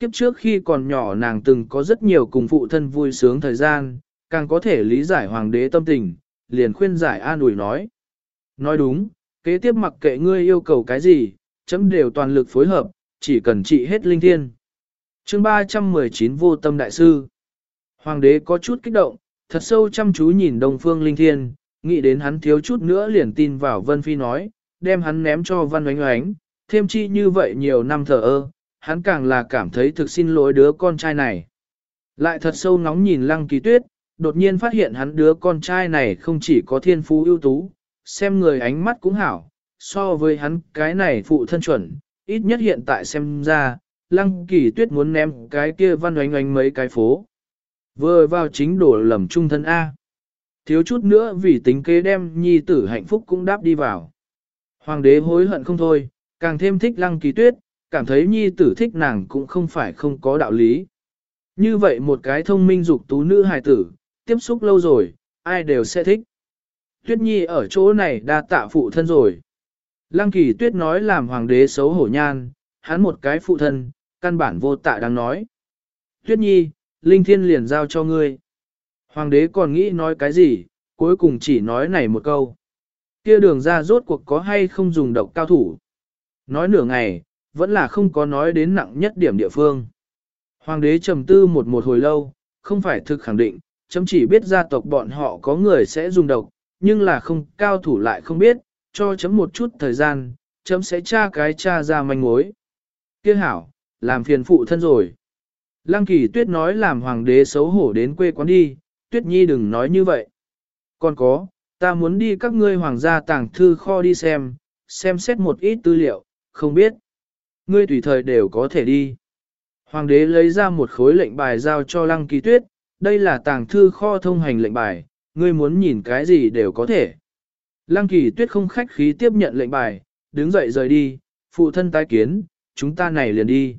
kiếp trước khi còn nhỏ nàng từng có rất nhiều cùng phụ thân vui sướng thời gian, càng có thể lý giải hoàng đế tâm tình, liền khuyên giải an ủi nói. Nói đúng, kế tiếp mặc kệ ngươi yêu cầu cái gì, chấm đều toàn lực phối hợp, chỉ cần trị hết linh thiên. chương 319 vô tâm đại sư. Hoàng đế có chút kích động, thật sâu chăm chú nhìn Đông Phương Linh Thiên, nghĩ đến hắn thiếu chút nữa liền tin vào Vân Phi nói, đem hắn ném cho Văn Oánh Oánh, thêm chi như vậy nhiều năm thờ ơ, hắn càng là cảm thấy thực xin lỗi đứa con trai này. Lại thật sâu ngóng nhìn Lăng Kỳ Tuyết, đột nhiên phát hiện hắn đứa con trai này không chỉ có thiên phú ưu tú, xem người ánh mắt cũng hảo, so với hắn cái này phụ thân chuẩn, ít nhất hiện tại xem ra, Lăng Kỳ Tuyết muốn ném cái kia Văn Oánh Oánh mấy cái phố. Vừa vào chính đổ lầm trung thân A. Thiếu chút nữa vì tính kế đem nhi tử hạnh phúc cũng đáp đi vào. Hoàng đế hối hận không thôi, càng thêm thích lăng kỳ tuyết, cảm thấy nhi tử thích nàng cũng không phải không có đạo lý. Như vậy một cái thông minh dục tú nữ hài tử, tiếp xúc lâu rồi, ai đều sẽ thích. Tuyết nhi ở chỗ này đã tạ phụ thân rồi. Lăng kỳ tuyết nói làm hoàng đế xấu hổ nhan, hắn một cái phụ thân, căn bản vô tạ đang nói. Tuyết nhi, linh thiên liền giao cho ngươi. Hoàng đế còn nghĩ nói cái gì, cuối cùng chỉ nói này một câu. Kia đường ra rốt cuộc có hay không dùng độc cao thủ. Nói nửa ngày, vẫn là không có nói đến nặng nhất điểm địa phương. Hoàng đế trầm tư một một hồi lâu, không phải thực khẳng định, chấm chỉ biết gia tộc bọn họ có người sẽ dùng độc, nhưng là không cao thủ lại không biết, cho chấm một chút thời gian, chấm sẽ tra cái tra ra manh mối. Kia hảo, làm phiền phụ thân rồi. Lăng kỳ tuyết nói làm hoàng đế xấu hổ đến quê quán đi, tuyết nhi đừng nói như vậy. Còn có, ta muốn đi các ngươi hoàng gia tàng thư kho đi xem, xem xét một ít tư liệu, không biết. Ngươi tùy thời đều có thể đi. Hoàng đế lấy ra một khối lệnh bài giao cho lăng kỳ tuyết, đây là tàng thư kho thông hành lệnh bài, ngươi muốn nhìn cái gì đều có thể. Lăng kỳ tuyết không khách khí tiếp nhận lệnh bài, đứng dậy rời đi, phụ thân tái kiến, chúng ta này liền đi.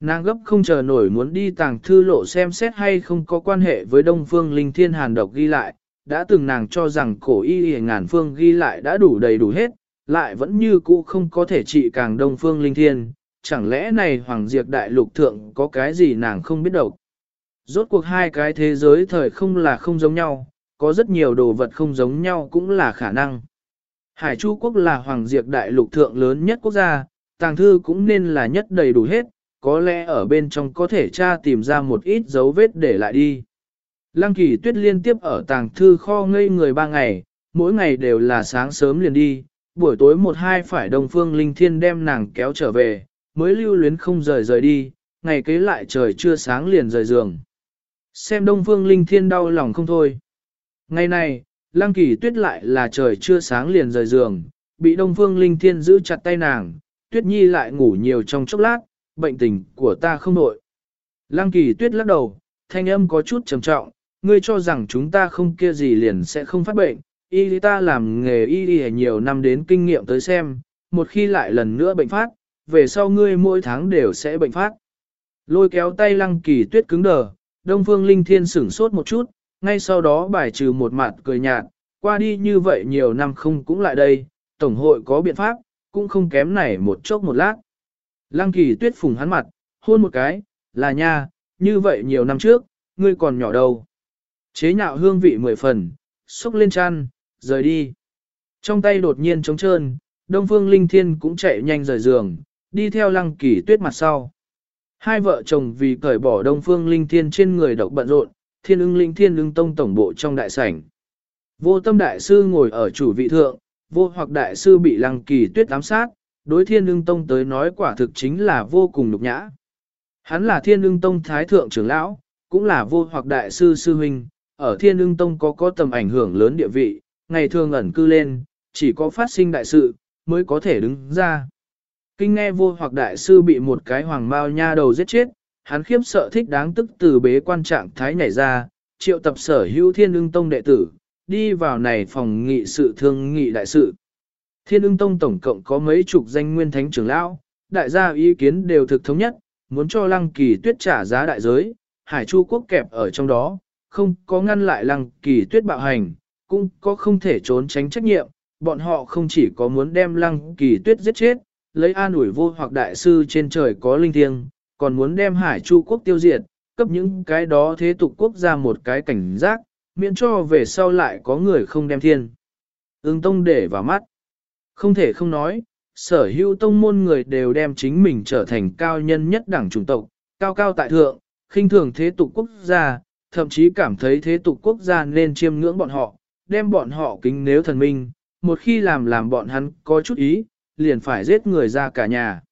Nàng gấp không chờ nổi muốn đi tàng thư lộ xem xét hay không có quan hệ với Đông Phương Linh Thiên Hàn độc ghi lại, đã từng nàng cho rằng cổ y y ngàn phương ghi lại đã đủ đầy đủ hết, lại vẫn như cũ không có thể trị càng Đông Phương Linh Thiên, chẳng lẽ này Hoàng Diệp Đại Lục Thượng có cái gì nàng không biết đâu. Rốt cuộc hai cái thế giới thời không là không giống nhau, có rất nhiều đồ vật không giống nhau cũng là khả năng. Hải Chu Quốc là Hoàng Diệp Đại Lục Thượng lớn nhất quốc gia, tàng thư cũng nên là nhất đầy đủ hết, có lẽ ở bên trong có thể tra tìm ra một ít dấu vết để lại đi. Lăng kỳ tuyết liên tiếp ở tàng thư kho ngây người ba ngày, mỗi ngày đều là sáng sớm liền đi, buổi tối một hai phải đồng phương linh thiên đem nàng kéo trở về, mới lưu luyến không rời rời đi, ngày kế lại trời chưa sáng liền rời giường. Xem đông phương linh thiên đau lòng không thôi. Ngày này, lăng kỳ tuyết lại là trời chưa sáng liền rời giường, bị đông phương linh thiên giữ chặt tay nàng, tuyết nhi lại ngủ nhiều trong chốc lát, bệnh tình của ta không nội. Lăng kỳ tuyết lắc đầu, thanh âm có chút trầm trọng, ngươi cho rằng chúng ta không kia gì liền sẽ không phát bệnh, y ta làm nghề y nhiều năm đến kinh nghiệm tới xem, một khi lại lần nữa bệnh phát, về sau ngươi mỗi tháng đều sẽ bệnh phát. Lôi kéo tay lăng kỳ tuyết cứng đờ, đông phương linh thiên sửng sốt một chút, ngay sau đó bài trừ một mặt cười nhạt, qua đi như vậy nhiều năm không cũng lại đây, tổng hội có biện pháp, cũng không kém này một chốc một lát. Lăng kỳ tuyết phùng hắn mặt, hôn một cái, là nha, như vậy nhiều năm trước, ngươi còn nhỏ đâu. Chế nhạo hương vị mười phần, xúc lên chăn, rời đi. Trong tay đột nhiên trống trơn, Đông Phương Linh Thiên cũng chạy nhanh rời giường, đi theo lăng kỳ tuyết mặt sau. Hai vợ chồng vì cởi bỏ Đông Phương Linh Thiên trên người độc bận rộn, thiên ưng linh thiên ưng tông tổng bộ trong đại sảnh. Vô tâm đại sư ngồi ở chủ vị thượng, vô hoặc đại sư bị lăng kỳ tuyết ám sát, đối thiên ưng tông tới nói quả thực chính là vô cùng nhục nhã. Hắn là thiên ưng tông thái thượng trưởng lão, cũng là vô hoặc đại sư sư huynh, ở thiên ưng tông có có tầm ảnh hưởng lớn địa vị, ngày thường ẩn cư lên, chỉ có phát sinh đại sự, mới có thể đứng ra. Kinh nghe vô hoặc đại sư bị một cái hoàng mao nha đầu giết chết, hắn khiếp sợ thích đáng tức từ bế quan trạng thái nhảy ra, triệu tập sở hữu thiên ưng tông đệ tử, đi vào này phòng nghị sự thương nghị đại sự. Thiên ưng tông tổng cộng có mấy chục danh nguyên thánh trưởng lão, đại gia ý kiến đều thực thống nhất, muốn cho lăng kỳ tuyết trả giá đại giới, hải chu quốc kẹp ở trong đó, không có ngăn lại lăng kỳ tuyết bạo hành, cũng có không thể trốn tránh trách nhiệm, bọn họ không chỉ có muốn đem lăng kỳ tuyết giết chết, lấy an ủi vô hoặc đại sư trên trời có linh thiêng, còn muốn đem hải chu quốc tiêu diệt, cấp những cái đó thế tục quốc gia một cái cảnh giác, miễn cho về sau lại có người không đem thiên. Ưng tông để vào mắt. Không thể không nói, sở hữu tông môn người đều đem chính mình trở thành cao nhân nhất đẳng chủng tộc, cao cao tại thượng, khinh thường thế tục quốc gia, thậm chí cảm thấy thế tục quốc gia nên chiêm ngưỡng bọn họ, đem bọn họ kính nếu thần minh, một khi làm làm bọn hắn có chút ý, liền phải giết người ra cả nhà.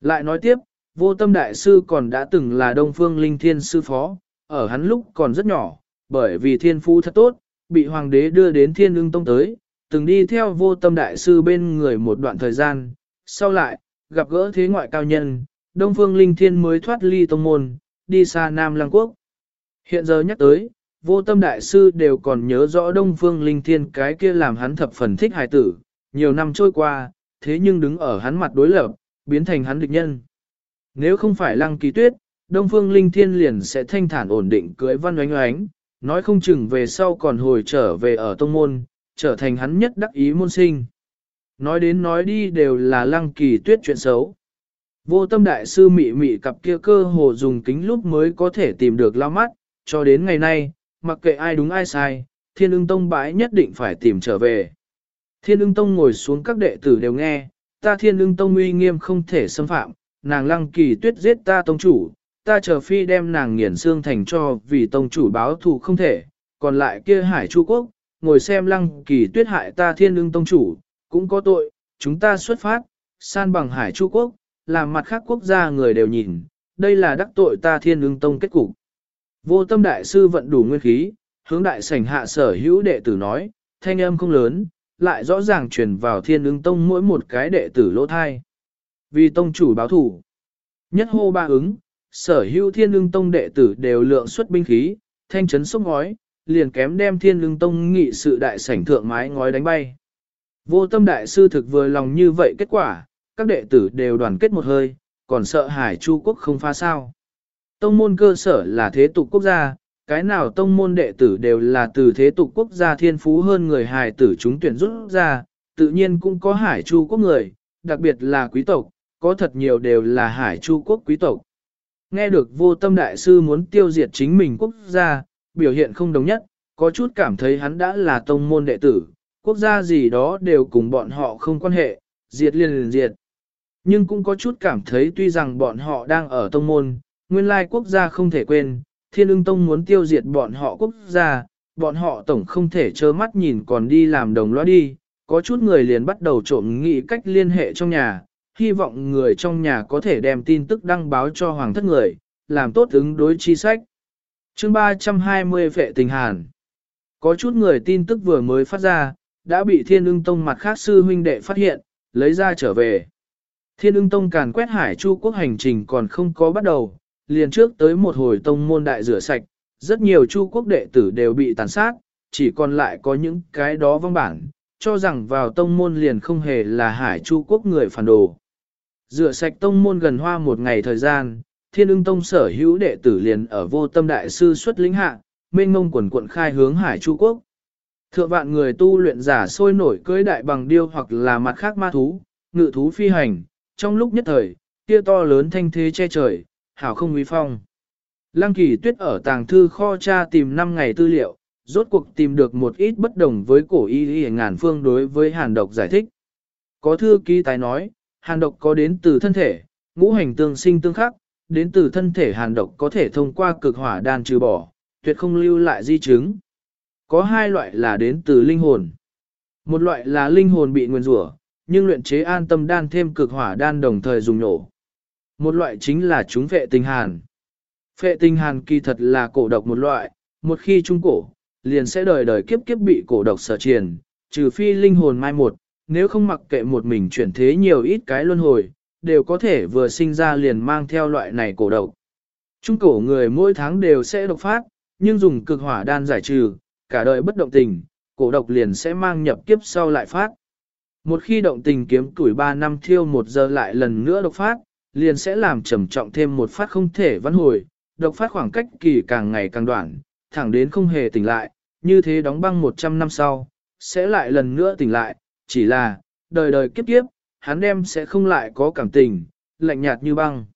Lại nói tiếp, vô tâm đại sư còn đã từng là Đông Phương Linh Thiên sư phó, ở hắn lúc còn rất nhỏ, bởi vì thiên phú thật tốt, bị hoàng đế đưa đến thiên ưng tông tới, từng đi theo vô tâm đại sư bên người một đoạn thời gian, sau lại, gặp gỡ thế ngoại cao nhân, Đông Phương Linh Thiên mới thoát ly tông môn, đi xa Nam Lăng Quốc. Hiện giờ nhắc tới, vô tâm đại sư đều còn nhớ rõ Đông Phương Linh Thiên cái kia làm hắn thập phần thích hài tử, nhiều năm trôi qua, thế nhưng đứng ở hắn mặt đối lập, biến thành hắn địch nhân. Nếu không phải lăng kỳ tuyết, Đông Phương Linh Thiên liền sẽ thanh thản ổn định cưới văn oánh oánh, nói không chừng về sau còn hồi trở về ở tông môn, trở thành hắn nhất đắc ý môn sinh. Nói đến nói đi đều là lăng kỳ tuyết chuyện xấu. Vô tâm đại sư mị mị cặp kia cơ hồ dùng kính lúc mới có thể tìm được lao mắt, cho đến ngày nay, mặc kệ ai đúng ai sai, thiên ưng tông bãi nhất định phải tìm trở về. Thiên ưng tông ngồi xuống các đệ tử đều nghe, ta thiên ưng tông uy nghiêm không thể xâm phạm, nàng lăng kỳ tuyết giết ta tông chủ, ta chờ phi đem nàng nghiền xương thành cho vì tông chủ báo thù không thể, còn lại kia hải chu quốc, ngồi xem lăng kỳ tuyết hại ta thiên ưng tông chủ, cũng có tội, chúng ta xuất phát, san bằng hải chu quốc, làm mặt khác quốc gia người đều nhìn, đây là đắc tội ta thiên ưng tông kết cục. Vô tâm đại sư vận đủ nguyên khí, hướng đại sảnh hạ sở hữu đệ tử nói, thanh âm không lớn, lại rõ ràng truyền vào thiên ứng tông mỗi một cái đệ tử lỗ thai. Vì tông chủ báo thủ, nhất hô ba ứng, sở hữu thiên ứng tông đệ tử đều lượng xuất binh khí, thanh chấn sốc ngói, liền kém đem thiên ứng tông nghị sự đại sảnh thượng mái ngói đánh bay. Vô tâm đại sư thực vừa lòng như vậy kết quả, các đệ tử đều đoàn kết một hơi, còn sợ hải chu quốc không pha sao. Tông môn cơ sở là thế tục quốc gia, cái nào tông môn đệ tử đều là từ thế tục quốc gia thiên phú hơn người hài tử chúng tuyển rút ra, tự nhiên cũng có hải chu quốc người, đặc biệt là quý tộc, có thật nhiều đều là hải chu quốc quý tộc. Nghe được vô tâm đại sư muốn tiêu diệt chính mình quốc gia, biểu hiện không đồng nhất, có chút cảm thấy hắn đã là tông môn đệ tử, quốc gia gì đó đều cùng bọn họ không quan hệ, diệt liền liền diệt. Nhưng cũng có chút cảm thấy tuy rằng bọn họ đang ở tông môn, nguyên lai quốc gia không thể quên, thiên ưng tông muốn tiêu diệt bọn họ quốc gia, bọn họ tổng không thể trơ mắt nhìn còn đi làm đồng loa đi, có chút người liền bắt đầu trộm nghĩ cách liên hệ trong nhà, hy vọng người trong nhà có thể đem tin tức đăng báo cho hoàng thất người, làm tốt ứng đối chi sách. chương 320 vệ tình hàn Có chút người tin tức vừa mới phát ra, đã bị thiên ưng tông mặt khác sư huynh đệ phát hiện, lấy ra trở về. Thiên ưng tông càn quét hải chu quốc hành trình còn không có bắt đầu, liền trước tới một hồi tông môn đại rửa sạch, rất nhiều chu quốc đệ tử đều bị tàn sát, chỉ còn lại có những cái đó vong bản, cho rằng vào tông môn liền không hề là hải chu quốc người phản đồ. Rửa sạch tông môn gần hoa một ngày thời gian, thiên ưng tông sở hữu đệ tử liền ở vô tâm đại sư xuất lĩnh hạ, mênh ngông quần quận khai hướng hải chu quốc. Thượng vạn người tu luyện giả sôi nổi cưới đại bằng điêu hoặc là mặt khác ma thú, ngự thú phi hành, trong lúc nhất thời, kia to lớn thanh thế che trời, hảo không uy phong. Lăng kỳ tuyết ở tàng thư kho cha tìm 5 ngày tư liệu, rốt cuộc tìm được một ít bất đồng với cổ y y ngàn phương đối với hàn độc giải thích. Có thư ký tài nói, hàn độc có đến từ thân thể, ngũ hành tương sinh tương khắc, đến từ thân thể hàn độc có thể thông qua cực hỏa đan trừ bỏ, tuyệt không lưu lại di chứng. Có hai loại là đến từ linh hồn. Một loại là linh hồn bị nguyên rủa, nhưng luyện chế an tâm đan thêm cực hỏa đan đồng thời dùng nổ. Một loại chính là chúng phệ tinh hàn. Phệ tinh hàn kỳ thật là cổ độc một loại, một khi trung cổ, liền sẽ đời đời kiếp kiếp bị cổ độc sở triền, trừ phi linh hồn mai một, nếu không mặc kệ một mình chuyển thế nhiều ít cái luân hồi, đều có thể vừa sinh ra liền mang theo loại này cổ độc. Trung cổ người mỗi tháng đều sẽ độc phát, nhưng dùng cực hỏa đan giải trừ, cả đời bất động tình, cổ độc liền sẽ mang nhập kiếp sau lại phát. Một khi động tình kiếm tuổi 3 năm thiêu một giờ lại lần nữa độc phát, liền sẽ làm trầm trọng thêm một phát không thể vãn hồi, độc phát khoảng cách kỳ càng ngày càng đoạn, thẳng đến không hề tỉnh lại, như thế đóng băng 100 năm sau, sẽ lại lần nữa tỉnh lại, chỉ là, đời đời kiếp kiếp, hắn đem sẽ không lại có cảm tình, lạnh nhạt như băng.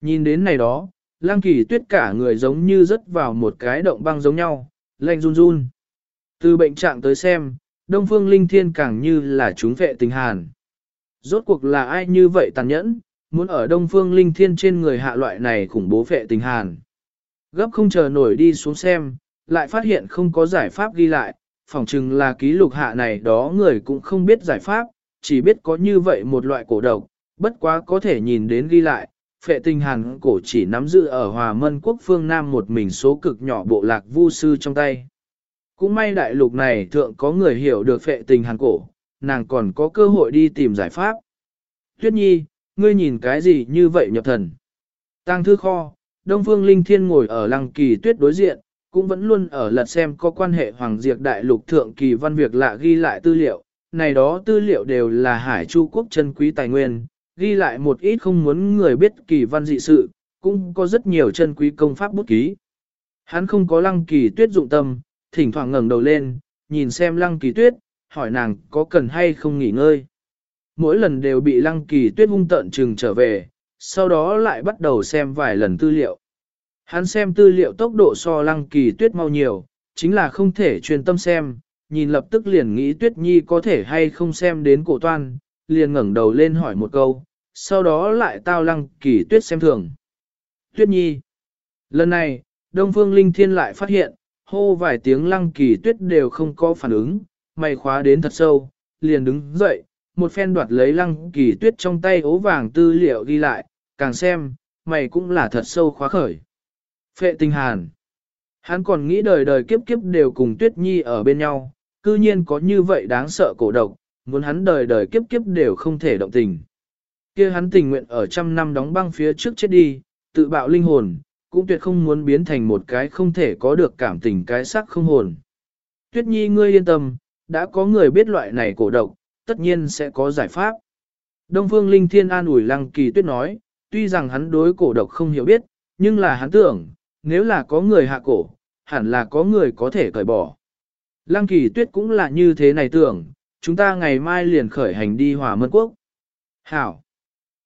Nhìn đến này đó, lang kỳ tuyết cả người giống như rớt vào một cái động băng giống nhau, lạnh run run. Từ bệnh trạng tới xem, Đông Phương Linh Thiên càng như là chúng vệ tình hàn. Rốt cuộc là ai như vậy tàn nhẫn, muốn ở Đông Phương Linh Thiên trên người hạ loại này khủng bố vệ tình hàn. Gấp không chờ nổi đi xuống xem, lại phát hiện không có giải pháp ghi lại, phỏng chừng là ký lục hạ này đó người cũng không biết giải pháp, chỉ biết có như vậy một loại cổ độc, bất quá có thể nhìn đến ghi lại, phệ tinh hàn cổ chỉ nắm giữ ở hòa mân quốc phương Nam một mình số cực nhỏ bộ lạc vu sư trong tay. Cũng may đại lục này thượng có người hiểu được phệ tình hàn cổ, nàng còn có cơ hội đi tìm giải pháp. Tuyết nhi, ngươi nhìn cái gì như vậy nhập thần? Tăng thư kho, Đông Phương Linh Thiên ngồi ở lăng kỳ tuyết đối diện, cũng vẫn luôn ở lật xem có quan hệ Hoàng Diệp Đại Lục Thượng Kỳ văn việc lạ ghi lại tư liệu. Này đó tư liệu đều là hải chu quốc chân quý tài nguyên, ghi lại một ít không muốn người biết kỳ văn dị sự, cũng có rất nhiều chân quý công pháp bút ký. Hắn không có lăng kỳ tuyết dụng tâm, thỉnh thoảng ngẩng đầu lên, nhìn xem lăng kỳ tuyết, hỏi nàng có cần hay không nghỉ ngơi. Mỗi lần đều bị lăng kỳ tuyết hung tận trừng trở về, sau đó lại bắt đầu xem vài lần tư liệu. Hắn xem tư liệu tốc độ so lăng kỳ tuyết mau nhiều, chính là không thể truyền tâm xem, nhìn lập tức liền nghĩ tuyết nhi có thể hay không xem đến cổ toan, liền ngẩng đầu lên hỏi một câu, sau đó lại tao lăng kỳ tuyết xem thường. Tuyết nhi. Lần này, Đông Phương Linh Thiên lại phát hiện, hô vài tiếng lăng kỳ tuyết đều không có phản ứng, mày khóa đến thật sâu, liền đứng dậy, một phen đoạt lấy lăng kỳ tuyết trong tay ố vàng tư liệu ghi lại, càng xem, mày cũng là thật sâu khóa khởi. Phệ tinh hàn. Hắn còn nghĩ đời đời kiếp kiếp đều cùng tuyết nhi ở bên nhau, cư nhiên có như vậy đáng sợ cổ độc, muốn hắn đời đời kiếp kiếp đều không thể động tình. kia hắn tình nguyện ở trăm năm đóng băng phía trước chết đi, tự bạo linh hồn, cũng tuyệt không muốn biến thành một cái không thể có được cảm tình cái sắc không hồn. Tuyết nhi ngươi yên tâm, đã có người biết loại này cổ độc, tất nhiên sẽ có giải pháp. Đông Phương Linh Thiên an ủi Lăng Kỳ Tuyết nói, tuy rằng hắn đối cổ độc không hiểu biết, nhưng là hắn tưởng, nếu là có người hạ cổ, hẳn là có người có thể cởi bỏ. Lăng kỳ tuyết cũng là như thế này tưởng, chúng ta ngày mai liền khởi hành đi hòa mân quốc. Hảo!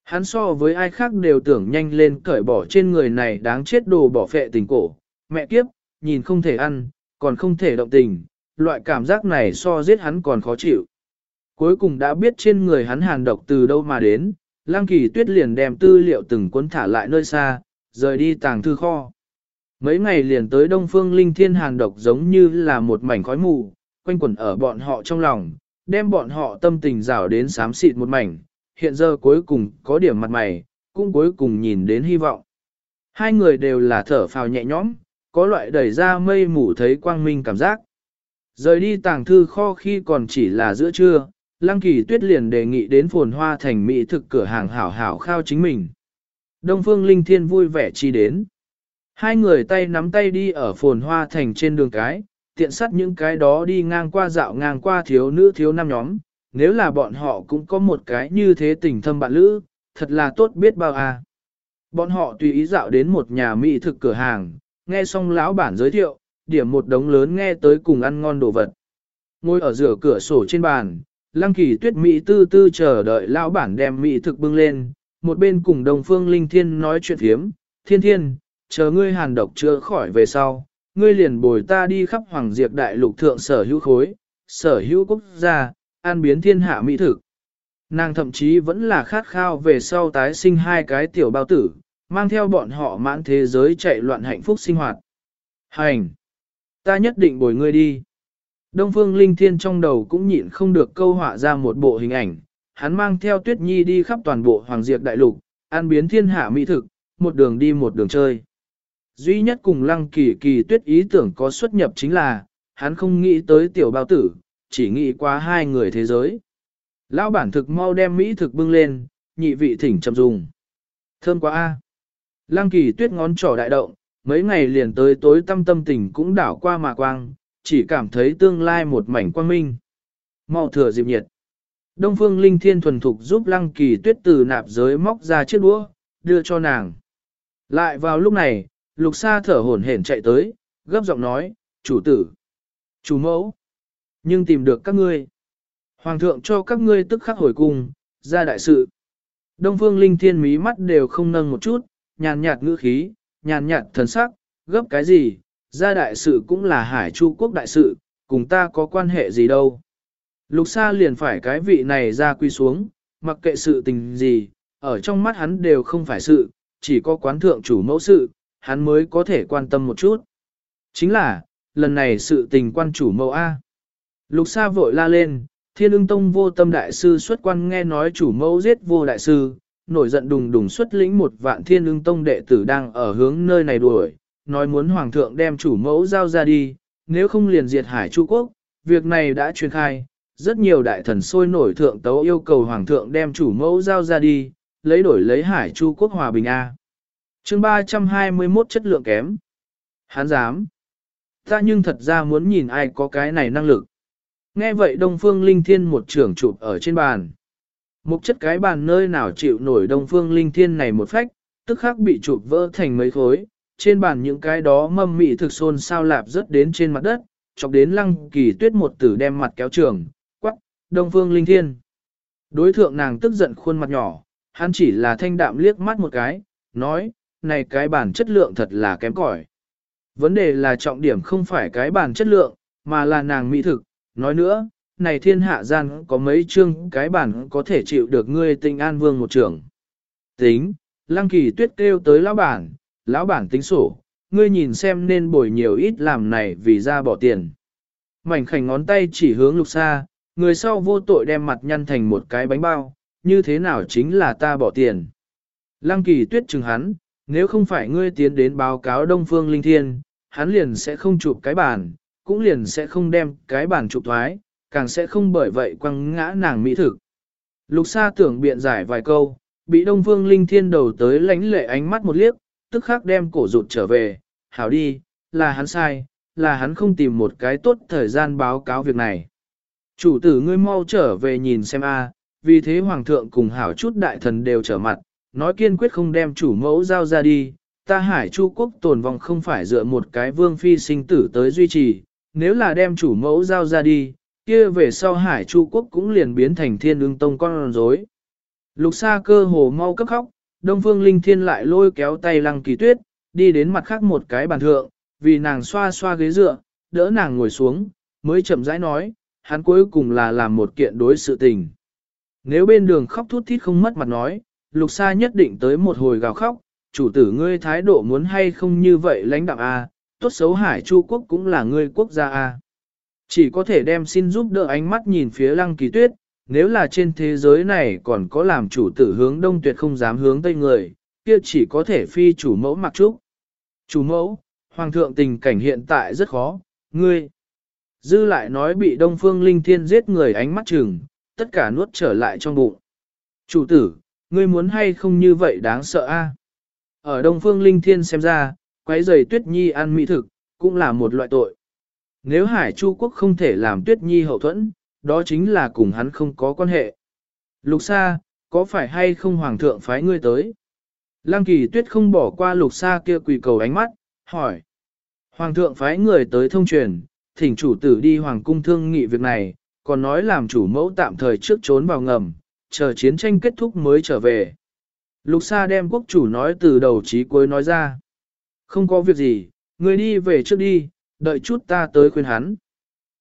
Hắn so với ai khác đều tưởng nhanh lên cởi bỏ trên người này đáng chết đồ bỏ phệ tình cổ. Mẹ kiếp, nhìn không thể ăn, còn không thể động tình, loại cảm giác này so giết hắn còn khó chịu. Cuối cùng đã biết trên người hắn hàn độc từ đâu mà đến, Lăng Kỳ Tuyết liền đem tư liệu từng cuốn thả lại nơi xa, rời đi tàng thư kho. Mấy ngày liền tới Đông Phương Linh Thiên Hàn độc giống như là một mảnh khói mù, quanh quẩn ở bọn họ trong lòng, đem bọn họ tâm tình rào đến xám xịt một mảnh, hiện giờ cuối cùng có điểm mặt mày, cũng cuối cùng nhìn đến hy vọng. Hai người đều là thở phào nhẹ nhõm, có loại đẩy ra mây mù thấy quang minh cảm giác. Rời đi tàng thư kho khi còn chỉ là giữa trưa, Lăng Kỳ Tuyết liền đề nghị đến phồn hoa thành mỹ thực cửa hàng hảo hảo khao chính mình. Đông Phương Linh Thiên vui vẻ chi đến. Hai người tay nắm tay đi ở phồn hoa thành trên đường cái, tiện sắt những cái đó đi ngang qua dạo ngang qua thiếu nữ thiếu nam nhóm, nếu là bọn họ cũng có một cái như thế tình thâm bạn lữ, thật là tốt biết bao à. Bọn họ tùy ý dạo đến một nhà mỹ thực cửa hàng, nghe xong lão bản giới thiệu, điểm một đống lớn nghe tới cùng ăn ngon đồ vật. Ngồi ở giữa cửa sổ trên bàn, lăng kỳ tuyết mỹ tư tư chờ đợi lão bản đem mỹ thực bưng lên, một bên cùng đồng phương linh thiên nói chuyện thiếm, thiên thiên, chờ ngươi hàn độc chưa khỏi về sau, ngươi liền bồi ta đi khắp hoàng diệt đại lục thượng sở hữu khối, sở hữu quốc gia, an biến thiên hạ mỹ thực. Nàng thậm chí vẫn là khát khao về sau tái sinh hai cái tiểu bao tử, mang theo bọn họ mãn thế giới chạy loạn hạnh phúc sinh hoạt. Hành! Ta nhất định bồi ngươi đi. Đông Phương Linh Thiên trong đầu cũng nhịn không được câu họa ra một bộ hình ảnh, hắn mang theo Tuyết Nhi đi khắp toàn bộ Hoàng Diệp Đại Lục, an biến thiên hạ mỹ thực, một đường đi một đường chơi. Duy nhất cùng lăng kỳ kỳ tuyết ý tưởng có xuất nhập chính là, hắn không nghĩ tới tiểu bao tử, chỉ nghĩ qua hai người thế giới. Lão bản thực mau đem mỹ thực bưng lên, nhị vị thỉnh chậm dùng. Thơm quá a. Lăng kỳ tuyết ngón trỏ đại động, mấy ngày liền tới tối tâm tâm tình cũng đảo qua mà quang, chỉ cảm thấy tương lai một mảnh quang minh. Mau thừa dịp nhiệt. Đông phương linh thiên thuần thục giúp lăng kỳ tuyết từ nạp giới móc ra chiếc đũa, đưa cho nàng. Lại vào lúc này, lục sa thở hổn hển chạy tới, gấp giọng nói, chủ tử, chủ mẫu, nhưng tìm được các ngươi. Hoàng thượng cho các ngươi tức khắc hồi cung, ra đại sự. Đông phương linh thiên mí mắt đều không nâng một chút, nhàn nhạt ngữ khí, nhàn nhạt thần sắc, gấp cái gì, gia đại sự cũng là hải chu quốc đại sự, cùng ta có quan hệ gì đâu. Lục Sa liền phải cái vị này ra quy xuống, mặc kệ sự tình gì, ở trong mắt hắn đều không phải sự, chỉ có quán thượng chủ mẫu sự, hắn mới có thể quan tâm một chút. Chính là, lần này sự tình quan chủ mẫu A. Lục Sa vội la lên, thiên ưng tông vô tâm đại sư xuất quan nghe nói chủ mẫu giết vô đại sư, nổi giận đùng đùng xuất lĩnh một vạn thiên ưng tông đệ tử đang ở hướng nơi này đuổi, nói muốn hoàng thượng đem chủ mẫu giao ra đi, nếu không liền diệt hải Chu quốc, việc này đã truyền khai, rất nhiều đại thần sôi nổi thượng tấu yêu cầu hoàng thượng đem chủ mẫu giao ra đi, lấy đổi lấy hải Chu quốc hòa bình A. chương 321 chất lượng kém. Hán dám. Ta nhưng thật ra muốn nhìn ai có cái này năng lực. Nghe vậy Đông Phương Linh Thiên một trưởng chụp ở trên bàn. Một chất cái bàn nơi nào chịu nổi Đông Phương Linh Thiên này một phách, tức khắc bị chụp vỡ thành mấy khối. Trên bàn những cái đó mâm mị thực xôn sao lạp rớt đến trên mặt đất, chọc đến lăng kỳ tuyết một tử đem mặt kéo trường, quắc, Đông Phương Linh Thiên. Đối thượng nàng tức giận khuôn mặt nhỏ, hắn chỉ là thanh đạm liếc mắt một cái, nói, này cái bản chất lượng thật là kém cỏi. Vấn đề là trọng điểm không phải cái bản chất lượng, mà là nàng mỹ thực, Nói nữa, này thiên hạ gian có mấy chương cái bản có thể chịu được ngươi tình an vương một trưởng. Tính, lăng kỳ tuyết kêu tới lão bản, lão bản tính sổ, ngươi nhìn xem nên bồi nhiều ít làm này vì ra bỏ tiền. Mảnh khảnh ngón tay chỉ hướng lục xa, người sau vô tội đem mặt nhăn thành một cái bánh bao, như thế nào chính là ta bỏ tiền. Lăng kỳ tuyết chừng hắn, nếu không phải ngươi tiến đến báo cáo Đông Phương Linh Thiên, hắn liền sẽ không chụp cái bàn, cũng liền sẽ không đem cái bàn chụp thoái, càng sẽ không bởi vậy quăng ngã nàng mỹ thực. Lục Sa tưởng biện giải vài câu, bị Đông Phương Linh Thiên đầu tới lánh lệ ánh mắt một liếc, tức khắc đem cổ rụt trở về, hảo đi, là hắn sai, là hắn không tìm một cái tốt thời gian báo cáo việc này. Chủ tử ngươi mau trở về nhìn xem a, vì thế Hoàng thượng cùng hảo chút đại thần đều trở mặt, nói kiên quyết không đem chủ mẫu giao ra đi, ta hải chu quốc tồn vong không phải dựa một cái vương phi sinh tử tới duy trì, nếu là đem chủ mẫu giao ra đi, kia về sau hải chu quốc cũng liền biến thành thiên ương tông con rối. Lục xa cơ hồ mau cấp khóc, Đông Phương Linh Thiên lại lôi kéo tay lăng kỳ tuyết, đi đến mặt khác một cái bàn thượng, vì nàng xoa xoa ghế dựa, đỡ nàng ngồi xuống, mới chậm rãi nói, hắn cuối cùng là làm một kiện đối sự tình. Nếu bên đường khóc thút thít không mất mặt nói, lục Sa nhất định tới một hồi gào khóc, chủ tử ngươi thái độ muốn hay không như vậy lãnh đạo a à, tốt xấu hải chu quốc cũng là ngươi quốc gia a Chỉ có thể đem xin giúp đỡ ánh mắt nhìn phía lăng kỳ tuyết, nếu là trên thế giới này còn có làm chủ tử hướng đông tuyệt không dám hướng tây người, kia chỉ có thể phi chủ mẫu mặc trúc. Chủ mẫu, hoàng thượng tình cảnh hiện tại rất khó, ngươi. Dư lại nói bị đông phương linh thiên giết người ánh mắt chừng, tất cả nuốt trở lại trong bụng. Chủ tử, ngươi muốn hay không như vậy đáng sợ a? Ở đông phương linh thiên xem ra, quấy giày tuyết nhi ăn mỹ thực, cũng là một loại tội. Nếu Hải Chu Quốc không thể làm tuyết nhi hậu thuẫn, đó chính là cùng hắn không có quan hệ. Lục Sa, có phải hay không Hoàng thượng phái ngươi tới? Lăng kỳ tuyết không bỏ qua Lục Sa kia quỳ cầu ánh mắt, hỏi. Hoàng thượng phái người tới thông truyền, thỉnh chủ tử đi Hoàng cung thương nghị việc này, còn nói làm chủ mẫu tạm thời trước trốn vào ngầm, chờ chiến tranh kết thúc mới trở về. Lục Sa đem quốc chủ nói từ đầu chí cuối nói ra. Không có việc gì, người đi về trước đi, đợi chút ta tới khuyên hắn.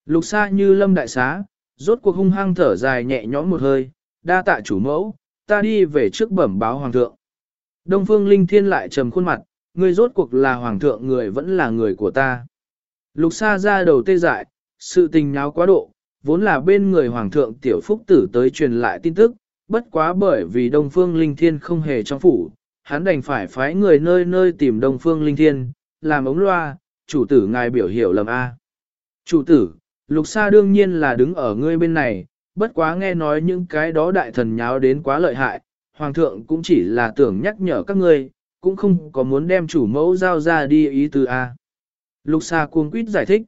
Lục Sa như lâm đại xá, rốt cuộc hung hăng thở dài nhẹ nhõm một hơi, đa tạ chủ mẫu, ta đi về trước bẩm báo hoàng thượng. Đông phương linh thiên lại trầm khuôn mặt, người rốt cuộc là hoàng thượng người vẫn là người của ta. Lục xa ra đầu tê dại, sự tình nháo quá độ, vốn là bên người hoàng thượng tiểu phúc tử tới truyền lại tin tức, bất quá bởi vì đông phương linh thiên không hề trong phủ, hắn đành phải phái người nơi nơi tìm Đông Phương Linh Thiên, làm ống loa, chủ tử ngài biểu hiểu lầm A. Chủ tử, lục sa đương nhiên là đứng ở ngươi bên này, bất quá nghe nói những cái đó đại thần nháo đến quá lợi hại, hoàng thượng cũng chỉ là tưởng nhắc nhở các ngươi, cũng không có muốn đem chủ mẫu giao ra đi ý từ A. Lục sa cuồng quýt giải thích.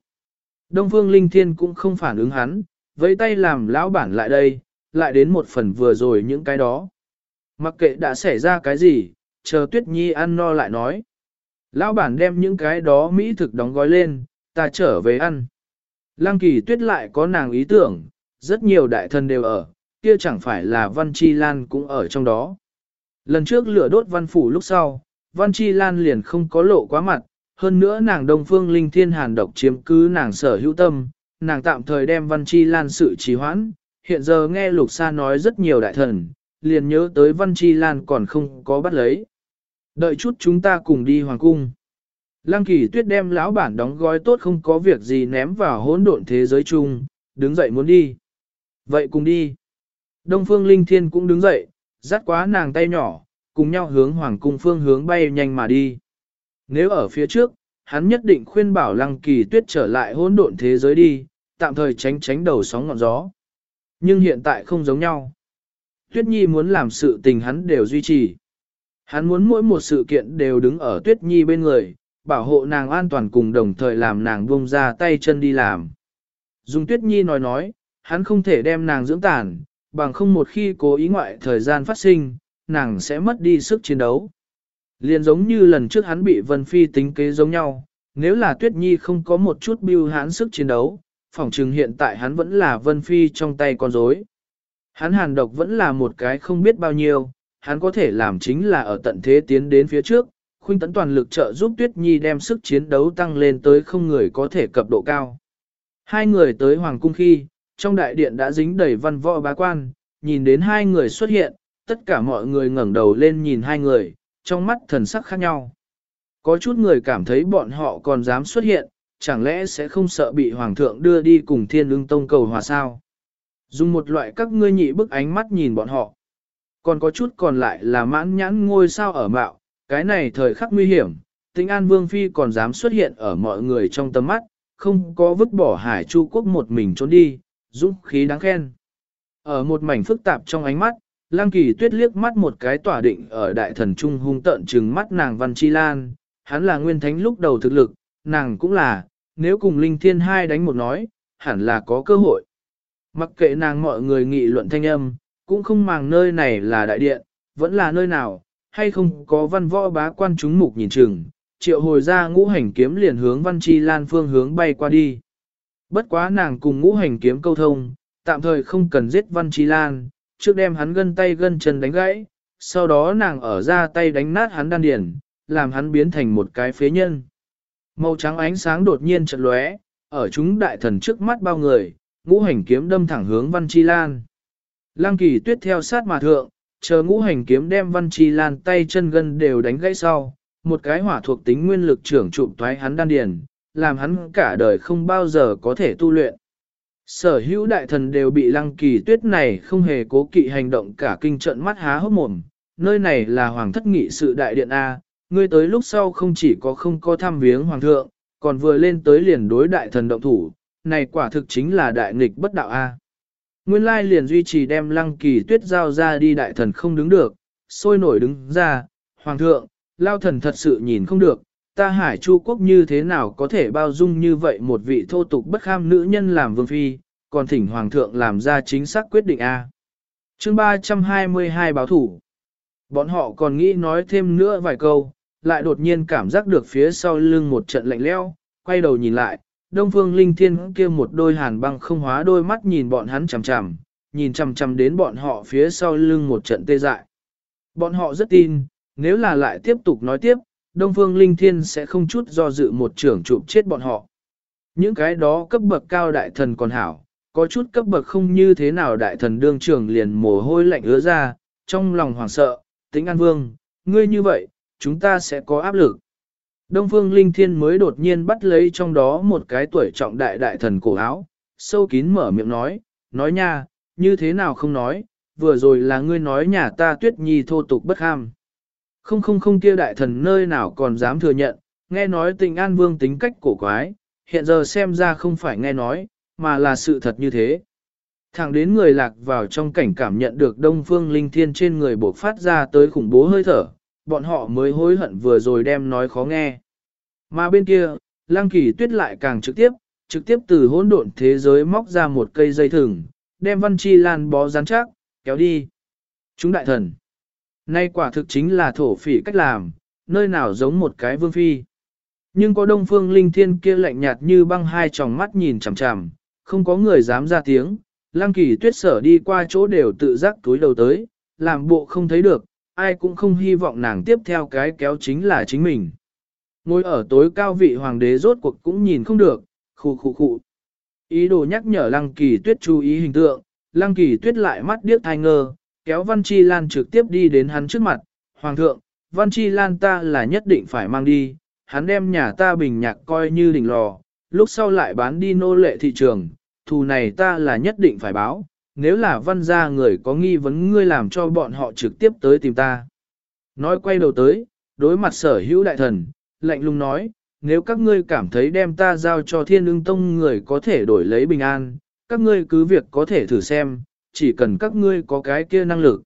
Đông Phương Linh Thiên cũng không phản ứng hắn, với tay làm lão bản lại đây, lại đến một phần vừa rồi những cái đó. Mặc kệ đã xảy ra cái gì, chờ Tuyết Nhi ăn no lại nói. Lão bản đem những cái đó mỹ thực đóng gói lên, ta trở về ăn. Lăng kỳ tuyết lại có nàng ý tưởng, rất nhiều đại thần đều ở, kia chẳng phải là Văn Chi Lan cũng ở trong đó. Lần trước lửa đốt văn phủ lúc sau, Văn Chi Lan liền không có lộ quá mặt, hơn nữa nàng Đông Phương Linh Thiên Hàn độc chiếm cứ nàng sở hữu tâm, nàng tạm thời đem Văn Chi Lan sự trì hoãn, hiện giờ nghe Lục Sa nói rất nhiều đại thần, liền nhớ tới Văn Chi Lan còn không có bắt lấy. Đợi chút chúng ta cùng đi Hoàng Cung. Lăng kỳ tuyết đem lão bản đóng gói tốt không có việc gì ném vào hỗn độn thế giới chung, đứng dậy muốn đi. Vậy cùng đi. Đông Phương Linh Thiên cũng đứng dậy, dắt quá nàng tay nhỏ, cùng nhau hướng Hoàng Cung phương hướng bay nhanh mà đi. Nếu ở phía trước, hắn nhất định khuyên bảo Lăng Kỳ Tuyết trở lại hỗn độn thế giới đi, tạm thời tránh tránh đầu sóng ngọn gió. Nhưng hiện tại không giống nhau. Tuyết Nhi muốn làm sự tình hắn đều duy trì. Hắn muốn mỗi một sự kiện đều đứng ở Tuyết Nhi bên người, bảo hộ nàng an toàn cùng đồng thời làm nàng buông ra tay chân đi làm. Dung Tuyết Nhi nói nói, hắn không thể đem nàng dưỡng tàn, bằng không một khi cố ý ngoại thời gian phát sinh, nàng sẽ mất đi sức chiến đấu. Liên giống như lần trước hắn bị Vân Phi tính kế giống nhau, nếu là Tuyết Nhi không có một chút biêu hãn sức chiến đấu, phỏng chừng hiện tại hắn vẫn là Vân Phi trong tay con rối. Hắn hàn độc vẫn là một cái không biết bao nhiêu, hắn có thể làm chính là ở tận thế tiến đến phía trước, khuynh tấn toàn lực trợ giúp Tuyết Nhi đem sức chiến đấu tăng lên tới không người có thể cập độ cao. Hai người tới Hoàng Cung khi, trong đại điện đã dính đầy văn võ bá quan, nhìn đến hai người xuất hiện, tất cả mọi người ngẩng đầu lên nhìn hai người, trong mắt thần sắc khác nhau. Có chút người cảm thấy bọn họ còn dám xuất hiện, chẳng lẽ sẽ không sợ bị Hoàng thượng đưa đi cùng thiên lương tông cầu hòa sao? Dùng một loại các ngươi nhị bức ánh mắt nhìn bọn họ. Còn có chút còn lại là mãn nhãn ngôi sao ở mạo, cái này thời khắc nguy hiểm, tính an vương phi còn dám xuất hiện ở mọi người trong tầm mắt, không có vứt bỏ hải chu quốc một mình trốn đi, dũng khí đáng khen. Ở một mảnh phức tạp trong ánh mắt, Lăng Kỳ Tuyết liếc mắt một cái tỏa định ở đại thần trung hung tận trừng mắt nàng Văn Chi Lan, hắn là nguyên thánh lúc đầu thực lực, nàng cũng là, nếu cùng Linh Thiên hai đánh một nói, hẳn là có cơ hội. Mặc kệ nàng mọi người nghị luận thanh âm, cũng không màng nơi này là đại điện, vẫn là nơi nào, hay không có văn võ bá quan chúng mục nhìn chừng, triệu hồi ra ngũ hành kiếm liền hướng Văn Chi Lan phương hướng bay qua đi. Bất quá nàng cùng ngũ hành kiếm câu thông, tạm thời không cần giết Văn Chi Lan, trước đem hắn gân tay gân chân đánh gãy, sau đó nàng ở ra tay đánh nát hắn đan điền, làm hắn biến thành một cái phế nhân. Màu trắng ánh sáng đột nhiên chợt lóe, ở chúng đại thần trước mắt bao người, ngũ hành kiếm đâm thẳng hướng Văn Chi Lan. Lăng kỳ tuyết theo sát mà thượng, chờ ngũ hành kiếm đem Văn Chi Lan tay chân gân đều đánh gãy sau, một cái hỏa thuộc tính nguyên lực trưởng trụm thoái hắn đan điền, làm hắn cả đời không bao giờ có thể tu luyện. Sở hữu đại thần đều bị lăng kỳ tuyết này không hề cố kỵ hành động cả kinh trận mắt há hốc mồm, nơi này là hoàng thất nghị sự đại điện A, ngươi tới lúc sau không chỉ có không có thăm viếng hoàng thượng, còn vừa lên tới liền đối đại thần động thủ, này quả thực chính là đại nghịch bất đạo A. Nguyên lai liền duy trì đem lăng kỳ tuyết giao ra đi đại thần không đứng được, sôi nổi đứng ra, hoàng thượng, lao thần thật sự nhìn không được, ta hải chu quốc như thế nào có thể bao dung như vậy một vị thô tục bất kham nữ nhân làm vương phi, còn thỉnh hoàng thượng làm ra chính xác quyết định A. chương 322 báo thủ. Bọn họ còn nghĩ nói thêm nữa vài câu, lại đột nhiên cảm giác được phía sau lưng một trận lạnh leo, quay đầu nhìn lại, Đông Phương Linh Thiên kia một đôi hàn băng không hóa đôi mắt nhìn bọn hắn chằm chằm, nhìn chằm chằm đến bọn họ phía sau lưng một trận tê dại. Bọn họ rất tin, nếu là lại tiếp tục nói tiếp, Đông Phương Linh Thiên sẽ không chút do dự một trưởng chụp chết bọn họ. Những cái đó cấp bậc cao đại thần còn hảo, có chút cấp bậc không như thế nào đại thần đương trưởng liền mồ hôi lạnh ứa ra, trong lòng hoảng sợ, tính an vương, ngươi như vậy, chúng ta sẽ có áp lực. Đông Phương Linh Thiên mới đột nhiên bắt lấy trong đó một cái tuổi trọng đại đại thần cổ áo, sâu kín mở miệng nói, nói nha, như thế nào không nói, vừa rồi là ngươi nói nhà ta tuyết nhi thô tục bất ham. Không không không kia đại thần nơi nào còn dám thừa nhận, nghe nói tình an vương tính cách cổ quái, hiện giờ xem ra không phải nghe nói, mà là sự thật như thế. Thẳng đến người lạc vào trong cảnh cảm nhận được đông phương linh thiên trên người bộc phát ra tới khủng bố hơi thở, bọn họ mới hối hận vừa rồi đem nói khó nghe. Mà bên kia, lang kỳ tuyết lại càng trực tiếp, trực tiếp từ hỗn độn thế giới móc ra một cây dây thừng, đem văn chi lan bó rắn chắc, kéo đi. Chúng đại thần. Nay quả thực chính là thổ phỉ cách làm, nơi nào giống một cái vương phi. Nhưng có đông phương linh thiên kia lạnh nhạt như băng hai tròng mắt nhìn chằm chằm, không có người dám ra tiếng, lăng kỳ tuyết sở đi qua chỗ đều tự giác túi đầu tới, làm bộ không thấy được, ai cũng không hy vọng nàng tiếp theo cái kéo chính là chính mình. Ngồi ở tối cao vị hoàng đế rốt cuộc cũng nhìn không được, khu khu khu. Ý đồ nhắc nhở lăng kỳ tuyết chú ý hình tượng, lăng kỳ tuyết lại mắt điếc thai ngơ, kéo Văn Chi Lan trực tiếp đi đến hắn trước mặt. Hoàng thượng, Văn Chi Lan ta là nhất định phải mang đi, hắn đem nhà ta bình nhạc coi như đỉnh lò, lúc sau lại bán đi nô lệ thị trường, thù này ta là nhất định phải báo, nếu là văn gia người có nghi vấn ngươi làm cho bọn họ trực tiếp tới tìm ta. Nói quay đầu tới, đối mặt sở hữu đại thần, lạnh lùng nói, nếu các ngươi cảm thấy đem ta giao cho thiên ưng tông người có thể đổi lấy bình an, các ngươi cứ việc có thể thử xem, chỉ cần các ngươi có cái kia năng lực.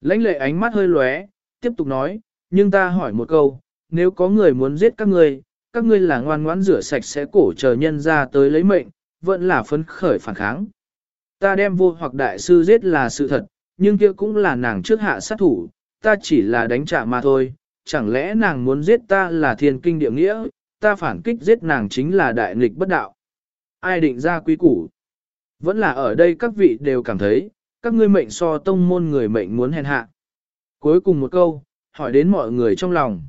Lãnh lệ ánh mắt hơi lóe, tiếp tục nói, nhưng ta hỏi một câu, nếu có người muốn giết các ngươi, các ngươi là ngoan ngoãn rửa sạch sẽ cổ chờ nhân ra tới lấy mệnh, vẫn là phấn khởi phản kháng. Ta đem vô hoặc đại sư giết là sự thật, nhưng kia cũng là nàng trước hạ sát thủ, ta chỉ là đánh trả mà thôi, chẳng lẽ nàng muốn giết ta là thiên kinh địa nghĩa, ta phản kích giết nàng chính là đại nghịch bất đạo. Ai định ra quý củ? Vẫn là ở đây các vị đều cảm thấy, các ngươi mệnh so tông môn người mệnh muốn hèn hạ. Cuối cùng một câu, hỏi đến mọi người trong lòng.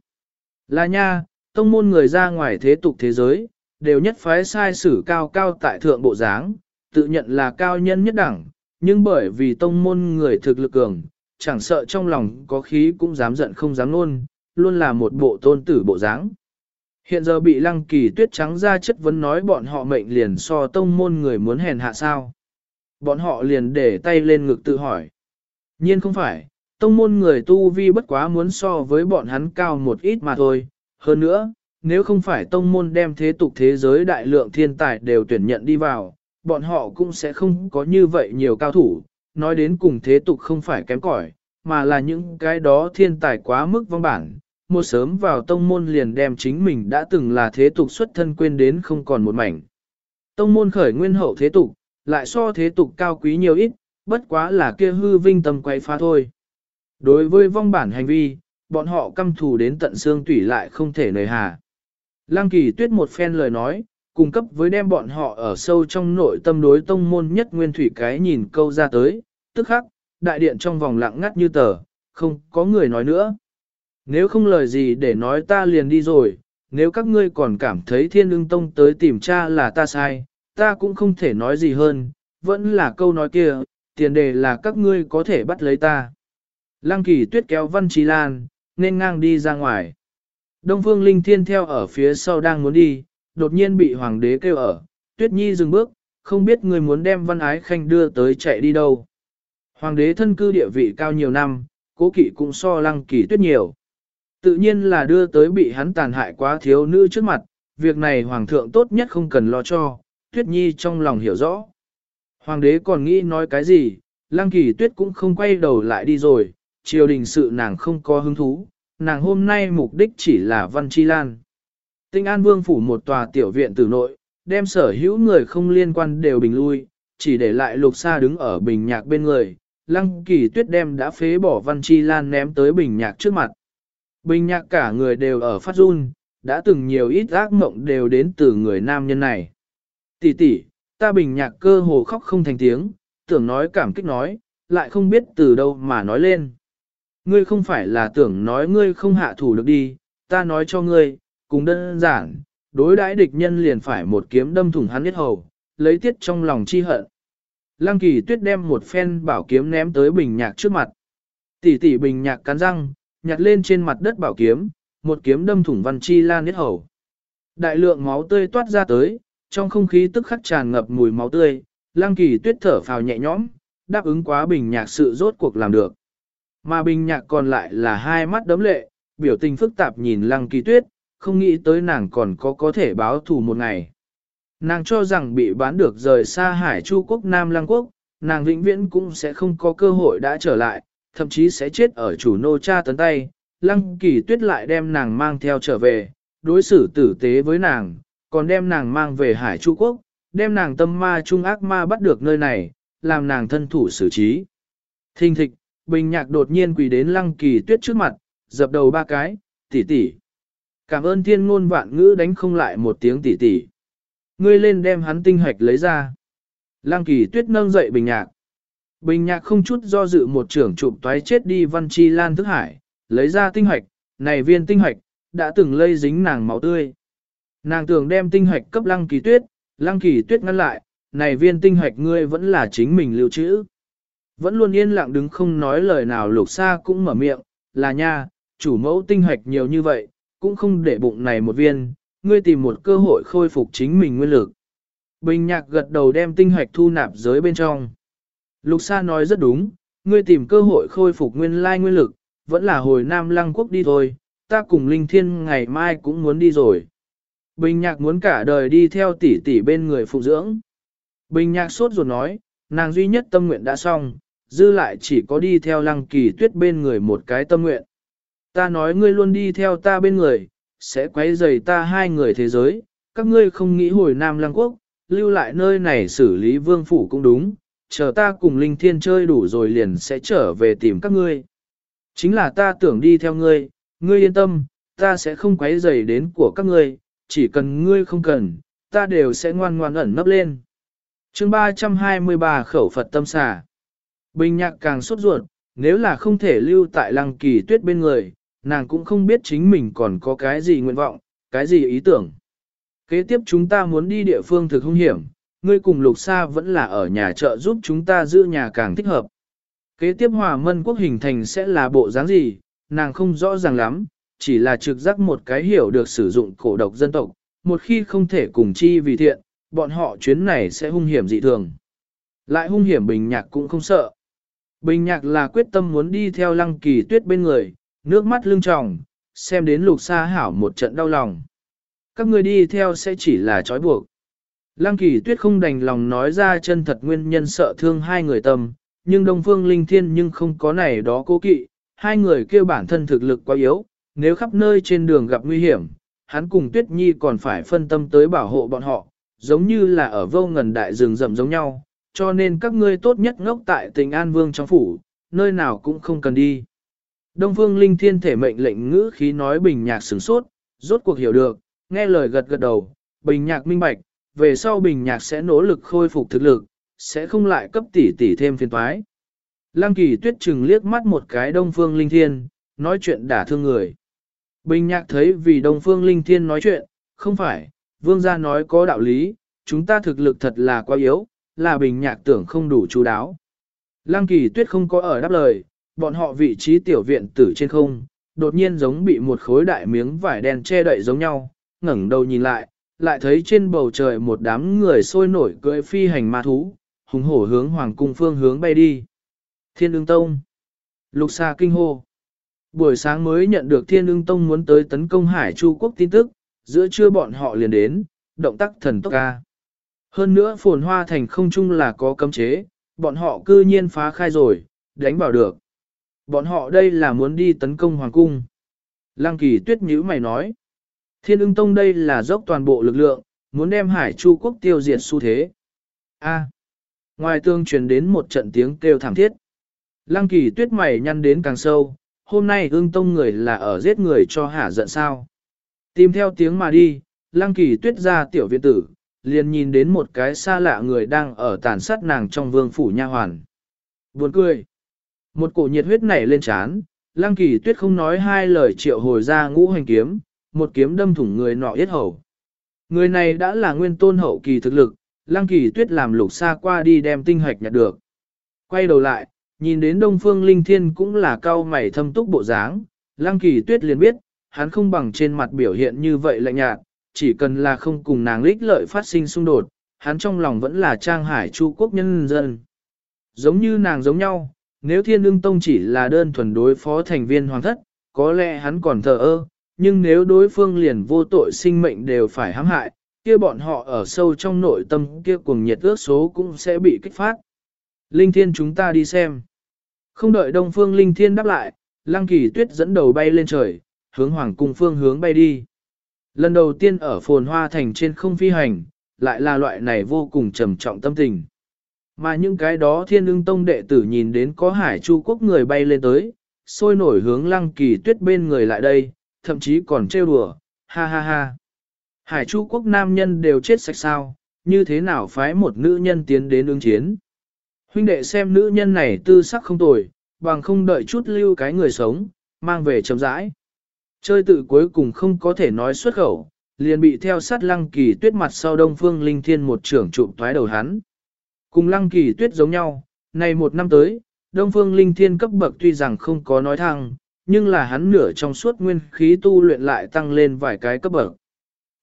Là nha, tông môn người ra ngoài thế tục thế giới, đều nhất phái sai sử cao cao tại thượng bộ dáng, tự nhận là cao nhân nhất đẳng, nhưng bởi vì tông môn người thực lực cường, chẳng sợ trong lòng có khí cũng dám giận không dám luôn, luôn là một bộ tôn tử bộ dáng. Hiện giờ bị lăng kỳ tuyết trắng ra chất vấn nói bọn họ mệnh liền so tông môn người muốn hèn hạ sao. Bọn họ liền để tay lên ngực tự hỏi. Nhiên không phải, tông môn người tu vi bất quá muốn so với bọn hắn cao một ít mà thôi. Hơn nữa, nếu không phải tông môn đem thế tục thế giới đại lượng thiên tài đều tuyển nhận đi vào, bọn họ cũng sẽ không có như vậy nhiều cao thủ. Nói đến cùng thế tục không phải kém cỏi, mà là những cái đó thiên tài quá mức vong bản, một sớm vào tông môn liền đem chính mình đã từng là thế tục xuất thân quên đến không còn một mảnh. Tông môn khởi nguyên hậu thế tục, lại so thế tục cao quý nhiều ít, bất quá là kia hư vinh tâm quay phá thôi. Đối với vong bản hành vi, bọn họ căm thù đến tận xương tủy lại không thể nời hà. Lăng kỳ tuyết một phen lời nói, cung cấp với đem bọn họ ở sâu trong nội tâm đối tông môn nhất nguyên thủy cái nhìn câu ra tới, tức khắc, đại điện trong vòng lặng ngắt như tờ, không có người nói nữa. Nếu không lời gì để nói ta liền đi rồi, nếu các ngươi còn cảm thấy thiên lương tông tới tìm cha là ta sai, ta cũng không thể nói gì hơn, vẫn là câu nói kia, tiền đề là các ngươi có thể bắt lấy ta. Lăng kỳ tuyết kéo văn trí lan, nên ngang đi ra ngoài. Đông phương linh thiên theo ở phía sau đang muốn đi, đột nhiên bị hoàng đế kêu ở, tuyết nhi dừng bước, không biết người muốn đem văn ái khanh đưa tới chạy đi đâu. Hoàng đế thân cư địa vị cao nhiều năm, cố kỵ cũng so lăng kỳ tuyết nhiều. Tự nhiên là đưa tới bị hắn tàn hại quá thiếu nữ trước mặt, việc này hoàng thượng tốt nhất không cần lo cho, tuyết nhi trong lòng hiểu rõ. Hoàng đế còn nghĩ nói cái gì, lăng kỳ tuyết cũng không quay đầu lại đi rồi, triều đình sự nàng không có hứng thú, nàng hôm nay mục đích chỉ là văn chi lan. Tinh An Vương phủ một tòa tiểu viện tử nội, đem sở hữu người không liên quan đều bình lui, chỉ để lại lục xa đứng ở bình nhạc bên người. Lăng kỳ tuyết đem đã phế bỏ văn chi lan ném tới bình nhạc trước mặt. Bình nhạc cả người đều ở phát run, đã từng nhiều ít ác mộng đều đến từ người nam nhân này. Tỷ tỷ, ta bình nhạc cơ hồ khóc không thành tiếng, tưởng nói cảm kích nói, lại không biết từ đâu mà nói lên. Ngươi không phải là tưởng nói ngươi không hạ thủ được đi, ta nói cho ngươi, cùng đơn giản, đối đãi địch nhân liền phải một kiếm đâm thủng hắn huyết hầu, lấy tiết trong lòng chi hận. Lăng kỳ tuyết đem một phen bảo kiếm ném tới bình nhạc trước mặt. Tỷ tỷ bình nhạc cắn răng, nhặt lên trên mặt đất bảo kiếm, một kiếm đâm thủng văn chi lan huyết hầu. Đại lượng máu tươi toát ra tới, trong không khí tức khắc tràn ngập mùi máu tươi, lăng kỳ tuyết thở phào nhẹ nhõm, đáp ứng quá bình nhạc sự rốt cuộc làm được. Mà bình nhạc còn lại là hai mắt đấm lệ, biểu tình phức tạp nhìn lăng kỳ tuyết, không nghĩ tới nàng còn có có thể báo thù một ngày. Nàng cho rằng bị bán được rời xa hải chu quốc Nam Lăng quốc, nàng vĩnh viễn cũng sẽ không có cơ hội đã trở lại, thậm chí sẽ chết ở chủ nô cha tấn tay. Lăng kỳ tuyết lại đem nàng mang theo trở về, đối xử tử tế với nàng, còn đem nàng mang về hải chu quốc, đem nàng tâm ma trung ác ma bắt được nơi này, làm nàng thân thủ xử trí. Thình thịch, bình nhạc đột nhiên quỳ đến lăng kỳ tuyết trước mặt, dập đầu ba cái, tỷ tỷ. Cảm ơn thiên ngôn vạn ngữ đánh không lại một tiếng tỉ tỉ Ngươi lên đem hắn tinh hoạch lấy ra. Lăng kỳ tuyết nâng dậy bình nhạc. Bình nhạc không chút do dự một trưởng chụp toái chết đi văn chi lan thức hải, lấy ra tinh hoạch, này viên tinh hoạch, đã từng lây dính nàng máu tươi. Nàng tưởng đem tinh hoạch cấp lăng kỳ tuyết, lăng kỳ tuyết ngăn lại, này viên tinh hoạch ngươi vẫn là chính mình lưu trữ. Vẫn luôn yên lặng đứng không nói lời nào lục xa cũng mở miệng, là nha, chủ mẫu tinh hoạch nhiều như vậy, cũng không để bụng này một viên, ngươi tìm một cơ hội khôi phục chính mình nguyên lực. Bình nhạc gật đầu đem tinh hoạch thu nạp giới bên trong. Lục Sa nói rất đúng, ngươi tìm cơ hội khôi phục nguyên lai nguyên lực, vẫn là hồi Nam Lăng Quốc đi thôi, ta cùng Linh Thiên ngày mai cũng muốn đi rồi. Bình nhạc muốn cả đời đi theo tỷ tỷ bên người phụ dưỡng. Bình nhạc sốt ruột nói, nàng duy nhất tâm nguyện đã xong, dư lại chỉ có đi theo lăng kỳ tuyết bên người một cái tâm nguyện. Ta nói ngươi luôn đi theo ta bên người, sẽ quấy rầy ta hai người thế giới, các ngươi không nghĩ hồi Nam Lăng Quốc, lưu lại nơi này xử lý vương phủ cũng đúng, chờ ta cùng Linh Thiên chơi đủ rồi liền sẽ trở về tìm các ngươi. Chính là ta tưởng đi theo ngươi, ngươi yên tâm, ta sẽ không quấy rầy đến của các ngươi, chỉ cần ngươi không cần, ta đều sẽ ngoan ngoan ẩn nấp lên. chương 323 khẩu Phật tâm xà. Bình nhạc càng sốt ruột, nếu là không thể lưu tại lăng kỳ tuyết bên người, nàng cũng không biết chính mình còn có cái gì nguyện vọng, cái gì ý tưởng. Kế tiếp chúng ta muốn đi địa phương thực hung hiểm, ngươi cùng lục sa vẫn là ở nhà chợ giúp chúng ta giữ nhà càng thích hợp. Kế tiếp hòa mân quốc hình thành sẽ là bộ dáng gì, nàng không rõ ràng lắm, chỉ là trực giác một cái hiểu được sử dụng cổ độc dân tộc, một khi không thể cùng chi vì thiện, bọn họ chuyến này sẽ hung hiểm dị thường. Lại hung hiểm bình nhạc cũng không sợ. Bình nhạc là quyết tâm muốn đi theo lăng kỳ tuyết bên người, nước mắt lưng tròng, xem đến lục sa hảo một trận đau lòng. Các người đi theo sẽ chỉ là trói buộc. Lăng kỳ tuyết không đành lòng nói ra chân thật nguyên nhân sợ thương hai người tâm, nhưng Đông Phương Linh Thiên nhưng không có này đó cố kỵ, hai người kêu bản thân thực lực quá yếu, nếu khắp nơi trên đường gặp nguy hiểm, hắn cùng Tuyết Nhi còn phải phân tâm tới bảo hộ bọn họ, giống như là ở vô ngần đại rừng rậm giống nhau, cho nên các ngươi tốt nhất ngốc tại tình An Vương trong phủ, nơi nào cũng không cần đi. Đông Phương Linh Thiên thể mệnh lệnh ngữ khí nói bình nhạc sửng sốt, rốt cuộc hiểu được, nghe lời gật gật đầu, bình nhạc minh bạch, về sau bình nhạc sẽ nỗ lực khôi phục thực lực, sẽ không lại cấp tỷ tỷ thêm phiền toái. Lăng kỳ tuyết chừng liếc mắt một cái Đông Phương Linh Thiên, nói chuyện đả thương người. Bình nhạc thấy vì Đông Phương Linh Thiên nói chuyện, không phải, vương gia nói có đạo lý, chúng ta thực lực thật là quá yếu, là bình nhạc tưởng không đủ chú đáo. Lăng kỳ tuyết không có ở đáp lời, bọn họ vị trí tiểu viện tử trên không, đột nhiên giống bị một khối đại miếng vải đen che đậy giống nhau, ngẩng đầu nhìn lại, lại thấy trên bầu trời một đám người sôi nổi cưỡi phi hành ma thú, hùng hổ hướng hoàng cung phương hướng bay đi. Thiên ương tông. Lục xa kinh hô. Buổi sáng mới nhận được thiên ương tông muốn tới tấn công hải chu quốc tin tức, giữa trưa bọn họ liền đến, động tác thần tốc ca. Hơn nữa phồn hoa thành không chung là có cấm chế, bọn họ cư nhiên phá khai rồi, đánh bảo được. Bọn họ đây là muốn đi tấn công hoàng cung. Lăng kỳ tuyết nhữ mày nói. Thiên ưng tông đây là dốc toàn bộ lực lượng, muốn đem hải chu quốc tiêu diệt xu thế. A. ngoài tương truyền đến một trận tiếng kêu thảm thiết. Lăng kỳ tuyết mày nhăn đến càng sâu, hôm nay ưng tông người là ở giết người cho hả giận sao. Tìm theo tiếng mà đi, lăng kỳ tuyết ra tiểu viện tử, liền nhìn đến một cái xa lạ người đang ở tàn sát nàng trong vương phủ nha hoàn. Buồn cười. Một cổ nhiệt huyết nảy lên chán, lăng kỳ tuyết không nói hai lời triệu hồi ra ngũ hành kiếm, một kiếm đâm thủng người nọ yết hầu. Người này đã là nguyên tôn hậu kỳ thực lực, lăng kỳ tuyết làm lục xa qua đi đem tinh hạch nhặt được. Quay đầu lại, nhìn đến đông phương linh thiên cũng là cao mày thâm túc bộ dáng, lăng kỳ tuyết liền biết, hắn không bằng trên mặt biểu hiện như vậy lạnh nhạt, chỉ cần là không cùng nàng lích lợi phát sinh xung đột, hắn trong lòng vẫn là trang hải chu quốc nhân dân. Giống như nàng giống nhau, nếu thiên ương tông chỉ là đơn thuần đối phó thành viên hoàng thất, có lẽ hắn còn thờ ơ, nhưng nếu đối phương liền vô tội sinh mệnh đều phải hãm hại, kia bọn họ ở sâu trong nội tâm kia cuồng nhiệt ước số cũng sẽ bị kích phát. Linh Thiên chúng ta đi xem. Không đợi Đông Phương Linh Thiên đáp lại, Lăng Kỳ Tuyết dẫn đầu bay lên trời, hướng Hoàng Cung phương hướng bay đi. Lần đầu tiên ở phồn hoa thành trên không phi hành, lại là loại này vô cùng trầm trọng tâm tình. Mà những cái đó thiên ưng tông đệ tử nhìn đến có hải chu quốc người bay lên tới, sôi nổi hướng lăng kỳ tuyết bên người lại đây, thậm chí còn trêu đùa, ha ha ha. Hải chu quốc nam nhân đều chết sạch sao, như thế nào phái một nữ nhân tiến đến ứng chiến. Huynh đệ xem nữ nhân này tư sắc không tồi, bằng không đợi chút lưu cái người sống, mang về chậm rãi. Chơi tự cuối cùng không có thể nói xuất khẩu, liền bị theo sát lăng kỳ tuyết mặt sau đông phương linh thiên một trưởng trụ thoái đầu hắn. Cùng lăng kỳ tuyết giống nhau, này một năm tới, đông phương linh thiên cấp bậc tuy rằng không có nói thăng, nhưng là hắn nửa trong suốt nguyên khí tu luyện lại tăng lên vài cái cấp bậc.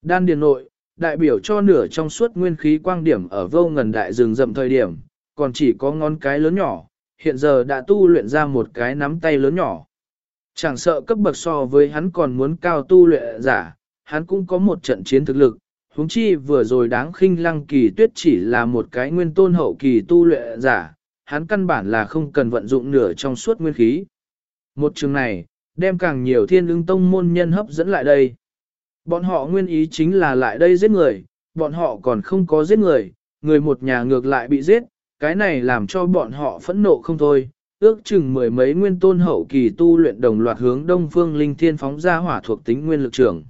Đan điền nội, đại biểu cho nửa trong suốt nguyên khí quang điểm ở vô ngần đại rừng rậm thời điểm, còn chỉ có ngón cái lớn nhỏ, hiện giờ đã tu luyện ra một cái nắm tay lớn nhỏ. Chẳng sợ cấp bậc so với hắn còn muốn cao tu luyện giả, hắn cũng có một trận chiến thực lực, huống chi vừa rồi đáng khinh lăng kỳ tuyết chỉ là một cái nguyên tôn hậu kỳ tu luyện giả, hắn căn bản là không cần vận dụng nửa trong suốt nguyên khí. Một trường này, đem càng nhiều thiên ưng tông môn nhân hấp dẫn lại đây. Bọn họ nguyên ý chính là lại đây giết người, bọn họ còn không có giết người, người một nhà ngược lại bị giết, cái này làm cho bọn họ phẫn nộ không thôi. Ước chừng mười mấy nguyên tôn hậu kỳ tu luyện đồng loạt hướng đông phương linh thiên phóng ra hỏa thuộc tính nguyên lực trưởng.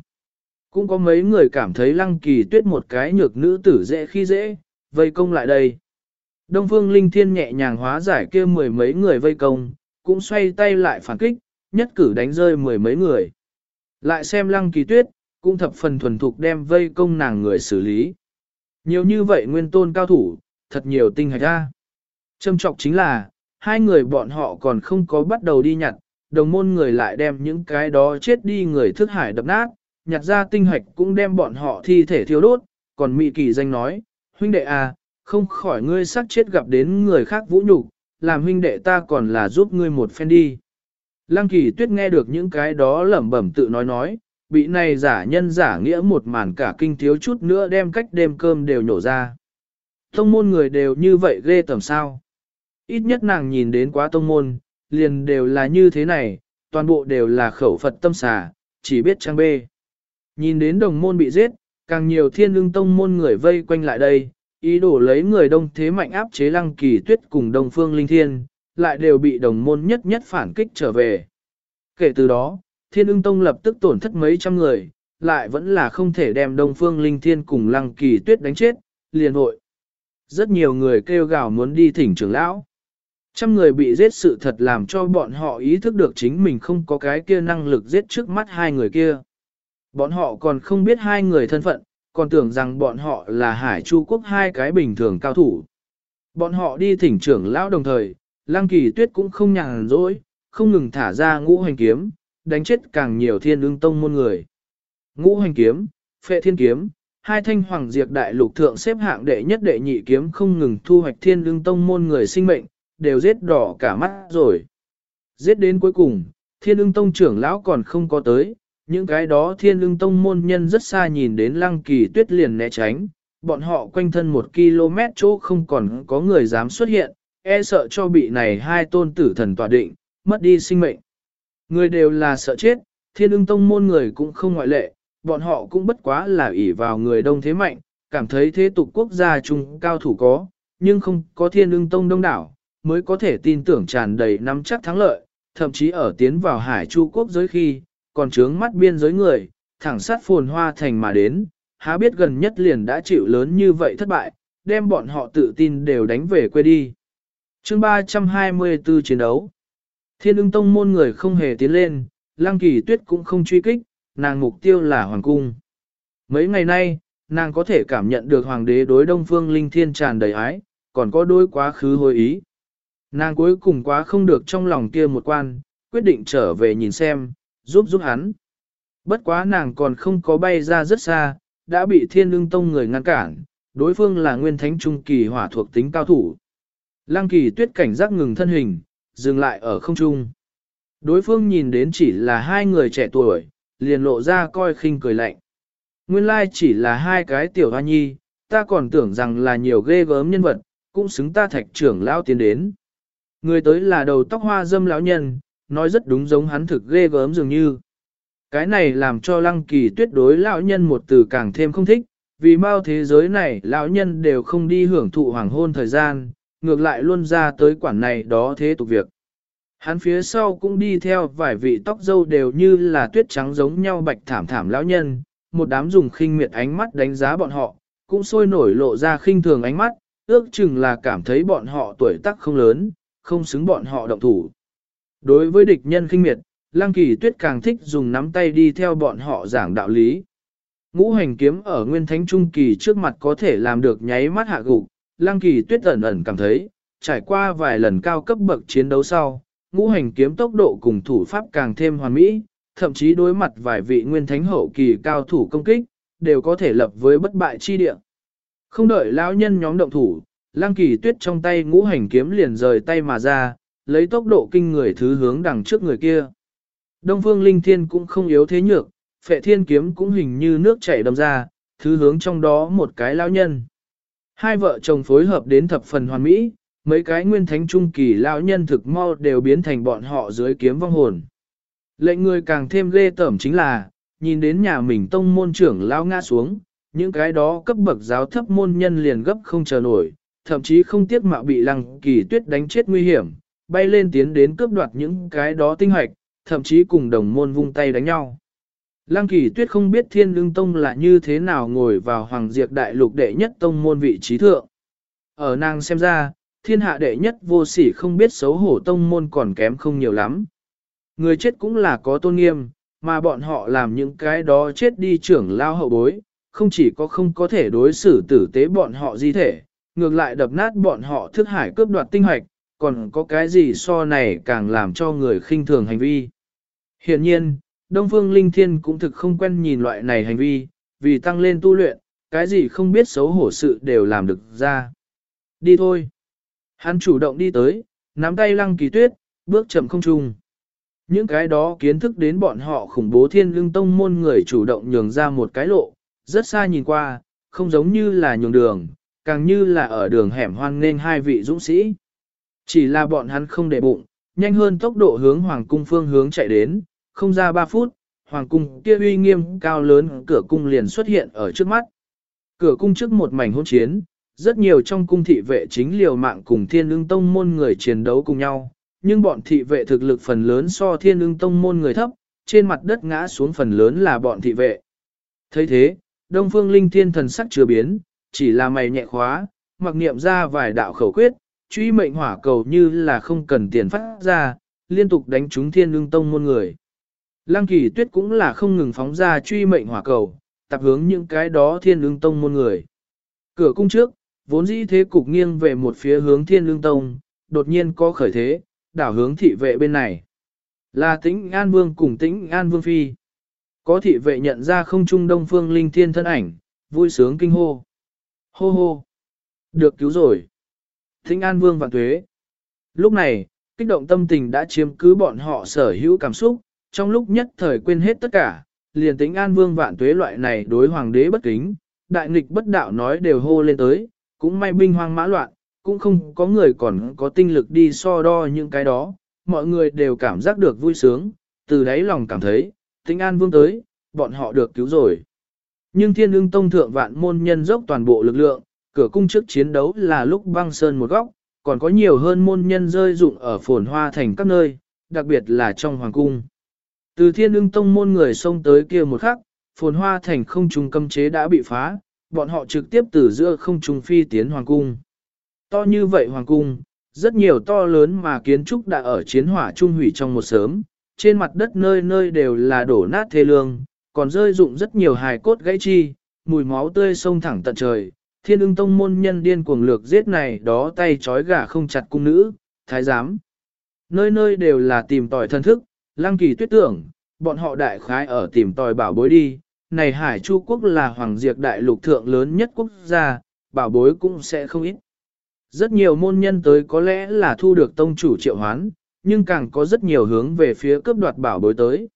Cũng có mấy người cảm thấy lăng kỳ tuyết một cái nhược nữ tử dễ khi dễ, vây công lại đây. Đông phương linh thiên nhẹ nhàng hóa giải kia mười mấy người vây công, cũng xoay tay lại phản kích, nhất cử đánh rơi mười mấy người. Lại xem lăng kỳ tuyết, cũng thập phần thuần thục đem vây công nàng người xử lý. Nhiều như vậy nguyên tôn cao thủ, thật nhiều tinh hạch ra. Trâm trọng chính là, hai người bọn họ còn không có bắt đầu đi nhặt, đồng môn người lại đem những cái đó chết đi người thức hải đập nát, nhặt ra tinh hạch cũng đem bọn họ thi thể thiêu đốt, còn Mị Kỳ danh nói, huynh đệ à, không khỏi ngươi sắc chết gặp đến người khác vũ nhục, làm huynh đệ ta còn là giúp ngươi một phen đi. Lăng kỳ tuyết nghe được những cái đó lẩm bẩm tự nói nói, bị này giả nhân giả nghĩa một màn cả kinh thiếu chút nữa đem cách đêm cơm đều nhổ ra. Tông môn người đều như vậy ghê tầm sao. Ít nhất nàng nhìn đến quá tông môn, liền đều là như thế này, toàn bộ đều là khẩu Phật tâm xà, chỉ biết trang bê. Nhìn đến đồng môn bị giết, càng nhiều thiên lương tông môn người vây quanh lại đây, ý đồ lấy người đông thế mạnh áp chế lăng kỳ tuyết cùng đồng phương linh thiên, lại đều bị đồng môn nhất nhất phản kích trở về. Kể từ đó, thiên ưng tông lập tức tổn thất mấy trăm người, lại vẫn là không thể đem đông phương linh thiên cùng lăng kỳ tuyết đánh chết, liền hội. Rất nhiều người kêu gào muốn đi thỉnh trưởng lão. Trăm người bị giết sự thật làm cho bọn họ ý thức được chính mình không có cái kia năng lực giết trước mắt hai người kia. Bọn họ còn không biết hai người thân phận, còn tưởng rằng bọn họ là hải chu quốc hai cái bình thường cao thủ. Bọn họ đi thỉnh trưởng lão đồng thời, Lăng Kỳ Tuyết cũng không nhàn rỗi, không ngừng thả ra ngũ hành kiếm, đánh chết càng nhiều thiên ương tông môn người. Ngũ hành kiếm, phệ thiên kiếm, hai thanh hoàng diệt đại lục thượng xếp hạng đệ nhất đệ nhị kiếm không ngừng thu hoạch thiên ương tông môn người sinh mệnh, đều giết đỏ cả mắt rồi. Giết đến cuối cùng, thiên ương tông trưởng lão còn không có tới, những cái đó thiên lương tông môn nhân rất xa nhìn đến lăng kỳ tuyết liền né tránh, bọn họ quanh thân một km chỗ không còn có người dám xuất hiện, e sợ cho bị này hai tôn tử thần tòa định, mất đi sinh mệnh. Người đều là sợ chết, thiên ưng tông môn người cũng không ngoại lệ, bọn họ cũng bất quá là ỷ vào người đông thế mạnh, cảm thấy thế tục quốc gia chung cao thủ có, nhưng không có thiên ưng tông đông đảo, mới có thể tin tưởng tràn đầy nắm chắc thắng lợi, thậm chí ở tiến vào hải chu quốc giới khi, còn trướng mắt biên giới người, thẳng sát phồn hoa thành mà đến, há biết gần nhất liền đã chịu lớn như vậy thất bại, đem bọn họ tự tin đều đánh về quê đi. chương 324 chiến đấu Thiên ưng tông môn người không hề tiến lên, lăng kỳ tuyết cũng không truy kích, nàng mục tiêu là hoàng cung. Mấy ngày nay, nàng có thể cảm nhận được hoàng đế đối đông phương linh thiên tràn đầy ái, còn có đối quá khứ hồi ý. Nàng cuối cùng quá không được trong lòng kia một quan, quyết định trở về nhìn xem, giúp giúp hắn. Bất quá nàng còn không có bay ra rất xa, đã bị thiên lương tông người ngăn cản, đối phương là nguyên thánh trung kỳ hỏa thuộc tính cao thủ. Lăng kỳ tuyết cảnh giác ngừng thân hình, dừng lại ở không trung. Đối phương nhìn đến chỉ là hai người trẻ tuổi, liền lộ ra coi khinh cười lạnh. Nguyên lai chỉ là hai cái tiểu hoa nhi, ta còn tưởng rằng là nhiều ghê gớm nhân vật, cũng xứng ta thạch trưởng lão tiến đến. Người tới là đầu tóc hoa dâm lão nhân, nói rất đúng giống hắn thực ghê gớm dường như. Cái này làm cho lăng kỳ tuyết đối lão nhân một từ càng thêm không thích, vì bao thế giới này lão nhân đều không đi hưởng thụ hoàng hôn thời gian, ngược lại luôn ra tới quản này đó thế tục việc. Hắn phía sau cũng đi theo vài vị tóc dâu đều như là tuyết trắng giống nhau bạch thảm thảm lão nhân, một đám dùng khinh miệt ánh mắt đánh giá bọn họ, cũng sôi nổi lộ ra khinh thường ánh mắt, ước chừng là cảm thấy bọn họ tuổi tác không lớn, không xứng bọn họ động thủ. Đối với địch nhân kinh miệt, Lăng Kỳ Tuyết càng thích dùng nắm tay đi theo bọn họ giảng đạo lý. Ngũ hành kiếm ở Nguyên Thánh Trung Kỳ trước mặt có thể làm được nháy mắt hạ gục, Lăng Kỳ Tuyết ẩn ẩn cảm thấy, trải qua vài lần cao cấp bậc chiến đấu sau, ngũ hành kiếm tốc độ cùng thủ pháp càng thêm hoàn mỹ, thậm chí đối mặt vài vị Nguyên Thánh hậu kỳ cao thủ công kích, đều có thể lập với bất bại chi địa. Không đợi lão nhân nhóm động thủ, Lăng Kỳ Tuyết trong tay ngũ hành kiếm liền rời tay mà ra, lấy tốc độ kinh người thứ hướng đằng trước người kia. Đông Phương Linh Thiên cũng không yếu thế nhược, phệ thiên kiếm cũng hình như nước chảy đâm ra, thứ hướng trong đó một cái lão nhân. Hai vợ chồng phối hợp đến thập phần hoàn mỹ, mấy cái nguyên thánh trung kỳ lão nhân thực mau đều biến thành bọn họ dưới kiếm vong hồn. Lệnh người càng thêm ghê tởm chính là, nhìn đến nhà mình tông môn trưởng lão ngã xuống, những cái đó cấp bậc giáo thấp môn nhân liền gấp không chờ nổi, thậm chí không tiếc mạo bị lăng kỳ tuyết đánh chết nguy hiểm, bay lên tiến đến cướp đoạt những cái đó tinh hoạch, thậm chí cùng đồng môn vung tay đánh nhau. Lăng kỳ tuyết không biết thiên lương tông là như thế nào ngồi vào hoàng diệt đại lục đệ nhất tông môn vị trí thượng. Ở nàng xem ra, thiên hạ đệ nhất vô sỉ không biết xấu hổ tông môn còn kém không nhiều lắm. Người chết cũng là có tôn nghiêm, mà bọn họ làm những cái đó chết đi trưởng lao hậu bối, không chỉ có không có thể đối xử tử tế bọn họ di thể, ngược lại đập nát bọn họ thức hải cướp đoạt tinh hoạch, còn có cái gì so này càng làm cho người khinh thường hành vi. Hiện nhiên, Đông Phương Linh Thiên cũng thực không quen nhìn loại này hành vi, vì tăng lên tu luyện, cái gì không biết xấu hổ sự đều làm được ra. Đi thôi. Hắn chủ động đi tới, nắm tay lăng kỳ tuyết, bước chậm không trung. Những cái đó kiến thức đến bọn họ khủng bố thiên lương tông môn người chủ động nhường ra một cái lộ, rất xa nhìn qua, không giống như là nhường đường, càng như là ở đường hẻm hoang nên hai vị dũng sĩ. Chỉ là bọn hắn không để bụng, nhanh hơn tốc độ hướng hoàng cung phương hướng chạy đến, không ra 3 phút, hoàng cung kia uy nghiêm cao lớn cửa cung liền xuất hiện ở trước mắt. Cửa cung trước một mảnh hỗn chiến, rất nhiều trong cung thị vệ chính liều mạng cùng thiên ưng tông môn người chiến đấu cùng nhau, nhưng bọn thị vệ thực lực phần lớn so thiên ưng tông môn người thấp, trên mặt đất ngã xuống phần lớn là bọn thị vệ. thấy thế, Đông Phương Linh Thiên thần sắc chưa biến, chỉ là mày nhẹ khóa, mặc niệm ra vài đạo khẩu quyết, truy mệnh hỏa cầu như là không cần tiền phát ra, liên tục đánh trúng thiên lương tông môn người. Lăng kỳ tuyết cũng là không ngừng phóng ra truy mệnh hỏa cầu, tập hướng những cái đó thiên lương tông môn người. Cửa cung trước, vốn dĩ thế cục nghiêng về một phía hướng thiên lương tông, đột nhiên có khởi thế, đảo hướng thị vệ bên này. Là tĩnh An Vương cùng tĩnh An Vương Phi. Có thị vệ nhận ra không trung đông phương linh thiên thân ảnh, vui sướng kinh hô. Hô hô. Được cứu rồi. Thính An Vương Vạn Tuế. Lúc này, kích động tâm tình đã chiếm cứ bọn họ sở hữu cảm xúc, trong lúc nhất thời quên hết tất cả, liền tính An Vương vạn tuế loại này đối hoàng đế bất kính, đại nghịch bất đạo nói đều hô lên tới, cũng may binh hoang mã loạn, cũng không có người còn có tinh lực đi so đo những cái đó, mọi người đều cảm giác được vui sướng, từ đáy lòng cảm thấy, tính An Vương tới, bọn họ được cứu rồi. Nhưng thiên ương tông thượng vạn môn nhân dốc toàn bộ lực lượng, cửa cung trước chiến đấu là lúc băng sơn một góc, còn có nhiều hơn môn nhân rơi dụng ở phồn hoa thành các nơi, đặc biệt là trong hoàng cung. Từ thiên ưng tông môn người xông tới kia một khắc, phồn hoa thành không trung cấm chế đã bị phá, bọn họ trực tiếp từ giữa không trung phi tiến hoàng cung. To như vậy hoàng cung, rất nhiều to lớn mà kiến trúc đã ở chiến hỏa trung hủy trong một sớm, trên mặt đất nơi nơi đều là đổ nát thê lương, còn rơi dụng rất nhiều hài cốt gãy chi, mùi máu tươi sông thẳng tận trời. Thiên ưng tông môn nhân điên cuồng lược giết này đó tay trói gà không chặt cung nữ, thái giám. Nơi nơi đều là tìm tòi thân thức, lăng kỳ tuyết tưởng, bọn họ đại khái ở tìm tòi bảo bối đi. Này Hải Chu quốc là hoàng diệt đại lục thượng lớn nhất quốc gia, bảo bối cũng sẽ không ít. Rất nhiều môn nhân tới có lẽ là thu được tông chủ triệu hoán, nhưng càng có rất nhiều hướng về phía cướp đoạt bảo bối tới.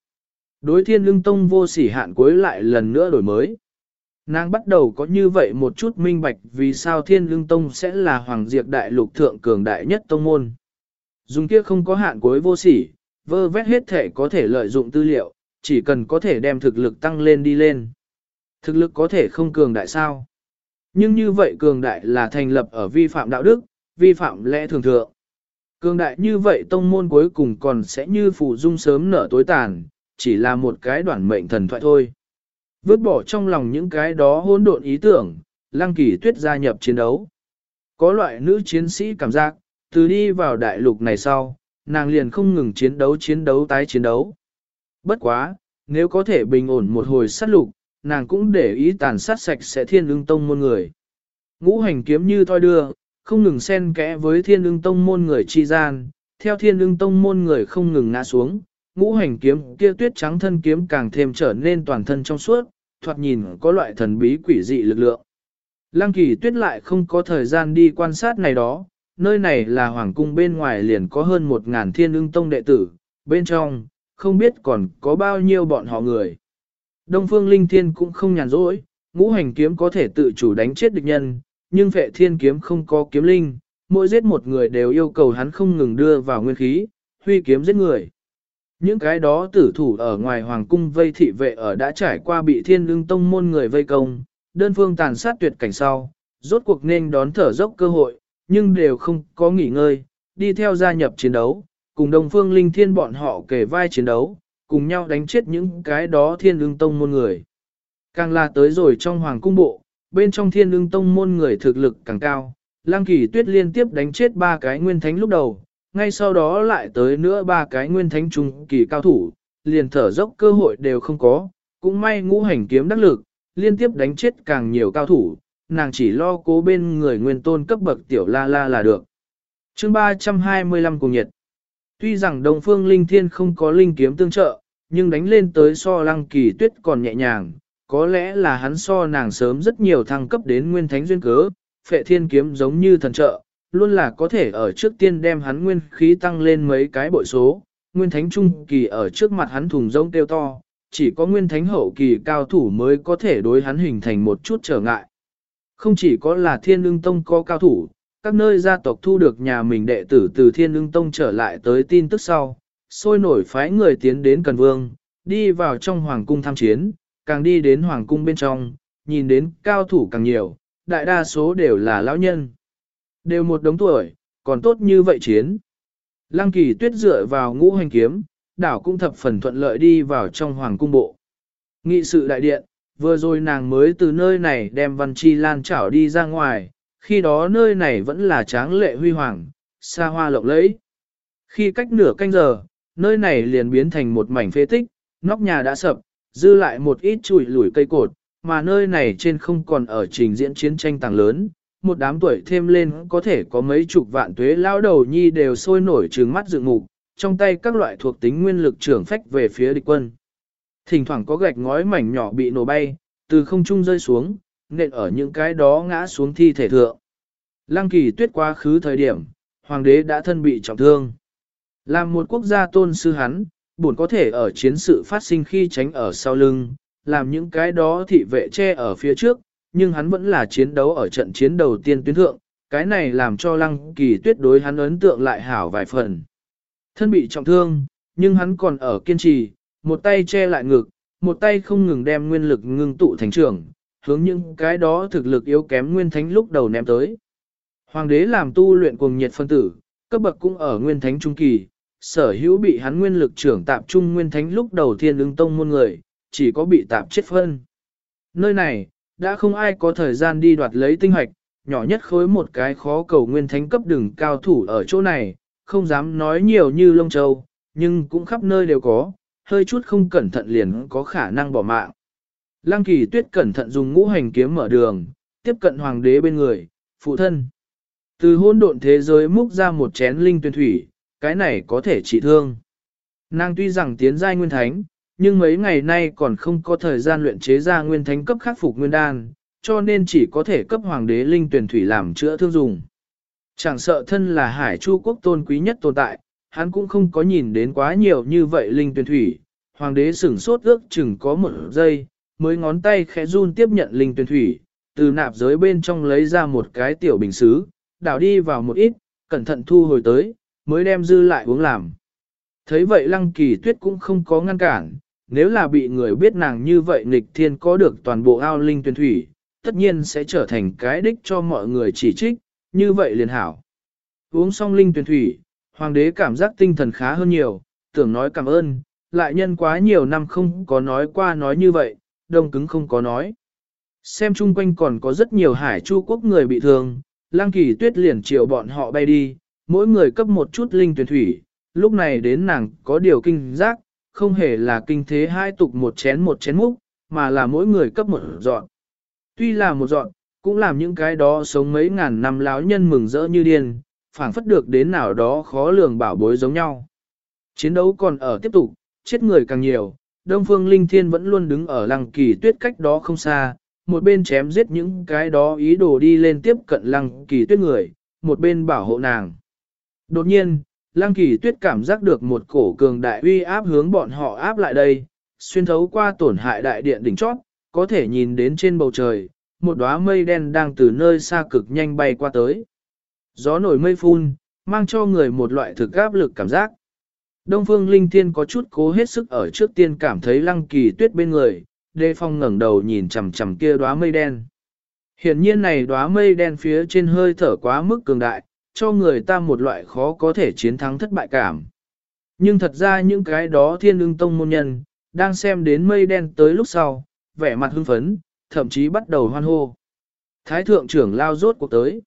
Đối thiên lương tông vô sỉ hạn cuối lại lần nữa đổi mới. Nàng bắt đầu có như vậy một chút minh bạch vì sao thiên lương tông sẽ là hoàng diệt đại lục thượng cường đại nhất tông môn. Dùng kia không có hạn cuối vô sỉ, vơ vét hết thể có thể lợi dụng tư liệu, chỉ cần có thể đem thực lực tăng lên đi lên. Thực lực có thể không cường đại sao. Nhưng như vậy cường đại là thành lập ở vi phạm đạo đức, vi phạm lẽ thường thượng. Cường đại như vậy tông môn cuối cùng còn sẽ như phù dung sớm nở tối tàn, chỉ là một cái đoạn mệnh thần thoại thôi. Vứt bỏ trong lòng những cái đó hỗn độn ý tưởng, lăng kỳ tuyết gia nhập chiến đấu. Có loại nữ chiến sĩ cảm giác, từ đi vào đại lục này sau, nàng liền không ngừng chiến đấu chiến đấu tái chiến đấu. Bất quá, nếu có thể bình ổn một hồi sát lục, nàng cũng để ý tàn sát sạch sẽ thiên lương tông môn người. Ngũ hành kiếm như thoi đưa, không ngừng xen kẽ với thiên lương tông môn người chi gian, theo thiên lương tông môn người không ngừng ngã xuống, ngũ hành kiếm kia tuyết trắng thân kiếm càng thêm trở nên toàn thân trong suốt, thoạt nhìn có loại thần bí quỷ dị lực lượng. Lăng kỳ tuyết lại không có thời gian đi quan sát này đó, nơi này là hoàng cung bên ngoài liền có hơn một ngàn thiên ưng tông đệ tử, bên trong, không biết còn có bao nhiêu bọn họ người. Đông phương linh thiên cũng không nhàn rỗi, ngũ hành kiếm có thể tự chủ đánh chết địch nhân, nhưng vệ thiên kiếm không có kiếm linh, mỗi giết một người đều yêu cầu hắn không ngừng đưa vào nguyên khí, huy kiếm giết người. Những cái đó tử thủ ở ngoài hoàng cung vây thị vệ ở đã trải qua bị thiên lương tông môn người vây công, đơn phương tàn sát tuyệt cảnh sau, rốt cuộc nên đón thở dốc cơ hội, nhưng đều không có nghỉ ngơi, đi theo gia nhập chiến đấu, cùng đồng phương linh thiên bọn họ kề vai chiến đấu, cùng nhau đánh chết những cái đó thiên lương tông môn người. Càng là tới rồi trong hoàng cung bộ, bên trong thiên lương tông môn người thực lực càng cao, lang kỳ tuyết liên tiếp đánh chết ba cái nguyên thánh lúc đầu, ngay sau đó lại tới nữa ba cái nguyên thánh trung kỳ cao thủ, liền thở dốc cơ hội đều không có, cũng may ngũ hành kiếm đắc lực, liên tiếp đánh chết càng nhiều cao thủ, nàng chỉ lo cố bên người nguyên tôn cấp bậc tiểu la la là được. chương 325 cùng nhiệt. Tuy rằng Đông Phương Linh Thiên không có linh kiếm tương trợ, nhưng đánh lên tới so lăng kỳ tuyết còn nhẹ nhàng, có lẽ là hắn so nàng sớm rất nhiều thăng cấp đến nguyên thánh duyên cớ, phệ thiên kiếm giống như thần trợ, luôn là có thể ở trước tiên đem hắn nguyên khí tăng lên mấy cái bội số, nguyên thánh trung kỳ ở trước mặt hắn thùng rông tiêu to, chỉ có nguyên thánh hậu kỳ cao thủ mới có thể đối hắn hình thành một chút trở ngại. Không chỉ có là thiên Lương tông có cao thủ, các nơi gia tộc thu được nhà mình đệ tử từ thiên Lương tông trở lại tới tin tức sau, sôi nổi phái người tiến đến Cần Vương, đi vào trong hoàng cung tham chiến, càng đi đến hoàng cung bên trong, nhìn đến cao thủ càng nhiều, đại đa số đều là lão nhân. Đều một đống tuổi, còn tốt như vậy chiến. Lăng kỳ tuyết dựa vào ngũ hành kiếm, đảo cũng thập phần thuận lợi đi vào trong hoàng cung bộ. Nghị sự đại điện, vừa rồi nàng mới từ nơi này đem văn chi lan chảo đi ra ngoài, khi đó nơi này vẫn là tráng lệ huy hoàng, xa hoa lộng lẫy. Khi cách nửa canh giờ, nơi này liền biến thành một mảnh phế tích, nóc nhà đã sập, dư lại một ít chùi lủi cây cột, mà nơi này trên không còn ở trình diễn chiến tranh tàng lớn, một đám tuổi thêm lên có thể có mấy chục vạn tuế lao đầu nhi đều sôi nổi trừng mắt dựng ngục, trong tay các loại thuộc tính nguyên lực trưởng phách về phía địch quân. Thỉnh thoảng có gạch ngói mảnh nhỏ bị nổ bay, từ không trung rơi xuống, nện ở những cái đó ngã xuống thi thể thượng. Lăng kỳ tuyết quá khứ thời điểm, hoàng đế đã thân bị trọng thương. Làm một quốc gia tôn sư hắn, buồn có thể ở chiến sự phát sinh khi tránh ở sau lưng, làm những cái đó thị vệ che ở phía trước, nhưng hắn vẫn là chiến đấu ở trận chiến đầu tiên tuyến thượng, cái này làm cho lăng kỳ tuyết đối hắn ấn tượng lại hảo vài phần. Thân bị trọng thương, nhưng hắn còn ở kiên trì, một tay che lại ngực, một tay không ngừng đem nguyên lực ngưng tụ thành trưởng. hướng những cái đó thực lực yếu kém nguyên thánh lúc đầu ném tới. Hoàng đế làm tu luyện cuồng nhiệt phân tử, cấp bậc cũng ở nguyên thánh trung kỳ, sở hữu bị hắn nguyên lực trưởng tạm trung nguyên thánh lúc đầu thiên ứng tông môn người, chỉ có bị tạm chết phân. Nơi này, đã không ai có thời gian đi đoạt lấy tinh hoạch, nhỏ nhất khối một cái khó cầu nguyên thánh cấp đừng cao thủ ở chỗ này, không dám nói nhiều như lông châu, nhưng cũng khắp nơi đều có, hơi chút không cẩn thận liền có khả năng bỏ mạng. Lăng kỳ tuyết cẩn thận dùng ngũ hành kiếm mở đường, tiếp cận hoàng đế bên người, phụ thân. Từ hôn độn thế giới múc ra một chén linh tuyên thủy, cái này có thể trị thương. Nàng tuy rằng tiến giai nguyên thánh, nhưng mấy ngày nay còn không có thời gian luyện chế ra nguyên thánh cấp khắc phục nguyên đan, cho nên chỉ có thể cấp hoàng đế linh tuyển thủy làm chữa thương dùng. Chẳng sợ thân là hải chu quốc tôn quý nhất tồn tại, hắn cũng không có nhìn đến quá nhiều như vậy linh tuyển thủy. Hoàng đế sửng sốt ước chừng có một giây, mới ngón tay khẽ run tiếp nhận linh tuyển thủy, từ nạp giới bên trong lấy ra một cái tiểu bình xứ, đảo đi vào một ít, cẩn thận thu hồi tới, mới đem dư lại uống làm. Thấy vậy lăng kỳ tuyết cũng không có ngăn cản, nếu là bị người biết nàng như vậy nghịch thiên có được toàn bộ ao linh tuyển thủy, tất nhiên sẽ trở thành cái đích cho mọi người chỉ trích, như vậy liền hảo. Uống xong linh tuyển thủy, hoàng đế cảm giác tinh thần khá hơn nhiều, tưởng nói cảm ơn, lại nhân quá nhiều năm không có nói qua nói như vậy, đông cứng không có nói. Xem chung quanh còn có rất nhiều hải chu quốc người bị thương, Lang kỳ tuyết liền chiều bọn họ bay đi, mỗi người cấp một chút linh tuyển thủy, lúc này đến nàng có điều kinh giác, không hề là kinh thế hai tục một chén một chén múc, mà là mỗi người cấp một dọn. Tuy là một dọn, cũng làm những cái đó sống mấy ngàn năm láo nhân mừng rỡ như điên, phảng phất được đến nào đó khó lường bảo bối giống nhau. Chiến đấu còn ở tiếp tục, chết người càng nhiều, Đông Phương Linh Thiên vẫn luôn đứng ở lăng kỳ tuyết cách đó không xa, một bên chém giết những cái đó ý đồ đi lên tiếp cận lăng kỳ tuyết người, một bên bảo hộ nàng. Đột nhiên, lăng kỳ tuyết cảm giác được một cổ cường đại uy áp hướng bọn họ áp lại đây, xuyên thấu qua tổn hại đại điện đỉnh chót, có thể nhìn đến trên bầu trời, một đóa mây đen đang từ nơi xa cực nhanh bay qua tới. Gió nổi mây phun, mang cho người một loại thực áp lực cảm giác. Đông Phương Linh Thiên có chút cố hết sức ở trước tiên cảm thấy lăng kỳ tuyết bên người, đề phong ngẩng đầu nhìn chằm chằm kia đóa mây đen. Hiển nhiên này đóa mây đen phía trên hơi thở quá mức cường đại, cho người ta một loại khó có thể chiến thắng thất bại cảm. Nhưng thật ra những cái đó thiên lương tông môn nhân, đang xem đến mây đen tới lúc sau, vẻ mặt hưng phấn, thậm chí bắt đầu hoan hô. Thái thượng trưởng lao rốt cuộc tới.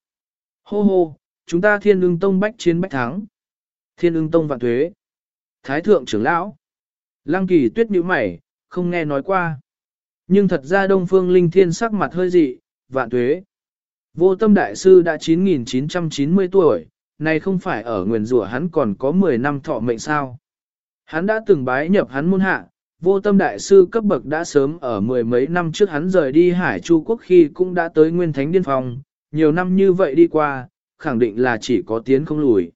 Hô hô, chúng ta thiên lương tông bách chiến bách thắng. Thiên lương tông vạn thuế. Thái thượng trưởng lão. Lăng kỳ tuyết nhíu mày, không nghe nói qua. Nhưng thật ra Đông Phương Linh Thiên sắc mặt hơi dị, vạn tuế. Vô tâm đại sư đã 9.990 tuổi, này không phải ở nguyền rủa hắn còn có 10 năm thọ mệnh sao. Hắn đã từng bái nhập hắn môn hạ, vô tâm đại sư cấp bậc đã sớm ở mười mấy năm trước hắn rời đi Hải Chu Quốc khi cũng đã tới Nguyên Thánh Điên Phong, nhiều năm như vậy đi qua, khẳng định là chỉ có tiến không lùi.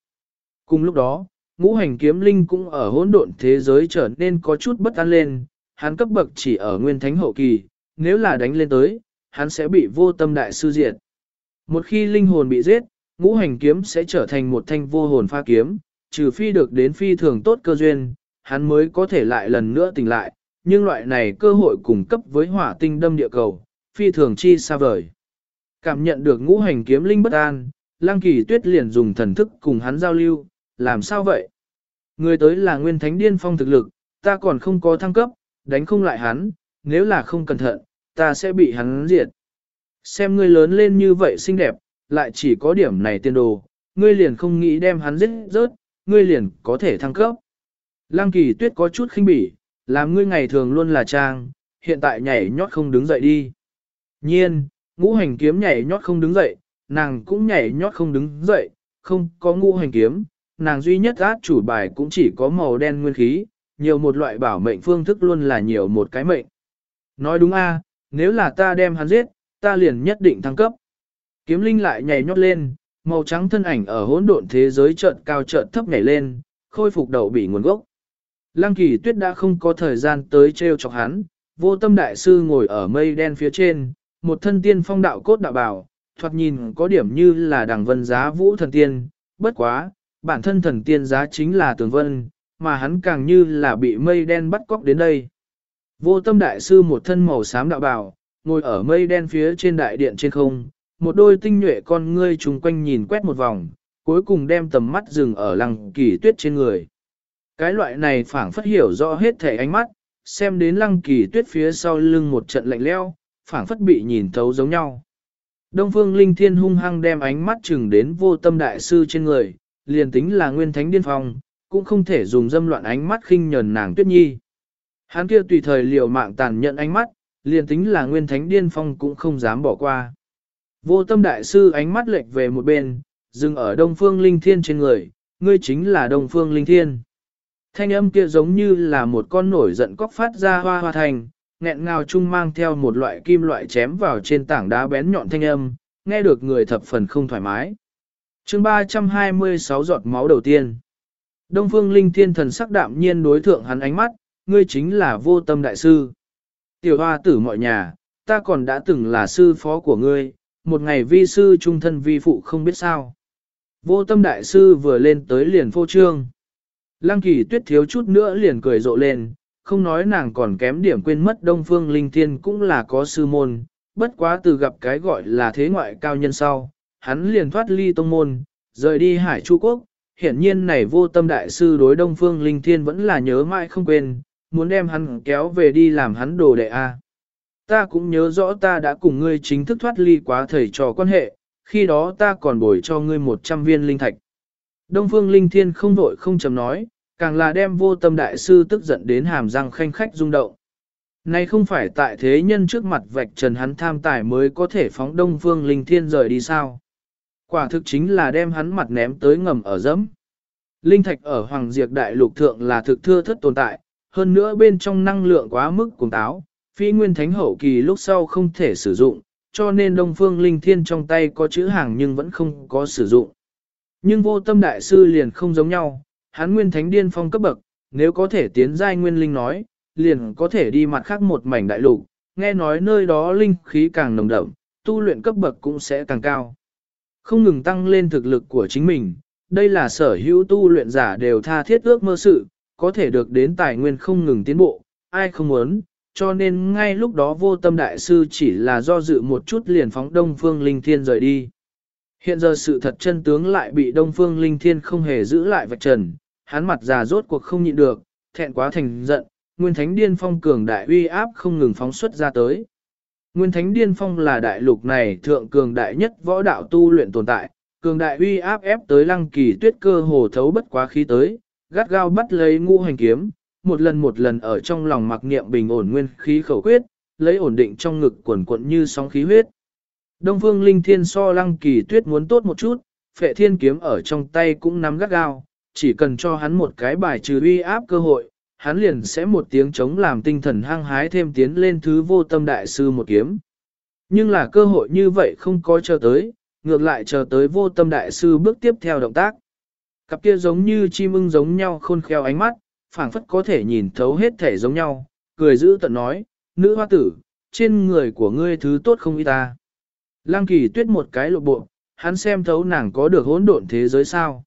Cùng lúc đó, ngũ hành kiếm linh cũng ở hỗn độn thế giới trở nên có chút bất an lên, hắn cấp bậc chỉ ở nguyên thánh hậu kỳ, nếu là đánh lên tới, hắn sẽ bị vô tâm đại sư diệt. Một khi linh hồn bị giết, ngũ hành kiếm sẽ trở thành một thanh vô hồn pha kiếm, trừ phi được đến phi thường tốt cơ duyên, hắn mới có thể lại lần nữa tỉnh lại, nhưng loại này cơ hội cung cấp với hỏa tinh đâm địa cầu, phi thường chi xa vời. Cảm nhận được ngũ hành kiếm linh bất an, Lang Kỳ Tuyết liền dùng thần thức cùng hắn giao lưu, làm sao vậy? Người tới là nguyên thánh điên phong thực lực, ta còn không có thăng cấp, đánh không lại hắn, nếu là không cẩn thận, ta sẽ bị hắn diệt. Xem ngươi lớn lên như vậy xinh đẹp, lại chỉ có điểm này tiên đồ, ngươi liền không nghĩ đem hắn giết rớt, ngươi liền có thể thăng cấp. Lăng kỳ tuyết có chút khinh bỉ, làm ngươi ngày thường luôn là trang, hiện tại nhảy nhót không đứng dậy đi. Nhiên, ngũ hành kiếm nhảy nhót không đứng dậy, nàng cũng nhảy nhót không đứng dậy, không có ngũ hành kiếm, nàng duy nhất át chủ bài cũng chỉ có màu đen nguyên khí, nhiều một loại bảo mệnh phương thức luôn là nhiều một cái mệnh. Nói đúng a, nếu là ta đem hắn giết, ta liền nhất định thăng cấp. Kiếm linh lại nhảy nhót lên, màu trắng thân ảnh ở hỗn độn thế giới chợt cao chợt thấp nhảy lên, khôi phục đầu bị nguồn gốc. Lăng kỳ tuyết đã không có thời gian tới treo chọc hắn, vô tâm đại sư ngồi ở mây đen phía trên, một thân tiên phong đạo cốt đạo bảo, thoạt nhìn có điểm như là đằng vân giá vũ thần tiên, bất quá, bản thân thần tiên giá chính là tường vân, mà hắn càng như là bị mây đen bắt cóc đến đây. Vô tâm đại sư một thân màu xám đạo bảo ngồi ở mây đen phía trên đại điện trên không, một đôi tinh nhuệ con ngươi trùng quanh nhìn quét một vòng, cuối cùng đem tầm mắt dừng ở lăng kỳ tuyết trên người. Cái loại này phảng phất hiểu rõ hết thể ánh mắt, xem đến lăng kỳ tuyết phía sau lưng một trận lạnh leo, phảng phất bị nhìn thấu giống nhau. Đông phương linh thiên hung hăng đem ánh mắt chừng đến vô tâm đại sư trên người, liền tính là nguyên thánh điên phong, cũng không thể dùng dâm loạn ánh mắt khinh nhờn nàng tuyết nhi. Hắn kia tùy thời liều mạng tàn nhận ánh mắt, liền tính là nguyên thánh điên phong cũng không dám bỏ qua. Vô tâm đại sư ánh mắt lệch về một bên, dừng ở đông phương linh thiên trên người, ngươi chính là đông phương linh thiên. Thanh âm kia giống như là một con nổi giận cóc phát ra hoa hoa thành, nghẹn ngào chung mang theo một loại kim loại chém vào trên tảng đá bén nhọn thanh âm, nghe được người thập phần không thoải mái. chương 326 giọt máu đầu tiên. Đông phương linh thiên thần sắc đạm nhiên đối thượng hắn ánh mắt, ngươi chính là vô tâm đại sư. Tiểu hoa tử mọi nhà, ta còn đã từng là sư phó của ngươi, một ngày vi sư trung thân vi phụ không biết sao. Vô tâm đại sư vừa lên tới liền phô trương. Lăng kỳ tuyết thiếu chút nữa liền cười rộ lên, không nói nàng còn kém điểm quên mất đông phương linh thiên cũng là có sư môn, bất quá từ gặp cái gọi là thế ngoại cao nhân sau, hắn liền thoát ly tông môn, rời đi hải chu quốc, hiển nhiên này vô tâm đại sư đối Đông Phương Linh Thiên vẫn là nhớ mãi không quên, muốn đem hắn kéo về đi làm hắn đồ đệ A. Ta cũng nhớ rõ ta đã cùng ngươi chính thức thoát ly quá thầy trò quan hệ, khi đó ta còn bồi cho ngươi 100 viên linh thạch. Đông Phương Linh Thiên không vội không chấm nói, càng là đem vô tâm đại sư tức giận đến hàm răng khanh khách rung động. Này không phải tại thế nhân trước mặt vạch trần hắn tham tài mới có thể phóng Đông Phương Linh Thiên rời đi sao. Quả thực chính là đem hắn mặt ném tới ngầm ở dẫm. Linh thạch ở Hoàng Diệp Đại Lục Thượng là thực thưa thất tồn tại, hơn nữa bên trong năng lượng quá mức cuồng táo, phi nguyên thánh hậu kỳ lúc sau không thể sử dụng, cho nên Đông Phương Linh Thiên trong tay có chữ hàng nhưng vẫn không có sử dụng. Nhưng vô tâm đại sư liền không giống nhau, hắn nguyên thánh điên phong cấp bậc, nếu có thể tiến giai nguyên linh nói, liền có thể đi mặt khác một mảnh đại lục, nghe nói nơi đó linh khí càng nồng đậm, tu luyện cấp bậc cũng sẽ càng cao. Không ngừng tăng lên thực lực của chính mình, đây là sở hữu tu luyện giả đều tha thiết ước mơ sự, có thể được đến tài nguyên không ngừng tiến bộ, ai không muốn, cho nên ngay lúc đó vô tâm đại sư chỉ là do dự một chút liền phóng Đông Phương Linh Thiên rời đi. Hiện giờ sự thật chân tướng lại bị Đông Phương Linh Thiên không hề giữ lại vạch trần, hắn mặt già rốt cuộc không nhịn được, thẹn quá thành giận, Nguyên Thánh Điên Phong cường đại uy áp không ngừng phóng xuất ra tới. Nguyên Thánh Điên Phong là đại lục này thượng cường đại nhất võ đạo tu luyện tồn tại, cường đại uy áp ép tới lăng kỳ tuyết cơ hồ thấu bất quá khí tới, gắt gao bắt lấy ngũ hành kiếm, một lần một lần ở trong lòng mặc niệm bình ổn nguyên khí khẩu quyết, lấy ổn định trong ngực quần quận như sóng khí huyết. Đông Phương Linh Thiên so lăng kỳ tuyết muốn tốt một chút, phệ thiên kiếm ở trong tay cũng nắm gắt gao, chỉ cần cho hắn một cái bài trừ uy áp cơ hội, hắn liền sẽ một tiếng chống làm tinh thần hăng hái thêm tiến lên thứ vô tâm đại sư một kiếm. Nhưng là cơ hội như vậy không có chờ tới, ngược lại chờ tới vô tâm đại sư bước tiếp theo động tác. Cặp kia giống như chim ưng giống nhau khôn khéo ánh mắt, phảng phất có thể nhìn thấu hết thể giống nhau, cười giữ tận nói, nữ hoa tử, trên người của ngươi thứ tốt không y ta. Lăng kỳ tuyết một cái lộ bộ, hắn xem thấu nàng có được hỗn độn thế giới sao.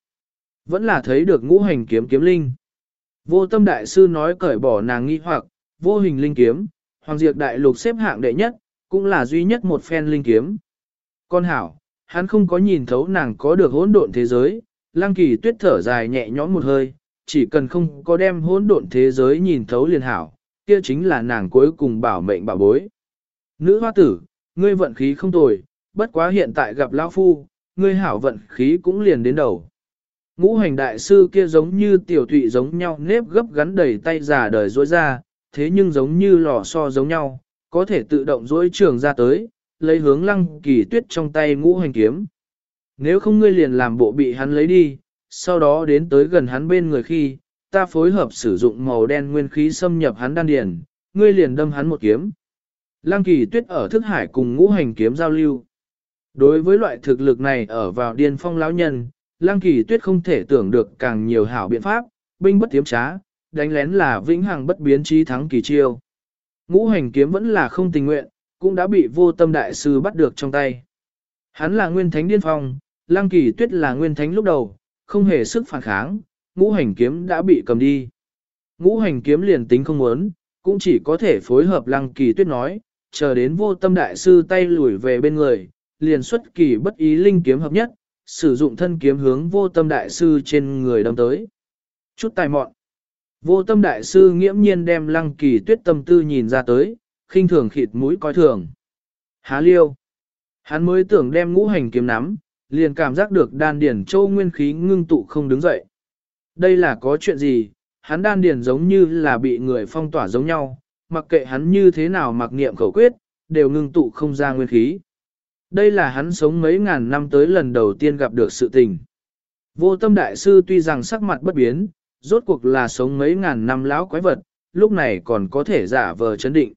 Vẫn là thấy được ngũ hành kiếm kiếm linh. Vô tâm đại sư nói cởi bỏ nàng nghi hoặc, vô hình linh kiếm, hoàng diệt đại lục xếp hạng đệ nhất, cũng là duy nhất một phen linh kiếm. Con hảo, hắn không có nhìn thấu nàng có được hỗn độn thế giới, lăng kỳ tuyết thở dài nhẹ nhõm một hơi, chỉ cần không có đem hỗn độn thế giới nhìn thấu liền hảo, kia chính là nàng cuối cùng bảo mệnh bảo bối. Nữ hoa tử, ngươi vận khí không tồi, bất quá hiện tại gặp lão phu, ngươi hảo vận khí cũng liền đến đầu. Ngũ hành đại sư kia giống như tiểu thụy giống nhau nếp gấp gắn đầy tay giả đời rối ra, thế nhưng giống như lò xo giống nhau, có thể tự động rối trường ra tới, lấy hướng lăng kỳ tuyết trong tay ngũ hành kiếm. Nếu không ngươi liền làm bộ bị hắn lấy đi, sau đó đến tới gần hắn bên người khi, ta phối hợp sử dụng màu đen nguyên khí xâm nhập hắn đan điền, ngươi liền đâm hắn một kiếm. Lăng kỳ tuyết ở thức hải cùng ngũ hành kiếm giao lưu. Đối với loại thực lực này ở vào điên phong lão nhân, Lăng kỳ tuyết không thể tưởng được càng nhiều hảo biện pháp, binh bất tiếm trá, đánh lén là vĩnh hằng bất biến trí thắng kỳ chiêu. Ngũ hành kiếm vẫn là không tình nguyện, cũng đã bị vô tâm đại sư bắt được trong tay. Hắn là nguyên thánh điên phong, lăng kỳ tuyết là nguyên thánh lúc đầu, không hề sức phản kháng, ngũ hành kiếm đã bị cầm đi. Ngũ hành kiếm liền tính không muốn, cũng chỉ có thể phối hợp lăng kỳ tuyết nói, chờ đến vô tâm đại sư tay lùi về bên người, liền xuất kỳ bất ý linh kiếm hợp nhất, sử dụng thân kiếm hướng vô tâm đại sư trên người đâm tới. Chút tài mọn. Vô tâm đại sư nghiễm nhiên đem lăng kỳ tuyết tâm tư nhìn ra tới, khinh thường khịt mũi coi thường. Há liêu. Hắn mới tưởng đem ngũ hành kiếm nắm, liền cảm giác được đan điền châu nguyên khí ngưng tụ không đứng dậy. Đây là có chuyện gì, hắn đan điền giống như là bị người phong tỏa giống nhau, mặc kệ hắn như thế nào mặc niệm khẩu quyết, đều ngưng tụ không ra nguyên khí. Đây là hắn sống mấy ngàn năm tới lần đầu tiên gặp được sự tình. Vô tâm đại sư tuy rằng sắc mặt bất biến, rốt cuộc là sống mấy ngàn năm lão quái vật, lúc này còn có thể giả vờ chấn định.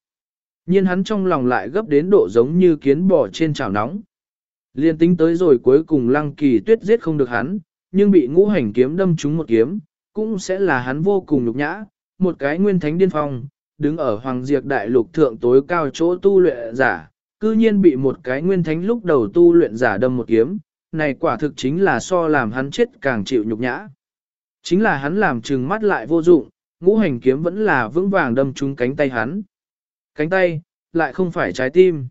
Nhưng hắn trong lòng lại gấp đến độ giống như kiến bò trên chảo nóng. Liên tính tới rồi cuối cùng lăng kỳ tuyết giết không được hắn, nhưng bị ngũ hành kiếm đâm trúng một kiếm, cũng sẽ là hắn vô cùng nhục nhã, một cái nguyên thánh điên phong, đứng ở hoàng diệt đại lục thượng tối cao chỗ tu luyện giả, cư nhiên bị một cái nguyên thánh lúc đầu tu luyện giả đâm một kiếm, này quả thực chính là so làm hắn chết càng chịu nhục nhã. Chính là hắn làm trừng mắt lại vô dụng, ngũ hành kiếm vẫn là vững vàng đâm trúng cánh tay hắn. Cánh tay, lại không phải trái tim.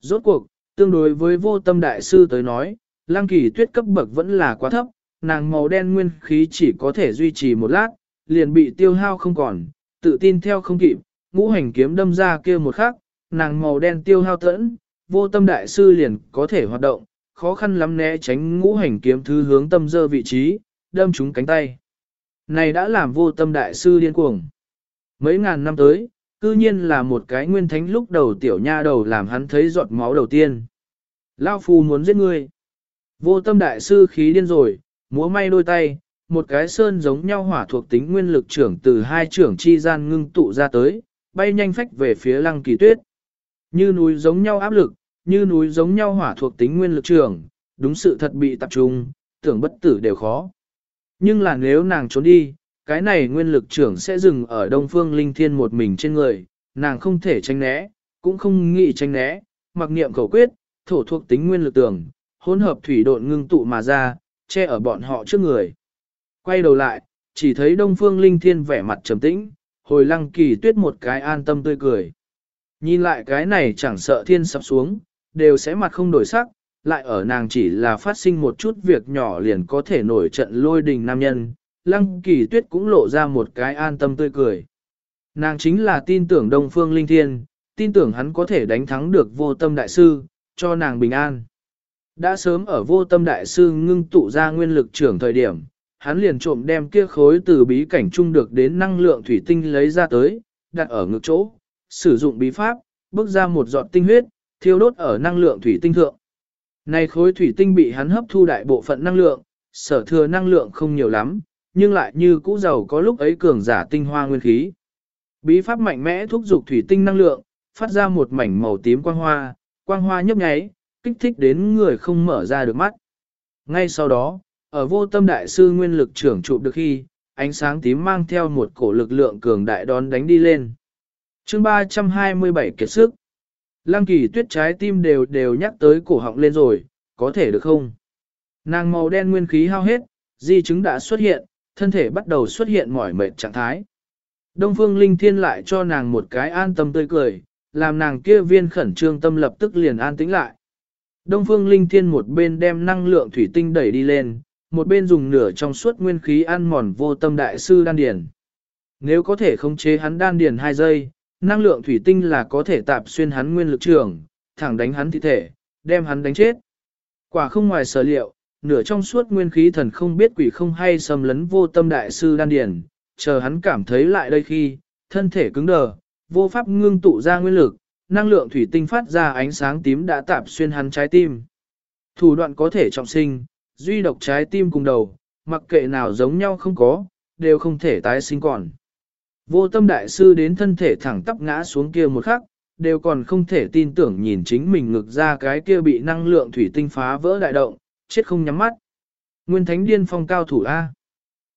Rốt cuộc, tương đối với vô tâm đại sư tới nói, lang kỳ tuyết cấp bậc vẫn là quá thấp, nàng màu đen nguyên khí chỉ có thể duy trì một lát, liền bị tiêu hao không còn, tự tin theo không kịp, ngũ hành kiếm đâm ra kia một khắc, nàng màu đen tiêu hao tẫn, vô tâm đại sư liền có thể hoạt động, khó khăn lắm né tránh ngũ hành kiếm thứ hướng tâm dơ vị trí, đâm trúng cánh tay. Này đã làm vô tâm đại sư điên cuồng. Mấy ngàn năm tới, cư nhiên là một cái nguyên thánh lúc đầu tiểu nha đầu làm hắn thấy giọt máu đầu tiên. Lao phu muốn giết ngươi. Vô tâm đại sư khí điên rồi, múa may đôi tay, một cái sơn giống nhau hỏa thuộc tính nguyên lực trưởng từ hai trưởng chi gian ngưng tụ ra tới, bay nhanh phách về phía lăng kỳ tuyết. Như núi giống nhau áp lực, như núi giống nhau hỏa thuộc tính nguyên lực trưởng, đúng sự thật bị tập trung, tưởng bất tử đều khó. Nhưng là nếu nàng trốn đi, cái này nguyên lực trưởng sẽ dừng ở đông phương linh thiên một mình trên người, nàng không thể tránh né, cũng không nghĩ tránh né, mặc niệm khẩu quyết, thổ thuộc tính nguyên lực tường hỗn hợp thủy độn ngưng tụ mà ra, che ở bọn họ trước người. Quay đầu lại, chỉ thấy đông phương linh thiên vẻ mặt trầm tĩnh, hồi lăng kỳ tuyết một cái an tâm tươi cười. Nhìn lại cái này chẳng sợ thiên sắp xuống, đều sẽ mặt không đổi sắc, lại ở nàng chỉ là phát sinh một chút việc nhỏ liền có thể nổi trận lôi đình nam nhân, lăng kỳ tuyết cũng lộ ra một cái an tâm tươi cười. Nàng chính là tin tưởng Đông Phương Linh Thiên, tin tưởng hắn có thể đánh thắng được vô tâm đại sư, cho nàng bình an. Đã sớm ở vô tâm đại sư ngưng tụ ra nguyên lực trưởng thời điểm, hắn liền trộm đem kia khối từ bí cảnh trung được đến năng lượng thủy tinh lấy ra tới, đặt ở ngực chỗ, sử dụng bí pháp, bước ra một giọt tinh huyết, thiêu đốt ở năng lượng thủy tinh thượng. Này khối thủy tinh bị hắn hấp thu đại bộ phận năng lượng, sở thừa năng lượng không nhiều lắm, nhưng lại như cũ giàu có lúc ấy cường giả tinh hoa nguyên khí. Bí pháp mạnh mẽ thúc giục thủy tinh năng lượng, phát ra một mảnh màu tím quang hoa, quang hoa nhấp nháy, kích thích đến người không mở ra được mắt. Ngay sau đó, ở vô tâm đại sư nguyên lực trưởng trụ được khi, ánh sáng tím mang theo một cổ lực lượng cường đại đón đánh đi lên. chương 327 kiệt sức. Lăng kỳ tuyết trái tim đều đều nhắc tới cổ họng lên rồi, có thể được không? Nàng màu đen nguyên khí hao hết, di chứng đã xuất hiện, thân thể bắt đầu xuất hiện mỏi mệt trạng thái. Đông phương linh thiên lại cho nàng một cái an tâm tươi cười, làm nàng kia viên khẩn trương tâm lập tức liền an tĩnh lại. Đông phương linh thiên một bên đem năng lượng thủy tinh đẩy đi lên, một bên dùng nửa trong suốt nguyên khí ăn mòn vô tâm đại sư đan điền. Nếu có thể khống chế hắn đan điền 2 giây, năng lượng thủy tinh là có thể tạp xuyên hắn nguyên lực trường, thẳng đánh hắn thi thể, đem hắn đánh chết. Quả không ngoài sở liệu, nửa trong suốt nguyên khí thần không biết quỷ không hay xâm lấn vô tâm đại sư đan điền, chờ hắn cảm thấy lại đây khi, thân thể cứng đờ, vô pháp ngưng tụ ra nguyên lực, năng lượng thủy tinh phát ra ánh sáng tím đã tạp xuyên hắn trái tim. Thủ đoạn có thể trọng sinh, duy độc trái tim cùng đầu, mặc kệ nào giống nhau không có, đều không thể tái sinh còn. Vô tâm đại sư đến thân thể thẳng tắp ngã xuống kia một khắc, đều còn không thể tin tưởng nhìn chính mình ngực ra cái kia bị năng lượng thủy tinh phá vỡ đại động, chết không nhắm mắt. Nguyên thánh điên phong cao thủ A.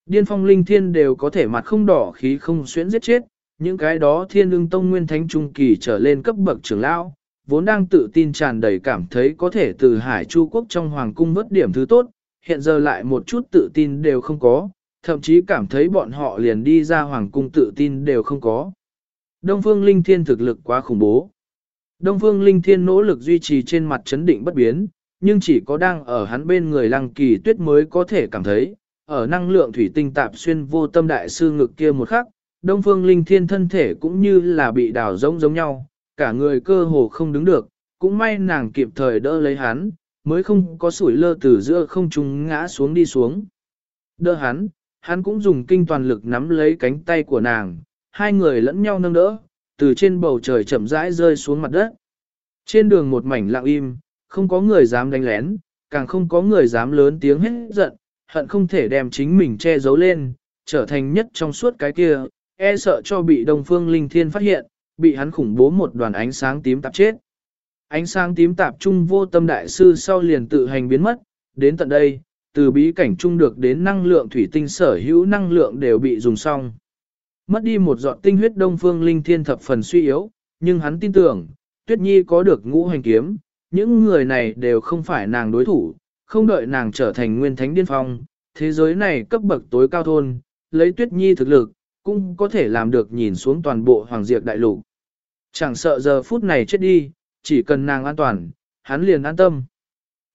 Điên phong linh thiên đều có thể mặt không đỏ khí không xuyễn giết chết, những cái đó thiên lương tông nguyên thánh trung kỳ trở lên cấp bậc trưởng lão, vốn đang tự tin tràn đầy cảm thấy có thể từ hải chu quốc trong hoàng cung vớt điểm thứ tốt, hiện giờ lại một chút tự tin đều không có, thậm chí cảm thấy bọn họ liền đi ra hoàng cung tự tin đều không có. Đông Phương Linh Thiên thực lực quá khủng bố. Đông Phương Linh Thiên nỗ lực duy trì trên mặt chấn định bất biến, nhưng chỉ có đang ở hắn bên người lăng kỳ tuyết mới có thể cảm thấy, ở năng lượng thủy tinh tạp xuyên vô tâm đại sư ngực kia một khắc, Đông Phương Linh Thiên thân thể cũng như là bị đào rỗng giống nhau, cả người cơ hồ không đứng được, cũng may nàng kịp thời đỡ lấy hắn, mới không có sủi lơ từ giữa không trung ngã xuống đi xuống. Đỡ hắn, hắn cũng dùng kinh toàn lực nắm lấy cánh tay của nàng, hai người lẫn nhau nâng đỡ, từ trên bầu trời chậm rãi rơi xuống mặt đất. Trên đường một mảnh lặng im, không có người dám đánh lén, càng không có người dám lớn tiếng hết giận, hận không thể đem chính mình che giấu lên, trở thành nhất trong suốt cái kia, e sợ cho bị Đông Phương Linh Thiên phát hiện, bị hắn khủng bố một đoàn ánh sáng tím tạp chết. Ánh sáng tím tạp trung vô tâm đại sư sau liền tự hành biến mất, đến tận đây, từ bí cảnh trung được đến năng lượng thủy tinh sở hữu năng lượng đều bị dùng xong. Mất đi một giọt tinh huyết đông phương linh thiên thập phần suy yếu, nhưng hắn tin tưởng, tuyết nhi có được ngũ hành kiếm, những người này đều không phải nàng đối thủ, không đợi nàng trở thành nguyên thánh điên phong, thế giới này cấp bậc tối cao thôn, lấy tuyết nhi thực lực, cũng có thể làm được nhìn xuống toàn bộ hoàng diệt đại lục. Chẳng sợ giờ phút này chết đi, chỉ cần nàng an toàn, hắn liền an tâm.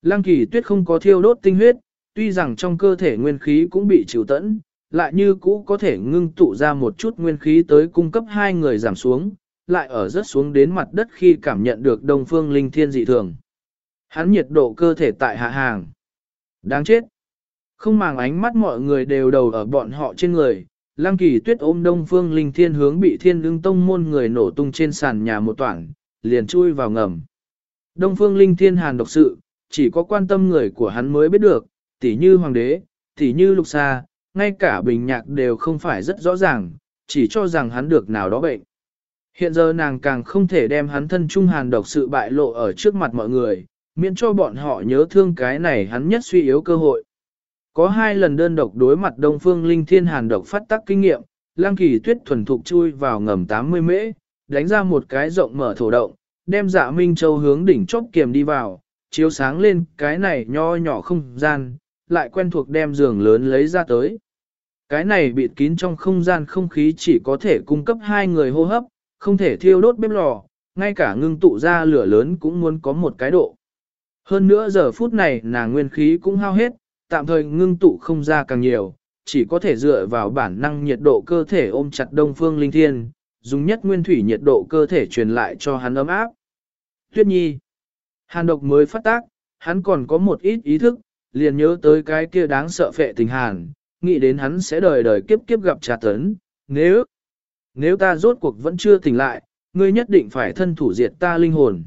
Lăng kỳ tuyết không có thiêu đốt tinh huyết, tuy rằng trong cơ thể nguyên khí cũng bị chịu tẫn, lại như cũ có thể ngưng tụ ra một chút nguyên khí tới cung cấp hai người giảm xuống, lại ở rất xuống đến mặt đất khi cảm nhận được đông phương linh thiên dị thường. Hắn nhiệt độ cơ thể tại hạ hàng. Đáng chết. Không màng ánh mắt mọi người đều đầu ở bọn họ trên người. Lăng kỳ tuyết ôm đông phương linh thiên hướng bị thiên lương tông môn người nổ tung trên sàn nhà một toảng, liền chui vào ngầm. Đông phương linh thiên hàn độc sự, chỉ có quan tâm người của hắn mới biết được, tỉ như hoàng đế, tỉ như lục xa, ngay cả bình nhạc đều không phải rất rõ ràng, chỉ cho rằng hắn được nào đó bệnh. Hiện giờ nàng càng không thể đem hắn thân trung hàn độc sự bại lộ ở trước mặt mọi người, miễn cho bọn họ nhớ thương cái này hắn nhất suy yếu cơ hội. Có hai lần đơn độc đối mặt Đông Phương Linh Thiên hàn độc phát tác kinh nghiệm, Lang Kỳ Tuyết thuần thục chui vào ngầm 80 mễ, đánh ra một cái rộng mở thổ động, đem Dạ Minh Châu hướng đỉnh chóp kiềm đi vào, chiếu sáng lên cái này nho nhỏ không gian, lại quen thuộc đem giường lớn lấy ra tới. Cái này bịt kín trong không gian không khí chỉ có thể cung cấp hai người hô hấp, không thể thiêu đốt bếp lò, ngay cả ngưng tụ ra lửa lớn cũng muốn có một cái độ. Hơn nữa giờ phút này nàng nguyên khí cũng hao hết, tạm thời ngưng tụ không ra càng nhiều, chỉ có thể dựa vào bản năng nhiệt độ cơ thể ôm chặt đông phương linh thiên, dùng nhất nguyên thủy nhiệt độ cơ thể truyền lại cho hắn ấm áp. Tuyết nhi, hàn độc mới phát tác, hắn còn có một ít ý thức, liền nhớ tới cái kia đáng sợ phệ tình hàn, nghĩ đến hắn sẽ đời đời kiếp kiếp gặp trà tấn, nếu, nếu ta rốt cuộc vẫn chưa tỉnh lại, ngươi nhất định phải thân thủ diệt ta linh hồn.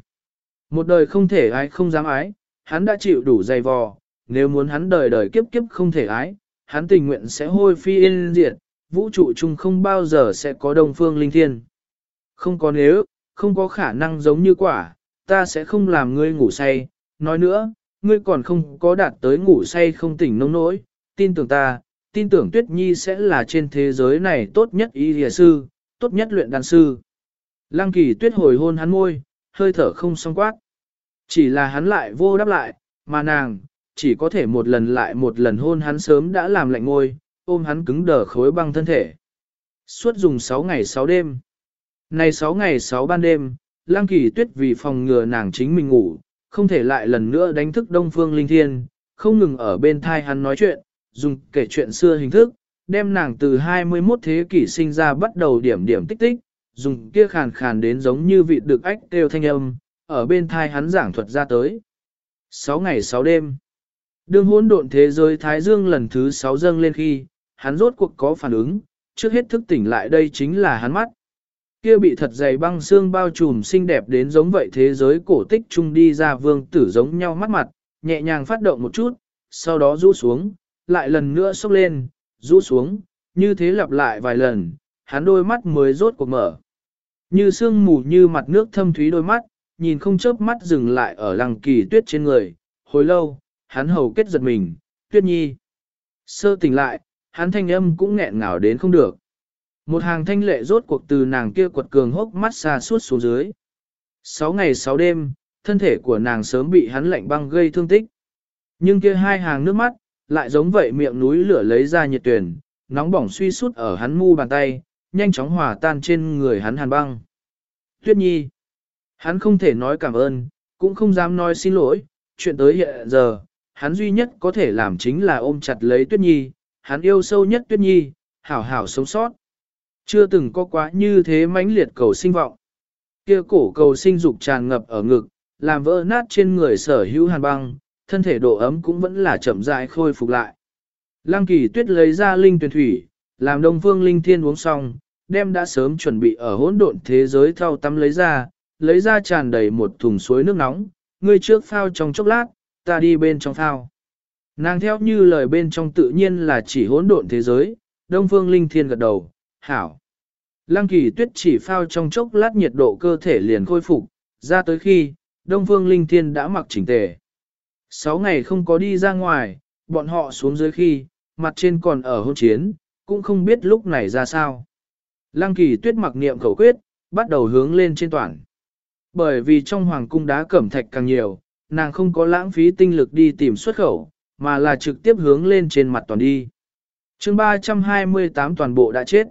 Một đời không thể ai không dám ái, hắn đã chịu đủ dày vò, nếu muốn hắn đời đời kiếp kiếp không thể ái, hắn tình nguyện sẽ hôi phi yên diệt, vũ trụ chung không bao giờ sẽ có đồng phương linh thiên. Không có nếu, không có khả năng giống như quả, ta sẽ không làm ngươi ngủ say, nói nữa, ngươi còn không có đạt tới ngủ say không tỉnh nông nỗi, tin tưởng ta, tin tưởng Tuyết Nhi sẽ là trên thế giới này tốt nhất y địa sư, tốt nhất luyện đàn sư. Lăng kỳ tuyết hồi hôn hắn môi, hơi thở không song quát. Chỉ là hắn lại vô đáp lại, mà nàng, chỉ có thể một lần lại một lần hôn hắn sớm đã làm lạnh ngôi ôm hắn cứng đờ khối băng thân thể. Suốt dùng 6 ngày 6 đêm. Này 6 ngày 6 ban đêm, Lăng Kỳ Tuyết vì phòng ngừa nàng chính mình ngủ, không thể lại lần nữa đánh thức Đông Phương Linh Thiên, không ngừng ở bên thai hắn nói chuyện, dùng kể chuyện xưa hình thức, đem nàng từ 21 thế kỷ sinh ra bắt đầu điểm điểm tích tích, dùng kia khàn khàn đến giống như vị được ách kêu thanh âm, ở bên thai hắn giảng thuật ra tới. 6 ngày 6 đêm. Đương hỗn độn thế giới Thái Dương lần thứ sáu dâng lên khi, hắn rốt cuộc có phản ứng, trước hết thức tỉnh lại đây chính là hắn mắt. Kia bị thật dày băng xương bao trùm xinh đẹp đến giống vậy thế giới cổ tích chung đi ra vương tử giống nhau mắt mặt, nhẹ nhàng phát động một chút, sau đó rũ xuống, lại lần nữa sốc lên, rũ xuống, như thế lặp lại vài lần, hắn đôi mắt mới rốt cuộc mở. Như sương mù như mặt nước thâm thúy đôi mắt, nhìn không chớp mắt dừng lại ở lăng kỳ tuyết trên người, hồi lâu, hắn hầu kết giật mình, tuyết nhi. Sơ tỉnh lại, hắn thanh âm cũng nghẹn ngào đến không được. Một hàng thanh lệ rốt cuộc từ nàng kia quật cường hốc mắt xa suốt xuống dưới. Sáu ngày sáu đêm, thân thể của nàng sớm bị hắn lạnh băng gây thương tích. Nhưng kia hai hàng nước mắt, lại giống vậy miệng núi lửa lấy ra nhiệt tuyển, nóng bỏng suy sút ở hắn mu bàn tay, nhanh chóng hòa tan trên người hắn hàn băng. Tuyết nhi, hắn không thể nói cảm ơn, cũng không dám nói xin lỗi, chuyện tới hiện giờ, hắn duy nhất có thể làm chính là ôm chặt lấy Tuyết nhi, hắn yêu sâu nhất Tuyết nhi, hảo hảo sống sót. Chưa từng có quá như thế mãnh liệt cầu sinh vọng. Kia cổ cầu sinh dục tràn ngập ở ngực, làm vỡ nát trên người sở hữu hàn băng, thân thể độ ấm cũng vẫn là chậm rãi khôi phục lại. Lăng kỳ tuyết lấy ra linh tuyển thủy, làm đông phương linh thiên uống xong, đem đã sớm chuẩn bị ở hỗn độn thế giới thao tắm lấy ra, lấy ra tràn đầy một thùng suối nước nóng, ngươi trước phao trong chốc lát, ta đi bên trong phao. Nàng theo như lời bên trong tự nhiên là chỉ hỗn độn thế giới, đông phương linh thiên gật đầu, hảo. Lăng kỳ tuyết chỉ phao trong chốc lát nhiệt độ cơ thể liền khôi phục, ra tới khi, đông phương linh thiên đã mặc chỉnh tề. Sáu ngày không có đi ra ngoài, bọn họ xuống dưới khi, mặt trên còn ở hôn chiến, cũng không biết lúc này ra sao. Lăng kỳ tuyết mặc niệm khẩu quyết, bắt đầu hướng lên trên toàn. Bởi vì trong hoàng cung đá cẩm thạch càng nhiều, nàng không có lãng phí tinh lực đi tìm xuất khẩu, mà là trực tiếp hướng lên trên mặt toàn đi. chương 328 toàn bộ đã chết.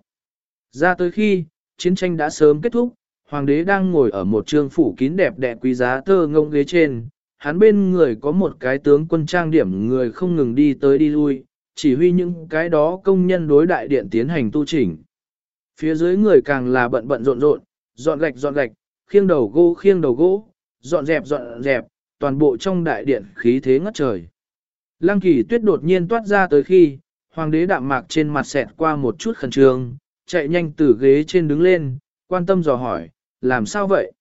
Ra tới khi, chiến tranh đã sớm kết thúc, hoàng đế đang ngồi ở một trương phủ kín đẹp đẽ quý giá thơ ngông ghế trên, hắn bên người có một cái tướng quân trang điểm người không ngừng đi tới đi lui, chỉ huy những cái đó công nhân đối đại điện tiến hành tu chỉnh. Phía dưới người càng là bận bận rộn rộn, dọn gạch dọn gạch, khiêng đầu gỗ khiêng đầu gỗ, dọn dẹp dọn dẹp, toàn bộ trong đại điện khí thế ngất trời. Lăng kỳ tuyết đột nhiên toát ra tới khi, hoàng đế đạm mạc trên mặt xẹt qua một chút khẩn trương, chạy nhanh từ ghế trên đứng lên, quan tâm dò hỏi, làm sao vậy?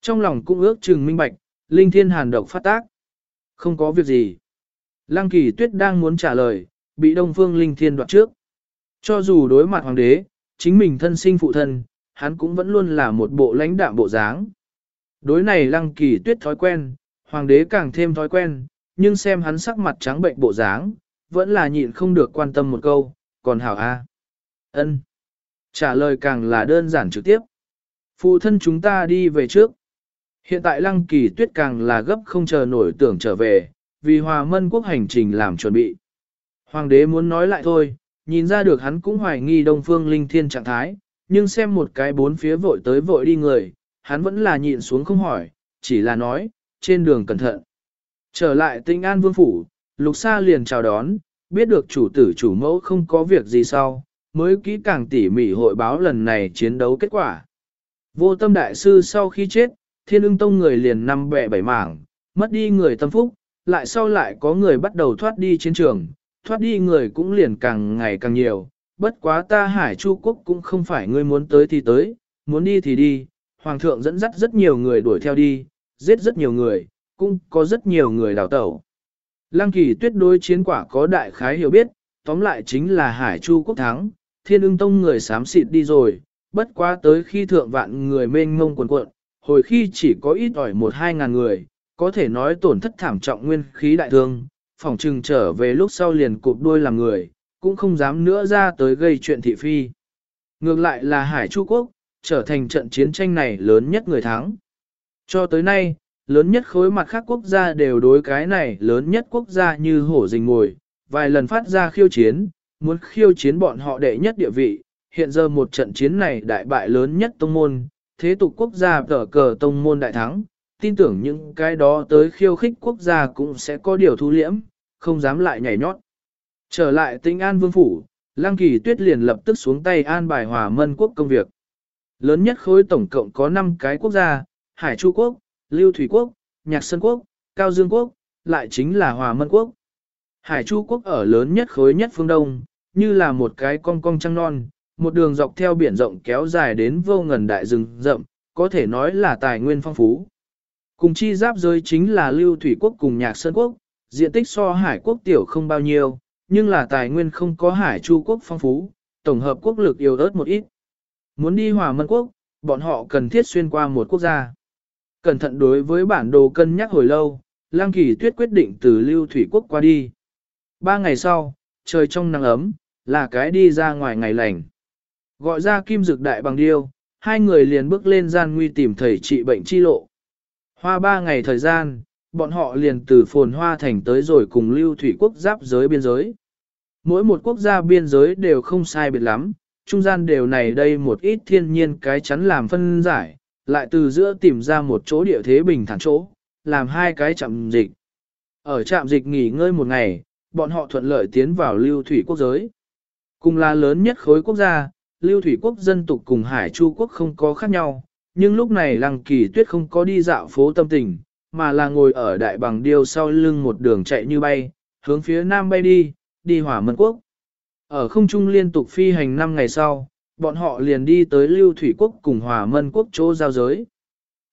Trong lòng cũng ước chừng minh bạch, linh thiên hàn độc phát tác. Không có việc gì. Lăng kỳ tuyết đang muốn trả lời, bị đông phương linh thiên đoạt trước. Cho dù đối mặt hoàng đế, chính mình thân sinh phụ thân, hắn cũng vẫn luôn là một bộ lãnh đạm bộ dáng. Đối này lăng kỳ tuyết thói quen, hoàng đế càng thêm thói quen, nhưng xem hắn sắc mặt trắng bệnh bộ dáng, vẫn là nhịn không được quan tâm một câu, còn hảo a. ân Trả lời càng là đơn giản trực tiếp. Phụ thân chúng ta đi về trước. Hiện tại lăng kỳ tuyết càng là gấp không chờ nổi tưởng trở về, vì hòa mân quốc hành trình làm chuẩn bị. Hoàng đế muốn nói lại thôi, nhìn ra được hắn cũng hoài nghi đông phương linh thiên trạng thái, nhưng xem một cái bốn phía vội tới vội đi người, hắn vẫn là nhịn xuống không hỏi, chỉ là nói, trên đường cẩn thận. Trở lại tinh an vương phủ, lục sa liền chào đón, biết được chủ tử chủ mẫu không có việc gì sau, mới kỹ càng tỉ mỉ hội báo lần này chiến đấu kết quả. Vô tâm đại sư sau khi chết, thiên ưng tông người liền năm bẹ bảy mảng, mất đi người tâm phúc, lại sau lại có người bắt đầu thoát đi chiến trường, thoát đi người cũng liền càng ngày càng nhiều, bất quá ta hải chu quốc cũng không phải ngươi muốn tới thì tới, muốn đi thì đi, hoàng thượng dẫn dắt rất nhiều người đuổi theo đi, giết rất nhiều người, cũng có rất nhiều người đào tẩu. Lăng kỳ tuyết đối chiến quả có đại khái hiểu biết, tóm lại chính là hải chu quốc thắng, thiên ưng tông người xám xịt đi rồi, bất quá tới khi thượng vạn người mênh mông quần cuộn, hồi khi chỉ có ít ỏi một hai ngàn người, có thể nói tổn thất thảm trọng nguyên khí đại thương, phòng trừng trở về lúc sau liền cụp đuôi làm người, cũng không dám nữa ra tới gây chuyện thị phi. Ngược lại là Hải Chu Quốc, trở thành trận chiến tranh này lớn nhất người thắng. Cho tới nay, lớn nhất khối mặt khác quốc gia đều đối cái này lớn nhất quốc gia như hổ rình ngồi, vài lần phát ra khiêu chiến, muốn khiêu chiến bọn họ đệ nhất địa vị, hiện giờ một trận chiến này đại bại lớn nhất tông môn, thế tục quốc gia cờ cờ tông môn đại thắng, tin tưởng những cái đó tới khiêu khích quốc gia cũng sẽ có điều thu liễm, không dám lại nhảy nhót. Trở lại tinh an vương phủ, Lăng Kỳ Tuyết liền lập tức xuống tay an bài hòa mân quốc công việc. Lớn nhất khối tổng cộng có 5 cái quốc gia, Hải Chu Quốc, Lưu Thủy Quốc, Nhạc Sơn Quốc, Cao Dương Quốc, lại chính là Hòa Mân Quốc. Hải Chu Quốc ở lớn nhất khối nhất phương Đông, như là một cái cong cong trăng non, một đường dọc theo biển rộng kéo dài đến vô ngần đại rừng rậm, có thể nói là tài nguyên phong phú. Cùng chi giáp giới chính là Lưu Thủy Quốc cùng Nhạc Sơn Quốc, diện tích so Hải Quốc tiểu không bao nhiêu, nhưng là tài nguyên không có Hải Chu Quốc phong phú, tổng hợp quốc lực yếu ớt một ít. Muốn đi Hòa Mân Quốc, bọn họ cần thiết xuyên qua một quốc gia. Cẩn thận đối với bản đồ cân nhắc hồi lâu, Lang Kỳ Tuyết quyết định từ Lưu Thủy Quốc qua đi. Ba ngày sau, trời trong nắng ấm, là cái đi ra ngoài ngày lành. Gọi ra kim dực đại bằng điêu, hai người liền bước lên gian nguy tìm thầy trị bệnh chi lộ. Hoa ba ngày thời gian, bọn họ liền từ phồn hoa thành tới rồi cùng lưu thủy quốc giáp giới biên giới. Mỗi một quốc gia biên giới đều không sai biệt lắm, trung gian đều này đây một ít thiên nhiên cái chắn làm phân giải, lại từ giữa tìm ra một chỗ địa thế bình thản chỗ, làm hai cái chạm dịch. Ở trạm dịch nghỉ ngơi một ngày, bọn họ thuận lợi tiến vào lưu thủy quốc giới. Cùng là lớn nhất khối quốc gia, lưu thủy quốc dân tục cùng hải chu quốc không có khác nhau, nhưng lúc này lăng kỳ tuyết không có đi dạo phố tâm tình, mà là ngồi ở đại bằng điêu sau lưng một đường chạy như bay, hướng phía nam bay đi, đi hỏa mân quốc. Ở không trung liên tục phi hành 5 ngày sau, bọn họ liền đi tới lưu thủy quốc cùng hòa mân quốc chỗ giao giới.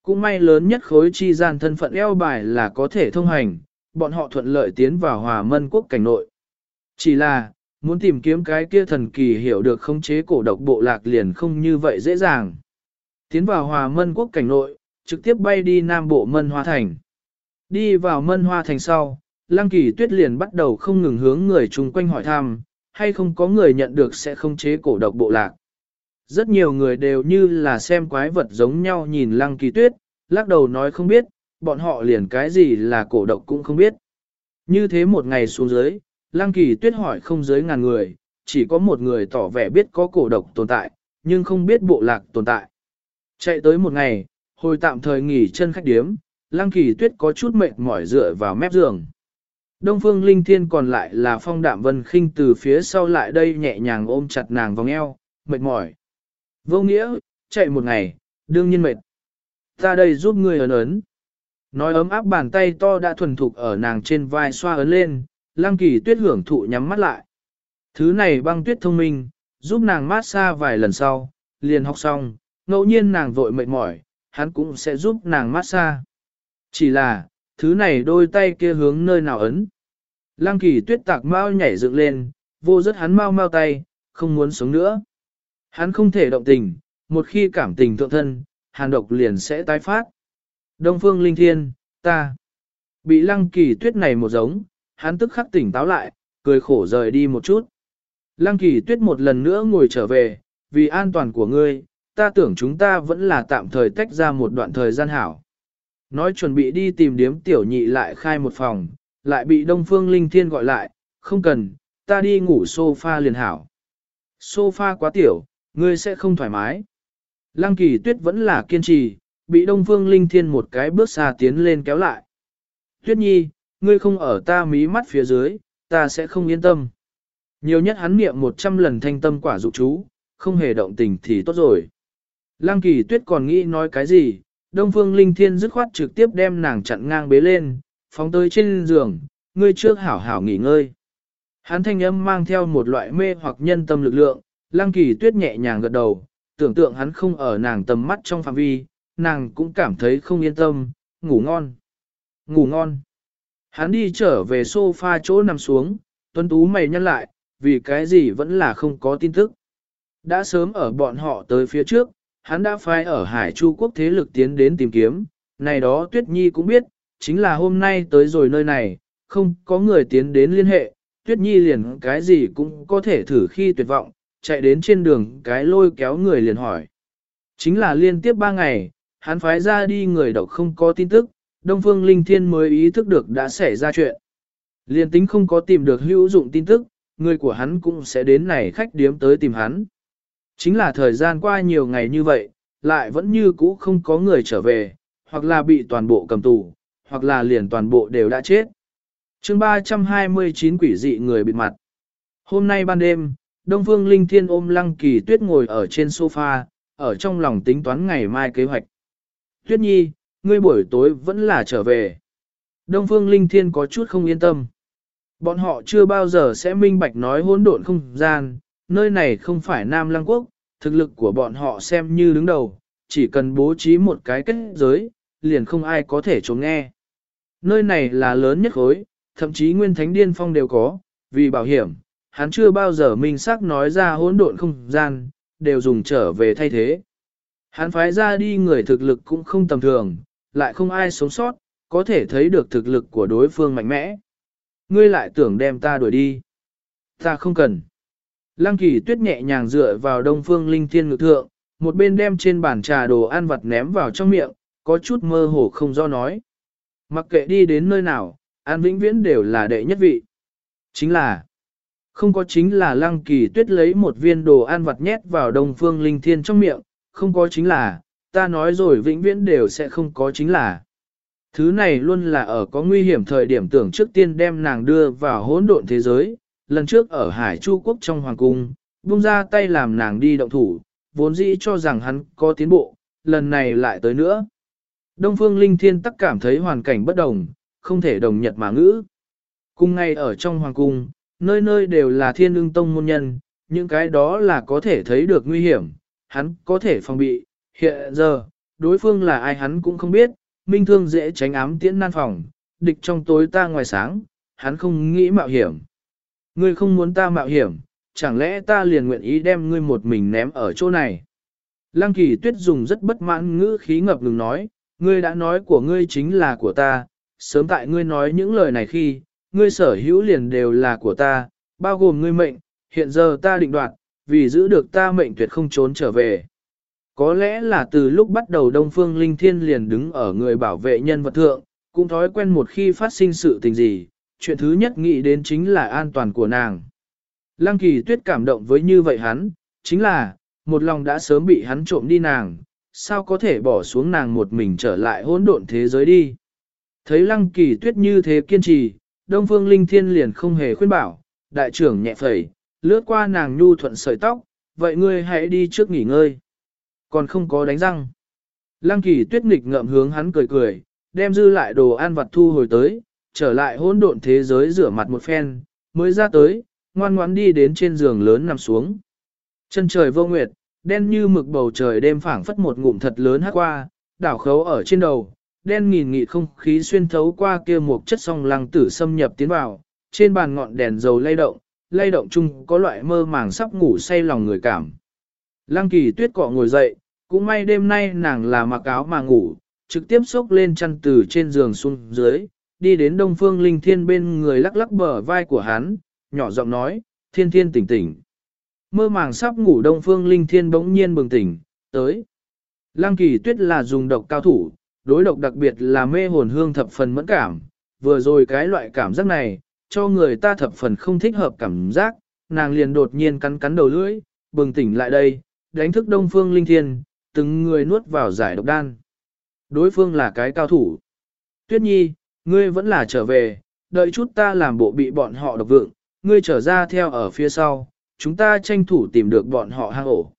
Cũng may lớn nhất khối chi gian thân phận eo bài là có thể thông hành, bọn họ thuận lợi tiến vào hòa mân quốc cảnh nội. Chỉ là, muốn tìm kiếm cái kia thần kỳ hiểu được khống chế cổ độc bộ lạc liền không như vậy dễ dàng. Tiến vào hòa mân quốc cảnh nội, trực tiếp bay đi nam bộ mân hoa thành. Đi vào mân hoa thành sau, lăng kỳ tuyết liền bắt đầu không ngừng hướng người chung quanh hỏi thăm, hay không có người nhận được sẽ khống chế cổ độc bộ lạc. Rất nhiều người đều như là xem quái vật giống nhau nhìn lăng kỳ tuyết, lắc đầu nói không biết, bọn họ liền cái gì là cổ độc cũng không biết. Như thế một ngày xuống dưới, lăng kỳ tuyết hỏi không dưới ngàn người, chỉ có một người tỏ vẻ biết có cổ độc tồn tại, nhưng không biết bộ lạc tồn tại. Chạy tới một ngày, hồi tạm thời nghỉ chân khách điếm, lăng kỳ tuyết có chút mệt mỏi dựa vào mép giường. Đông phương linh thiên còn lại là phong đạm vân khinh từ phía sau lại đây nhẹ nhàng ôm chặt nàng vòng eo, mệt mỏi. Vô nghĩa, chạy một ngày, đương nhiên mệt. Ta đây giúp ngươi ấn ấn. Nói ấm áp bàn tay to đã thuần thục ở nàng trên vai xoa ấn lên, lăng kỳ tuyết hưởng thụ nhắm mắt lại. Thứ này băng tuyết thông minh, giúp nàng mát xa vài lần sau, liền học xong, ngẫu nhiên nàng vội mệt mỏi, hắn cũng sẽ giúp nàng mát xa. Chỉ là, thứ này đôi tay kia hướng nơi nào ấn. Lăng kỳ tuyết tạc mau nhảy dựng lên, vô rất hắn mau mau tay, không muốn sống nữa. Hắn không thể động tình, một khi cảm tình thượng thân, hàn độc liền sẽ tái phát. Đông phương linh thiên, ta. Bị lăng kỳ tuyết này một giống, hắn tức khắc tỉnh táo lại, cười khổ rời đi một chút. Lăng kỳ tuyết một lần nữa ngồi trở về, vì an toàn của ngươi, ta tưởng chúng ta vẫn là tạm thời tách ra một đoạn thời gian hảo. Nói chuẩn bị đi tìm điếm tiểu nhị lại khai một phòng, lại bị Đông Phương Linh Thiên gọi lại, không cần, ta đi ngủ sofa liền hảo. Sofa quá tiểu, ngươi sẽ không thoải mái. Lăng kỳ tuyết vẫn là kiên trì, bị Đông Phương Linh Thiên một cái bước xa tiến lên kéo lại. Tuyết nhi, ngươi không ở ta mí mắt phía dưới, ta sẽ không yên tâm. Nhiều nhất hắn niệm một trăm lần thanh tâm quả dụ chú, không hề động tình thì tốt rồi. Lăng kỳ tuyết còn nghĩ nói cái gì, Đông Phương Linh Thiên dứt khoát trực tiếp đem nàng chặn ngang bế lên, phóng tới trên giường, ngươi trước hảo hảo nghỉ ngơi. Hắn thanh âm mang theo một loại mê hoặc nhân tâm lực lượng, Lăng Kỳ Tuyết nhẹ nhàng gật đầu, tưởng tượng hắn không ở nàng tầm mắt trong phạm vi, nàng cũng cảm thấy không yên tâm, ngủ ngon. Ngủ ngon. Hắn đi trở về sofa chỗ nằm xuống, tuấn tú mày nhăn lại, vì cái gì vẫn là không có tin tức. Đã sớm ở bọn họ tới phía trước, hắn đã phái ở Hải Chu quốc thế lực tiến đến tìm kiếm, này đó Tuyết Nhi cũng biết, chính là hôm nay tới rồi nơi này, không có người tiến đến liên hệ, Tuyết Nhi liền cái gì cũng có thể thử khi tuyệt vọng, chạy đến trên đường cái lôi kéo người liền hỏi. Chính là liên tiếp ba ngày, hắn phái ra đi người độc không có tin tức, Đông Phương Linh Thiên mới ý thức được đã xảy ra chuyện. Liên tính không có tìm được hữu dụng tin tức, người của hắn cũng sẽ đến này khách điếm tới tìm hắn. Chính là thời gian qua nhiều ngày như vậy, lại vẫn như cũ không có người trở về, hoặc là bị toàn bộ cầm tù, hoặc là liền toàn bộ đều đã chết. chương 329 quỷ dị người bịt mặt. Hôm nay ban đêm, Đông Phương Linh Thiên ôm Lăng Kỳ Tuyết ngồi ở trên sofa, ở trong lòng tính toán ngày mai kế hoạch. Tuyết Nhi, ngươi buổi tối vẫn là trở về. Đông Phương Linh Thiên có chút không yên tâm. Bọn họ chưa bao giờ sẽ minh bạch nói hỗn độn không gian, nơi này không phải Nam Lăng Quốc, thực lực của bọn họ xem như đứng đầu, chỉ cần bố trí một cái kết giới, liền không ai có thể trốn nghe. Nơi này là lớn nhất khối, thậm chí nguyên thánh điên phong đều có, vì bảo hiểm, hắn chưa bao giờ minh xác nói ra hỗn độn không gian, đều dùng trở về thay thế. Hắn phái ra đi người thực lực cũng không tầm thường, lại không ai sống sót, có thể thấy được thực lực của đối phương mạnh mẽ. Ngươi lại tưởng đem ta đuổi đi. Ta không cần. Lăng kỳ tuyết nhẹ nhàng dựa vào đông phương linh thiên ngự thượng, một bên đem trên bàn trà đồ ăn vặt ném vào trong miệng, có chút mơ hồ không do nói. Mặc kệ đi đến nơi nào, an vĩnh viễn đều là đệ nhất vị. Chính là, không có chính là lăng kỳ tuyết lấy một viên đồ ăn vặt nhét vào đông phương linh thiên trong miệng, không có chính là, ta nói rồi vĩnh viễn đều sẽ không có chính là. Thứ này luôn là ở có nguy hiểm thời điểm tưởng trước tiên đem nàng đưa vào hỗn độn thế giới, lần trước ở Hải Chu Quốc trong Hoàng Cung, buông ra tay làm nàng đi động thủ, vốn dĩ cho rằng hắn có tiến bộ, lần này lại tới nữa. Đông Phương Linh Thiên tắc cảm thấy hoàn cảnh bất đồng, không thể đồng nhật mà ngữ. Cùng ngay ở trong Hoàng Cung, nơi nơi đều là thiên ưng tông môn nhân, những cái đó là có thể thấy được nguy hiểm, hắn có thể phòng bị, hiện giờ, đối phương là ai hắn cũng không biết, minh thương dễ tránh ám tiễn nan phòng, địch trong tối ta ngoài sáng, hắn không nghĩ mạo hiểm. Ngươi không muốn ta mạo hiểm, chẳng lẽ ta liền nguyện ý đem ngươi một mình ném ở chỗ này. Lăng kỳ tuyết dùng rất bất mãn ngữ khí ngập ngừng nói, ngươi đã nói của ngươi chính là của ta, sớm tại ngươi nói những lời này khi, ngươi sở hữu liền đều là của ta, bao gồm ngươi mệnh, hiện giờ ta định đoạt, vì giữ được ta mệnh tuyệt không trốn trở về. Có lẽ là từ lúc bắt đầu Đông Phương Linh Thiên liền đứng ở người bảo vệ nhân vật thượng, cũng thói quen một khi phát sinh sự tình gì, chuyện thứ nhất nghĩ đến chính là an toàn của nàng. Lăng kỳ tuyết cảm động với như vậy hắn, chính là, một lòng đã sớm bị hắn trộm đi nàng, sao có thể bỏ xuống nàng một mình trở lại hỗn độn thế giới đi. Thấy lăng kỳ tuyết như thế kiên trì, Đông Phương Linh Thiên liền không hề khuyên bảo, đại trưởng nhẹ phẩy, lướt qua nàng nhu thuận sợi tóc, vậy ngươi hãy đi trước nghỉ ngơi. Còn không có đánh răng. Lăng kỳ tuyết nghịch ngậm hướng hắn cười cười, đem dư lại đồ ăn vặt thu hồi tới, trở lại hỗn độn thế giới rửa mặt một phen, mới ra tới, ngoan ngoãn đi đến trên giường lớn nằm xuống. Chân trời vô nguyệt, đen như mực bầu trời đêm phảng phất một ngụm thật lớn hát qua, đảo khấu ở trên đầu, đen nghìn nghị không khí xuyên thấu qua kia một chất song lăng tử xâm nhập tiến vào, trên bàn ngọn đèn dầu lay động, lay động chung có loại mơ màng sắp ngủ say lòng người cảm. Lăng kỳ tuyết cọ ngồi dậy, cũng may đêm nay nàng là mặc áo mà ngủ, trực tiếp xốc lên chăn từ trên giường xuống dưới, đi đến đông phương linh thiên bên người lắc lắc bờ vai của hắn, nhỏ giọng nói, thiên thiên tỉnh tỉnh. Mơ màng sắp ngủ đông phương linh thiên bỗng nhiên bừng tỉnh, tới. Lăng kỳ tuyết là dùng độc cao thủ, đối độc đặc biệt là mê hồn hương thập phần mẫn cảm, vừa rồi cái loại cảm giác này, cho người ta thập phần không thích hợp cảm giác, nàng liền đột nhiên cắn cắn đầu lưỡi, bừng tỉnh lại đây, đánh thức đông phương linh thiên, từng người nuốt vào giải độc đan. Đối phương là cái cao thủ. Tuyết nhi, ngươi vẫn là trở về, đợi chút ta làm bộ bị bọn họ độc vượng, ngươi trở ra theo ở phía sau, chúng ta tranh thủ tìm được bọn họ hang ổ.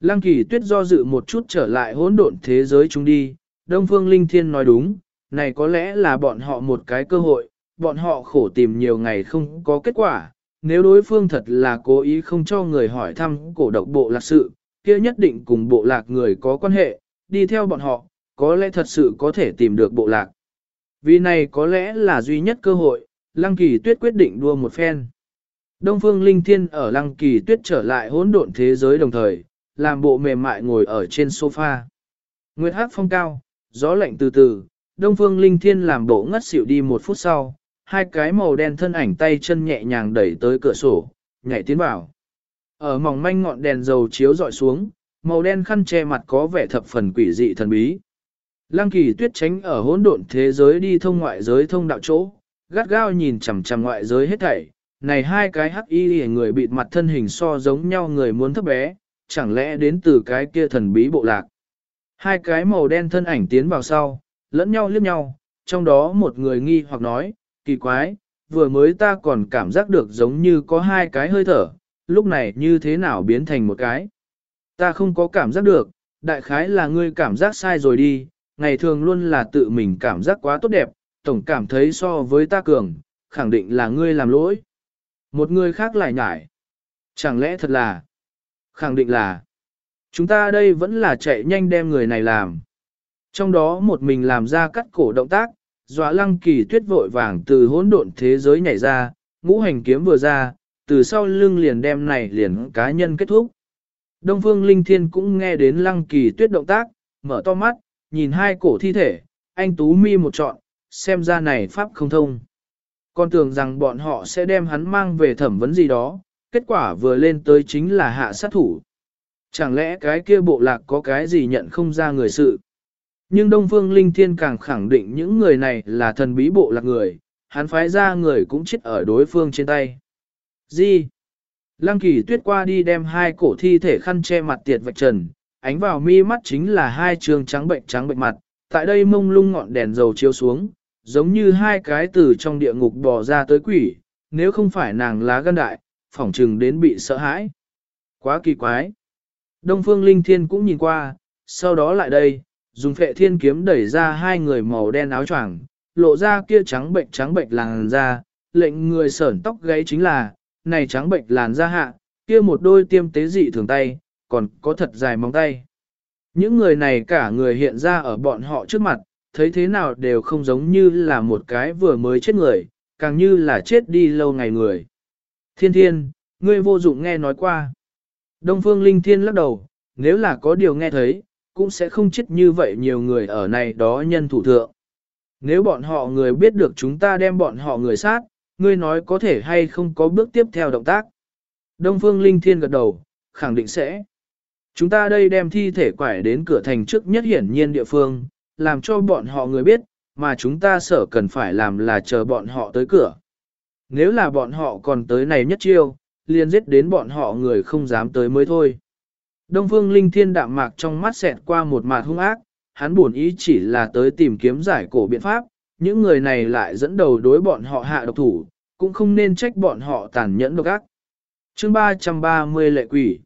Lăng kỳ tuyết do dự một chút trở lại hỗn độn thế giới chúng đi, Đông Phương Linh Thiên nói đúng, này có lẽ là bọn họ một cái cơ hội, bọn họ khổ tìm nhiều ngày không có kết quả, nếu đối phương thật là cố ý không cho người hỏi thăm cổ độc bộ lạc sự, kia nhất định cùng bộ lạc người có quan hệ, đi theo bọn họ, có lẽ thật sự có thể tìm được bộ lạc. Vì này có lẽ là duy nhất cơ hội, Lăng Kỳ Tuyết quyết định đua một phen. Đông Phương Linh Thiên ở Lăng Kỳ Tuyết trở lại hỗn độn thế giới đồng thời, làm bộ mềm mại ngồi ở trên sofa. Nguyệt Hắc phong cao, gió lạnh từ từ, Đông Phương Linh Thiên làm bộ ngất xỉu đi một phút sau, hai cái màu đen thân ảnh tay chân nhẹ nhàng đẩy tới cửa sổ, nhảy tiến vào. Ở mỏng manh ngọn đèn dầu chiếu dọi xuống, màu đen khăn che mặt có vẻ thập phần quỷ dị thần bí. Lăng kỳ tuyết tránh ở hỗn độn thế giới đi thông ngoại giới thông đạo chỗ, gắt gao nhìn chằm chằm ngoại giới hết thảy. Này hai cái hắc y người bịt mặt thân hình so giống nhau người muốn thấp bé, chẳng lẽ đến từ cái kia thần bí bộ lạc. Hai cái màu đen thân ảnh tiến vào sau, lẫn nhau liếc nhau, trong đó một người nghi hoặc nói, kỳ quái, vừa mới ta còn cảm giác được giống như có hai cái hơi thở, lúc này như thế nào biến thành một cái. Ta không có cảm giác được, đại khái là ngươi cảm giác sai rồi đi, ngày thường luôn là tự mình cảm giác quá tốt đẹp, tổng cảm thấy so với ta cường, khẳng định là ngươi làm lỗi. Một người khác lại nhải. Chẳng lẽ thật là, khẳng định là, chúng ta đây vẫn là chạy nhanh đem người này làm. Trong đó một mình làm ra cắt cổ động tác, dọa lăng kỳ tuyết vội vàng từ hỗn độn thế giới nhảy ra, ngũ hành kiếm vừa ra, từ sau lưng liền đem này liền cá nhân kết thúc. Đông Phương Linh Thiên cũng nghe đến lăng kỳ tuyết động tác, mở to mắt, nhìn hai cổ thi thể, anh Tú Mi một trọn, xem ra này pháp không thông. Con tưởng rằng bọn họ sẽ đem hắn mang về thẩm vấn gì đó, kết quả vừa lên tới chính là hạ sát thủ. Chẳng lẽ cái kia bộ lạc có cái gì nhận không ra người sự? Nhưng Đông Phương Linh Thiên càng khẳng định những người này là thần bí bộ lạc người, hắn phái ra người cũng chết ở đối phương trên tay. Gì? Lăng kỳ tuyết qua đi đem hai cổ thi thể khăn che mặt tiệt vạch trần, ánh vào mi mắt chính là hai trường trắng bệnh trắng bệnh mặt, tại đây mông lung ngọn đèn dầu chiếu xuống, giống như hai cái từ trong địa ngục bò ra tới quỷ, nếu không phải nàng lá gan đại, phỏng trừng đến bị sợ hãi. Quá kỳ quái. Đông Phương Linh Thiên cũng nhìn qua, sau đó lại đây, dùng phệ thiên kiếm đẩy ra hai người màu đen áo choàng, lộ ra kia trắng bệnh trắng bệnh làn da, lệnh người sởn tóc gáy chính là, này trắng bệnh làn da hạ, kia một đôi tiêm tế dị thường tay, còn có thật dài móng tay. Những người này cả người hiện ra ở bọn họ trước mặt, thấy thế nào đều không giống như là một cái vừa mới chết người, càng như là chết đi lâu ngày người. Thiên thiên, ngươi vô dụng nghe nói qua. Đông phương linh thiên lắc đầu, nếu là có điều nghe thấy, cũng sẽ không chết như vậy nhiều người ở này đó nhân thủ thượng. Nếu bọn họ người biết được chúng ta đem bọn họ người sát, ngươi nói có thể hay không có bước tiếp theo động tác. Đông Phương Linh Thiên gật đầu, khẳng định sẽ. Chúng ta đây đem thi thể quải đến cửa thành trước nhất hiển nhiên địa phương, làm cho bọn họ người biết, mà chúng ta sợ cần phải làm là chờ bọn họ tới cửa. Nếu là bọn họ còn tới này nhất chiêu, liền giết đến bọn họ người không dám tới mới thôi. Đông Phương Linh Thiên đạm mạc trong mắt xẹt qua một mạt hung ác, hắn buồn ý chỉ là tới tìm kiếm giải cổ biện pháp, những người này lại dẫn đầu đối bọn họ hạ độc thủ, cũng không nên trách bọn họ tàn nhẫn độc ác. Chương 330 lệ quỷ.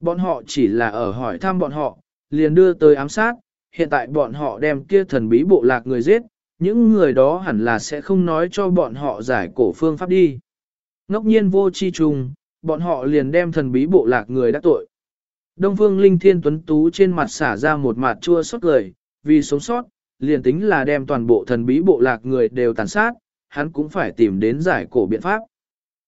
Bọn họ chỉ là ở hỏi thăm bọn họ, liền đưa tới ám sát, hiện tại bọn họ đem kia thần bí bộ lạc người giết, những người đó hẳn là sẽ không nói cho bọn họ giải cổ phương pháp đi. Ngốc nhiên vô chi trùng, bọn họ liền đem thần bí bộ lạc người đã tội. Đông Phương Linh Thiên Tuấn Tú trên mặt xả ra một mặt chua xót cười, vì sống sót, liền tính là đem toàn bộ thần bí bộ lạc người đều tàn sát, hắn cũng phải tìm đến giải cổ biện pháp.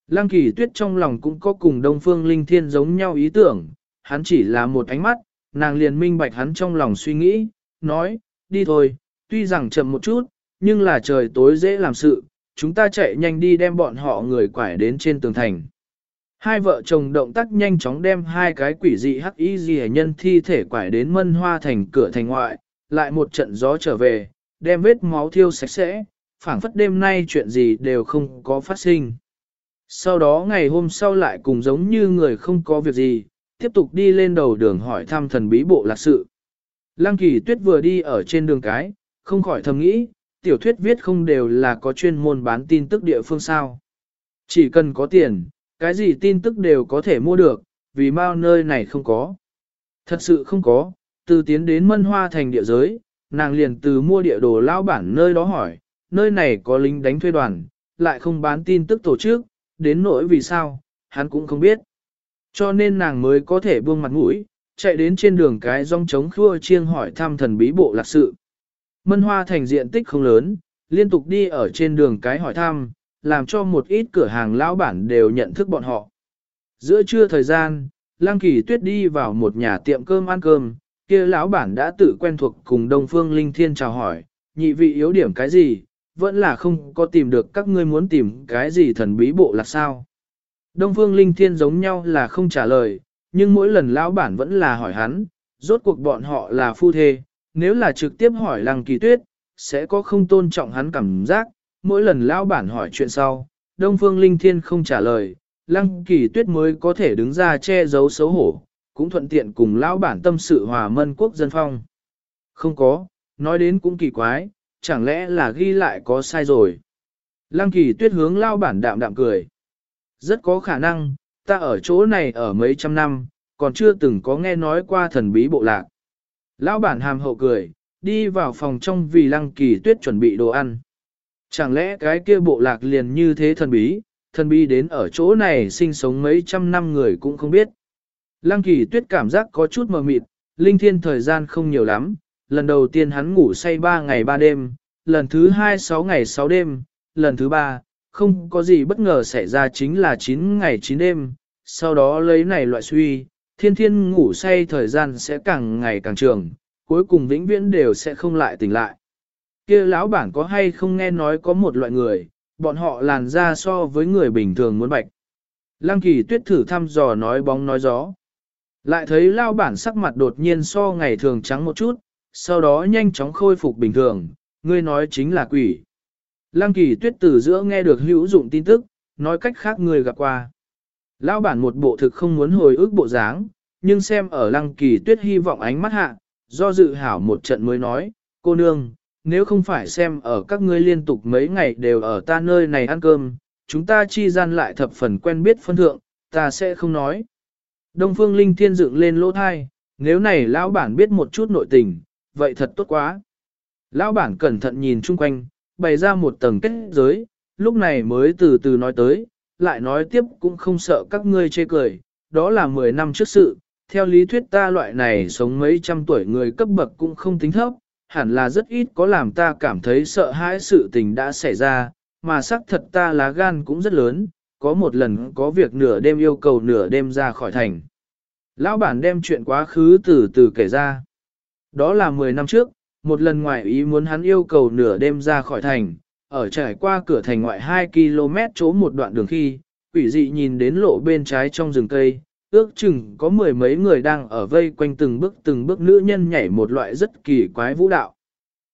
Lăng kỳ tuyết trong lòng cũng có cùng Đông Phương Linh Thiên giống nhau ý tưởng, hắn chỉ là một ánh mắt, nàng liền minh bạch hắn trong lòng suy nghĩ, nói, đi thôi, tuy rằng chậm một chút, nhưng là trời tối dễ làm sự, chúng ta chạy nhanh đi đem bọn họ người quải đến trên tường thành. Hai vợ chồng động tác nhanh chóng đem hai cái quỷ dị hắc y gì nhân thi thể quải đến mân hoa thành cửa thành ngoại, lại một trận gió trở về, đem vết máu thiêu sạch sẽ, phảng phất đêm nay chuyện gì đều không có phát sinh. Sau đó ngày hôm sau lại cùng giống như người không có việc gì, tiếp tục đi lên đầu đường hỏi thăm thần bí bộ lạc sự. Lăng kỳ tuyết vừa đi ở trên đường cái, không khỏi thầm nghĩ, tiểu thuyết viết không đều là có chuyên môn bán tin tức địa phương sao. Chỉ cần có tiền, cái gì tin tức đều có thể mua được, vì bao nơi này không có. Thật sự không có, từ tiến đến mân hoa thành địa giới, nàng liền từ mua địa đồ lao bản nơi đó hỏi, nơi này có lính đánh thuê đoàn, lại không bán tin tức tổ chức, đến nỗi vì sao, hắn cũng không biết. Cho nên nàng mới có thể buông mặt mũi, chạy đến trên đường cái rong trống khua chiêng hỏi thăm thần bí bộ lạc sự. Mân hoa thành diện tích không lớn, liên tục đi ở trên đường cái hỏi thăm, làm cho một ít cửa hàng lão bản đều nhận thức bọn họ. Giữa trưa thời gian, Lăng Kỳ Tuyết đi vào một nhà tiệm cơm ăn cơm, kia lão bản đã tự quen thuộc cùng Đông Phương Linh Thiên chào hỏi, nhị vị yếu điểm cái gì, vẫn là không có tìm được các ngươi muốn tìm cái gì thần bí bộ là sao. Đông Phương Linh Thiên giống nhau là không trả lời, nhưng mỗi lần lão bản vẫn là hỏi hắn, rốt cuộc bọn họ là phu thê, nếu là trực tiếp hỏi Lăng Kỳ Tuyết, sẽ có không tôn trọng hắn cảm giác, mỗi lần lão bản hỏi chuyện sau, Đông Phương Linh Thiên không trả lời, Lăng Kỳ Tuyết mới có thể đứng ra che giấu xấu hổ, cũng thuận tiện cùng lão bản tâm sự hòa mân quốc dân phong. Không có, nói đến cũng kỳ quái, chẳng lẽ là ghi lại có sai rồi. Lăng Kỳ Tuyết hướng lão bản đạm đạm cười. Rất có khả năng, ta ở chỗ này ở mấy trăm năm, còn chưa từng có nghe nói qua thần bí bộ lạc. Lão bản hàm hậu cười, đi vào phòng trong vì Lăng Kỳ Tuyết chuẩn bị đồ ăn. Chẳng lẽ cái kia bộ lạc liền như thế thần bí, thần bí đến ở chỗ này sinh sống mấy trăm năm người cũng không biết. Lăng kỳ tuyết cảm giác có chút mờ mịt, linh thiên thời gian không nhiều lắm, lần đầu tiên hắn ngủ say 3 ngày 3 đêm, lần thứ 2 6 ngày 6 đêm, lần thứ 3, không có gì bất ngờ xảy ra chính là 9 ngày 9 đêm, sau đó lấy này loại suy, thiên thiên ngủ say thời gian sẽ càng ngày càng trường, cuối cùng vĩnh viễn đều sẽ không lại tỉnh lại kia lão bản có hay không nghe nói có một loại người, bọn họ làn da so với người bình thường muốn bạch. Lăng kỳ tuyết thử thăm dò nói bóng nói gió. Lại thấy lão bản sắc mặt đột nhiên so ngày thường trắng một chút, sau đó nhanh chóng khôi phục bình thường, ngươi nói chính là quỷ. Lăng kỳ tuyết từ giữa nghe được hữu dụng tin tức, nói cách khác người gặp qua. Lão bản một bộ thực không muốn hồi ức bộ dáng, nhưng xem ở lăng kỳ tuyết hy vọng ánh mắt hạ, do dự hảo một trận mới nói, cô nương, nếu không phải xem ở các ngươi liên tục mấy ngày đều ở ta nơi này ăn cơm, chúng ta chi gian lại thập phần quen biết phân thượng, ta sẽ không nói. Đông Phương Linh Thiên dựng lên lỗ thai, nếu này lão bản biết một chút nội tình, vậy thật tốt quá. Lão bản cẩn thận nhìn chung quanh, bày ra một tầng kết giới, lúc này mới từ từ nói tới, lại nói tiếp cũng không sợ các ngươi chê cười, đó là 10 năm trước sự, theo lý thuyết ta loại này sống mấy trăm tuổi người cấp bậc cũng không tính thấp, hẳn là rất ít có làm ta cảm thấy sợ hãi sự tình đã xảy ra, mà xác thật ta lá gan cũng rất lớn, có một lần có việc nửa đêm yêu cầu nửa đêm ra khỏi thành. Lão bản đem chuyện quá khứ từ từ kể ra. Đó là 10 năm trước, một lần ngoài ý muốn hắn yêu cầu nửa đêm ra khỏi thành, ở trải qua cửa thành ngoại 2 km chỗ một đoạn đường khi, quỷ dị nhìn đến lộ bên trái trong rừng cây, ước chừng có mười mấy người đang ở vây quanh từng bước từng bước nữ nhân nhảy một loại rất kỳ quái vũ đạo.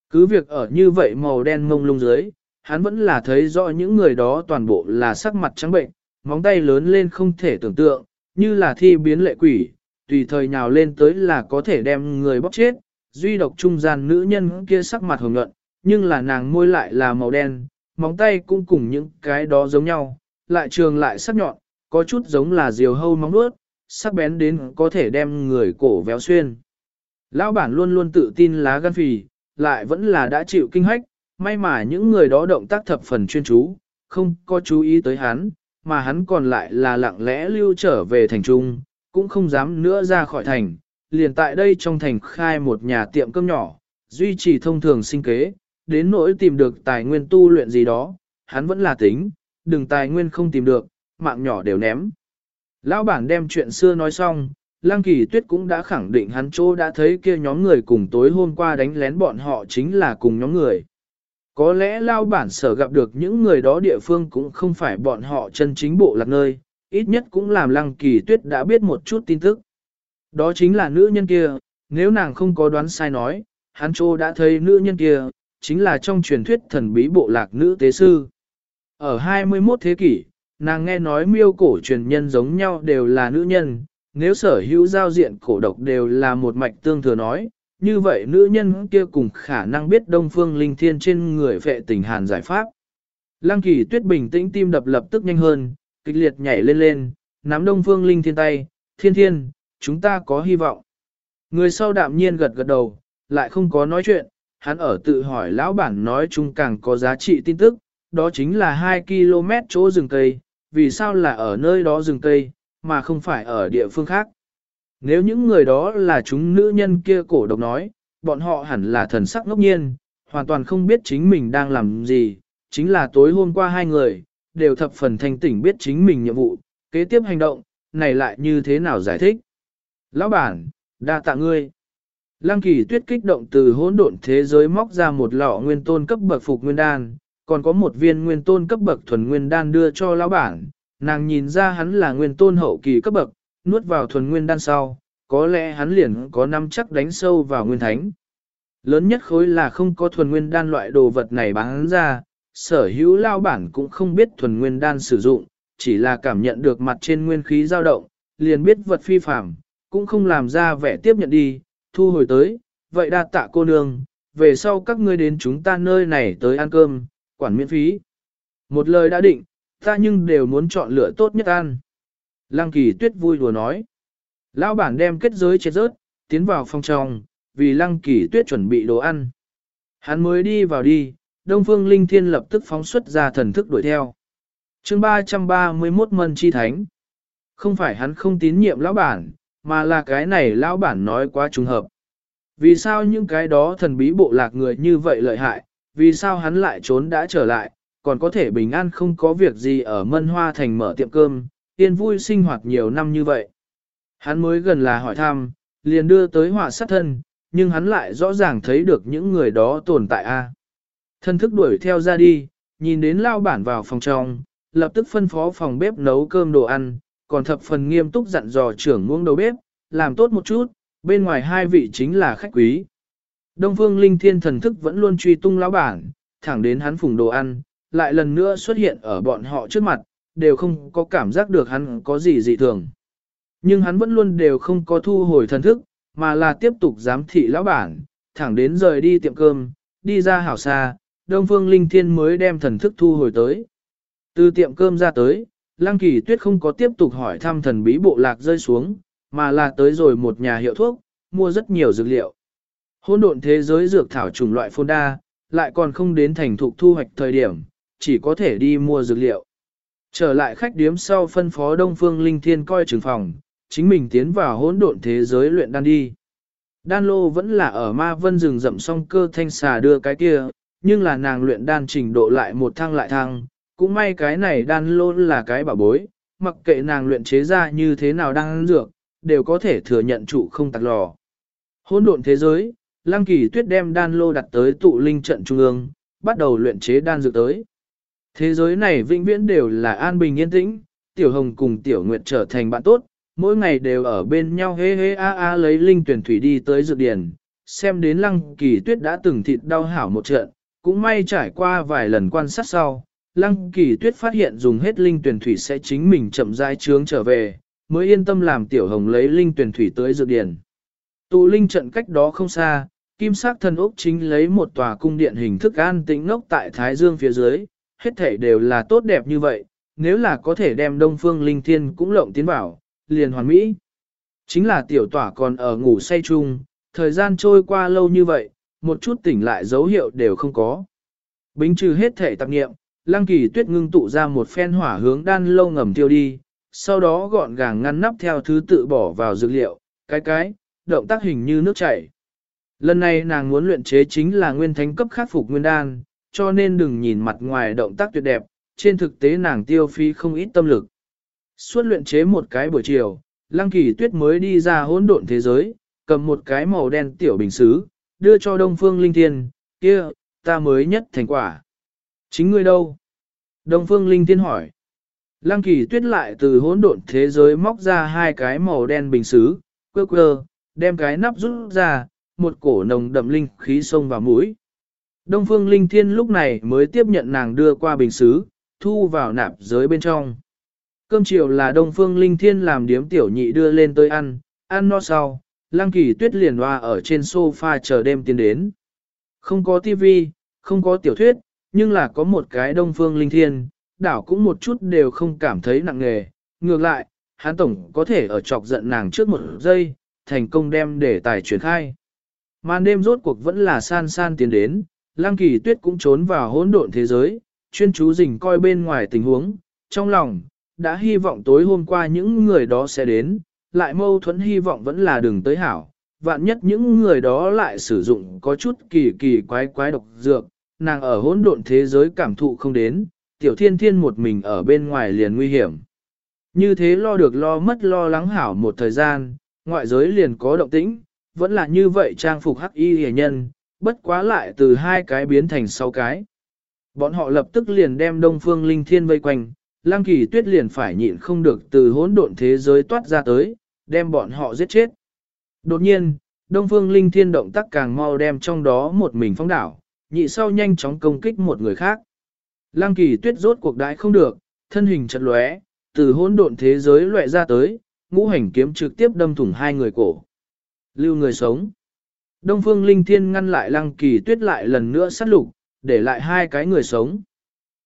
Cứ việc ở như vậy màu đen mông lung dưới, hắn vẫn là thấy rõ những người đó toàn bộ là sắc mặt trắng bệnh, móng tay lớn lên không thể tưởng tượng, như là thi biến lệ quỷ, tùy thời nhào lên tới là có thể đem người bóc chết. Duy độc trung gian nữ nhân kia sắc mặt hồng nhuận, nhưng là nàng môi lại là màu đen, móng tay cũng cùng những cái đó giống nhau, lại trường lại sắc nhọn, có chút giống là diều hâu móng nuốt, sắc bén đến có thể đem người cổ véo xuyên. Lão bản luôn luôn tự tin lá gan phì, lại vẫn là đã chịu kinh hách, may mà những người đó động tác thập phần chuyên chú, không có chú ý tới hắn, mà hắn còn lại là lặng lẽ lưu trở về thành trung, cũng không dám nữa ra khỏi thành, liền tại đây trong thành khai một nhà tiệm cơm nhỏ, duy trì thông thường sinh kế, đến nỗi tìm được tài nguyên tu luyện gì đó, hắn vẫn là tính, đừng tài nguyên không tìm được, mạng nhỏ đều ném. Lão bản đem chuyện xưa nói xong, Lăng Kỳ Tuyết cũng đã khẳng định hắn chỗ đã thấy kia nhóm người cùng tối hôm qua đánh lén bọn họ chính là cùng nhóm người. Có lẽ Lao bản sở gặp được những người đó địa phương cũng không phải bọn họ chân chính bộ lạc nơi, ít nhất cũng làm Lăng Kỳ Tuyết đã biết một chút tin tức. Đó chính là nữ nhân kia, nếu nàng không có đoán sai nói, hắn chỗ đã thấy nữ nhân kia, chính là trong truyền thuyết thần bí bộ lạc nữ tế sư. Ở 21 thế kỷ, nàng nghe nói miêu cổ truyền nhân giống nhau đều là nữ nhân, nếu sở hữu giao diện cổ độc đều là một mạch tương thừa nói, như vậy nữ nhân kia cùng khả năng biết đông phương linh thiên trên người vệ tình hàn giải pháp. Lăng kỳ tuyết bình tĩnh tim đập lập tức nhanh hơn, kịch liệt nhảy lên lên, nắm đông phương linh thiên tay, thiên thiên, chúng ta có hy vọng. Người sau đạm nhiên gật gật đầu, lại không có nói chuyện, hắn ở tự hỏi lão bản nói chung càng có giá trị tin tức, đó chính là 2 km chỗ rừng cây, vì sao là ở nơi đó rừng cây, mà không phải ở địa phương khác. Nếu những người đó là chúng nữ nhân kia cổ độc nói, bọn họ hẳn là thần sắc ngốc nhiên, hoàn toàn không biết chính mình đang làm gì, chính là tối hôm qua hai người, đều thập phần thanh tỉnh biết chính mình nhiệm vụ, kế tiếp hành động, này lại như thế nào giải thích. Lão bản, đa tạ ngươi. Lăng kỳ tuyết kích động từ hỗn độn thế giới móc ra một lọ nguyên tôn cấp bậc phục nguyên đan, còn có một viên nguyên tôn cấp bậc thuần nguyên đan đưa cho lão bản, nàng nhìn ra hắn là nguyên tôn hậu kỳ cấp bậc, nuốt vào thuần nguyên đan sau, có lẽ hắn liền có năm chắc đánh sâu vào nguyên thánh. Lớn nhất khối là không có thuần nguyên đan loại đồ vật này bán ra, sở hữu lao bản cũng không biết thuần nguyên đan sử dụng, chỉ là cảm nhận được mặt trên nguyên khí dao động, liền biết vật phi phạm, cũng không làm ra vẻ tiếp nhận đi, thu hồi tới, vậy đa tạ cô nương, về sau các ngươi đến chúng ta nơi này tới ăn cơm, quản miễn phí. Một lời đã định, ta nhưng đều muốn chọn lựa tốt nhất ăn. Lăng kỳ tuyết vui đùa nói. Lão bản đem kết giới chết rớt, tiến vào phòng trong, vì lăng kỳ tuyết chuẩn bị đồ ăn. Hắn mới đi vào đi, Đông Phương Linh Thiên lập tức phóng xuất ra thần thức đuổi theo. chương 331 Mân Chi Thánh. Không phải hắn không tín nhiệm lão bản, mà là cái này lão bản nói quá trùng hợp. Vì sao những cái đó thần bí bộ lạc người như vậy lợi hại, vì sao hắn lại trốn đã trở lại, còn có thể bình an không có việc gì ở Mân Hoa Thành mở tiệm cơm, yên vui sinh hoạt nhiều năm như vậy. Hắn mới gần là hỏi thăm, liền đưa tới họa sát thân, nhưng hắn lại rõ ràng thấy được những người đó tồn tại a. Thân thức đuổi theo ra đi, nhìn đến lao bản vào phòng trong, lập tức phân phó phòng bếp nấu cơm đồ ăn, còn thập phần nghiêm túc dặn dò trưởng muông đầu bếp, làm tốt một chút, bên ngoài hai vị chính là khách quý. Đông Phương Linh Thiên thần thức vẫn luôn truy tung lão bản, thẳng đến hắn phùng đồ ăn, lại lần nữa xuất hiện ở bọn họ trước mặt, đều không có cảm giác được hắn có gì dị thường. Nhưng hắn vẫn luôn đều không có thu hồi thần thức, mà là tiếp tục giám thị lão bản, thẳng đến rời đi tiệm cơm, đi ra hảo xa, Đông Phương Linh Thiên mới đem thần thức thu hồi tới. Từ tiệm cơm ra tới, Lăng Kỳ Tuyết không có tiếp tục hỏi thăm thần bí bộ lạc rơi xuống, mà là tới rồi một nhà hiệu thuốc, mua rất nhiều dược liệu. Hôn độn thế giới dược thảo chủng loại phôn đa, lại còn không đến thành thục thu hoạch thời điểm, chỉ có thể đi mua dược liệu. Trở lại khách điếm sau phân phó Đông Phương Linh Thiên coi trường phòng, chính mình tiến vào hỗn độn thế giới luyện đan đi. Đan lô vẫn là ở ma vân rừng rậm song cơ thanh xà đưa cái kia, nhưng là nàng luyện đan trình độ lại một thang lại thang cũng may cái này đan lô là cái bảo bối, mặc kệ nàng luyện chế ra như thế nào đang dược, đều có thể thừa nhận trụ không tạc lò. Hỗn độn thế giới, Lăng Kỳ Tuyết đem đan lô đặt tới tụ linh trận trung ương, bắt đầu luyện chế đan dược tới. Thế giới này vĩnh viễn đều là an bình yên tĩnh, Tiểu Hồng cùng Tiểu Nguyệt trở thành bạn tốt, mỗi ngày đều ở bên nhau hê hê a a lấy linh tuyển thủy đi tới dược điển, xem đến Lăng Kỳ Tuyết đã từng thịt đau hảo một trận, cũng may trải qua vài lần quan sát sau, Lăng Kỳ Tuyết phát hiện dùng hết linh tuyển thủy sẽ chính mình chậm rãi trướng trở về, mới yên tâm làm Tiểu Hồng lấy linh tuyển thủy tới dược điển. Tụ linh trận cách đó không xa, kim sắc thần ốc chính lấy một tòa cung điện hình thức an tĩnh ngốc tại Thái Dương phía dưới, hết thể đều là tốt đẹp như vậy, nếu là có thể đem Đông Phương Linh Thiên cũng lộng tiến vào, liền hoàn mỹ. Chính là tiểu tỏa còn ở ngủ say chung, thời gian trôi qua lâu như vậy, một chút tỉnh lại dấu hiệu đều không có. Bính trừ hết thể tạp nghiệm, lăng kỳ tuyết ngưng tụ ra một phen hỏa hướng đan lâu ngầm tiêu đi, sau đó gọn gàng ngăn nắp theo thứ tự bỏ vào dược liệu, cái cái, động tác hình như nước chảy. Lần này nàng muốn luyện chế chính là nguyên thánh cấp khắc phục nguyên đan, cho nên đừng nhìn mặt ngoài động tác tuyệt đẹp, trên thực tế nàng tiêu phí không ít tâm lực. Suốt luyện chế một cái buổi chiều, Lăng Kỳ Tuyết mới đi ra hỗn độn thế giới, cầm một cái màu đen tiểu bình xứ, đưa cho Đông Phương Linh Thiên, kia, ta mới nhất thành quả. Chính ngươi đâu? Đông Phương Linh Thiên hỏi. Lăng Kỳ Tuyết lại từ hỗn độn thế giới móc ra hai cái màu đen bình xứ, quơ quơ, đem cái nắp rút ra, một cổ nồng đậm linh khí xông vào mũi. Đông Phương Linh Thiên lúc này mới tiếp nhận nàng đưa qua bình xứ, thu vào nạp giới bên trong. Cơm chiều là Đông Phương Linh Thiên làm điếm tiểu nhị đưa lên tới ăn, ăn no sau, Lăng Kỳ Tuyết liền hoa ở trên sofa chờ đêm tiến đến. Không có tivi, không có tiểu thuyết, nhưng là có một cái Đông Phương Linh Thiên, đảo cũng một chút đều không cảm thấy nặng nề. Ngược lại, hắn tổng có thể ở chọc giận nàng trước một giây, thành công đem để tài truyền khai. Màn đêm rốt cuộc vẫn là san san tiến đến, lang Kỳ Tuyết cũng trốn vào hỗn độn thế giới, chuyên chú rình coi bên ngoài tình huống, trong lòng, đã hy vọng tối hôm qua những người đó sẽ đến, lại mâu thuẫn hy vọng vẫn là đừng tới hảo. Vạn nhất những người đó lại sử dụng có chút kỳ kỳ quái quái độc dược, nàng ở hỗn độn thế giới cảm thụ không đến, tiểu thiên thiên một mình ở bên ngoài liền nguy hiểm. Như thế lo được lo mất lo lắng hảo một thời gian, ngoại giới liền có động tĩnh, vẫn là như vậy trang phục hắc y hề nhân, bất quá lại từ hai cái biến thành sáu cái. Bọn họ lập tức liền đem Đông Phương Linh Thiên vây quanh, lang Kỳ Tuyết liền phải nhịn không được từ hỗn độn thế giới toát ra tới, đem bọn họ giết chết. Đột nhiên, Đông Phương Linh Thiên động tác càng mau đem trong đó một mình phong đảo, nhị sau nhanh chóng công kích một người khác. Lăng Kỳ Tuyết rốt cuộc đại không được, thân hình chật lóe, từ hỗn độn thế giới loại ra tới, ngũ hành kiếm trực tiếp đâm thủng hai người cổ. Lưu người sống. Đông Phương Linh Thiên ngăn lại Lăng Kỳ Tuyết lại lần nữa sát lục, để lại hai cái người sống.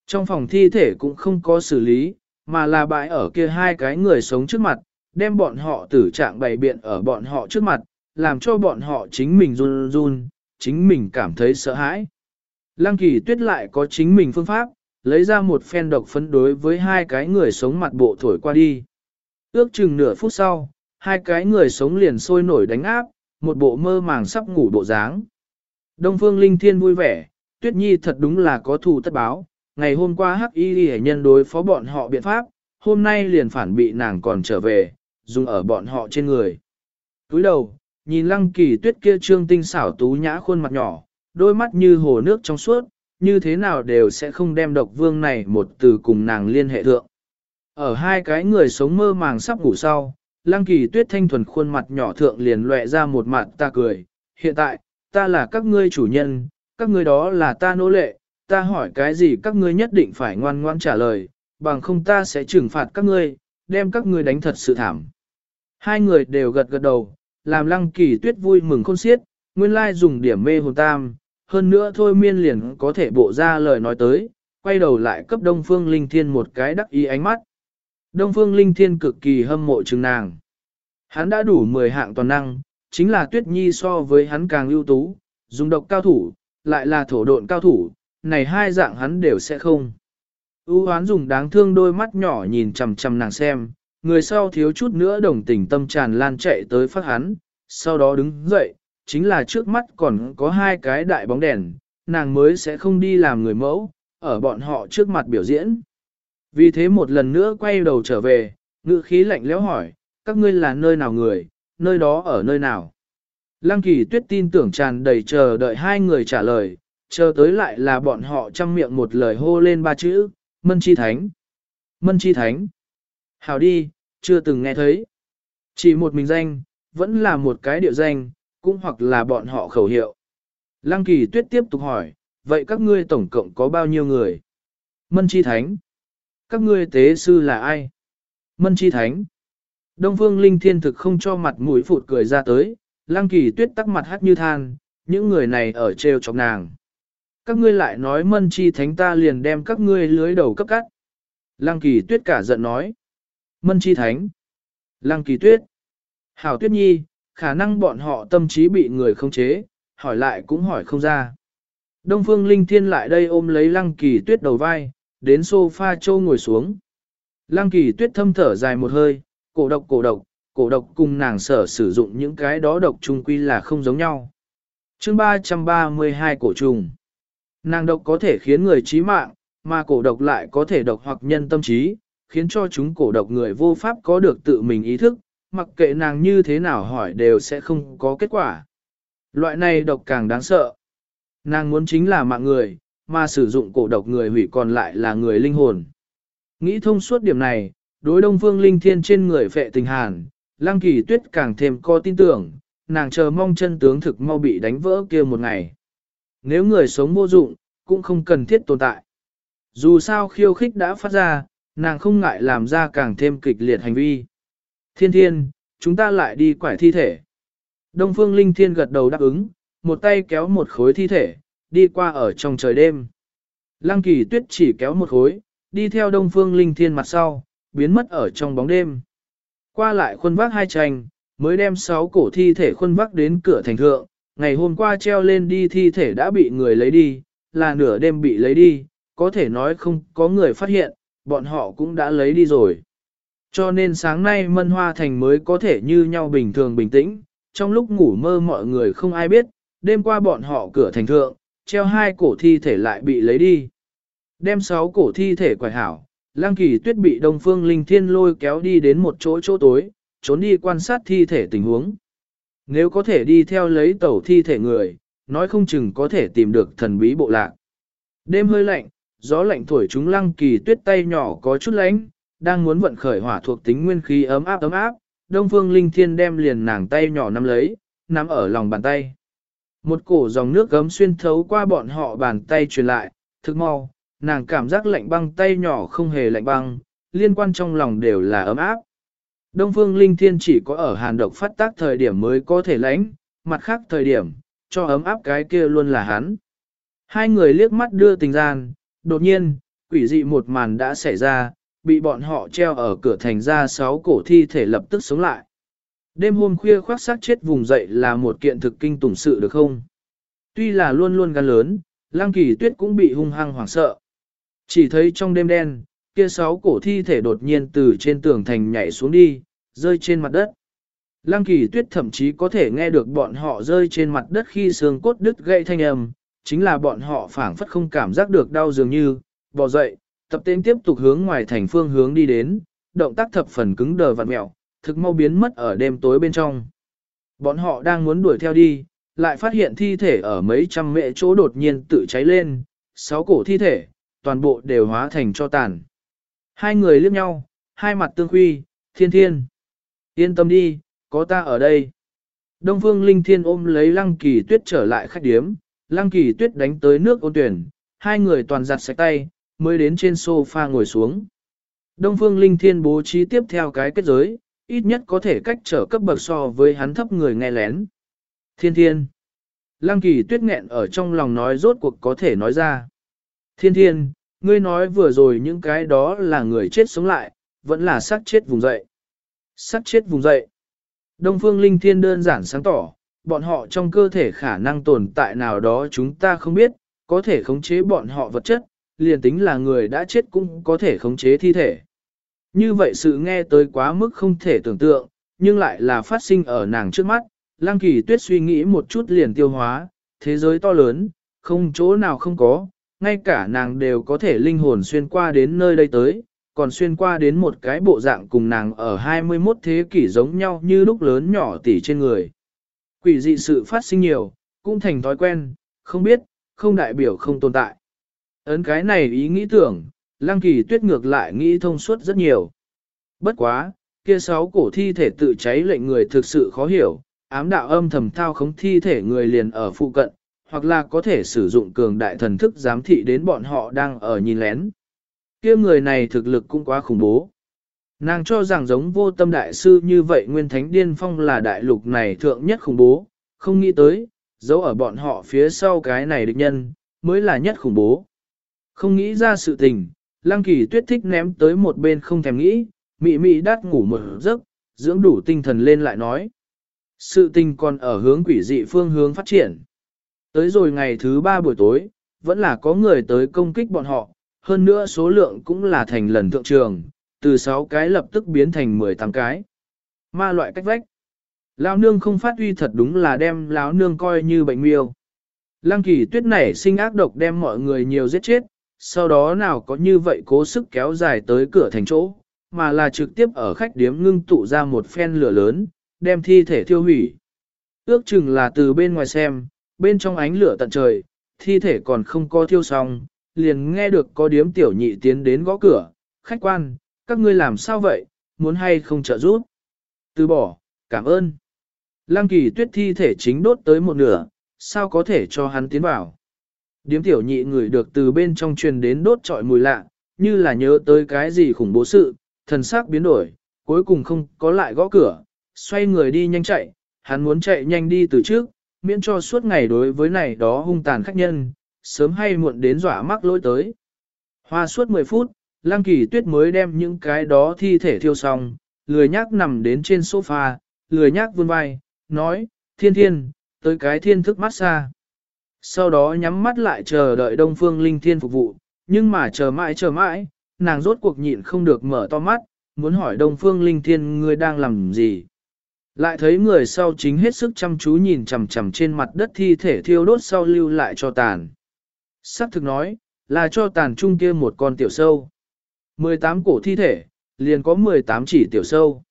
Trong phòng thi thể cũng không có xử lý, mà là bãi ở kia hai cái người sống trước mặt, đem bọn họ tử trạng bày biện ở bọn họ trước mặt, làm cho bọn họ chính mình run run, chính mình cảm thấy sợ hãi. Lăng kỳ tuyết lại có chính mình phương pháp, lấy ra một phen độc phấn đối với hai cái người sống mặt bộ thổi qua đi. Ước chừng nửa phút sau, hai cái người sống liền sôi nổi đánh áp, một bộ mơ màng sắp ngủ bộ dáng. Đông phương linh thiên vui vẻ, tuyết nhi thật đúng là có thù tất báo, ngày hôm qua hắc y hệ nhân đối phó bọn họ biện pháp, hôm nay liền phản bị nàng còn trở về, dùng ở bọn họ trên người. Túi đầu, nhìn lăng kỳ tuyết kia trương tinh xảo tú nhã khuôn mặt nhỏ, đôi mắt như hồ nước trong suốt, như thế nào đều sẽ không đem độc vương này một từ cùng nàng liên hệ thượng. Ở hai cái người sống mơ màng sắp ngủ sau, lăng kỳ tuyết thanh thuần khuôn mặt nhỏ thượng liền lệ ra một mặt ta cười, hiện tại, ta là các ngươi chủ nhân, các ngươi đó là ta nô lệ, ta hỏi cái gì các ngươi nhất định phải ngoan ngoan trả lời, bằng không ta sẽ trừng phạt các ngươi, đem các ngươi đánh thật sự thảm. Hai người đều gật gật đầu, làm lăng kỳ tuyết vui mừng khôn xiết, nguyên lai dùng điểm mê hồn tam, hơn nữa thôi miên liền có thể bộ ra lời nói tới, quay đầu lại cấp Đông Phương Linh Thiên một cái đắc ý ánh mắt. Đông Phương Linh Thiên cực kỳ hâm mộ chừng nàng. Hắn đã đủ 10 hạng toàn năng, chính là Tuyết Nhi so với hắn càng ưu tú, dùng độc cao thủ, lại là thổ độn cao thủ, này hai dạng hắn đều sẽ không. U hoán dùng đáng thương đôi mắt nhỏ nhìn chằm chằm nàng xem, người sau thiếu chút nữa đồng tình tâm tràn lan chạy tới phát hắn, sau đó đứng dậy, chính là trước mắt còn có hai cái đại bóng đèn, nàng mới sẽ không đi làm người mẫu, ở bọn họ trước mặt biểu diễn. Vì thế một lần nữa quay đầu trở về, ngữ khí lạnh lẽo hỏi, các ngươi là nơi nào người, nơi đó ở nơi nào. Lăng kỳ tuyết tin tưởng tràn đầy chờ đợi hai người trả lời, chờ tới lại là bọn họ chăm miệng một lời hô lên ba chữ, Mân Chi Thánh. Mân Chi Thánh. Hào đi, chưa từng nghe thấy. Chỉ một mình danh, vẫn là một cái địa danh, cũng hoặc là bọn họ khẩu hiệu. Lăng kỳ tuyết tiếp tục hỏi, vậy các ngươi tổng cộng có bao nhiêu người? Mân Chi Thánh. Các ngươi tế sư là ai? Mân Chi Thánh. Đông Phương Linh Thiên thực không cho mặt mũi phụt cười ra tới, Lăng Kỳ Tuyết tắc mặt hắt như than, những người này ở trêu chọc nàng các ngươi lại nói mân chi thánh ta liền đem các ngươi lưới đầu cấp cắt. Lăng kỳ tuyết cả giận nói. Mân chi thánh. Lăng kỳ tuyết. Hảo tuyết nhi, khả năng bọn họ tâm trí bị người không chế, hỏi lại cũng hỏi không ra. Đông Phương Linh Thiên lại đây ôm lấy Lăng Kỳ Tuyết đầu vai, đến sofa châu ngồi xuống. Lăng Kỳ Tuyết thâm thở dài một hơi, cổ độc cổ độc, cổ độc cùng nàng sở sử dụng những cái đó độc chung quy là không giống nhau. Chương 332 cổ trùng. Nàng độc có thể khiến người trí mạng, mà cổ độc lại có thể độc hoặc nhân tâm trí, khiến cho chúng cổ độc người vô pháp có được tự mình ý thức, mặc kệ nàng như thế nào hỏi đều sẽ không có kết quả. Loại này độc càng đáng sợ. Nàng muốn chính là mạng người, mà sử dụng cổ độc người hủy còn lại là người linh hồn. Nghĩ thông suốt điểm này, đối đông phương linh thiên trên người phệ tình hàn, lăng kỳ tuyết càng thêm có tin tưởng, nàng chờ mong chân tướng thực mau bị đánh vỡ kia một ngày. Nếu người sống vô dụng, cũng không cần thiết tồn tại. Dù sao khiêu khích đã phát ra, nàng không ngại làm ra càng thêm kịch liệt hành vi. Thiên thiên, chúng ta lại đi quải thi thể. Đông phương linh thiên gật đầu đáp ứng, một tay kéo một khối thi thể, đi qua ở trong trời đêm. Lăng kỳ tuyết chỉ kéo một khối, đi theo đông phương linh thiên mặt sau, biến mất ở trong bóng đêm. Qua lại khuôn vác hai tranh, mới đem sáu cổ thi thể khuôn vác đến cửa thành thượng, ngày hôm qua treo lên đi thi thể đã bị người lấy đi, là nửa đêm bị lấy đi, có thể nói không có người phát hiện, bọn họ cũng đã lấy đi rồi. Cho nên sáng nay Mân Hoa Thành mới có thể như nhau bình thường bình tĩnh, trong lúc ngủ mơ mọi người không ai biết, đêm qua bọn họ cửa thành thượng, treo hai cổ thi thể lại bị lấy đi. Đem sáu cổ thi thể quải hảo, Lăng Kỳ Tuyết bị Đông Phương Linh Thiên lôi kéo đi đến một chỗ chỗ tối, trốn đi quan sát thi thể tình huống. Nếu có thể đi theo lấy tàu thi thể người, nói không chừng có thể tìm được thần bí bộ lạc. Đêm hơi lạnh, gió lạnh thổi chúng Lăng Kỳ Tuyết tay nhỏ có chút lạnh, đang muốn vận khởi hỏa thuộc tính nguyên khí ấm áp ấm áp, Đông Phương Linh Thiên đem liền nàng tay nhỏ nắm lấy, nắm ở lòng bàn tay. Một cổ dòng nước gấm xuyên thấu qua bọn họ bàn tay truyền lại, thức mau, nàng cảm giác lạnh băng tay nhỏ không hề lạnh băng, liên quan trong lòng đều là ấm áp. Đông Phương Linh Thiên chỉ có ở hàn độc phát tác thời điểm mới có thể lãnh, mặt khác thời điểm, cho ấm áp cái kia luôn là hắn. Hai người liếc mắt đưa tình gian, đột nhiên, quỷ dị một màn đã xảy ra, bị bọn họ treo ở cửa thành ra sáu cổ thi thể lập tức sống lại. Đêm hôm khuya khoác xác chết vùng dậy là một kiện thực kinh tủng sự được không? Tuy là luôn luôn gan lớn, lang Kỳ Tuyết cũng bị hung hăng hoảng sợ. Chỉ thấy trong đêm đen, kia sáu cổ thi thể đột nhiên từ trên tường thành nhảy xuống đi, rơi trên mặt đất. Lăng Kỳ Tuyết thậm chí có thể nghe được bọn họ rơi trên mặt đất khi xương cốt đứt gãy thanh âm, chính là bọn họ phảng phất không cảm giác được đau dường như, bò dậy, tập tên tiếp tục hướng ngoài thành phương hướng đi đến, động tác thập phần cứng đờ vặn mẹo, thực mau biến mất ở đêm tối bên trong. Bọn họ đang muốn đuổi theo đi, lại phát hiện thi thể ở mấy trăm mệ chỗ đột nhiên tự cháy lên, sáu cổ thi thể, toàn bộ đều hóa thành cho tàn. Hai người liếc nhau, hai mặt tương huy, thiên thiên. Yên tâm đi, có ta ở đây. Đông phương linh thiên ôm lấy lăng kỳ tuyết trở lại khách điếm, lăng kỳ tuyết đánh tới nước ôn tuyển, hai người toàn giặt sạch tay, mới đến trên sofa ngồi xuống. Đông phương linh thiên bố trí tiếp theo cái kết giới, ít nhất có thể cách trở cấp bậc so với hắn thấp người nghe lén. Thiên thiên. Lăng kỳ tuyết nghẹn ở trong lòng nói rốt cuộc có thể nói ra. Thiên thiên, ngươi nói vừa rồi những cái đó là người chết sống lại, vẫn là xác chết vùng dậy. Xác chết vùng dậy. Đông phương linh thiên đơn giản sáng tỏ, bọn họ trong cơ thể khả năng tồn tại nào đó chúng ta không biết, có thể khống chế bọn họ vật chất, liền tính là người đã chết cũng có thể khống chế thi thể. Như vậy sự nghe tới quá mức không thể tưởng tượng, nhưng lại là phát sinh ở nàng trước mắt, Lăng Kỳ Tuyết suy nghĩ một chút liền tiêu hóa, thế giới to lớn, không chỗ nào không có, ngay cả nàng đều có thể linh hồn xuyên qua đến nơi đây tới, còn xuyên qua đến một cái bộ dạng cùng nàng ở 21 thế kỷ giống nhau như lúc lớn nhỏ tỉ trên người. Quỷ dị sự phát sinh nhiều, cũng thành thói quen, không biết, không đại biểu không tồn tại. Ấn cái này ý nghĩ tưởng, Lăng Kỳ Tuyết ngược lại nghĩ thông suốt rất nhiều. Bất quá, kia sáu cổ thi thể tự cháy lệnh người thực sự khó hiểu, ám đạo âm thầm thao khống thi thể người liền ở phụ cận, hoặc là có thể sử dụng cường đại thần thức giám thị đến bọn họ đang ở nhìn lén. Kia người này thực lực cũng quá khủng bố. Nàng cho rằng giống vô tâm đại sư như vậy Nguyên Thánh Điên Phong là đại lục này thượng nhất khủng bố, không nghĩ tới, dấu ở bọn họ phía sau cái này địch nhân, mới là nhất khủng bố. Không nghĩ ra sự tình, Lăng Kỳ tuyết thích ném tới một bên không thèm nghĩ, mị mị đắt ngủ một giấc, dưỡng đủ tinh thần lên lại nói. Sự tình còn ở hướng quỷ dị phương hướng phát triển. Tới rồi ngày thứ ba buổi tối, vẫn là có người tới công kích bọn họ, hơn nữa số lượng cũng là thành lần thượng trường, từ 6 cái lập tức biến thành 18 cái. Ma loại cách vách. Lão nương không phát uy thật đúng là đem lão nương coi như bệnh miêu. Lăng kỳ tuyết nảy sinh ác độc đem mọi người nhiều giết chết, sau đó nào có như vậy cố sức kéo dài tới cửa thành chỗ, mà là trực tiếp ở khách điếm ngưng tụ ra một phen lửa lớn, đem thi thể thiêu hủy. Ước chừng là từ bên ngoài xem, bên trong ánh lửa tận trời, thi thể còn không có thiêu xong, liền nghe được có điếm tiểu nhị tiến đến gõ cửa, khách quan, các ngươi làm sao vậy, muốn hay không trợ giúp? Từ bỏ, cảm ơn. Lăng kỳ tuyết thi thể chính đốt tới một nửa, sao có thể cho hắn tiến vào? Điếm tiểu nhị người được từ bên trong truyền đến đốt trọi mùi lạ, như là nhớ tới cái gì khủng bố sự, thần sắc biến đổi, cuối cùng không có lại gõ cửa, xoay người đi nhanh chạy, hắn muốn chạy nhanh đi từ trước, miễn cho suốt ngày đối với này đó hung tàn khách nhân, sớm hay muộn đến dọa mắc lỗi tới. Hoa suốt 10 phút, Lăng Kỳ Tuyết mới đem những cái đó thi thể thiêu xong, lười nhác nằm đến trên sofa, lười nhác vươn vai, nói, thiên thiên, tới cái thiên thức massage. Sau đó nhắm mắt lại chờ đợi Đông Phương Linh Thiên phục vụ, nhưng mà chờ mãi chờ mãi, nàng rốt cuộc nhịn không được mở to mắt, muốn hỏi Đông Phương Linh Thiên ngươi đang làm gì. Lại thấy người sau chính hết sức chăm chú nhìn chằm chằm trên mặt đất thi thể thiêu đốt sau lưu lại cho tàn. Sắc thực nói, là cho tàn trung kia một con tiểu sâu. 18 cổ thi thể, liền có 18 chỉ tiểu sâu.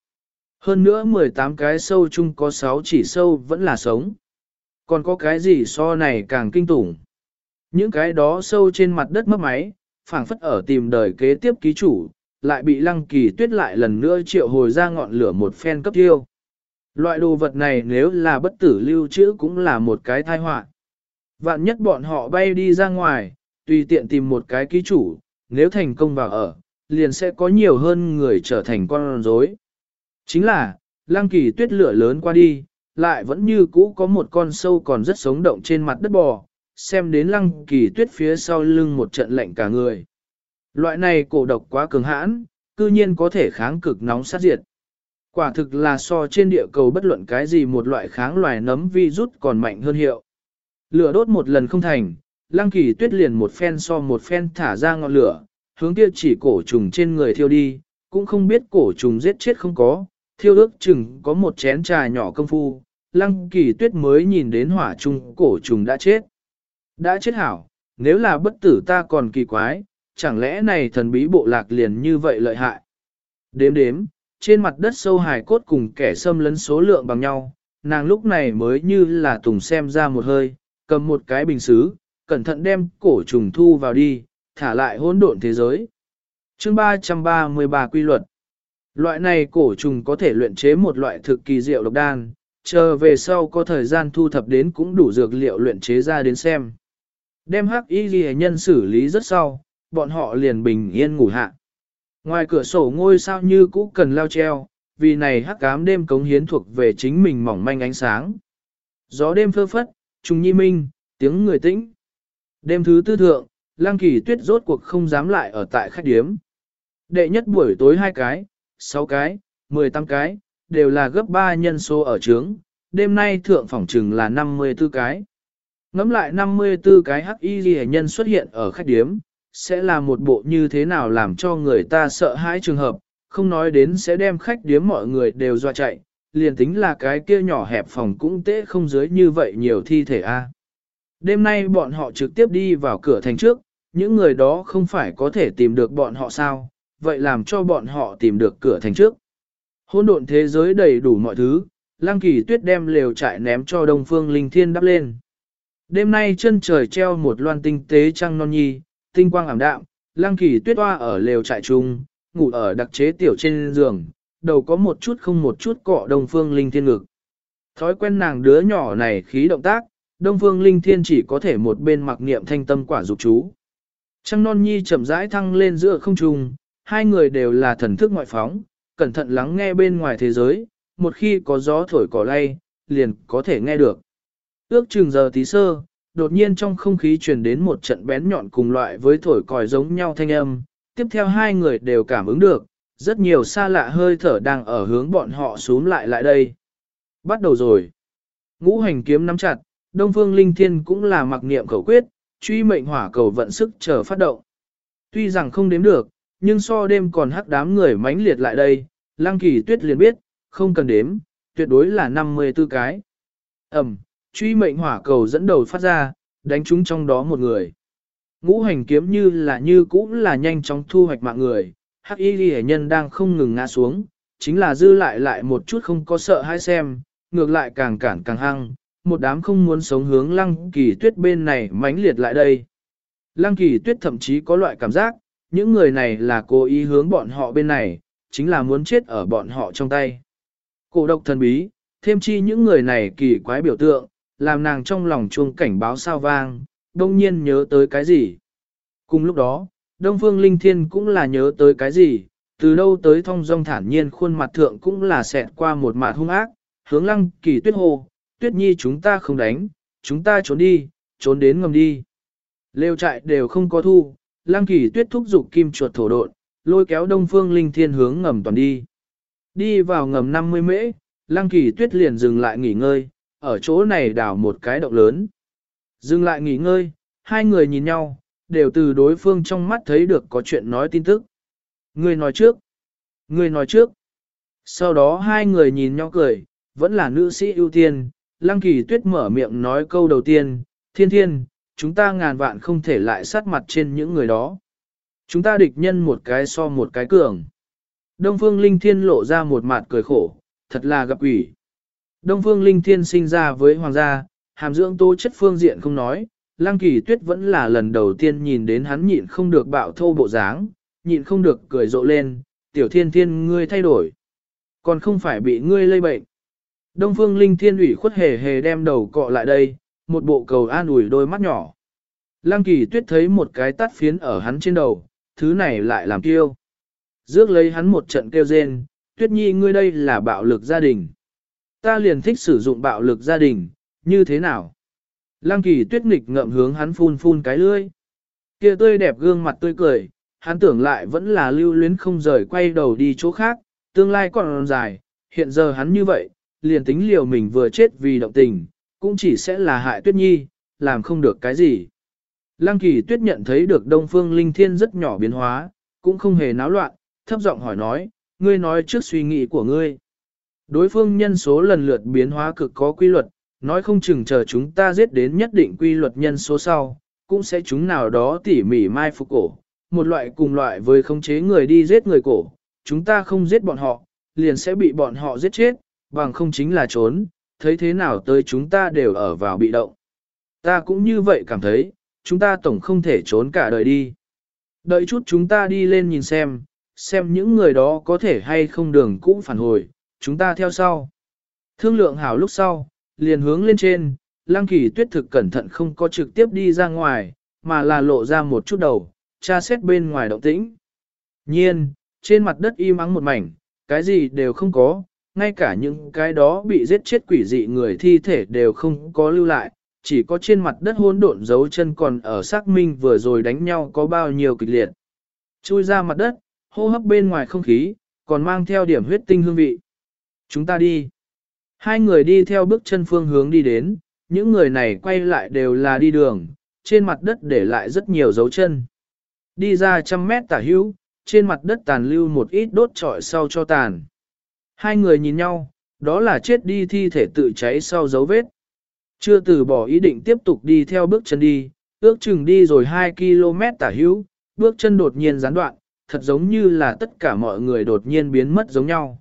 Hơn nữa 18 cái sâu chung có 6 chỉ sâu vẫn là sống. Còn có cái gì so này càng kinh tủng. Những cái đó sâu trên mặt đất mất máy, phảng phất ở tìm đời kế tiếp ký chủ, lại bị lăng kỳ tuyết lại lần nữa triệu hồi ra ngọn lửa một phen cấp tiêu. Loại đồ vật này nếu là bất tử lưu trữ cũng là một cái tai họa. Vạn nhất bọn họ bay đi ra ngoài, tùy tiện tìm một cái ký chủ, nếu thành công vào ở, liền sẽ có nhiều hơn người trở thành con rối. Chính là, lăng kỳ tuyết lửa lớn qua đi, lại vẫn như cũ có một con sâu còn rất sống động trên mặt đất bò, xem đến lăng kỳ tuyết phía sau lưng một trận lạnh cả người. Loại này cổ độc quá cường hãn, cư nhiên có thể kháng cực nóng sát diệt. Quả thực là so trên địa cầu bất luận cái gì một loại kháng loài nấm virus còn mạnh hơn hiệu. Lửa đốt một lần không thành, lăng kỳ tuyết liền một phen so một phen thả ra ngọn lửa, hướng kia chỉ cổ trùng trên người thiêu đi, cũng không biết cổ trùng giết chết không có, thiêu ước chừng có một chén trà nhỏ công phu, lăng kỳ tuyết mới nhìn đến hỏa trung cổ trùng đã chết. Đã chết hảo, nếu là bất tử ta còn kỳ quái, chẳng lẽ này thần bí bộ lạc liền như vậy lợi hại. Đếm đếm, trên mặt đất sâu hài cốt cùng kẻ xâm lấn số lượng bằng nhau, nàng lúc này mới như là tùng xem ra một hơi, cầm một cái bình xứ, cẩn thận đem cổ trùng thu vào đi, thả lại hỗn độn thế giới. Chương 333 quy luật Loại này cổ trùng có thể luyện chế một loại thực kỳ diệu độc đan, chờ về sau có thời gian thu thập đến cũng đủ dược liệu luyện chế ra đến xem. Đem hắc y ghi nhân xử lý rất sau, bọn họ liền bình yên ngủ hạ. Ngoài cửa sổ ngôi sao như cũ cần lao treo, vì này hắc cám đêm cống hiến thuộc về chính mình mỏng manh ánh sáng. Gió đêm phơ phất, trùng nhi minh, tiếng người tĩnh. Đêm thứ tư thượng, lang kỳ tuyết rốt cuộc không dám lại ở tại khách điếm. Đệ nhất buổi tối hai cái, sáu cái, mười tám cái, đều là gấp ba nhân số ở trướng, đêm nay thượng phòng trừng là 54 cái. Ngắm lại 54 cái hắc y ghi nhân xuất hiện ở khách điếm, sẽ là một bộ như thế nào làm cho người ta sợ hãi trường hợp, không nói đến sẽ đem khách điếm mọi người đều dọa chạy, liền tính là cái kia nhỏ hẹp phòng cũng tế không dưới như vậy nhiều thi thể a. Đêm nay bọn họ trực tiếp đi vào cửa thành trước, những người đó không phải có thể tìm được bọn họ sao, vậy làm cho bọn họ tìm được cửa thành trước. Hôn độn thế giới đầy đủ mọi thứ, Lăng Kỳ Tuyết đem lều trại ném cho Đông Phương Linh Thiên đắp lên. Đêm nay chân trời treo một loan tinh tế trăng non nhi, tinh quang ảm đạm, Lăng Kỳ Tuyết hoa ở lều trại trung, ngủ ở đặc chế tiểu trên giường, đầu có một chút không một chút cọ Đông Phương Linh Thiên ngực. Thói quen nàng đứa nhỏ này khí động tác, Đông Phương Linh Thiên chỉ có thể một bên mặc niệm thanh tâm quả dục chú. Trăng non nhi chậm rãi thăng lên giữa không trung, hai người đều là thần thức ngoại phóng, cẩn thận lắng nghe bên ngoài thế giới, một khi có gió thổi cỏ lay, liền có thể nghe được. Ước chừng giờ tí sơ, đột nhiên trong không khí truyền đến một trận bén nhọn cùng loại với thổi còi giống nhau thanh âm, tiếp theo hai người đều cảm ứng được, rất nhiều xa lạ hơi thở đang ở hướng bọn họ xuống lại lại đây. Bắt đầu rồi. Ngũ hành kiếm nắm chặt, Đông Phương Linh Thiên cũng là mặc niệm khẩu quyết, truy mệnh hỏa cầu vận sức chờ phát động. Tuy rằng không đếm được, nhưng so đêm còn hắc đám người mãnh liệt lại đây, Lăng Kỳ Tuyết liền biết, không cần đếm, tuyệt đối là 54 cái. Ẩm, truy mệnh hỏa cầu dẫn đầu phát ra, đánh trúng trong đó một người. Ngũ hành kiếm như là như cũng là nhanh chóng thu hoạch mạng người, hắc y ghi nhân đang không ngừng ngã xuống, chính là dư lại lại một chút không có sợ hay xem, ngược lại càng cản càng hăng, một đám không muốn sống hướng lăng kỳ tuyết bên này mãnh liệt lại đây. Lăng kỳ tuyết thậm chí có loại cảm giác, những người này là cố ý hướng bọn họ bên này, chính là muốn chết ở bọn họ trong tay. Cổ độc thần bí, thêm chi những người này kỳ quái biểu tượng, làm nàng trong lòng chuông cảnh báo sao vang, đông nhiên nhớ tới cái gì. Cùng lúc đó, Đông Phương Linh Thiên cũng là nhớ tới cái gì, từ đâu tới thông dong thản nhiên khuôn mặt thượng cũng là xẹt qua một mạt hung ác, hướng lăng kỳ tuyết hồ, tuyết nhi chúng ta không đánh, chúng ta trốn đi, trốn đến ngầm đi. Lêu trại đều không có thu, lăng kỳ tuyết thúc giục kim chuột thổ độn, lôi kéo đông phương linh thiên hướng ngầm toàn đi. Đi vào ngầm 50 mễ, lăng kỳ tuyết liền dừng lại nghỉ ngơi, ở chỗ này đào một cái động lớn. Dừng lại nghỉ ngơi, hai người nhìn nhau, đều từ đối phương trong mắt thấy được có chuyện nói tin tức. Người nói trước. Người nói trước. Sau đó hai người nhìn nhau cười, vẫn là nữ sĩ ưu tiên. Lăng kỳ tuyết mở miệng nói câu đầu tiên, thiên thiên, chúng ta ngàn vạn không thể lại sát mặt trên những người đó. Chúng ta địch nhân một cái so một cái cường. Đông Phương Linh Thiên lộ ra một mặt cười khổ, thật là gặp ủy. Đông Phương Linh Thiên sinh ra với hoàng gia, hàm dưỡng tố chất phương diện không nói, Lăng Kỳ Tuyết vẫn là lần đầu tiên nhìn đến hắn nhịn không được bạo thô bộ dáng, nhịn không được cười rộ lên, tiểu thiên thiên ngươi thay đổi. Còn không phải bị ngươi lây bệnh. Đông Phương Linh Thiên ủy khuất hề hề đem đầu cọ lại đây, một bộ cầu an ủi đôi mắt nhỏ. Lăng Kỳ Tuyết thấy một cái tắt phiến ở hắn trên đầu, thứ này lại làm kiêu. Dước lấy hắn một trận kêu rên, Tuyết Nhi ngươi đây là bạo lực gia đình. Ta liền thích sử dụng bạo lực gia đình, như thế nào? Lăng Kỳ Tuyết nghịch ngậm hướng hắn phun phun cái lưỡi. Kia tươi đẹp gương mặt tươi cười, hắn tưởng lại vẫn là lưu luyến không rời quay đầu đi chỗ khác, tương lai còn dài, hiện giờ hắn như vậy, liền tính liều mình vừa chết vì động tình, cũng chỉ sẽ là hại tuyết nhi, làm không được cái gì. Lăng kỳ tuyết nhận thấy được đông phương linh thiên rất nhỏ biến hóa, cũng không hề náo loạn, thấp giọng hỏi nói, ngươi nói trước suy nghĩ của ngươi. Đối phương nhân số lần lượt biến hóa cực có quy luật, nói không chừng chờ chúng ta giết đến nhất định quy luật nhân số sau, cũng sẽ chúng nào đó tỉ mỉ mai phục cổ, một loại cùng loại với khống chế người đi giết người cổ, chúng ta không giết bọn họ, liền sẽ bị bọn họ giết chết, bằng không chính là trốn, thấy thế nào tới chúng ta đều ở vào bị động. Ta cũng như vậy cảm thấy, chúng ta tổng không thể trốn cả đời đi. Đợi chút chúng ta đi lên nhìn xem, xem những người đó có thể hay không đường cũ phản hồi, chúng ta theo sau. Thương lượng hảo lúc sau, liền hướng lên trên, Lăng Kỳ Tuyết thực cẩn thận không có trực tiếp đi ra ngoài, mà là lộ ra một chút đầu, tra xét bên ngoài động tĩnh. Nhiên, trên mặt đất im ắng một mảnh, cái gì đều không có, ngay cả những cái đó bị giết chết quỷ dị người thi thể đều không có lưu lại, chỉ có trên mặt đất hỗn độn dấu chân còn ở xác minh vừa rồi đánh nhau có bao nhiêu kịch liệt. Chui ra mặt đất, hô hấp bên ngoài không khí, còn mang theo điểm huyết tinh hương vị. Chúng ta đi. Hai người đi theo bước chân phương hướng đi đến, những người này quay lại đều là đi đường, trên mặt đất để lại rất nhiều dấu chân. Đi ra trăm mét tả hữu, trên mặt đất tàn lưu một ít đốt trọi sau cho tàn. Hai người nhìn nhau, đó là chết đi thi thể tự cháy sau dấu vết. Chưa từ bỏ ý định tiếp tục đi theo bước chân đi, ước chừng đi rồi 2 km tả hữu, bước chân đột nhiên gián đoạn, thật giống như là tất cả mọi người đột nhiên biến mất giống nhau.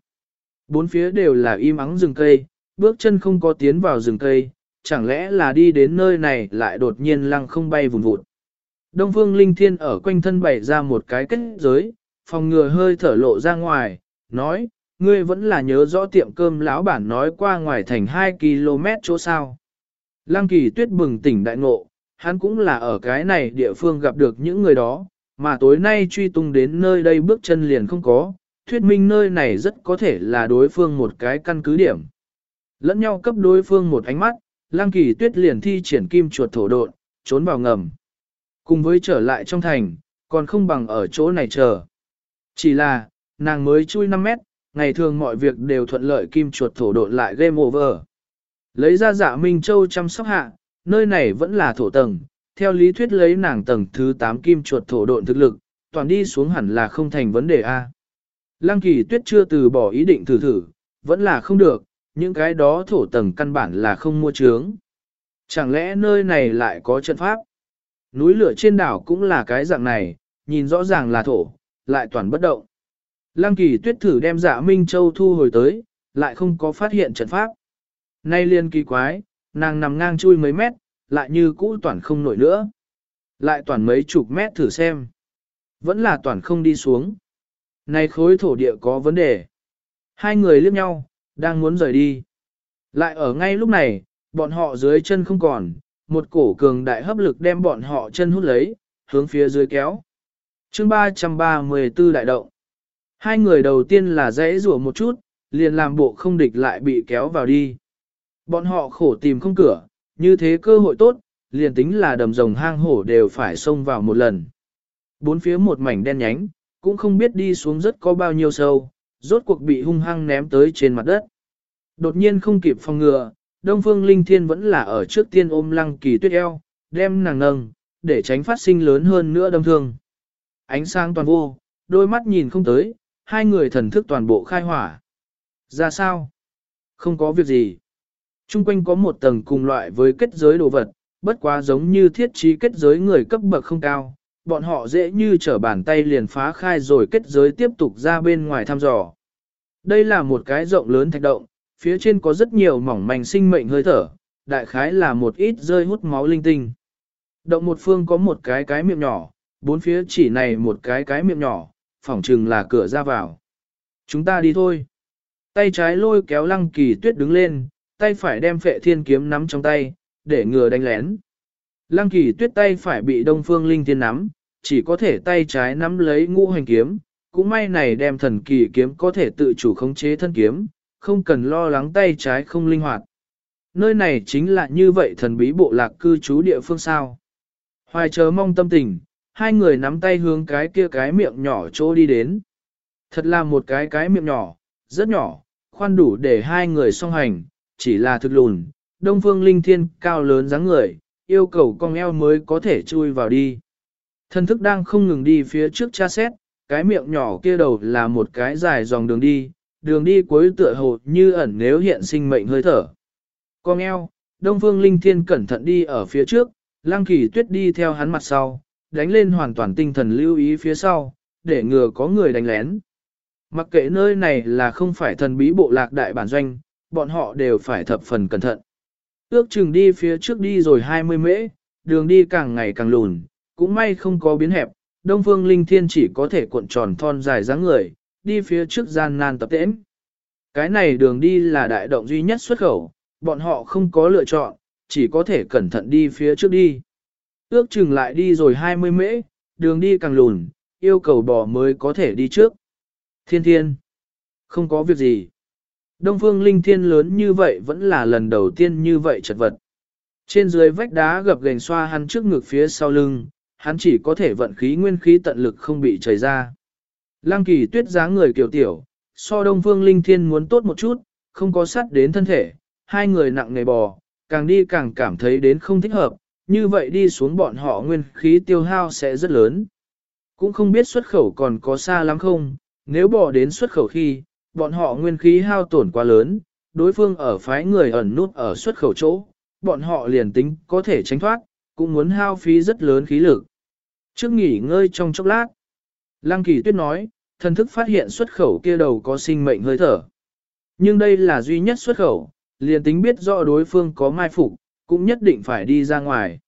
Bốn phía đều là im ắng rừng cây, bước chân không có tiến vào rừng cây, chẳng lẽ là đi đến nơi này lại đột nhiên lăng không bay vùng vụt. Đông Phương Linh Thiên ở quanh thân bày ra một cái kết giới, phòng ngừa hơi thở lộ ra ngoài, nói, ngươi vẫn là nhớ rõ tiệm cơm lão bản nói qua ngoài thành 2 km chỗ sao. Lăng kỳ tuyết bừng tỉnh đại ngộ, hắn cũng là ở cái này địa phương gặp được những người đó, mà tối nay truy tung đến nơi đây bước chân liền không có, thuyết minh nơi này rất có thể là đối phương một cái căn cứ điểm. Lẫn nhau cấp đối phương một ánh mắt, lăng kỳ tuyết liền thi triển kim chuột thổ độn, trốn vào ngầm. Cùng với trở lại trong thành, còn không bằng ở chỗ này chờ. Chỉ là, nàng mới chui 5 mét, ngày thường mọi việc đều thuận lợi kim chuột thổ độn lại game over. Lấy ra dạ Minh Châu chăm sóc hạ, nơi này vẫn là thổ tầng, theo lý thuyết lấy nàng tầng thứ 8 kim chuột thổ độn thực lực, toàn đi xuống hẳn là không thành vấn đề A. Lăng kỳ tuyết chưa từ bỏ ý định thử thử, vẫn là không được, những cái đó thổ tầng căn bản là không mua trướng. Chẳng lẽ nơi này lại có trận pháp? Núi lửa trên đảo cũng là cái dạng này, nhìn rõ ràng là thổ, lại toàn bất động. Lăng kỳ tuyết thử đem dạ Minh Châu thu hồi tới, lại không có phát hiện trận pháp. Nay liên kỳ quái, nàng nằm ngang chui mấy mét, lại như cũ toàn không nổi nữa. Lại toàn mấy chục mét thử xem. Vẫn là toàn không đi xuống. Này khối thổ địa có vấn đề. Hai người liếc nhau, đang muốn rời đi. Lại ở ngay lúc này, bọn họ dưới chân không còn, một cổ cường đại hấp lực đem bọn họ chân hút lấy, hướng phía dưới kéo. chương 334 đại động. Hai người đầu tiên là dễ rủa một chút, liền làm bộ không địch lại bị kéo vào đi. Bọn họ khổ tìm không cửa, như thế cơ hội tốt, liền tính là đầm rồng hang hổ đều phải xông vào một lần. Bốn phía một mảnh đen nhánh, cũng không biết đi xuống rất có bao nhiêu sâu, rốt cuộc bị hung hăng ném tới trên mặt đất. Đột nhiên không kịp phòng ngừa, Đông Phương Linh Thiên vẫn là ở trước tiên ôm lăng kỳ tuyết eo, đem nàng nâng, để tránh phát sinh lớn hơn nữa đâm thương. Ánh sáng toàn vô, đôi mắt nhìn không tới, hai người thần thức toàn bộ khai hỏa. Ra sao? Không có việc gì. Trung quanh có một tầng cùng loại với kết giới đồ vật, bất quá giống như thiết trí kết giới người cấp bậc không cao, bọn họ dễ như trở bàn tay liền phá khai rồi kết giới tiếp tục ra bên ngoài thăm dò. Đây là một cái rộng lớn thạch động, phía trên có rất nhiều mỏng manh sinh mệnh hơi thở, đại khái là một ít rơi hút máu linh tinh. Động một phương có một cái cái miệng nhỏ, bốn phía chỉ này một cái cái miệng nhỏ, phỏng chừng là cửa ra vào. Chúng ta đi thôi. Tay trái lôi kéo lăng kỳ tuyết đứng lên, tay phải đem phệ thiên kiếm nắm trong tay, để ngừa đánh lén. Lăng kỳ tuyết tay phải bị đông phương linh thiên nắm, chỉ có thể tay trái nắm lấy ngũ hành kiếm, cũng may này đem thần kỳ kiếm có thể tự chủ khống chế thân kiếm, không cần lo lắng tay trái không linh hoạt. Nơi này chính là như vậy thần bí bộ lạc cư trú địa phương sao. Hoài chờ mong tâm tình, hai người nắm tay hướng cái kia cái miệng nhỏ chỗ đi đến. Thật là một cái cái miệng nhỏ, rất nhỏ, khoan đủ để hai người song hành, chỉ là thực lùn, đông phương linh thiên cao lớn dáng người, yêu cầu con eo mới có thể chui vào đi. Thân thức đang không ngừng đi phía trước tra xét, cái miệng nhỏ kia đầu là một cái dài dòng đường đi, đường đi cuối tựa hồ như ẩn nếu hiện sinh mệnh hơi thở. Con eo, Đông Phương Linh Thiên cẩn thận đi ở phía trước, Lăng Kỳ Tuyết đi theo hắn mặt sau, đánh lên hoàn toàn tinh thần lưu ý phía sau, để ngừa có người đánh lén. Mặc kệ nơi này là không phải thần bí bộ lạc đại bản doanh, bọn họ đều phải thập phần cẩn thận. Ước chừng đi phía trước đi rồi 20 mễ, đường đi càng ngày càng lùn, cũng may không có biến hẹp, Đông Phương Linh Thiên chỉ có thể cuộn tròn thon dài dáng người, đi phía trước gian nan tập tễnh. Cái này đường đi là đại động duy nhất xuất khẩu, bọn họ không có lựa chọn, chỉ có thể cẩn thận đi phía trước đi. Ước chừng lại đi rồi 20 mễ, đường đi càng lùn, yêu cầu bò mới có thể đi trước. Thiên thiên, không có việc gì. Đông phương linh thiên lớn như vậy vẫn là lần đầu tiên như vậy chật vật. Trên dưới vách đá gập gành xoa hắn trước ngực phía sau lưng, hắn chỉ có thể vận khí nguyên khí tận lực không bị chảy ra. Lăng kỳ tuyết dáng người kiều tiểu, so đông phương linh thiên muốn tốt một chút, không có sắt đến thân thể, hai người nặng nề bò, càng đi càng cảm thấy đến không thích hợp, như vậy đi xuống bọn họ nguyên khí tiêu hao sẽ rất lớn. Cũng không biết xuất khẩu còn có xa lắm không, nếu bỏ đến xuất khẩu khi, bọn họ nguyên khí hao tổn quá lớn, đối phương ở phái người ẩn nút ở xuất khẩu chỗ, bọn họ liền tính có thể tránh thoát, cũng muốn hao phí rất lớn khí lực. Trước nghỉ ngơi trong chốc lát, Lăng Kỳ Tuyết nói, thần thức phát hiện xuất khẩu kia đầu có sinh mệnh hơi thở. Nhưng đây là duy nhất xuất khẩu, liền tính biết rõ đối phương có mai phục, cũng nhất định phải đi ra ngoài.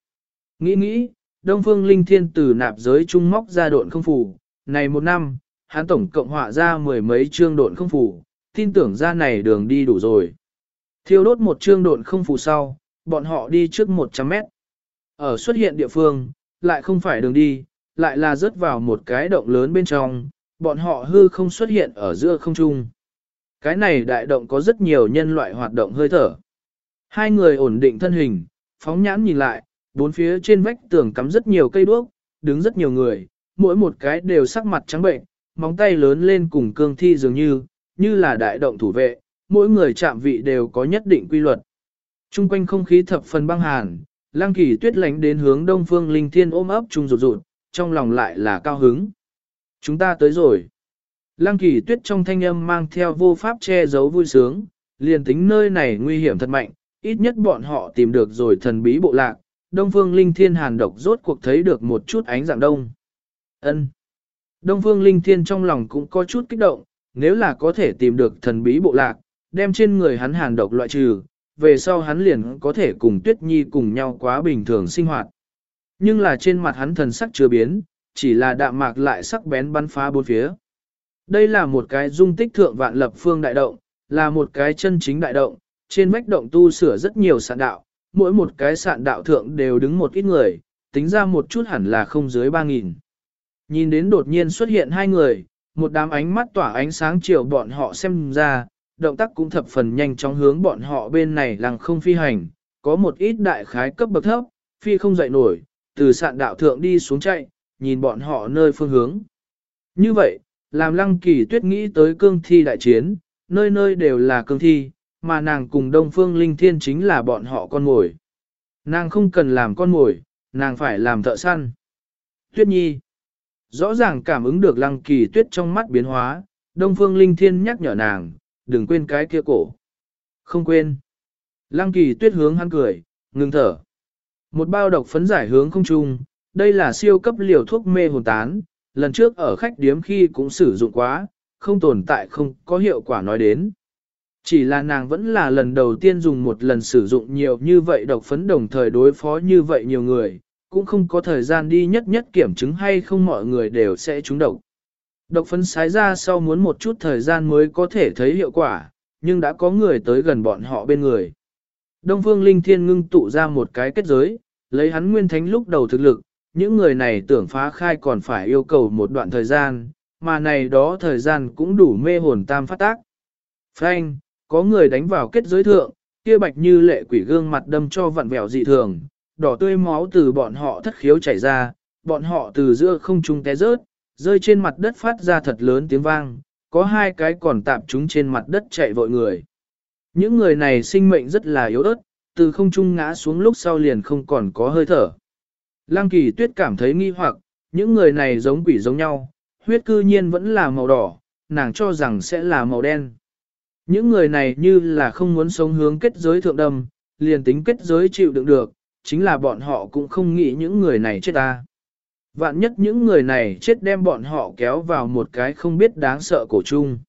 Nghĩ nghĩ, Đông Phương Linh Thiên từ nạp giới trung móc ra độn không phủ, này một năm, hắn tổng cộng họa ra mười mấy chương độn không phủ, tin tưởng ra này đường đi đủ rồi. Thiêu đốt một chương độn không phủ sau, bọn họ đi trước 100 mét. Ở xuất hiện địa phương, lại không phải đường đi, lại là rớt vào một cái động lớn bên trong, bọn họ hư không xuất hiện ở giữa không trung. Cái này đại động có rất nhiều nhân loại hoạt động hơi thở. Hai người ổn định thân hình, phóng nhãn nhìn lại, bốn phía trên vách tường cắm rất nhiều cây đuốc, đứng rất nhiều người, mỗi một cái đều sắc mặt trắng bệnh, móng tay lớn lên cùng cương thi dường như, như là đại động thủ vệ, mỗi người chạm vị đều có nhất định quy luật. Trung quanh không khí thập phần băng hàn, lang Kỳ Tuyết lánh đến hướng Đông Phương Linh Thiên ôm ấp chung rụt rụt, trong lòng lại là cao hứng. Chúng ta tới rồi. Lăng Kỳ Tuyết trong thanh âm mang theo vô pháp che giấu vui sướng, liền tính nơi này nguy hiểm thật mạnh, ít nhất bọn họ tìm được rồi thần bí bộ lạc, Đông Phương Linh Thiên hàn độc rốt cuộc thấy được một chút ánh dạng đông. Ân. Đông Phương Linh Thiên trong lòng cũng có chút kích động, nếu là có thể tìm được thần bí bộ lạc, đem trên người hắn hàn độc loại trừ, về sau hắn liền có thể cùng Tuyết Nhi cùng nhau quá bình thường sinh hoạt. Nhưng là trên mặt hắn thần sắc chưa biến, chỉ là đạm mạc lại sắc bén bắn phá bốn phía. Đây là một cái dung tích thượng vạn lập phương đại động, là một cái chân chính đại động, trên vách động tu sửa rất nhiều sạn đạo, mỗi một cái sạn đạo thượng đều đứng một ít người, tính ra một chút hẳn là không dưới 3.000. Nhìn đến đột nhiên xuất hiện hai người, một đám ánh mắt tỏa ánh sáng chiều bọn họ xem ra, động tác cũng thập phần nhanh chóng hướng bọn họ bên này làng không phi hành, có một ít đại khái cấp bậc thấp, phi không dậy nổi, từ sạn đạo thượng đi xuống chạy, nhìn bọn họ nơi phương hướng. Như vậy, làm lăng kỳ tuyết nghĩ tới cương thi đại chiến, nơi nơi đều là cương thi, mà nàng cùng Đông Phương Linh Thiên chính là bọn họ con mồi. Nàng không cần làm con mồi, nàng phải làm thợ săn. Tuyết Nhi Rõ ràng cảm ứng được lăng kỳ tuyết trong mắt biến hóa, Đông Phương Linh Thiên nhắc nhở nàng, đừng quên cái kia cổ. Không quên. Lăng kỳ tuyết hướng hắn cười, ngừng thở. Một bao độc phấn giải hướng không trung, đây là siêu cấp liều thuốc mê hồn tán, lần trước ở khách điếm khi cũng sử dụng quá, không tồn tại không có hiệu quả nói đến. Chỉ là nàng vẫn là lần đầu tiên dùng một lần sử dụng nhiều như vậy độc phấn đồng thời đối phó như vậy nhiều người, cũng không có thời gian đi nhất nhất kiểm chứng hay không mọi người đều sẽ trúng độc. Độc phấn sái ra sau muốn một chút thời gian mới có thể thấy hiệu quả, nhưng đã có người tới gần bọn họ bên người. Đông Phương Linh Thiên ngưng tụ ra một cái kết giới, lấy hắn nguyên thánh lúc đầu thực lực, những người này tưởng phá khai còn phải yêu cầu một đoạn thời gian, mà này đó thời gian cũng đủ mê hồn tam phát tác. Frank, có người đánh vào kết giới thượng, kia bạch như lệ quỷ gương mặt đâm cho vặn vẹo dị thường, đỏ tươi máu từ bọn họ thất khiếu chảy ra, bọn họ từ giữa không trung té rớt, rơi trên mặt đất phát ra thật lớn tiếng vang, có hai cái còn tạm chúng trên mặt đất chạy vội người. Những người này sinh mệnh rất là yếu ớt, từ không trung ngã xuống lúc sau liền không còn có hơi thở. Lăng kỳ tuyết cảm thấy nghi hoặc, những người này giống quỷ giống nhau, huyết cư nhiên vẫn là màu đỏ, nàng cho rằng sẽ là màu đen. Những người này như là không muốn sống hướng kết giới thượng đâm, liền tính kết giới chịu đựng được, chính là bọn họ cũng không nghĩ những người này chết ta. Vạn nhất những người này chết đem bọn họ kéo vào một cái không biết đáng sợ cổ chung.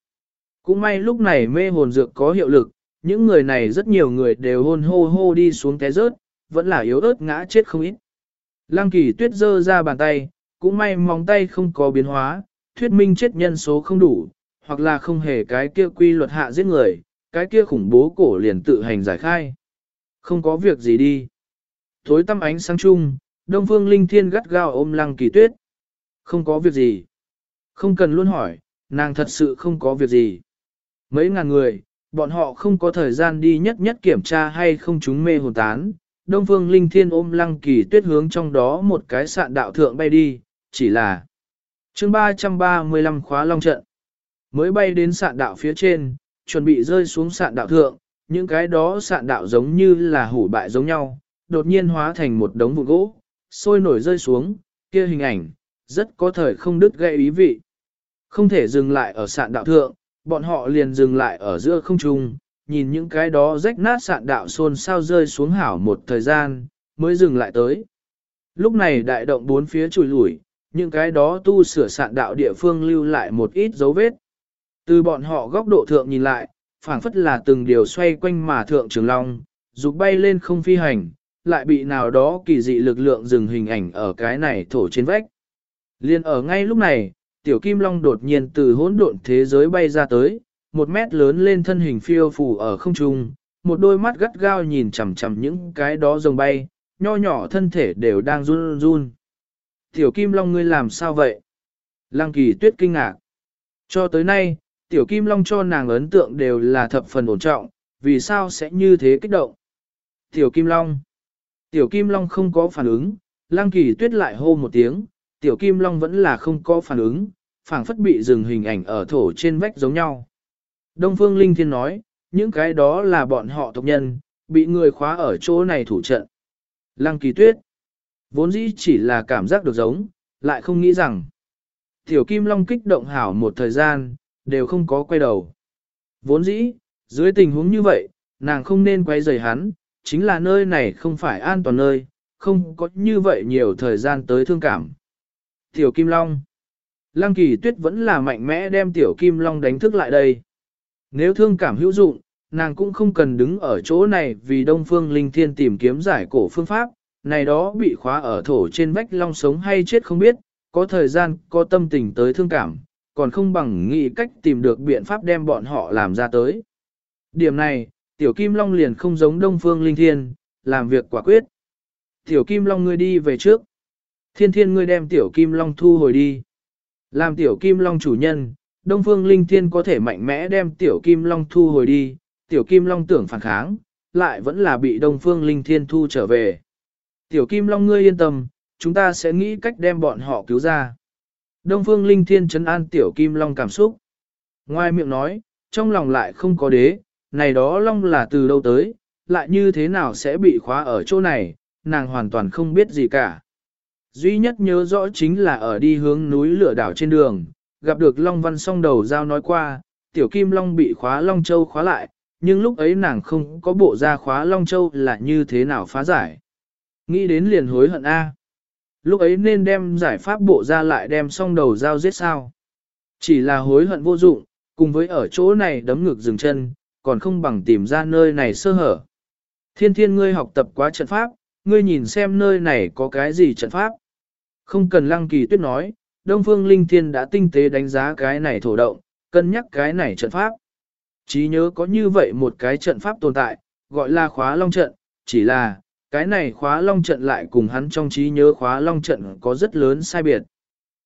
Cũng may lúc này mê hồn dược có hiệu lực, những người này rất nhiều người đều hôn hô hô đi xuống té rớt, vẫn là yếu ớt ngã chết không ít. Lăng kỳ tuyết giơ ra bàn tay, cũng may móng tay không có biến hóa, thuyết minh chết nhân số không đủ, hoặc là không hề cái kia quy luật hạ giết người, cái kia khủng bố cổ liền tự hành giải khai. Không có việc gì đi. Thối tăm ánh sáng chung, Đông Phương Linh Thiên gắt gao ôm Lăng Kỳ Tuyết. Không có việc gì. Không cần luôn hỏi, nàng thật sự không có việc gì. Mấy ngàn người, bọn họ không có thời gian đi nhất nhất kiểm tra hay không chúng mê hồn tán. Đông Phương Linh Thiên ôm Lăng Kỳ Tuyết hướng trong đó một cái sạn đạo thượng bay đi, chỉ là chương 335 khóa long trận. Mới bay đến sạn đạo phía trên, chuẩn bị rơi xuống sạn đạo thượng, những cái đó sạn đạo giống như là hủ bại giống nhau, đột nhiên hóa thành một đống vụn gỗ, sôi nổi rơi xuống, kia hình ảnh, rất có thời không đứt gây ý vị. Không thể dừng lại ở sạn đạo thượng, bọn họ liền dừng lại ở giữa không trung, nhìn những cái đó rách nát sạn đạo xôn sao rơi xuống hảo một thời gian, mới dừng lại tới. Lúc này đại động bốn phía chùi lủi, những cái đó tu sửa sạn đạo địa phương lưu lại một ít dấu vết. Từ bọn họ góc độ thượng nhìn lại, phảng phất là từng điều xoay quanh mà thượng trường long, dục bay lên không phi hành, lại bị nào đó kỳ dị lực lượng dừng hình ảnh ở cái này thổ trên vách. Liên ở ngay lúc này, tiểu kim long đột nhiên từ hỗn độn thế giới bay ra tới, một mét lớn lên thân hình phiêu phù ở không trung, một đôi mắt gắt gao nhìn chằm chằm những cái đó rồng bay, nho nhỏ thân thể đều đang run run. Tiểu kim long ngươi làm sao vậy? Lăng kỳ tuyết kinh ngạc. Cho tới nay, tiểu kim long cho nàng ấn tượng đều là thập phần ổn trọng, vì sao sẽ như thế kích động? Tiểu kim long. Tiểu Kim Long không có phản ứng, Lang Kỳ Tuyết lại hô một tiếng, Tiểu Kim Long vẫn là không có phản ứng, phảng phất bị dừng hình ảnh ở thổ trên vách giống nhau. Đông Phương Linh Thiên nói, những cái đó là bọn họ tộc nhân, bị người khóa ở chỗ này thủ trận. Lăng kỳ tuyết, vốn dĩ chỉ là cảm giác được giống, lại không nghĩ rằng. Tiểu Kim Long kích động hảo một thời gian, đều không có quay đầu. Vốn dĩ, dưới tình huống như vậy, nàng không nên quay rời hắn, chính là nơi này không phải an toàn nơi, không có như vậy nhiều thời gian tới thương cảm. Tiểu Kim Long Lăng kỳ tuyết vẫn là mạnh mẽ đem Tiểu Kim Long đánh thức lại đây. Nếu thương cảm hữu dụng, nàng cũng không cần đứng ở chỗ này vì Đông Phương Linh Thiên tìm kiếm giải cổ phương pháp, này đó bị khóa ở thổ trên vách long sống hay chết không biết, có thời gian, có tâm tình tới thương cảm, còn không bằng nghĩ cách tìm được biện pháp đem bọn họ làm ra tới. Điểm này, Tiểu Kim Long liền không giống Đông Phương Linh Thiên, làm việc quả quyết. Tiểu Kim Long ngươi đi về trước. Thiên thiên ngươi đem Tiểu Kim Long thu hồi đi. Làm Tiểu Kim Long chủ nhân, Đông Phương Linh Thiên có thể mạnh mẽ đem Tiểu Kim Long thu hồi đi. Tiểu Kim Long tưởng phản kháng, lại vẫn là bị Đông Phương Linh Thiên thu trở về. Tiểu Kim Long ngươi yên tâm, chúng ta sẽ nghĩ cách đem bọn họ cứu ra. Đông Phương Linh Thiên chấn an Tiểu Kim Long cảm xúc. Ngoài miệng nói, trong lòng lại không có đế, này đó Long là từ đâu tới, lại như thế nào sẽ bị khóa ở chỗ này, nàng hoàn toàn không biết gì cả. Duy nhất nhớ rõ chính là ở đi hướng núi lửa đảo trên đường, gặp được Long Văn song đầu giao nói qua, Tiểu Kim Long bị khóa Long Châu khóa lại, nhưng lúc ấy nàng không có bộ ra khóa Long Châu là như thế nào phá giải. Nghĩ đến liền hối hận A. Lúc ấy nên đem giải pháp bộ ra lại đem xong đầu dao giết sao. Chỉ là hối hận vô dụng, cùng với ở chỗ này đấm ngực dừng chân, còn không bằng tìm ra nơi này sơ hở. Thiên thiên ngươi học tập quá trận pháp, ngươi nhìn xem nơi này có cái gì trận pháp. Không cần lăng kỳ tuyết nói, Đông Phương Linh Thiên đã tinh tế đánh giá cái này thổ động, cân nhắc cái này trận pháp. Chí nhớ có như vậy một cái trận pháp tồn tại, gọi là khóa long trận, chỉ là, cái này khóa long trận lại cùng hắn trong trí nhớ khóa long trận có rất lớn sai biệt.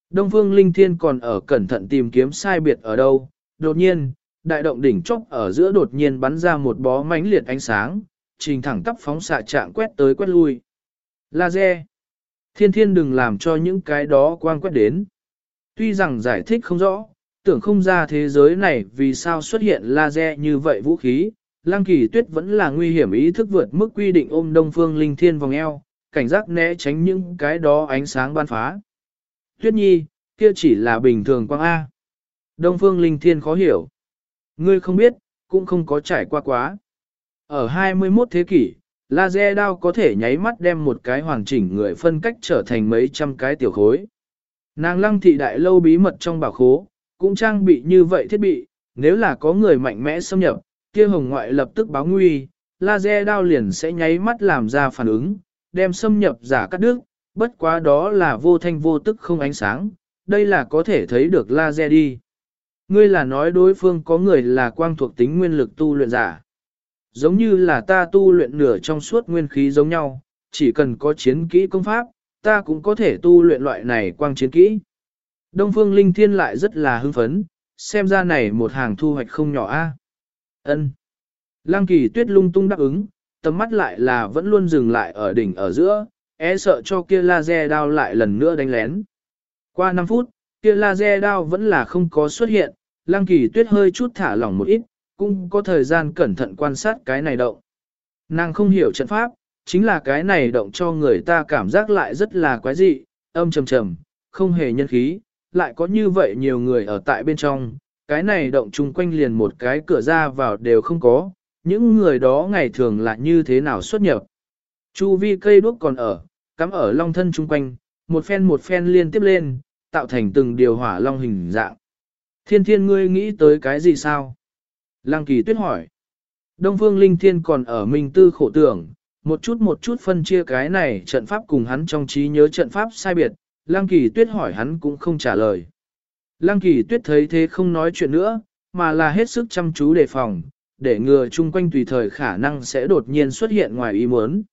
Đông Phương Linh Thiên còn ở cẩn thận tìm kiếm sai biệt ở đâu, đột nhiên, đại động đỉnh chốc ở giữa đột nhiên bắn ra một bó mánh liệt ánh sáng, trình thẳng tắp phóng xạ trạng quét tới quét lui. Laser. Thiên thiên đừng làm cho những cái đó quang quét đến. Tuy rằng giải thích không rõ, tưởng không ra thế giới này vì sao xuất hiện laser như vậy vũ khí, Lăng Kỳ Tuyết vẫn là nguy hiểm ý thức vượt mức quy định ôm Đông Phương Linh Thiên vòng eo, cảnh giác né tránh những cái đó ánh sáng ban phá. Tuyết Nhi, kia chỉ là bình thường quang A. Đông Phương Linh Thiên khó hiểu. Ngươi không biết, cũng không có trải qua quá. Ở 21 thế kỷ, laser đao có thể nháy mắt đem một cái hoàn chỉnh người phân cách trở thành mấy trăm cái tiểu khối. Nàng lăng thị đại lâu bí mật trong bảo khố, cũng trang bị như vậy thiết bị, nếu là có người mạnh mẽ xâm nhập, kia hồng ngoại lập tức báo nguy, laser đao liền sẽ nháy mắt làm ra phản ứng, đem xâm nhập giả cắt đứt, bất quá đó là vô thanh vô tức không ánh sáng, đây là có thể thấy được laser đi. Ngươi là nói đối phương có người là quang thuộc tính nguyên lực tu luyện giả. Giống như là ta tu luyện nửa trong suốt nguyên khí giống nhau, chỉ cần có chiến kỹ công pháp, ta cũng có thể tu luyện loại này quang chiến kỹ. Đông Phương Linh Thiên lại rất là hưng phấn, xem ra này một hàng thu hoạch không nhỏ a. Ân. Lăng kỳ tuyết lung tung đáp ứng, tầm mắt lại là vẫn luôn dừng lại ở đỉnh ở giữa, e sợ cho kia laser đao lại lần nữa đánh lén. Qua 5 phút, kia laser đao vẫn là không có xuất hiện, lăng kỳ tuyết hơi chút thả lỏng một ít, cũng có thời gian cẩn thận quan sát cái này động. Nàng không hiểu trận pháp, chính là cái này động cho người ta cảm giác lại rất là quái dị, âm trầm trầm, không hề nhân khí, lại có như vậy nhiều người ở tại bên trong, cái này động chung quanh liền một cái cửa ra vào đều không có, những người đó ngày thường là như thế nào xuất nhập. Chu vi cây đuốc còn ở, cắm ở long thân chung quanh, một phen một phen liên tiếp lên, tạo thành từng điều hỏa long hình dạng. Thiên thiên ngươi nghĩ tới cái gì sao? Lăng kỳ tuyết hỏi. Đông phương linh thiên còn ở minh tư khổ tưởng, một chút một chút phân chia cái này trận pháp cùng hắn trong trí nhớ trận pháp sai biệt, Lăng kỳ tuyết hỏi hắn cũng không trả lời. Lăng kỳ tuyết thấy thế không nói chuyện nữa, mà là hết sức chăm chú đề phòng, để ngừa chung quanh tùy thời khả năng sẽ đột nhiên xuất hiện ngoài ý muốn.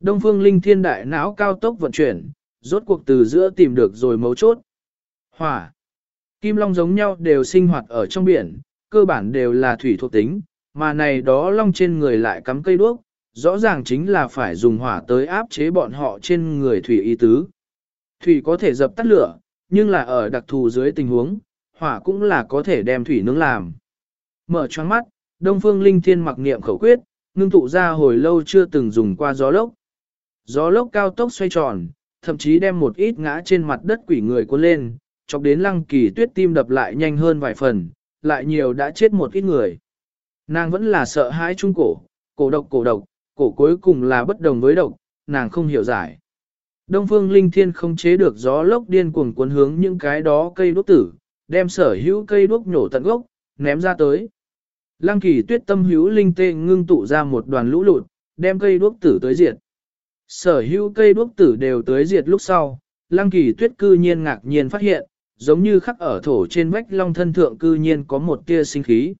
Đông phương linh thiên đại não cao tốc vận chuyển, rốt cuộc từ giữa tìm được rồi mấu chốt. Hỏa. Kim long giống nhau đều sinh hoạt ở trong biển, cơ bản đều là thủy thuộc tính, mà này đó long trên người lại cắm cây đuốc, rõ ràng chính là phải dùng hỏa tới áp chế bọn họ trên người thủy y tứ. Thủy có thể dập tắt lửa, nhưng là ở đặc thù dưới tình huống, hỏa cũng là có thể đem thủy nướng làm. mở choáng mắt, Đông Phương Linh Thiên mặc niệm khẩu quyết, ngưng tụ ra hồi lâu chưa từng dùng qua gió lốc. Gió lốc cao tốc xoay tròn, thậm chí đem một ít ngã trên mặt đất quỷ người cuốn lên, chọc đến lăng kỳ tuyết tim đập lại nhanh hơn vài phần, lại nhiều đã chết một ít người. Nàng vẫn là sợ hãi trung cổ, cổ độc cổ độc, cổ cuối cùng là bất đồng với độc, nàng không hiểu giải. Đông phương linh thiên không chế được gió lốc điên cuồng cuốn hướng những cái đó cây đuốc tử, đem sở hữu cây đuốc nhổ tận gốc, ném ra tới. Lăng kỳ tuyết tâm hữu linh tê ngưng tụ ra một đoàn lũ lụt, đem cây đuốc tử tới diệt. Sở hữu cây đuốc tử đều tới diệt lúc sau, lăng kỳ tuyết cư nhiên ngạc nhiên phát hiện, giống như khắc ở thổ trên vách long thân thượng cư nhiên có một tia sinh khí.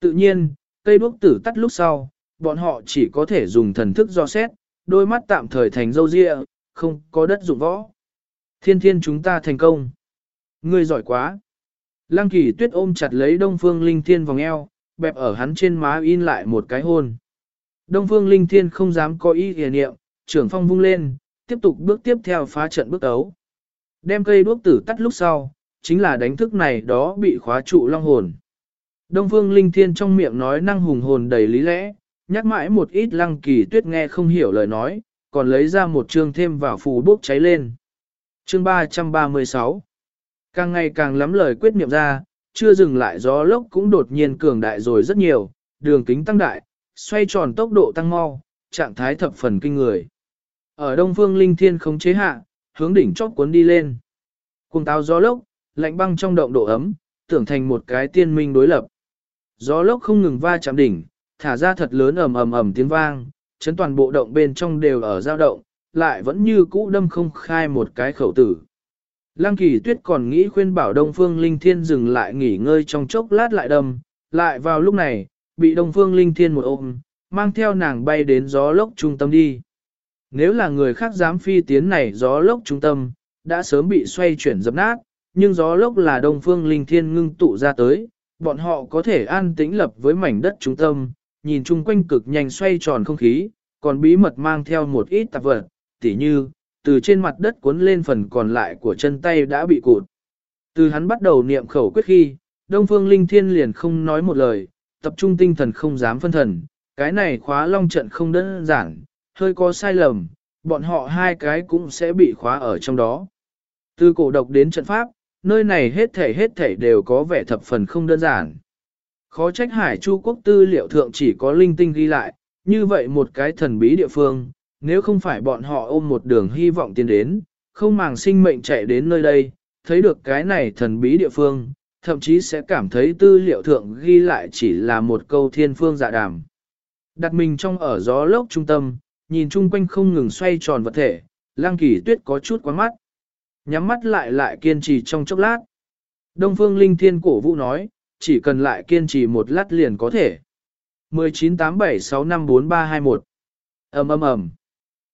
Tự nhiên, cây đuốc tử tắt lúc sau, bọn họ chỉ có thể dùng thần thức do xét, đôi mắt tạm thời thành dâu ria, không có đất dụng võ. Thiên thiên chúng ta thành công. Ngươi giỏi quá. Lăng kỳ tuyết ôm chặt lấy Đông Phương Linh Thiên vòng eo, bẹp ở hắn trên má in lại một cái hôn. Đông Phương Linh Thiên không dám có ý hề niệm, trưởng phong vung lên, tiếp tục bước tiếp theo phá trận bước ấu. Đem cây đuốc tử tắt lúc sau, chính là đánh thức này đó bị khóa trụ long hồn. Đông Phương Linh Thiên trong miệng nói năng hùng hồn đầy lý lẽ, nhắc mãi một ít lăng kỳ tuyết nghe không hiểu lời nói, còn lấy ra một chương thêm vào phù bốc cháy lên. Chương 336 Càng ngày càng lắm lời quyết niệm ra, chưa dừng lại gió lốc cũng đột nhiên cường đại rồi rất nhiều, đường kính tăng đại, xoay tròn tốc độ tăng mau, trạng thái thập phần kinh người. Ở đông phương linh thiên không chế hạ, hướng đỉnh chót cuốn đi lên. Cùng táo gió lốc, lạnh băng trong động độ ấm, tưởng thành một cái tiên minh đối lập. Gió lốc không ngừng va chạm đỉnh, thả ra thật lớn ầm ầm ầm tiếng vang, chấn toàn bộ động bên trong đều ở dao động, lại vẫn như cũ đâm không khai một cái khẩu tử. Lăng kỳ tuyết còn nghĩ khuyên bảo Đông Phương Linh Thiên dừng lại nghỉ ngơi trong chốc lát lại đâm, lại vào lúc này, bị Đông Phương Linh Thiên một ôm, mang theo nàng bay đến gió lốc trung tâm đi. Nếu là người khác dám phi tiến này gió lốc trung tâm, đã sớm bị xoay chuyển dập nát, nhưng gió lốc là Đông Phương Linh Thiên ngưng tụ ra tới, bọn họ có thể an tĩnh lập với mảnh đất trung tâm, nhìn chung quanh cực nhanh xoay tròn không khí, còn bí mật mang theo một ít tạp vật, tỉ như, từ trên mặt đất cuốn lên phần còn lại của chân tay đã bị cụt. Từ hắn bắt đầu niệm khẩu quyết khi, Đông Phương Linh Thiên liền không nói một lời, tập trung tinh thần không dám phân thần, cái này khóa long trận không đơn giản, hơi có sai lầm, bọn họ hai cái cũng sẽ bị khóa ở trong đó. Từ cổ độc đến trận pháp, nơi này hết thể hết thể đều có vẻ thập phần không đơn giản. Khó trách hải chu quốc tư liệu thượng chỉ có linh tinh ghi lại, như vậy một cái thần bí địa phương, nếu không phải bọn họ ôm một đường hy vọng tiến đến, không màng sinh mệnh chạy đến nơi đây, thấy được cái này thần bí địa phương, thậm chí sẽ cảm thấy tư liệu thượng ghi lại chỉ là một câu thiên phương dạ đàm. Đặt mình trong ở gió lốc trung tâm, nhìn chung quanh không ngừng xoay tròn vật thể, lang kỳ tuyết có chút quá mắt. Nhắm mắt lại lại kiên trì trong chốc lát. Đông phương linh thiên cổ vũ nói, chỉ cần lại kiên trì một lát liền có thể. 1987654321 ầm ầm ầm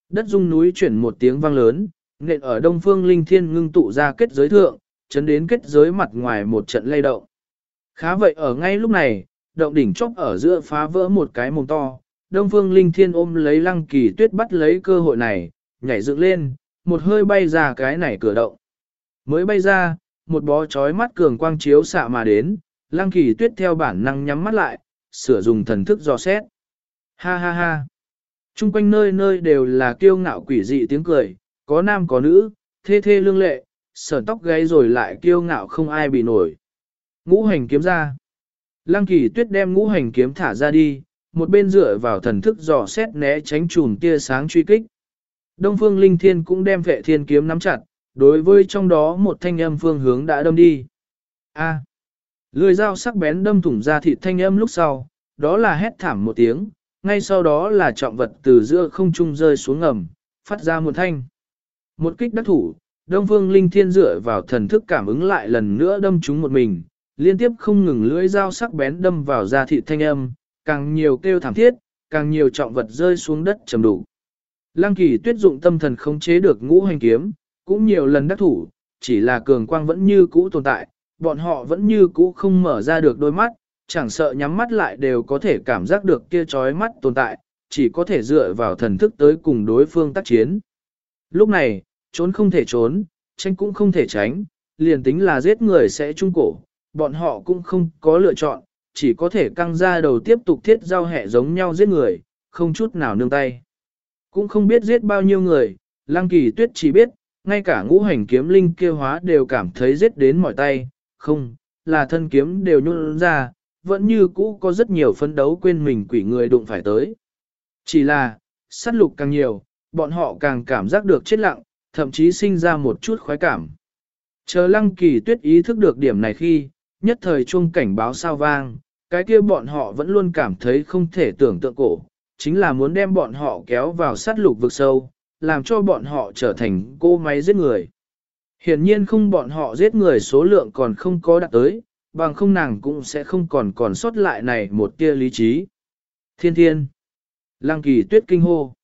Đất rung núi chuyển một tiếng vang lớn, nện ở đông phương linh thiên ngưng tụ ra kết giới thượng, chấn đến kết giới mặt ngoài một trận lay động. Khá vậy ở ngay lúc này, động đỉnh chốc ở giữa phá vỡ một cái mồm to, đông phương linh thiên ôm lấy lăng kỳ tuyết bắt lấy cơ hội này, nhảy dựng lên, một hơi bay ra cái này cửa động. Mới bay ra, một bó chói mắt cường quang chiếu xạ mà đến, lăng kỳ tuyết theo bản năng nhắm mắt lại, sửa dùng thần thức dò xét. Ha ha ha. Trung quanh nơi nơi đều là kiêu ngạo quỷ dị tiếng cười, có nam có nữ, thê thê lương lệ, sở tóc gáy rồi lại kiêu ngạo không ai bị nổi. Ngũ hành kiếm ra. Lăng kỳ tuyết đem ngũ hành kiếm thả ra đi, một bên dựa vào thần thức dò xét né tránh chùm tia sáng truy kích. Đông phương linh thiên cũng đem vệ thiên kiếm nắm chặt, đối với trong đó một thanh âm phương hướng đã đâm đi. A. Lưỡi dao sắc bén đâm thủng ra thịt thanh âm lúc sau, đó là hét thảm một tiếng, ngay sau đó là trọng vật từ giữa không trung rơi xuống ngầm, phát ra một thanh. Một kích đắc thủ, Đông Phương Linh Thiên dựa vào thần thức cảm ứng lại lần nữa đâm chúng một mình, liên tiếp không ngừng lưỡi dao sắc bén đâm vào da thịt thanh âm, càng nhiều kêu thảm thiết, càng nhiều trọng vật rơi xuống đất trầm đủ. Lăng kỳ tuyết dụng tâm thần khống chế được ngũ hành kiếm, cũng nhiều lần đắc thủ, chỉ là cường quang vẫn như cũ tồn tại, bọn họ vẫn như cũ không mở ra được đôi mắt, chẳng sợ nhắm mắt lại đều có thể cảm giác được kia chói mắt tồn tại, chỉ có thể dựa vào thần thức tới cùng đối phương tác chiến. Lúc này, trốn không thể trốn, tránh cũng không thể tránh, liền tính là giết người sẽ trung cổ, bọn họ cũng không có lựa chọn, chỉ có thể căng ra đầu tiếp tục thiết giao hẹ giống nhau giết người, không chút nào nương tay. Cũng không biết giết bao nhiêu người, lăng kỳ tuyết chỉ biết, ngay cả ngũ hành kiếm linh kia hóa đều cảm thấy giết đến mỏi tay, không, là thân kiếm đều nhún ra, vẫn như cũ có rất nhiều phấn đấu quên mình quỷ người đụng phải tới. Chỉ là, sát lục càng nhiều, bọn họ càng cảm giác được chết lặng, thậm chí sinh ra một chút khoái cảm. Chờ lăng kỳ tuyết ý thức được điểm này khi, nhất thời chuông cảnh báo sao vang, cái kia bọn họ vẫn luôn cảm thấy không thể tưởng tượng cổ, chính là muốn đem bọn họ kéo vào sát lục vực sâu, làm cho bọn họ trở thành cô máy giết người. Hiển nhiên không bọn họ giết người số lượng còn không có đạt tới, bằng không nàng cũng sẽ không còn còn sót lại này một tia lý trí. Thiên thiên. Lăng kỳ tuyết kinh hô.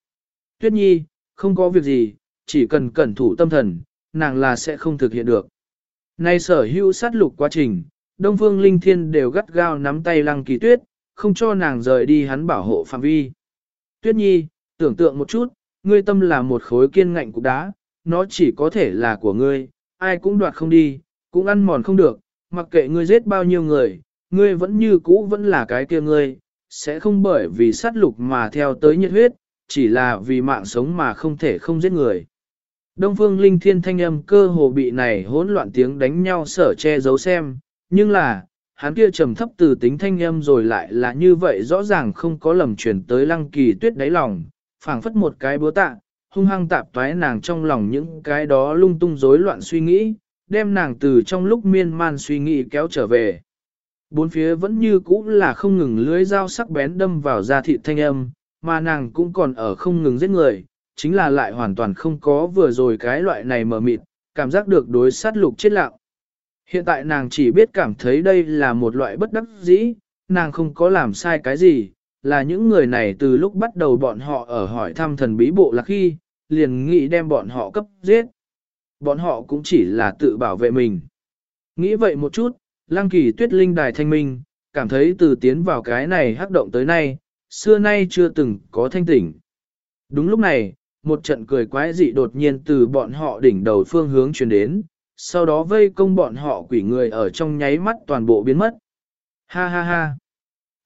Tuyết nhi, không có việc gì, chỉ cần cẩn thủ tâm thần, nàng là sẽ không thực hiện được. Nay sở hữu sát lục quá trình, Đông Phương Linh Thiên đều gắt gao nắm tay lăng kỳ tuyết, không cho nàng rời đi hắn bảo hộ phạm vi. Tuyết nhi, tưởng tượng một chút, ngươi tâm là một khối kiên ngạnh cục đá, nó chỉ có thể là của ngươi, ai cũng đoạt không đi, cũng ăn mòn không được, mặc kệ ngươi giết bao nhiêu người, ngươi vẫn như cũ vẫn là cái kia ngươi, sẽ không bởi vì sát lục mà theo tới nhiệt huyết, chỉ là vì mạng sống mà không thể không giết người. Đông phương linh thiên thanh âm cơ hồ bị này hỗn loạn tiếng đánh nhau sở che giấu xem, nhưng là, hắn kia trầm thấp từ tính thanh âm rồi lại là như vậy rõ ràng không có lầm truyền tới lăng kỳ tuyết đáy lòng, phảng phất một cái búa tạ, hung hăng tạp toái nàng trong lòng những cái đó lung tung rối loạn suy nghĩ, đem nàng từ trong lúc miên man suy nghĩ kéo trở về. Bốn phía vẫn như cũ là không ngừng lưới dao sắc bén đâm vào da thịt thanh âm, mà nàng cũng còn ở không ngừng giết người, chính là lại hoàn toàn không có vừa rồi cái loại này mờ mịt, cảm giác được đối sát lục chết lặng. Hiện tại nàng chỉ biết cảm thấy đây là một loại bất đắc dĩ, nàng không có làm sai cái gì, là những người này từ lúc bắt đầu bọn họ ở hỏi thăm thần bí bộ là khi, liền nghĩ đem bọn họ cấp giết. Bọn họ cũng chỉ là tự bảo vệ mình. Nghĩ vậy một chút, Lăng Kỳ Tuyết Linh Đài Thanh Minh, cảm thấy từ tiến vào cái này hắc động tới nay, xưa nay chưa từng có thanh tỉnh. Đúng lúc này, một trận cười quái dị đột nhiên từ bọn họ đỉnh đầu phương hướng truyền đến, sau đó vây công bọn họ quỷ người ở trong nháy mắt toàn bộ biến mất. Ha ha ha!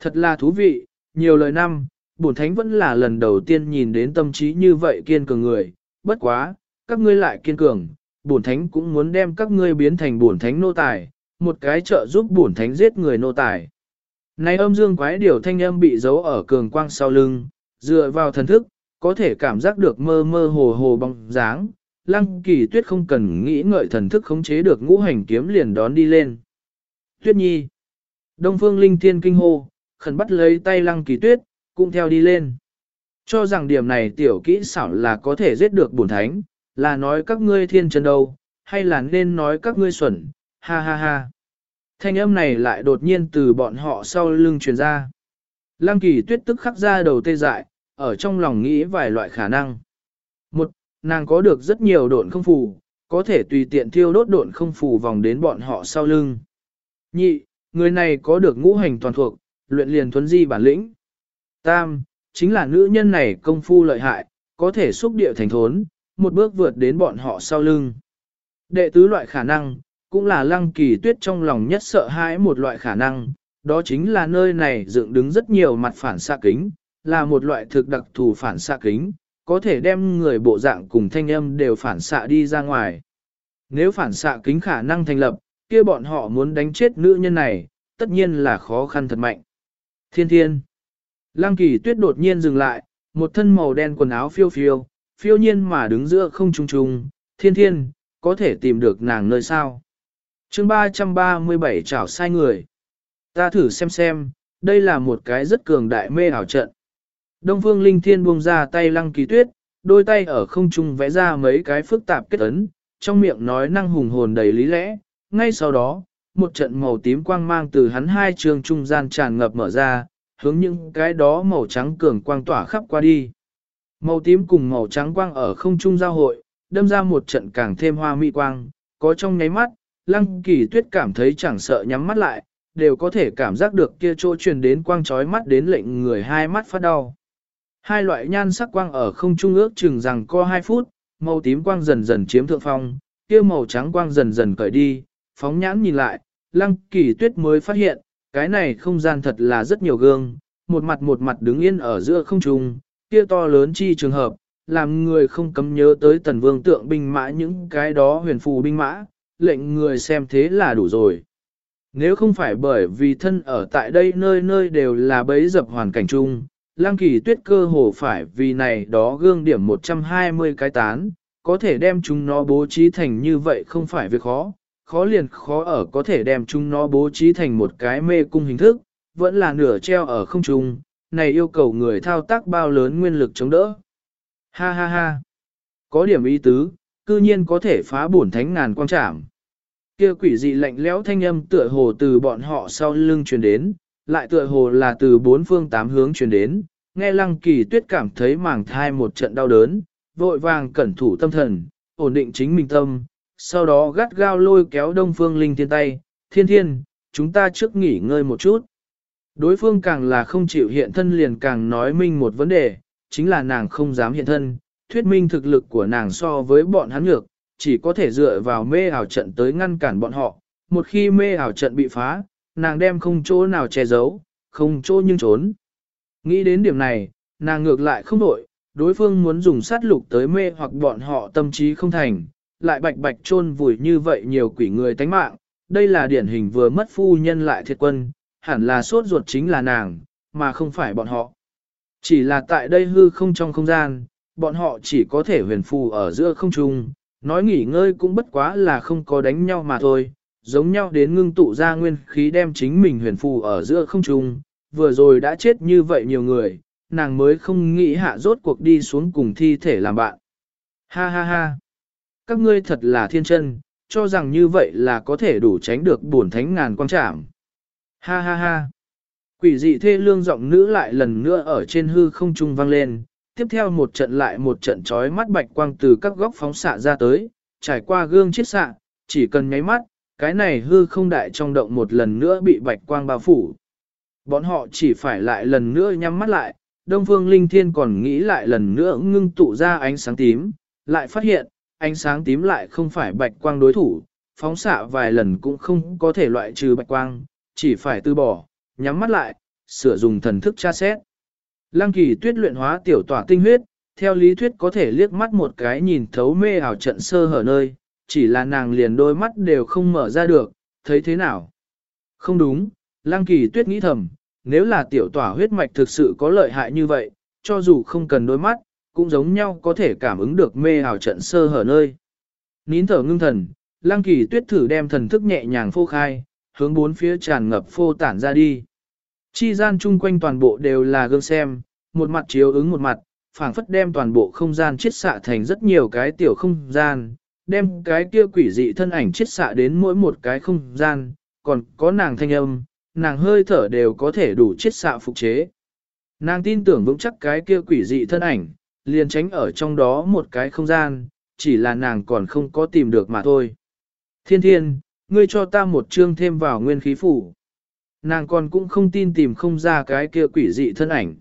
Thật là thú vị, nhiều lời năm, bổn thánh vẫn là lần đầu tiên nhìn đến tâm trí như vậy kiên cường người, bất quá, các ngươi lại kiên cường, bổn thánh cũng muốn đem các ngươi biến thành bổn thánh nô tài, một cái trợ giúp bổn thánh giết người nô tài. Này âm dương quái điều thanh âm bị giấu ở cường quang sau lưng, dựa vào thần thức, có thể cảm giác được mơ mơ hồ hồ bóng dáng, lăng kỳ tuyết không cần nghĩ ngợi thần thức khống chế được ngũ hành kiếm liền đón đi lên. Tuyết nhi, đông phương linh thiên kinh hô, khẩn bắt lấy tay lăng kỳ tuyết, cũng theo đi lên. Cho rằng điểm này tiểu kỹ xảo là có thể giết được bổn thánh, là nói các ngươi thiên chân đâu, hay là nên nói các ngươi xuẩn, ha ha ha. Thanh âm này lại đột nhiên từ bọn họ sau lưng truyền ra. Lăng kỳ tuyết tức khắc ra đầu tê dại, ở trong lòng nghĩ vài loại khả năng. Một, nàng có được rất nhiều độn không phù, có thể tùy tiện thiêu đốt độn không phù vòng đến bọn họ sau lưng. Nhị, người này có được ngũ hành toàn thuộc, luyện liền thuấn di bản lĩnh. Tam, chính là nữ nhân này công phu lợi hại, có thể xúc địa thành thốn, một bước vượt đến bọn họ sau lưng. Đệ tứ loại khả năng, cũng là lăng kỳ tuyết trong lòng nhất sợ hãi một loại khả năng, đó chính là nơi này dựng đứng rất nhiều mặt phản xạ kính, là một loại thực đặc thù phản xạ kính, có thể đem người bộ dạng cùng thanh âm đều phản xạ đi ra ngoài. Nếu phản xạ kính khả năng thành lập, kia bọn họ muốn đánh chết nữ nhân này, tất nhiên là khó khăn thật mạnh. Thiên thiên. Lăng kỳ tuyết đột nhiên dừng lại, một thân màu đen quần áo phiêu phiêu, phiêu nhiên mà đứng giữa không trung trung, thiên thiên, có thể tìm được nàng nơi sao. chương 337 chảo sai người. Ta thử xem xem, đây là một cái rất cường đại mê ảo trận. Đông phương linh thiên buông ra tay lăng kỳ tuyết, đôi tay ở không trung vẽ ra mấy cái phức tạp kết ấn, trong miệng nói năng hùng hồn đầy lý lẽ. Ngay sau đó, một trận màu tím quang mang từ hắn hai trường trung gian tràn ngập mở ra, hướng những cái đó màu trắng cường quang tỏa khắp qua đi. Màu tím cùng màu trắng quang ở không trung giao hội, đâm ra một trận càng thêm hoa mỹ quang, có trong nháy mắt, lăng kỳ tuyết cảm thấy chẳng sợ nhắm mắt lại, đều có thể cảm giác được kia chỗ truyền đến quang trói mắt đến lệnh người hai mắt phát đau. Hai loại nhan sắc quang ở không trung ước chừng rằng co 2 phút, màu tím quang dần dần chiếm thượng phong, kia màu trắng quang dần dần cởi đi, phóng nhãn nhìn lại, lăng kỳ tuyết mới phát hiện, cái này không gian thật là rất nhiều gương, một mặt một mặt đứng yên ở giữa không trung, kia to lớn chi trường hợp, làm người không cấm nhớ tới tần vương tượng binh mã những cái đó huyền phù binh mã, lệnh người xem thế là đủ rồi. Nếu không phải bởi vì thân ở tại đây nơi nơi đều là bấy dập hoàn cảnh chung, lang kỳ tuyết cơ hồ phải vì này đó gương điểm 120 cái tán, có thể đem chúng nó bố trí thành như vậy không phải việc khó, khó liền khó ở có thể đem chúng nó bố trí thành một cái mê cung hình thức, vẫn là nửa treo ở không trung, này yêu cầu người thao tác bao lớn nguyên lực chống đỡ. Ha ha ha, có điểm ý tứ, cư nhiên có thể phá bổn thánh ngàn quang trảm. Kia quỷ dị lạnh lẽo thanh âm tựa hồ từ bọn họ sau lưng truyền đến, lại tựa hồ là từ bốn phương tám hướng truyền đến, nghe lăng kỳ tuyết cảm thấy màng thai một trận đau đớn, vội vàng cẩn thủ tâm thần, ổn định chính mình tâm, sau đó gắt gao lôi kéo đông phương linh thiên tay, thiên thiên, chúng ta trước nghỉ ngơi một chút. Đối phương càng là không chịu hiện thân liền càng nói minh một vấn đề, chính là nàng không dám hiện thân, thuyết minh thực lực của nàng so với bọn hắn ngược, chỉ có thể dựa vào mê ảo trận tới ngăn cản bọn họ. Một khi mê ảo trận bị phá, nàng đem không chỗ nào che giấu, không chỗ nhưng trốn. Nghĩ đến điểm này, nàng ngược lại không đổi, đối phương muốn dùng sát lục tới mê hoặc bọn họ tâm trí không thành, lại bạch bạch chôn vùi như vậy nhiều quỷ người tánh mạng, đây là điển hình vừa mất phu nhân lại thiệt quân, hẳn là sốt ruột chính là nàng, mà không phải bọn họ. Chỉ là tại đây hư không trong không gian, bọn họ chỉ có thể huyền phù ở giữa không trung, nói nghỉ ngơi cũng bất quá là không có đánh nhau mà thôi, giống nhau đến ngưng tụ ra nguyên khí đem chính mình huyền phù ở giữa không trung, vừa rồi đã chết như vậy nhiều người, nàng mới không nghĩ hạ rốt cuộc đi xuống cùng thi thể làm bạn. Ha ha ha! Các ngươi thật là thiên chân, cho rằng như vậy là có thể đủ tránh được bổn thánh ngàn quan trảm. Ha ha ha! Quỷ dị thê lương giọng nữ lại lần nữa ở trên hư không trung vang lên, tiếp theo một trận lại một trận trói mắt bạch quang từ các góc phóng xạ ra tới, trải qua gương chiết xạ, chỉ cần nháy mắt, cái này hư không đại trong động một lần nữa bị bạch quang bao phủ. Bọn họ chỉ phải lại lần nữa nhắm mắt lại, Đông Phương Linh Thiên còn nghĩ lại lần nữa ngưng tụ ra ánh sáng tím, lại phát hiện, ánh sáng tím lại không phải bạch quang đối thủ, phóng xạ vài lần cũng không có thể loại trừ bạch quang, chỉ phải từ bỏ, nhắm mắt lại, sửa dùng thần thức tra xét. Lăng kỳ tuyết luyện hóa tiểu tỏa tinh huyết, theo lý thuyết có thể liếc mắt một cái nhìn thấu mê ảo trận sơ hở nơi, chỉ là nàng liền đôi mắt đều không mở ra được, thấy thế nào? Không đúng, lăng kỳ tuyết nghĩ thầm, nếu là tiểu tỏa huyết mạch thực sự có lợi hại như vậy, cho dù không cần đôi mắt, cũng giống nhau có thể cảm ứng được mê ảo trận sơ hở nơi. Nín thở ngưng thần, lăng kỳ tuyết thử đem thần thức nhẹ nhàng phô khai, hướng bốn phía tràn ngập phô tản ra đi. Chi gian chung quanh toàn bộ đều là gương xem, một mặt chiếu ứng một mặt, phảng phất đem toàn bộ không gian chiết xạ thành rất nhiều cái tiểu không gian, đem cái kia quỷ dị thân ảnh chiết xạ đến mỗi một cái không gian, còn có nàng thanh âm, nàng hơi thở đều có thể đủ chiết xạ phục chế. Nàng tin tưởng vững chắc cái kia quỷ dị thân ảnh, liền tránh ở trong đó một cái không gian, chỉ là nàng còn không có tìm được mà thôi. Thiên thiên, ngươi cho ta một chương thêm vào nguyên khí phủ. Nàng còn cũng không tin tìm không ra cái kia quỷ dị thân ảnh.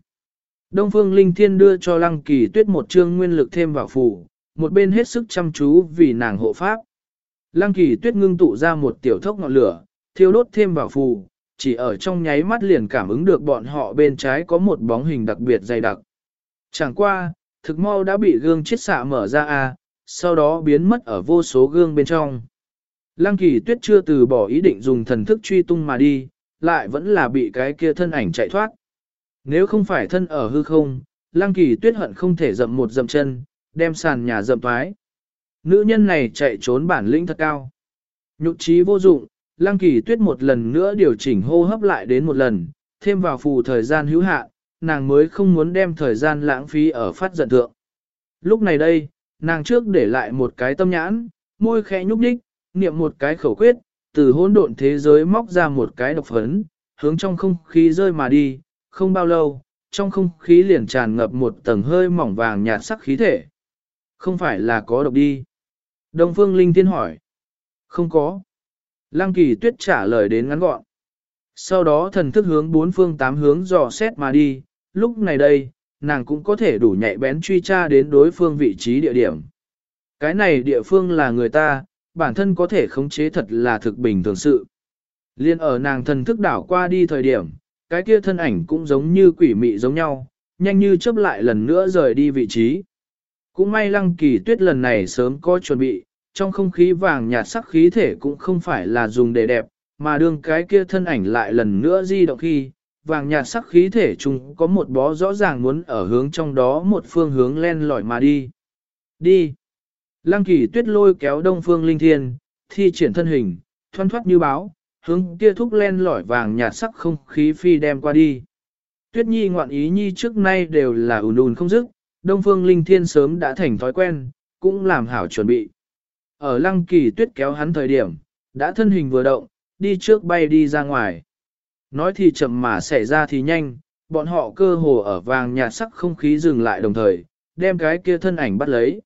Đông Phương Linh Thiên đưa cho Lăng Kỳ Tuyết một chương nguyên lực thêm vào phủ, một bên hết sức chăm chú vì nàng hộ pháp. Lăng Kỳ Tuyết ngưng tụ ra một tiểu thốc ngọn lửa, thiêu đốt thêm vào phù, chỉ ở trong nháy mắt liền cảm ứng được bọn họ bên trái có một bóng hình đặc biệt dày đặc. Chẳng qua, thực mau đã bị gương chiết xạ mở ra a, sau đó biến mất ở vô số gương bên trong. Lăng kỳ tuyết chưa từ bỏ ý định dùng thần thức truy tung mà đi, lại vẫn là bị cái kia thân ảnh chạy thoát. Nếu không phải thân ở hư không, lăng kỳ tuyết hận không thể dậm một dậm chân, đem sàn nhà dậm thoái. Nữ nhân này chạy trốn bản lĩnh thật cao. Nhục trí vô dụng, lăng kỳ tuyết một lần nữa điều chỉnh hô hấp lại đến một lần, thêm vào phù thời gian hữu hạn, nàng mới không muốn đem thời gian lãng phí ở phát giận thượng. Lúc này đây, nàng trước để lại một cái tâm nhãn, môi khẽ nhúc nhích, niệm một cái khẩu quyết, từ hỗn độn thế giới móc ra một cái độc phấn, hướng trong không khí rơi mà đi, không bao lâu, trong không khí liền tràn ngập một tầng hơi mỏng vàng nhạt sắc khí thể. Không phải là có độc đi. Đông Phương Linh Tiên hỏi. Không có. Lăng kỳ tuyết trả lời đến ngắn gọn. Sau đó thần thức hướng bốn phương tám hướng dò xét mà đi, lúc này đây, nàng cũng có thể đủ nhạy bén truy tra đến đối phương vị trí địa điểm. Cái này địa phương là người ta, bản thân có thể khống chế thật là thực bình thường sự. Liên ở nàng thần thức đảo qua đi thời điểm, cái kia thân ảnh cũng giống như quỷ mị giống nhau, nhanh như chớp lại lần nữa rời đi vị trí. Cũng may lăng kỳ tuyết lần này sớm có chuẩn bị, trong không khí vàng nhạt sắc khí thể cũng không phải là dùng để đẹp, mà đương cái kia thân ảnh lại lần nữa di động khi, vàng nhạt sắc khí thể trùng có một bó rõ ràng muốn ở hướng trong đó một phương hướng len lỏi mà đi. Đi! Lăng kỳ tuyết lôi kéo đông phương linh thiên, thi triển thân hình, thoăn thoát như báo, hướng kia thúc len lỏi vàng nhạt sắc không khí phi đem qua đi. Tuyết nhi ngoạn ý nhi trước nay đều là ùn ùn không dứt, đông phương linh thiên sớm đã thành thói quen, cũng làm hảo chuẩn bị. Ở lăng kỳ tuyết kéo hắn thời điểm, đã thân hình vừa động, đi trước bay đi ra ngoài. Nói thì chậm mà xảy ra thì nhanh, bọn họ cơ hồ ở vàng nhạt sắc không khí dừng lại đồng thời, đem cái kia thân ảnh bắt lấy.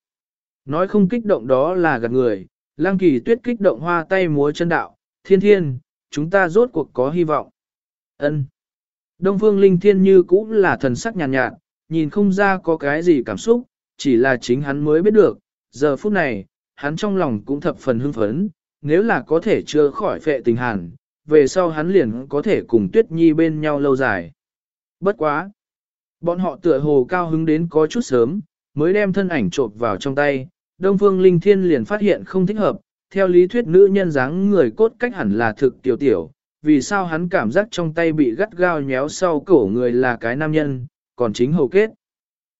Nói không kích động đó là gạt người, lang kỳ tuyết kích động hoa tay múa chân đạo, thiên thiên, chúng ta rốt cuộc có hy vọng. ân Đông phương linh thiên như cũng là thần sắc nhàn nhạt, nhạt, nhìn không ra có cái gì cảm xúc, chỉ là chính hắn mới biết được, giờ phút này, hắn trong lòng cũng thập phần hưng phấn, nếu là có thể chữa khỏi phệ tình hàn, về sau hắn liền có thể cùng Tuyết Nhi bên nhau lâu dài. Bất quá! Bọn họ tựa hồ cao hứng đến có chút sớm, mới đem thân ảnh trộp vào trong tay, Đông Phương Linh Thiên liền phát hiện không thích hợp, theo lý thuyết nữ nhân dáng người cốt cách hẳn là thực tiểu tiểu, vì sao hắn cảm giác trong tay bị gắt gao nhéo sau cổ người là cái nam nhân, còn chính hầu kết.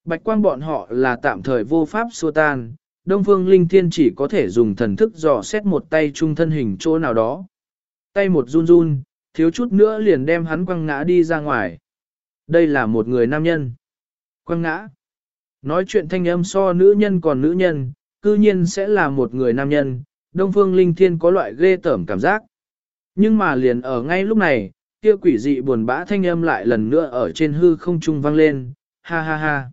Bạch quang bọn họ là tạm thời vô pháp xua tan, Đông Phương Linh Thiên chỉ có thể dùng thần thức dò xét một tay trung thân hình chỗ nào đó. Tay một run run, thiếu chút nữa liền đem hắn quăng ngã đi ra ngoài. Đây là một người nam nhân. Quăng ngã. Nói chuyện thanh âm so nữ nhân còn nữ nhân, cư nhiên sẽ là một người nam nhân, Đông Phương Linh Thiên có loại ghê tởm cảm giác. Nhưng mà liền ở ngay lúc này, kia quỷ dị buồn bã thanh âm lại lần nữa ở trên hư không trung vang lên, ha ha ha.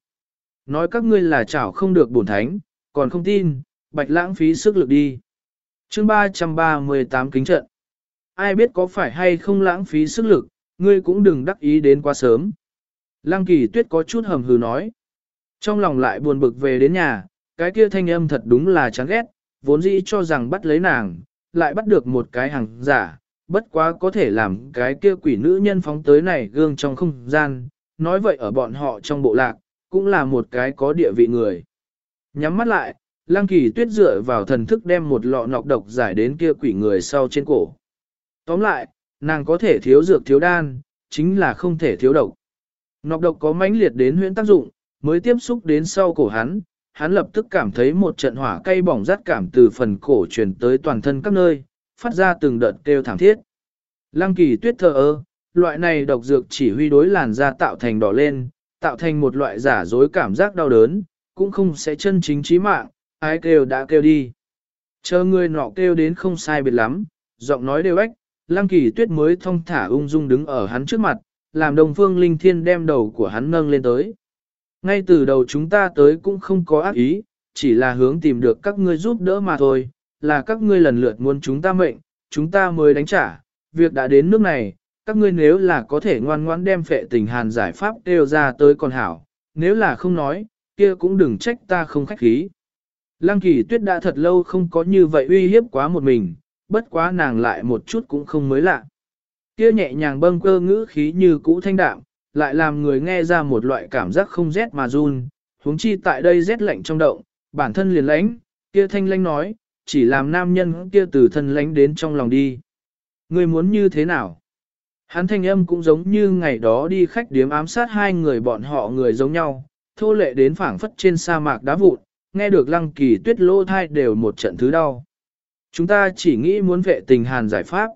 Nói các ngươi là chảo không được bổn thánh, còn không tin, bạch lãng phí sức lực đi. chương 338 kính trận. Ai biết có phải hay không lãng phí sức lực, ngươi cũng đừng đắc ý đến quá sớm. Lăng kỳ tuyết có chút hầm hừ nói. Trong lòng lại buồn bực về đến nhà, cái kia thanh âm thật đúng là chán ghét, vốn dĩ cho rằng bắt lấy nàng, lại bắt được một cái hàng giả, bất quá có thể làm cái kia quỷ nữ nhân phóng tới này gương trong không gian, nói vậy ở bọn họ trong bộ lạc, cũng là một cái có địa vị người. Nhắm mắt lại, Lăng Kỳ Tuyết dựa vào thần thức đem một lọ nọc độc giải đến kia quỷ người sau trên cổ. Tóm lại, nàng có thể thiếu dược thiếu đan, chính là không thể thiếu độc. Nọc độc có mãnh liệt đến huyễn tác dụng, mới tiếp xúc đến sau cổ hắn, hắn lập tức cảm thấy một trận hỏa cay bỏng rát cảm từ phần cổ truyền tới toàn thân các nơi, phát ra từng đợt kêu thảm thiết. Lăng kỳ tuyết thờ ơ, loại này độc dược chỉ huy đối làn da tạo thành đỏ lên, tạo thành một loại giả dối cảm giác đau đớn, cũng không sẽ chân chính chí mạng, ai kêu đã kêu đi. Chờ người nọ kêu đến không sai biệt lắm, giọng nói đều ếch, lăng kỳ tuyết mới thong thả ung dung đứng ở hắn trước mặt, làm đồng phương linh thiên đem đầu của hắn nâng lên tới. Ngay từ đầu chúng ta tới cũng không có ác ý, chỉ là hướng tìm được các ngươi giúp đỡ mà thôi, là các ngươi lần lượt muốn chúng ta mệnh, chúng ta mới đánh trả. Việc đã đến nước này, các ngươi nếu là có thể ngoan ngoãn đem phệ tình hàn giải pháp đều ra tới còn hảo, nếu là không nói, kia cũng đừng trách ta không khách khí. Lăng kỳ tuyết đã thật lâu không có như vậy uy hiếp quá một mình, bất quá nàng lại một chút cũng không mới lạ. Kia nhẹ nhàng bâng cơ ngữ khí như cũ thanh đạm, lại làm người nghe ra một loại cảm giác không rét mà run, huống chi tại đây rét lạnh trong động, bản thân liền lãnh, kia thanh lãnh nói, chỉ làm nam nhân kia từ thân lãnh đến trong lòng đi. Người muốn như thế nào? Hắn thanh âm cũng giống như ngày đó đi khách điếm ám sát hai người bọn họ người giống nhau, thô lệ đến phảng phất trên sa mạc đá vụn, nghe được lăng kỳ tuyết lô thai đều một trận thứ đau. Chúng ta chỉ nghĩ muốn vệ tình hàn giải pháp.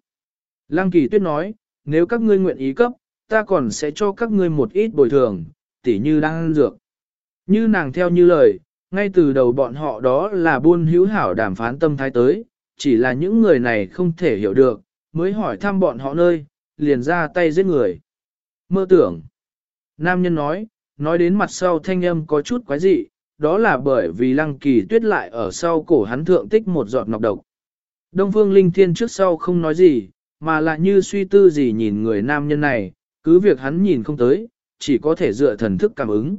Lăng kỳ tuyết nói, nếu các ngươi nguyện ý cấp, ta còn sẽ cho các ngươi một ít bồi thường, tỉ như đang ăn dược. Như nàng theo như lời, ngay từ đầu bọn họ đó là buôn hữu hảo đàm phán tâm thái tới, chỉ là những người này không thể hiểu được, mới hỏi thăm bọn họ nơi, liền ra tay giết người. Mơ tưởng. Nam nhân nói, nói đến mặt sau thanh âm có chút quái dị, đó là bởi vì lăng kỳ tuyết lại ở sau cổ hắn thượng tích một giọt nọc độc. Đông phương linh thiên trước sau không nói gì, mà lại như suy tư gì nhìn người nam nhân này, cứ việc hắn nhìn không tới, chỉ có thể dựa thần thức cảm ứng.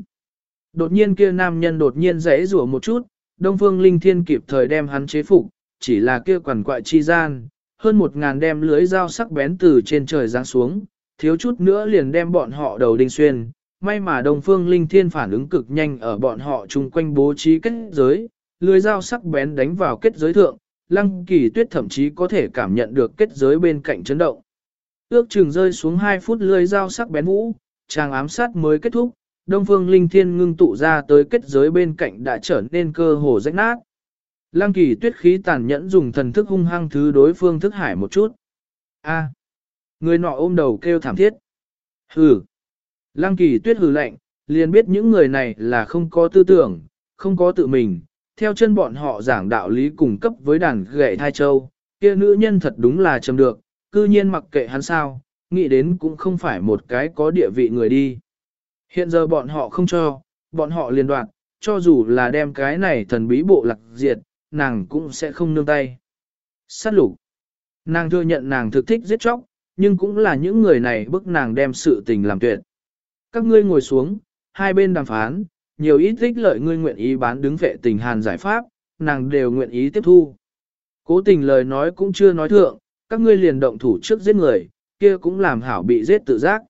Đột nhiên kia nam nhân đột nhiên rẽ rủa một chút, Đông Phương Linh Thiên kịp thời đem hắn chế phục, chỉ là kia quằn quại chi gian, hơn một ngàn đem lưới dao sắc bén từ trên trời giáng xuống, thiếu chút nữa liền đem bọn họ đầu đinh xuyên. May mà Đông Phương Linh Thiên phản ứng cực nhanh ở bọn họ chung quanh bố trí kết giới, lưới dao sắc bén đánh vào kết giới thượng, Lăng Kỳ Tuyết thậm chí có thể cảm nhận được kết giới bên cạnh chấn động. Ước chừng rơi xuống 2 phút lưới dao sắc bén vũ, chàng ám sát mới kết thúc, Đông Phương Linh Thiên ngưng tụ ra tới kết giới bên cạnh đã trở nên cơ hồ rách nát. Lăng kỳ tuyết khí tàn nhẫn dùng thần thức hung hăng thứ đối phương thức hải một chút. A. người nọ ôm đầu kêu thảm thiết. Hừ. Lăng kỳ tuyết hừ lạnh, liền biết những người này là không có tư tưởng, không có tự mình. Theo chân bọn họ giảng đạo lý cùng cấp với đàn gậy thai châu, kia nữ nhân thật đúng là châm được, cư nhiên mặc kệ hắn sao, nghĩ đến cũng không phải một cái có địa vị người đi. Hiện giờ bọn họ không cho, bọn họ liên đoạn, cho dù là đem cái này thần bí bộ lạc diệt, nàng cũng sẽ không nương tay. Sát lục. Nàng thừa nhận nàng thực thích giết chóc, nhưng cũng là những người này bức nàng đem sự tình làm tuyệt. Các ngươi ngồi xuống, hai bên đàm phán, nhiều ít ích lợi ngươi nguyện ý bán đứng vệ tình hàn giải pháp, nàng đều nguyện ý tiếp thu. Cố tình lời nói cũng chưa nói thượng, các ngươi liền động thủ trước giết người, kia cũng làm hảo bị giết tự giác.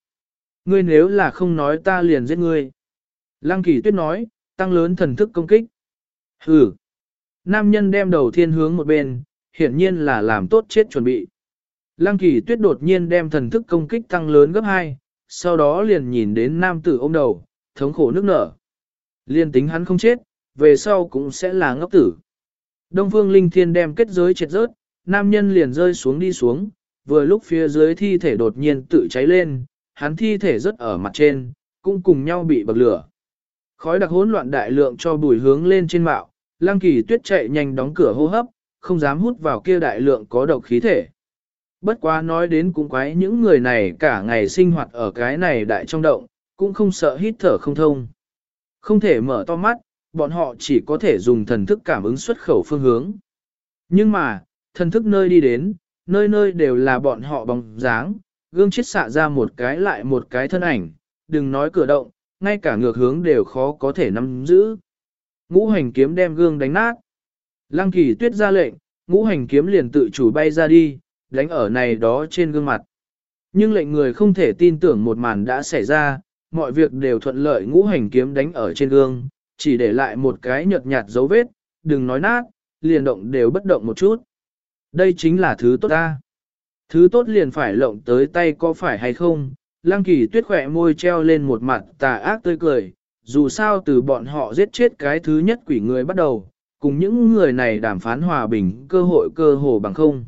Ngươi nếu là không nói ta liền giết ngươi. Lăng kỳ tuyết nói, tăng lớn thần thức công kích. Hừ. Nam nhân đem đầu thiên hướng một bên, hiển nhiên là làm tốt chết chuẩn bị. Lăng kỳ tuyết đột nhiên đem thần thức công kích tăng lớn gấp 2, sau đó liền nhìn đến nam tử ôm đầu, thống khổ nước nở. Liên tính hắn không chết, về sau cũng sẽ là ngốc tử. Đông phương linh thiên đem kết giới triệt rớt, nam nhân liền rơi xuống đi xuống, vừa lúc phía dưới thi thể đột nhiên tự cháy lên, hắn thi thể rớt ở mặt trên, cũng cùng nhau bị bậc lửa. Khói đặc hỗn loạn đại lượng cho bùi hướng lên trên mạo, Lăng kỳ tuyết chạy nhanh đóng cửa hô hấp, không dám hút vào kia đại lượng có độc khí thể. Bất quá nói đến cũng quái những người này cả ngày sinh hoạt ở cái này đại trong động, cũng không sợ hít thở không thông. Không thể mở to mắt, bọn họ chỉ có thể dùng thần thức cảm ứng xuất khẩu phương hướng. Nhưng mà, thần thức nơi đi đến, nơi nơi đều là bọn họ bóng dáng, gương chết xạ ra một cái lại một cái thân ảnh, đừng nói cửa động, ngay cả ngược hướng đều khó có thể nắm giữ. Ngũ hành kiếm đem gương đánh nát. Lăng kỳ tuyết ra lệnh, ngũ hành kiếm liền tự chủ bay ra đi, đánh ở này đó trên gương mặt. Nhưng lệnh người không thể tin tưởng một màn đã xảy ra, mọi việc đều thuận lợi ngũ hành kiếm đánh ở trên gương, chỉ để lại một cái nhợt nhạt dấu vết, đừng nói nát, liền động đều bất động một chút. Đây chính là thứ tốt ta. Thứ tốt liền phải lộng tới tay có phải hay không? Lăng kỳ tuyết khỏe môi treo lên một mặt tà ác tươi cười, dù sao từ bọn họ giết chết cái thứ nhất quỷ người bắt đầu, cùng những người này đàm phán hòa bình cơ hội cơ hồ bằng không.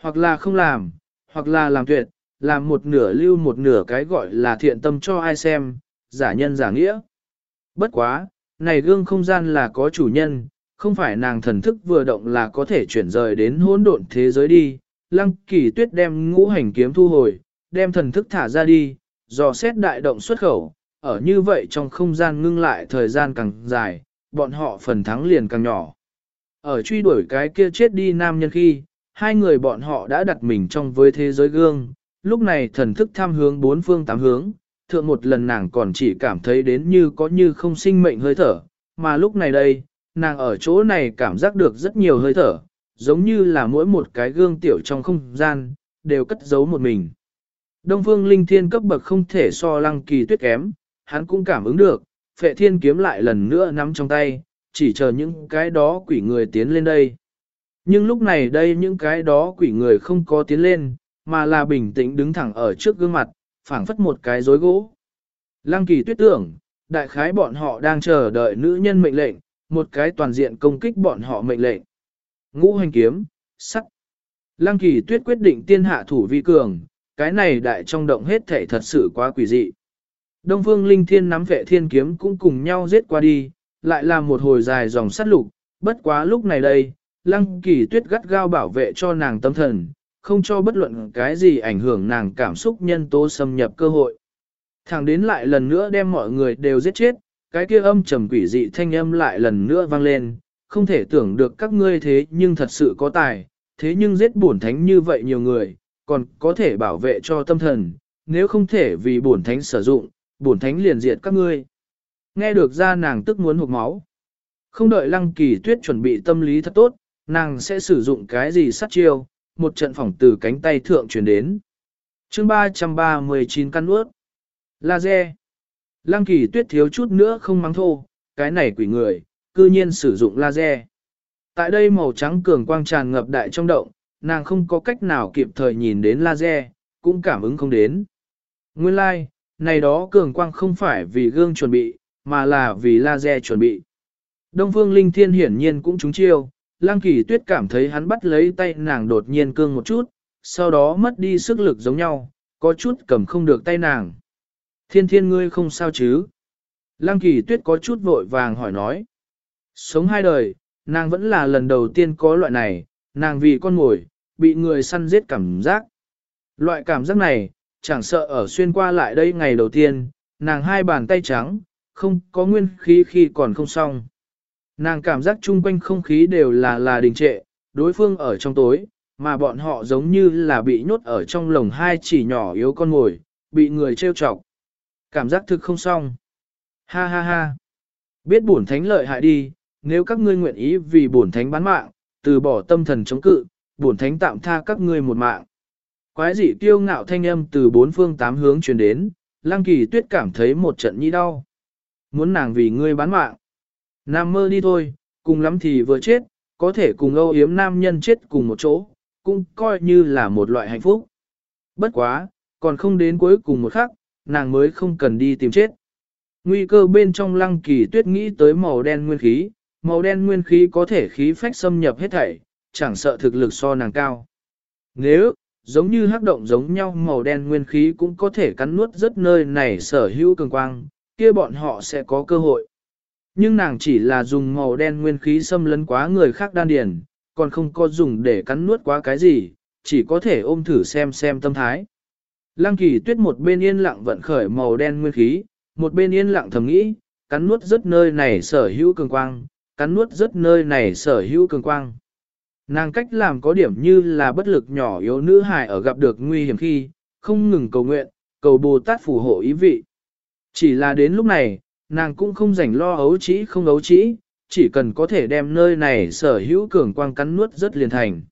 Hoặc là không làm, hoặc là làm tuyệt, làm một nửa lưu một nửa cái gọi là thiện tâm cho ai xem, giả nhân giả nghĩa. Bất quá, này gương không gian là có chủ nhân, không phải nàng thần thức vừa động là có thể chuyển rời đến hỗn độn thế giới đi. Lăng kỳ tuyết đem ngũ hành kiếm thu hồi, đem thần thức thả ra đi, dò xét đại động xuất khẩu, ở như vậy trong không gian ngưng lại thời gian càng dài, bọn họ phần thắng liền càng nhỏ. Ở truy đuổi cái kia chết đi nam nhân khi, hai người bọn họ đã đặt mình trong với thế giới gương, lúc này thần thức tham hướng bốn phương tám hướng, thượng một lần nàng còn chỉ cảm thấy đến như có như không sinh mệnh hơi thở, mà lúc này đây, nàng ở chỗ này cảm giác được rất nhiều hơi thở, giống như là mỗi một cái gương tiểu trong không gian, đều cất giấu một mình. Đông phương linh thiên cấp bậc không thể so lăng kỳ tuyết kém, hắn cũng cảm ứng được, phệ thiên kiếm lại lần nữa nắm trong tay, chỉ chờ những cái đó quỷ người tiến lên đây. Nhưng lúc này đây những cái đó quỷ người không có tiến lên, mà là bình tĩnh đứng thẳng ở trước gương mặt, phảng phất một cái rối gỗ. Lăng kỳ tuyết tưởng, đại khái bọn họ đang chờ đợi nữ nhân mệnh lệnh, một cái toàn diện công kích bọn họ mệnh lệnh. Ngũ hành kiếm, sắc. Lăng kỳ tuyết quyết định tiên hạ thủ vi cường, cái này đại trong động hết thể thật sự quá quỷ dị. Đông phương linh thiên nắm vệ thiên kiếm cũng cùng nhau giết qua đi, lại là một hồi dài dòng sát lục, bất quá lúc này đây, lăng kỳ tuyết gắt gao bảo vệ cho nàng tâm thần, không cho bất luận cái gì ảnh hưởng nàng cảm xúc nhân tố xâm nhập cơ hội. Thẳng đến lại lần nữa đem mọi người đều giết chết, cái kia âm trầm quỷ dị thanh âm lại lần nữa vang lên, không thể tưởng được các ngươi thế nhưng thật sự có tài, thế nhưng giết bổn thánh như vậy nhiều người, còn có thể bảo vệ cho tâm thần, nếu không thể vì bổn thánh sử dụng, bổn thánh liền diệt các ngươi. Nghe được ra nàng tức muốn hụt máu. Không đợi lăng kỳ tuyết chuẩn bị tâm lý thật tốt, nàng sẽ sử dụng cái gì sát chiêu, một trận phỏng từ cánh tay thượng truyền đến. chương 339 căn ướt. Laser. Lăng kỳ tuyết thiếu chút nữa không mắng thô, cái này quỷ người, cư nhiên sử dụng laser. Tại đây màu trắng cường quang tràn ngập đại trong động, nàng không có cách nào kịp thời nhìn đến laser, cũng cảm ứng không đến. Nguyên lai, like, này đó cường quang không phải vì gương chuẩn bị, mà là vì laser chuẩn bị. Đông Phương Linh Thiên hiển nhiên cũng trúng chiêu, Lăng Kỳ Tuyết cảm thấy hắn bắt lấy tay nàng đột nhiên cương một chút, sau đó mất đi sức lực giống nhau, có chút cầm không được tay nàng. Thiên thiên ngươi không sao chứ? Lăng Kỳ Tuyết có chút vội vàng hỏi nói. Sống hai đời, nàng vẫn là lần đầu tiên có loại này, nàng vì con mồi, bị người săn giết cảm giác. Loại cảm giác này, chẳng sợ ở xuyên qua lại đây ngày đầu tiên, nàng hai bàn tay trắng, không có nguyên khí khi còn không xong. Nàng cảm giác chung quanh không khí đều là là đình trệ, đối phương ở trong tối, mà bọn họ giống như là bị nhốt ở trong lồng hai chỉ nhỏ yếu con ngồi, bị người trêu chọc. Cảm giác thực không xong. Ha ha ha. Biết bổn thánh lợi hại đi, nếu các ngươi nguyện ý vì bổn thánh bán mạng, từ bỏ tâm thần chống cự, bổn thánh tạm tha các ngươi một mạng. Quái dị tiêu ngạo thanh âm từ bốn phương tám hướng truyền đến, Lăng Kỳ Tuyết cảm thấy một trận nhi đau. Muốn nàng vì ngươi bán mạng. Nam mơ đi thôi, cùng lắm thì vừa chết, có thể cùng âu yếm nam nhân chết cùng một chỗ, cũng coi như là một loại hạnh phúc. Bất quá, còn không đến cuối cùng một khắc, nàng mới không cần đi tìm chết. Nguy cơ bên trong lăng kỳ tuyết nghĩ tới màu đen nguyên khí, màu đen nguyên khí có thể khí phách xâm nhập hết thảy, chẳng sợ thực lực so nàng cao. Nếu, giống như hắc động giống nhau màu đen nguyên khí cũng có thể cắn nuốt rất nơi này sở hữu cường quang, kia bọn họ sẽ có cơ hội. Nhưng nàng chỉ là dùng màu đen nguyên khí xâm lấn quá người khác đan điền, còn không có dùng để cắn nuốt quá cái gì, chỉ có thể ôm thử xem xem tâm thái. Lăng kỳ tuyết một bên yên lặng vận khởi màu đen nguyên khí, một bên yên lặng thầm nghĩ, cắn nuốt rất nơi này sở hữu cường quang, cắn nuốt rất nơi này sở hữu cường quang. Nàng cách làm có điểm như là bất lực nhỏ yếu nữ hài ở gặp được nguy hiểm khi, không ngừng cầu nguyện, cầu Bồ Tát phù hộ ý vị. Chỉ là đến lúc này, nàng cũng không rảnh lo ấu trĩ không ấu trĩ, chỉ cần có thể đem nơi này sở hữu cường quang cắn nuốt rất liền thành.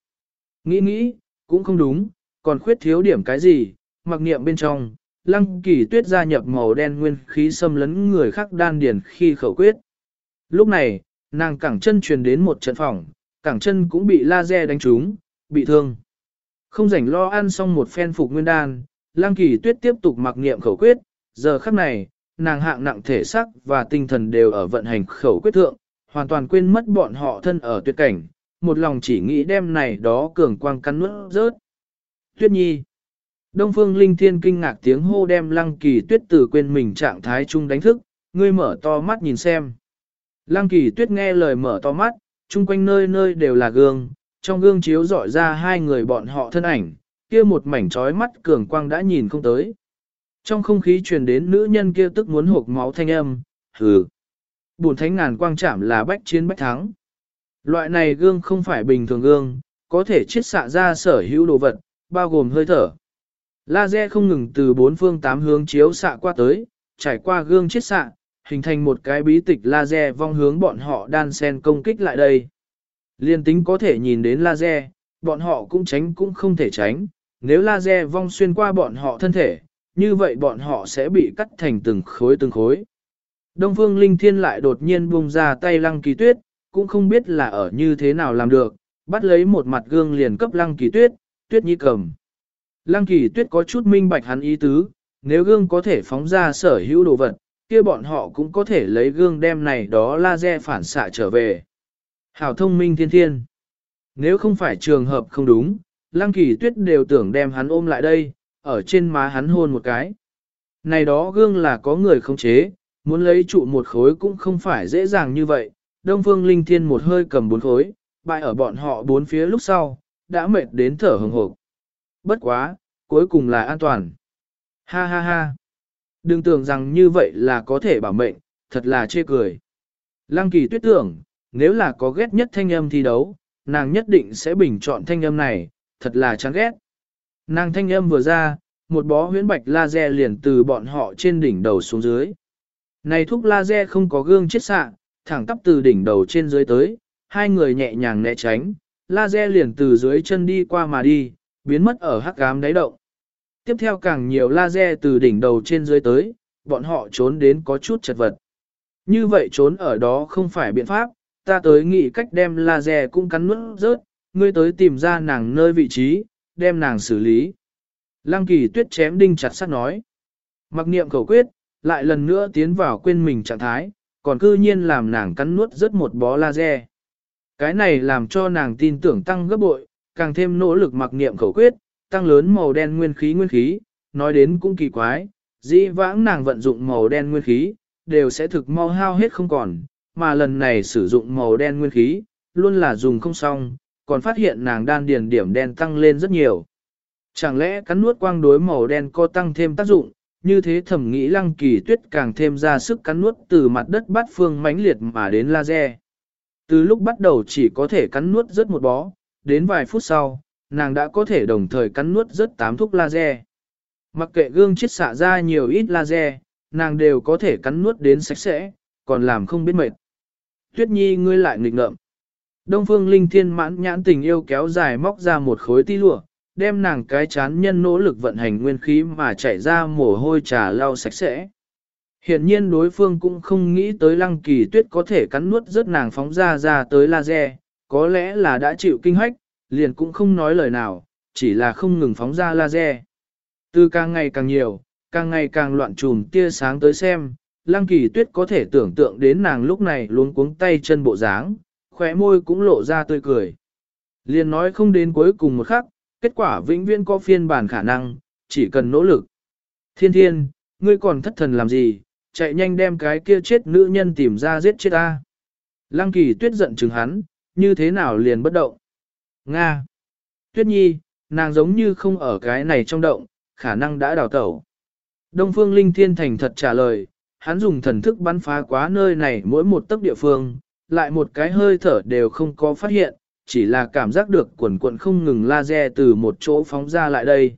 Nghĩ nghĩ, cũng không đúng, còn khuyết thiếu điểm cái gì, mặc niệm bên trong, lăng kỳ tuyết gia nhập màu đen nguyên khí xâm lấn người khác đan điền khi khẩu quyết. Lúc này, nàng cẳng chân truyền đến một trận phòng, cẳng chân cũng bị laser đánh trúng, bị thương. Không rảnh lo ăn xong một phen phục nguyên đan, lăng kỳ tuyết tiếp tục mặc niệm khẩu quyết, giờ khắc này, nàng hạng nặng thể xác và tinh thần đều ở vận hành khẩu quyết thượng, hoàn toàn quên mất bọn họ thân ở tuyệt cảnh, một lòng chỉ nghĩ đem này đó cường quang cắn nuốt rớt. Tuyết nhi. Đông phương linh thiên kinh ngạc tiếng hô đem lăng kỳ tuyết từ quên mình trạng thái chung đánh thức, ngươi mở to mắt nhìn xem. Lăng kỳ tuyết nghe lời mở to mắt, chung quanh nơi nơi đều là gương, trong gương chiếu dọi ra hai người bọn họ thân ảnh, kia một mảnh trói mắt cường quang đã nhìn không tới. Trong không khí truyền đến nữ nhân kia tức muốn hộp máu thanh âm, hừ. Bùn thánh ngàn quang chạm là bách chiến bách thắng. Loại này gương không phải bình thường gương, có thể chiết xạ ra sở hữu đồ vật, bao gồm hơi thở. Laser không ngừng từ bốn phương tám hướng chiếu xạ qua tới, trải qua gương chiết xạ, hình thành một cái bí tịch laser vong hướng bọn họ đan sen công kích lại đây. Liên tính có thể nhìn đến laser, bọn họ cũng tránh cũng không thể tránh, nếu laser vong xuyên qua bọn họ thân thể, như vậy bọn họ sẽ bị cắt thành từng khối từng khối. Đông Phương Linh Thiên lại đột nhiên buông ra tay Lăng Kỳ Tuyết, cũng không biết là ở như thế nào làm được, bắt lấy một mặt gương liền cấp Lăng Kỳ Tuyết, Tuyết Nhi cầm. Lăng Kỳ Tuyết có chút minh bạch hắn ý tứ, nếu gương có thể phóng ra sở hữu đồ vật, kia bọn họ cũng có thể lấy gương đem này đó laser phản xạ trở về. Hảo thông minh thiên thiên. Nếu không phải trường hợp không đúng, Lăng Kỳ Tuyết đều tưởng đem hắn ôm lại đây, ở trên má hắn hôn một cái. Này đó gương là có người không chế, muốn lấy trụ một khối cũng không phải dễ dàng như vậy. Đông Phương Linh Thiên một hơi cầm bốn khối, bại ở bọn họ bốn phía lúc sau, đã mệt đến thở hừng hộp. Bất quá, cuối cùng là an toàn. Ha ha ha. Đừng tưởng rằng như vậy là có thể bảo mệnh, thật là chê cười. Lăng kỳ tuyết tưởng, nếu là có ghét nhất thanh âm thi đấu, nàng nhất định sẽ bình chọn thanh âm này, thật là chán ghét. Nàng thanh âm vừa ra, một bó huyễn bạch laser liền từ bọn họ trên đỉnh đầu xuống dưới. Này thuốc laser không có gương chiết xạ, thẳng tắp từ đỉnh đầu trên dưới tới, hai người nhẹ nhàng né tránh, laser liền từ dưới chân đi qua mà đi, biến mất ở hắc ám đáy động. Tiếp theo càng nhiều laser từ đỉnh đầu trên dưới tới, bọn họ trốn đến có chút chật vật. Như vậy trốn ở đó không phải biện pháp, ta tới nghĩ cách đem laser cũng cắn nuốt rớt, ngươi tới tìm ra nàng nơi vị trí, đem nàng xử lý. Lăng kỳ tuyết chém đinh chặt sắt nói. Mặc niệm khẩu quyết, lại lần nữa tiến vào quên mình trạng thái, còn cư nhiên làm nàng cắn nuốt rất một bó laser. Cái này làm cho nàng tin tưởng tăng gấp bội, càng thêm nỗ lực mặc niệm khẩu quyết, tăng lớn màu đen nguyên khí nguyên khí, nói đến cũng kỳ quái, dĩ vãng nàng vận dụng màu đen nguyên khí, đều sẽ thực mau hao hết không còn, mà lần này sử dụng màu đen nguyên khí, luôn là dùng không xong, còn phát hiện nàng đan điền điểm đen tăng lên rất nhiều. Chẳng lẽ cắn nuốt quang đối màu đen có tăng thêm tác dụng, như thế thẩm nghĩ lăng kỳ tuyết càng thêm ra sức cắn nuốt từ mặt đất bát phương mãnh liệt mà đến laser. Từ lúc bắt đầu chỉ có thể cắn nuốt rất một bó, đến vài phút sau, nàng đã có thể đồng thời cắn nuốt rất tám thuốc laser. Mặc kệ gương chiết xạ ra nhiều ít laser, nàng đều có thể cắn nuốt đến sạch sẽ, còn làm không biết mệt. Tuyết nhi ngươi lại nghịch ngợm. Đông phương linh thiên mãn nhãn tình yêu kéo dài móc ra một khối ti lụa, đem nàng cái chán nhân nỗ lực vận hành nguyên khí mà chảy ra mồ hôi trà lau sạch sẽ. Hiện nhiên đối phương cũng không nghĩ tới lăng kỳ tuyết có thể cắn nuốt rất nàng phóng ra ra tới laser, có lẽ là đã chịu kinh hách, liền cũng không nói lời nào, chỉ là không ngừng phóng ra laser. Từ càng ngày càng nhiều, càng ngày càng loạn trùm tia sáng tới xem, lăng kỳ tuyết có thể tưởng tượng đến nàng lúc này luôn cuống tay chân bộ dáng, khóe môi cũng lộ ra tươi cười. Liền nói không đến cuối cùng một khắc, kết quả vĩnh viễn có phiên bản khả năng, chỉ cần nỗ lực. Thiên thiên, ngươi còn thất thần làm gì, chạy nhanh đem cái kia chết nữ nhân tìm ra giết chết ta. Lăng kỳ tuyết giận chừng hắn, như thế nào liền bất động. Nga. Tuyết nhi, nàng giống như không ở cái này trong động, khả năng đã đào tẩu. Đông phương linh thiên thành thật trả lời, hắn dùng thần thức bắn phá quá nơi này mỗi một tấc địa phương, lại một cái hơi thở đều không có phát hiện, chỉ là cảm giác được quần quận không ngừng laser từ một chỗ phóng ra lại đây.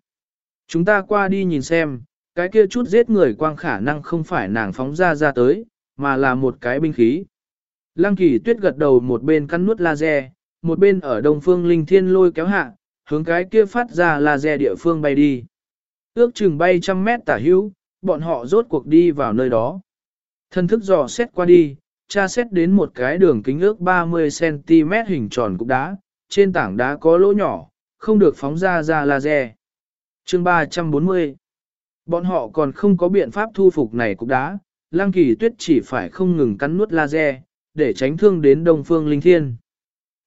Chúng ta qua đi nhìn xem, cái kia chút giết người quang khả năng không phải nàng phóng ra ra tới, mà là một cái binh khí. Lăng kỳ tuyết gật đầu một bên cắn nuốt laser, một bên ở đông phương linh thiên lôi kéo hạ, hướng cái kia phát ra laser địa phương bay đi. Ước chừng bay trăm mét tả hữu, bọn họ rốt cuộc đi vào nơi đó. Thân thức dò xét qua đi, tra xét đến một cái đường kính ước 30cm hình tròn cục đá, trên tảng đá có lỗ nhỏ, không được phóng ra ra laser. Chương 340 Bọn họ còn không có biện pháp thu phục này cục đá, Lang Kỳ Tuyết chỉ phải không ngừng cắn nuốt laser, để tránh thương đến Đông Phương Linh Thiên.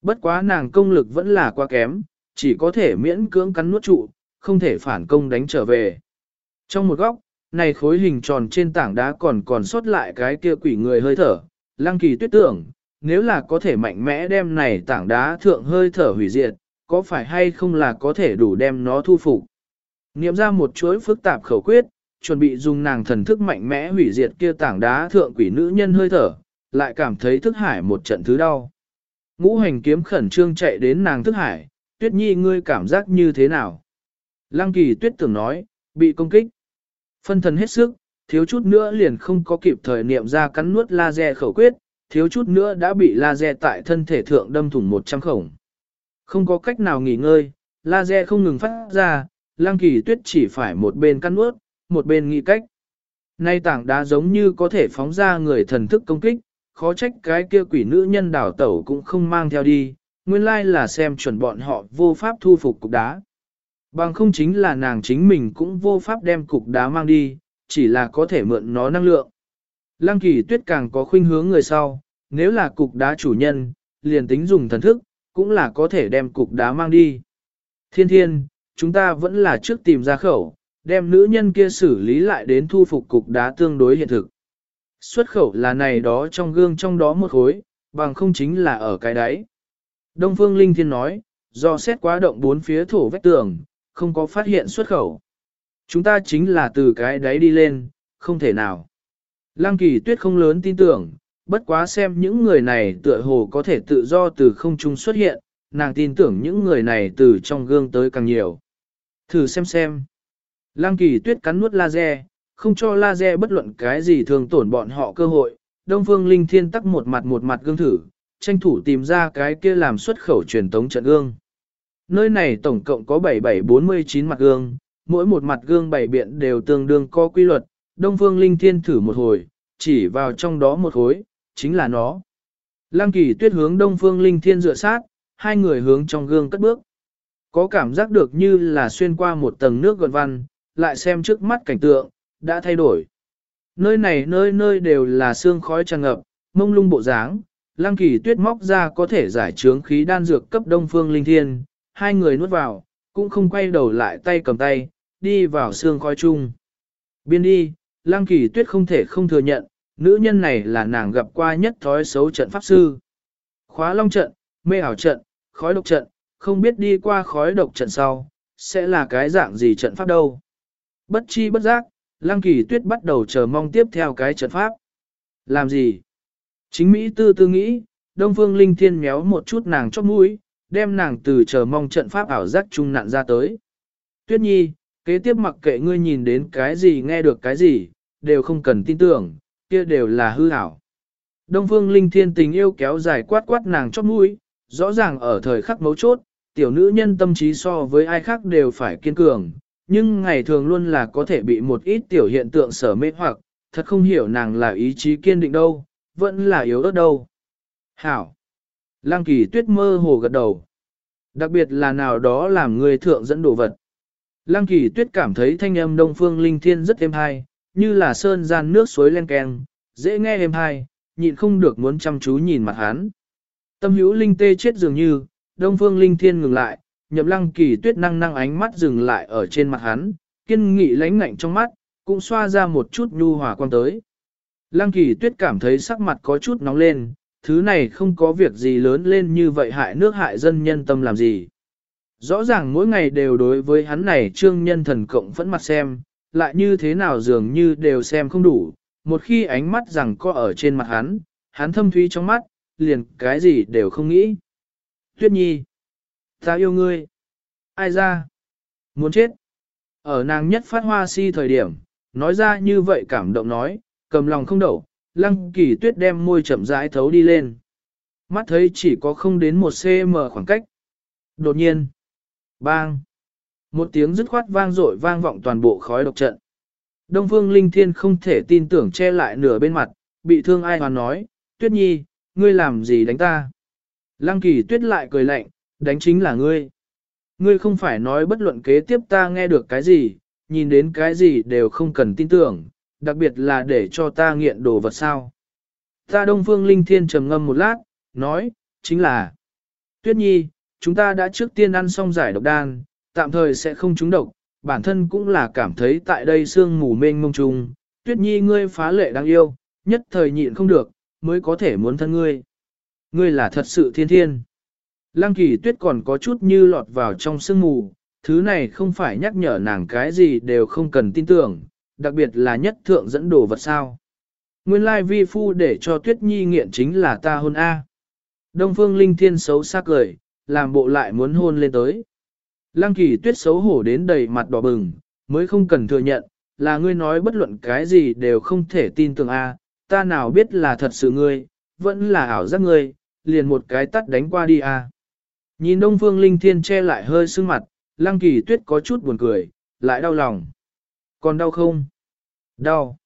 Bất quá nàng công lực vẫn là quá kém, chỉ có thể miễn cưỡng cắn nuốt trụ, không thể phản công đánh trở về. Trong một góc, này khối hình tròn trên tảng đá còn còn sót lại cái kia quỷ người hơi thở, Lăng Kỳ Tuyết tưởng, nếu là có thể mạnh mẽ đem này tảng đá thượng hơi thở hủy diệt, có phải hay không là có thể đủ đem nó thu phục. Niệm ra một chuỗi phức tạp khẩu quyết, chuẩn bị dùng nàng thần thức mạnh mẽ hủy diệt kia tảng đá thượng quỷ nữ nhân hơi thở, lại cảm thấy thức hải một trận thứ đau. Ngũ hành kiếm khẩn trương chạy đến nàng thức hải, tuyết nhi ngươi cảm giác như thế nào? Lăng kỳ tuyết tưởng nói, bị công kích. Phân thần hết sức, thiếu chút nữa liền không có kịp thời niệm ra cắn nuốt laser khẩu quyết, thiếu chút nữa đã bị laser tại thân thể thượng đâm thủng 100 khổng. Không có cách nào nghỉ ngơi, laser không ngừng phát ra, lang kỳ tuyết chỉ phải một bên cắn nuốt, một bên nghĩ cách. Nay tảng đá giống như có thể phóng ra người thần thức công kích, khó trách cái kia quỷ nữ nhân đảo tẩu cũng không mang theo đi, nguyên lai là xem chuẩn bọn họ vô pháp thu phục cục đá. Bằng không chính là nàng chính mình cũng vô pháp đem cục đá mang đi, chỉ là có thể mượn nó năng lượng. Lăng kỳ tuyết càng có khuynh hướng người sau, nếu là cục đá chủ nhân, liền tính dùng thần thức, cũng là có thể đem cục đá mang đi. Thiên thiên, chúng ta vẫn là trước tìm ra khẩu, đem nữ nhân kia xử lý lại đến thu phục cục đá tương đối hiện thực. Xuất khẩu là này đó trong gương trong đó một khối, bằng không chính là ở cái đáy. Đông Phương Linh Thiên nói, do xét quá động bốn phía thổ vách tường, không có phát hiện xuất khẩu. Chúng ta chính là từ cái đáy đi lên, không thể nào. Lăng kỳ tuyết không lớn tin tưởng, bất quá xem những người này tựa hồ có thể tự do từ không trung xuất hiện, nàng tin tưởng những người này từ trong gương tới càng nhiều. Thử xem xem. Lăng kỳ tuyết cắn nuốt laser, không cho laser bất luận cái gì thường tổn bọn họ cơ hội. Đông phương linh thiên tắc một mặt một mặt gương thử, tranh thủ tìm ra cái kia làm xuất khẩu truyền tống trận gương. Nơi này tổng cộng có 7749 mặt gương, mỗi một mặt gương bảy biện đều tương đương có quy luật, Đông Phương Linh Thiên thử một hồi, chỉ vào trong đó một khối, chính là nó. Lăng kỳ tuyết hướng Đông Phương Linh Thiên dựa sát, hai người hướng trong gương cất bước. Có cảm giác được như là xuyên qua một tầng nước gợn văn, lại xem trước mắt cảnh tượng, đã thay đổi. Nơi này nơi nơi đều là xương khói tràn ngập, mông lung bộ dáng, lăng kỳ tuyết móc ra có thể giải trướng khí đan dược cấp đông phương linh thiên, hai người nuốt vào, cũng không quay đầu lại tay cầm tay, đi vào xương khói chung. Biên đi, lăng kỳ tuyết không thể không thừa nhận, nữ nhân này là nàng gặp qua nhất thói xấu trận pháp sư. Khóa long trận, mê ảo trận, khói độc trận, không biết đi qua khói độc trận sau, sẽ là cái dạng gì trận pháp đâu. Bất chi bất giác, Lăng kỳ tuyết bắt đầu chờ mong tiếp theo cái trận pháp. Làm gì? Chính Mỹ tư tư nghĩ, Đông Phương Linh Thiên méo một chút nàng chóp mũi, đem nàng từ chờ mong trận pháp ảo giác trung nạn ra tới. Tuyết nhi, kế tiếp mặc kệ ngươi nhìn đến cái gì nghe được cái gì, đều không cần tin tưởng, kia đều là hư ảo. Đông Phương Linh Thiên tình yêu kéo dài quát quát nàng chót mũi, rõ ràng ở thời khắc mấu chốt, tiểu nữ nhân tâm trí so với ai khác đều phải kiên cường, nhưng ngày thường luôn là có thể bị một ít tiểu hiện tượng sở mê hoặc, thật không hiểu nàng là ý chí kiên định đâu, vẫn là yếu ớt đâu. Hảo! Lăng kỳ tuyết mơ hồ gật đầu. Đặc biệt là nào đó làm người thượng dẫn đồ vật. Lăng kỳ tuyết cảm thấy thanh âm đông phương linh thiên rất êm hay, như là sơn gian nước suối len keng, dễ nghe êm hay, nhịn không được muốn chăm chú nhìn mặt hắn. Tâm hữu linh tê chết dường như, đông phương linh thiên ngừng lại, nhậm lăng kỳ tuyết năng năng ánh mắt dừng lại ở trên mặt hắn, kiên nghị lãnh ngạnh trong mắt, cũng xoa ra một chút nhu hòa quan tới. Lăng kỳ tuyết cảm thấy sắc mặt có chút nóng lên, thứ này không có việc gì lớn lên như vậy hại nước hại dân nhân tâm làm gì. Rõ ràng mỗi ngày đều đối với hắn này trương nhân thần cộng vẫn mặt xem, lại như thế nào dường như đều xem không đủ, một khi ánh mắt rằng có ở trên mặt hắn, hắn thâm thúy trong mắt, liền cái gì đều không nghĩ. Tuyết nhi, Ta yêu ngươi. Ai ra? Muốn chết. Ở nàng nhất phát hoa si thời điểm, nói ra như vậy cảm động nói, cầm lòng không đậu, lăng kỳ tuyết đem môi chậm rãi thấu đi lên. Mắt thấy chỉ có không đến một cm khoảng cách. Đột nhiên. Bang. Một tiếng dứt khoát vang dội vang vọng toàn bộ khói độc trận. Đông Phương Linh Thiên không thể tin tưởng che lại nửa bên mặt, bị thương ai hoàn nói, Tuyết Nhi, ngươi làm gì đánh ta? Lăng kỳ tuyết lại cười lạnh, đánh chính là ngươi. Ngươi không phải nói bất luận kế tiếp ta nghe được cái gì, nhìn đến cái gì đều không cần tin tưởng, đặc biệt là để cho ta nghiện đồ vật sao. Ta Đông Phương Linh Thiên trầm ngâm một lát, nói, chính là, Tuyết Nhi, chúng ta đã trước tiên ăn xong giải độc đan, tạm thời sẽ không trúng độc, bản thân cũng là cảm thấy tại đây sương mù mênh mông trùng, Tuyết Nhi ngươi phá lệ đáng yêu, nhất thời nhịn không được, mới có thể muốn thân ngươi. Ngươi là thật sự thiên thiên. Lăng kỳ tuyết còn có chút như lọt vào trong sương mù, thứ này không phải nhắc nhở nàng cái gì đều không cần tin tưởng, đặc biệt là nhất thượng dẫn đồ vật sao. Nguyên lai vi phu để cho tuyết nhi nghiện chính là ta hôn A. Đông phương linh thiên xấu xa cười, làm bộ lại muốn hôn lên tới. Lăng kỳ tuyết xấu hổ đến đầy mặt đỏ bừng, mới không cần thừa nhận, là ngươi nói bất luận cái gì đều không thể tin tưởng A, ta nào biết là thật sự ngươi, vẫn là ảo giác ngươi, liền một cái tắt đánh qua đi A. Nhìn Đông Phương Linh Thiên che lại hơi sưng mặt, Lăng Kỳ Tuyết có chút buồn cười, lại đau lòng. Còn đau không? Đau.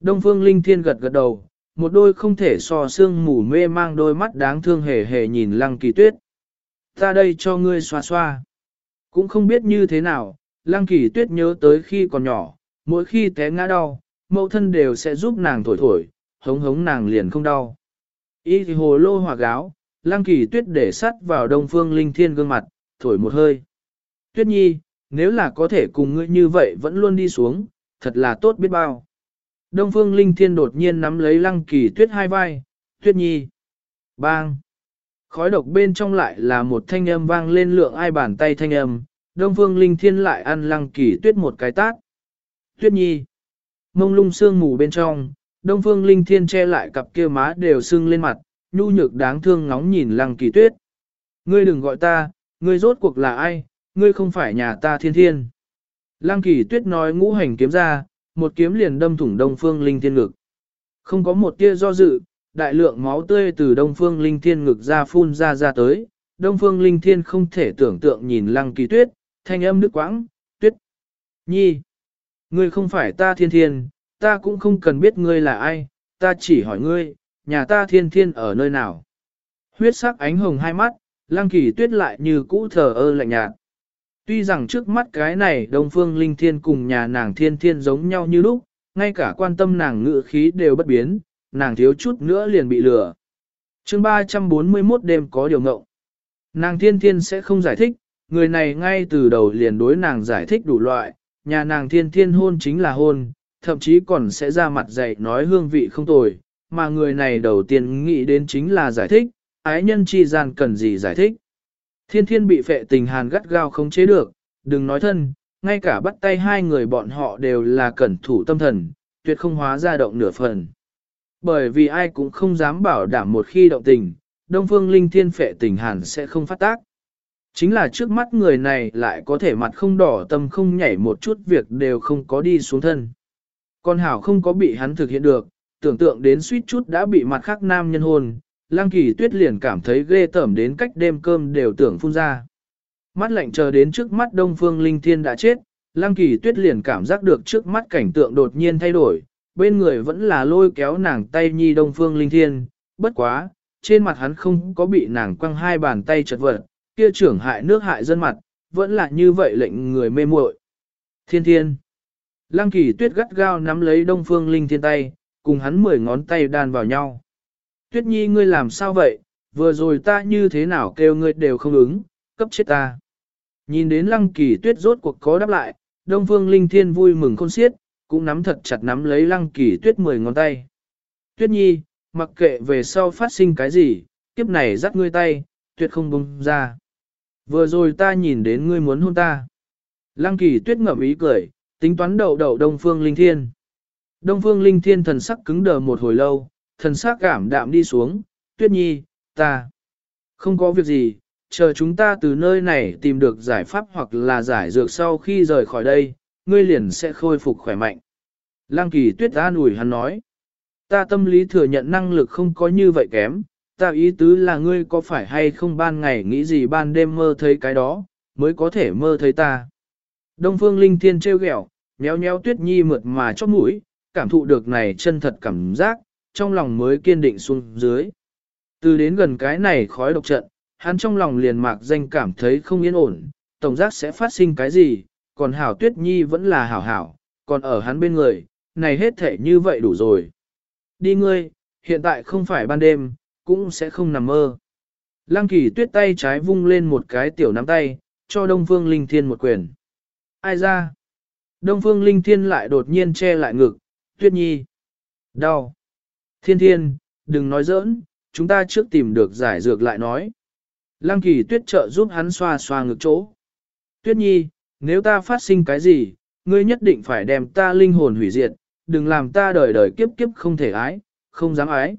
Đông Phương Linh Thiên gật gật đầu, một đôi không thể so xương mù mê mang đôi mắt đáng thương hề hề nhìn Lăng Kỳ Tuyết. Ta đây cho ngươi xoa xoa. Cũng không biết như thế nào, Lăng Kỳ Tuyết nhớ tới khi còn nhỏ, mỗi khi té ngã đau, mẫu thân đều sẽ giúp nàng thổi thổi, hống hống nàng liền không đau. Y thì hồ lô hòa gáo, Lăng kỳ tuyết để sắt vào đông phương linh thiên gương mặt, thổi một hơi. Tuyết nhi, nếu là có thể cùng ngươi như vậy vẫn luôn đi xuống, thật là tốt biết bao. Đông phương linh thiên đột nhiên nắm lấy lăng kỳ tuyết hai vai, tuyết nhi. Bang! Khói độc bên trong lại là một thanh âm vang lên lượng ai bàn tay thanh âm, đông phương linh thiên lại ăn lăng kỳ tuyết một cái tát. Tuyết nhi! Mông lung sương mù bên trong, đông phương linh thiên che lại cặp kia má đều sưng lên mặt, nhu nhược đáng thương ngóng nhìn lăng kỳ tuyết. Ngươi đừng gọi ta, ngươi rốt cuộc là ai, ngươi không phải nhà ta thiên thiên. Lăng kỳ tuyết nói ngũ hành kiếm ra, một kiếm liền đâm thủng đông phương linh thiên ngực. Không có một tia do dự, đại lượng máu tươi từ Đông Phương Linh Thiên ngực ra phun ra ra tới. Đông Phương Linh Thiên không thể tưởng tượng nhìn Lăng Kỳ Tuyết, thanh âm nước quãng, Tuyết. Nhi, ngươi không phải ta thiên thiên, ta cũng không cần biết ngươi là ai, ta chỉ hỏi ngươi, nhà ta thiên thiên ở nơi nào. Huyết sắc ánh hồng hai mắt, Lăng Kỳ Tuyết lại như cũ thờ ơ lạnh nhạt. Tuy rằng trước mắt cái này Đông Phương Linh Thiên cùng nhà nàng thiên thiên giống nhau như lúc, ngay cả quan tâm nàng ngự khí đều bất biến, nàng thiếu chút nữa liền bị lừa. chương 341 đêm có điều ngộng. Nàng thiên thiên sẽ không giải thích, người này ngay từ đầu liền đối nàng giải thích đủ loại, nhà nàng thiên thiên hôn chính là hôn, thậm chí còn sẽ ra mặt dạy nói hương vị không tồi, mà người này đầu tiên nghĩ đến chính là giải thích, ái nhân chi gian cần gì giải thích. Thiên thiên bị phệ tình hàn gắt gao không chế được, đừng nói thân, ngay cả bắt tay hai người bọn họ đều là cẩn thủ tâm thần, tuyệt không hóa ra động nửa phần. Bởi vì ai cũng không dám bảo đảm một khi động tình, Đông Phương Linh Thiên phệ tình hàn sẽ không phát tác. Chính là trước mắt người này lại có thể mặt không đỏ tâm không nhảy một chút việc đều không có đi xuống thân. Con Hảo không có bị hắn thực hiện được, tưởng tượng đến suýt chút đã bị mặt khác nam nhân hôn, Lăng Kỳ Tuyết liền cảm thấy ghê tởm đến cách đêm cơm đều tưởng phun ra. Mắt lạnh chờ đến trước mắt Đông Phương Linh Thiên đã chết, Lăng Kỳ Tuyết liền cảm giác được trước mắt cảnh tượng đột nhiên thay đổi, bên người vẫn là lôi kéo nàng tay nhi Đông Phương Linh Thiên, bất quá, trên mặt hắn không có bị nàng quăng hai bàn tay chật vật, kia trưởng hại nước hại dân mặt, vẫn là như vậy lệnh người mê muội. Thiên Thiên Lăng Kỳ Tuyết gắt gao nắm lấy Đông Phương Linh Thiên tay, cùng hắn mười ngón tay đan vào nhau. Tuyết Nhi ngươi làm sao vậy, vừa rồi ta như thế nào kêu ngươi đều không ứng, cấp chết ta. Nhìn đến Lăng Kỳ Tuyết rốt cuộc có đáp lại, Đông Phương Linh Thiên vui mừng khôn xiết, cũng nắm thật chặt nắm lấy Lăng Kỳ Tuyết mười ngón tay. Tuyết Nhi, mặc kệ về sau phát sinh cái gì, kiếp này dắt ngươi tay, tuyệt không buông ra. Vừa rồi ta nhìn đến ngươi muốn hôn ta. Lăng Kỳ Tuyết ngậm ý cười, tính toán đậu đậu Đông Phương Linh Thiên. Đông Phương Linh Thiên thần sắc cứng đờ một hồi lâu, thần sắc cảm đạm đi xuống, Tuyết Nhi, ta không có việc gì, chờ chúng ta từ nơi này tìm được giải pháp hoặc là giải dược sau khi rời khỏi đây, ngươi liền sẽ khôi phục khỏe mạnh. Lăng kỳ tuyết an ủi hắn nói, ta tâm lý thừa nhận năng lực không có như vậy kém, ta ý tứ là ngươi có phải hay không ban ngày nghĩ gì ban đêm mơ thấy cái đó, mới có thể mơ thấy ta. Đông phương linh thiên trêu ghẹo, nhéo nhéo tuyết nhi mượt mà chóp mũi, cảm thụ được này chân thật cảm giác, trong lòng mới kiên định xuống dưới. Từ đến gần cái này khói độc trận, hắn trong lòng liền mạc danh cảm thấy không yên ổn, tổng giác sẽ phát sinh cái gì, còn hảo tuyết nhi vẫn là hảo hảo, còn ở hắn bên người, này hết thể như vậy đủ rồi. Đi ngươi, hiện tại không phải ban đêm, cũng sẽ không nằm mơ. Lăng kỳ tuyết tay trái vung lên một cái tiểu nắm tay, cho Đông Phương Linh Thiên một quyền. Ai ra? Đông Phương Linh Thiên lại đột nhiên che lại ngực, tuyết nhi. Đau. Thiên thiên, đừng nói giỡn, chúng ta trước tìm được giải dược lại nói. Lăng kỳ tuyết trợ giúp hắn xoa xoa ngực chỗ. Tuyết nhi, nếu ta phát sinh cái gì, ngươi nhất định phải đem ta linh hồn hủy diệt, đừng làm ta đời đời kiếp kiếp không thể ái, không dám ái.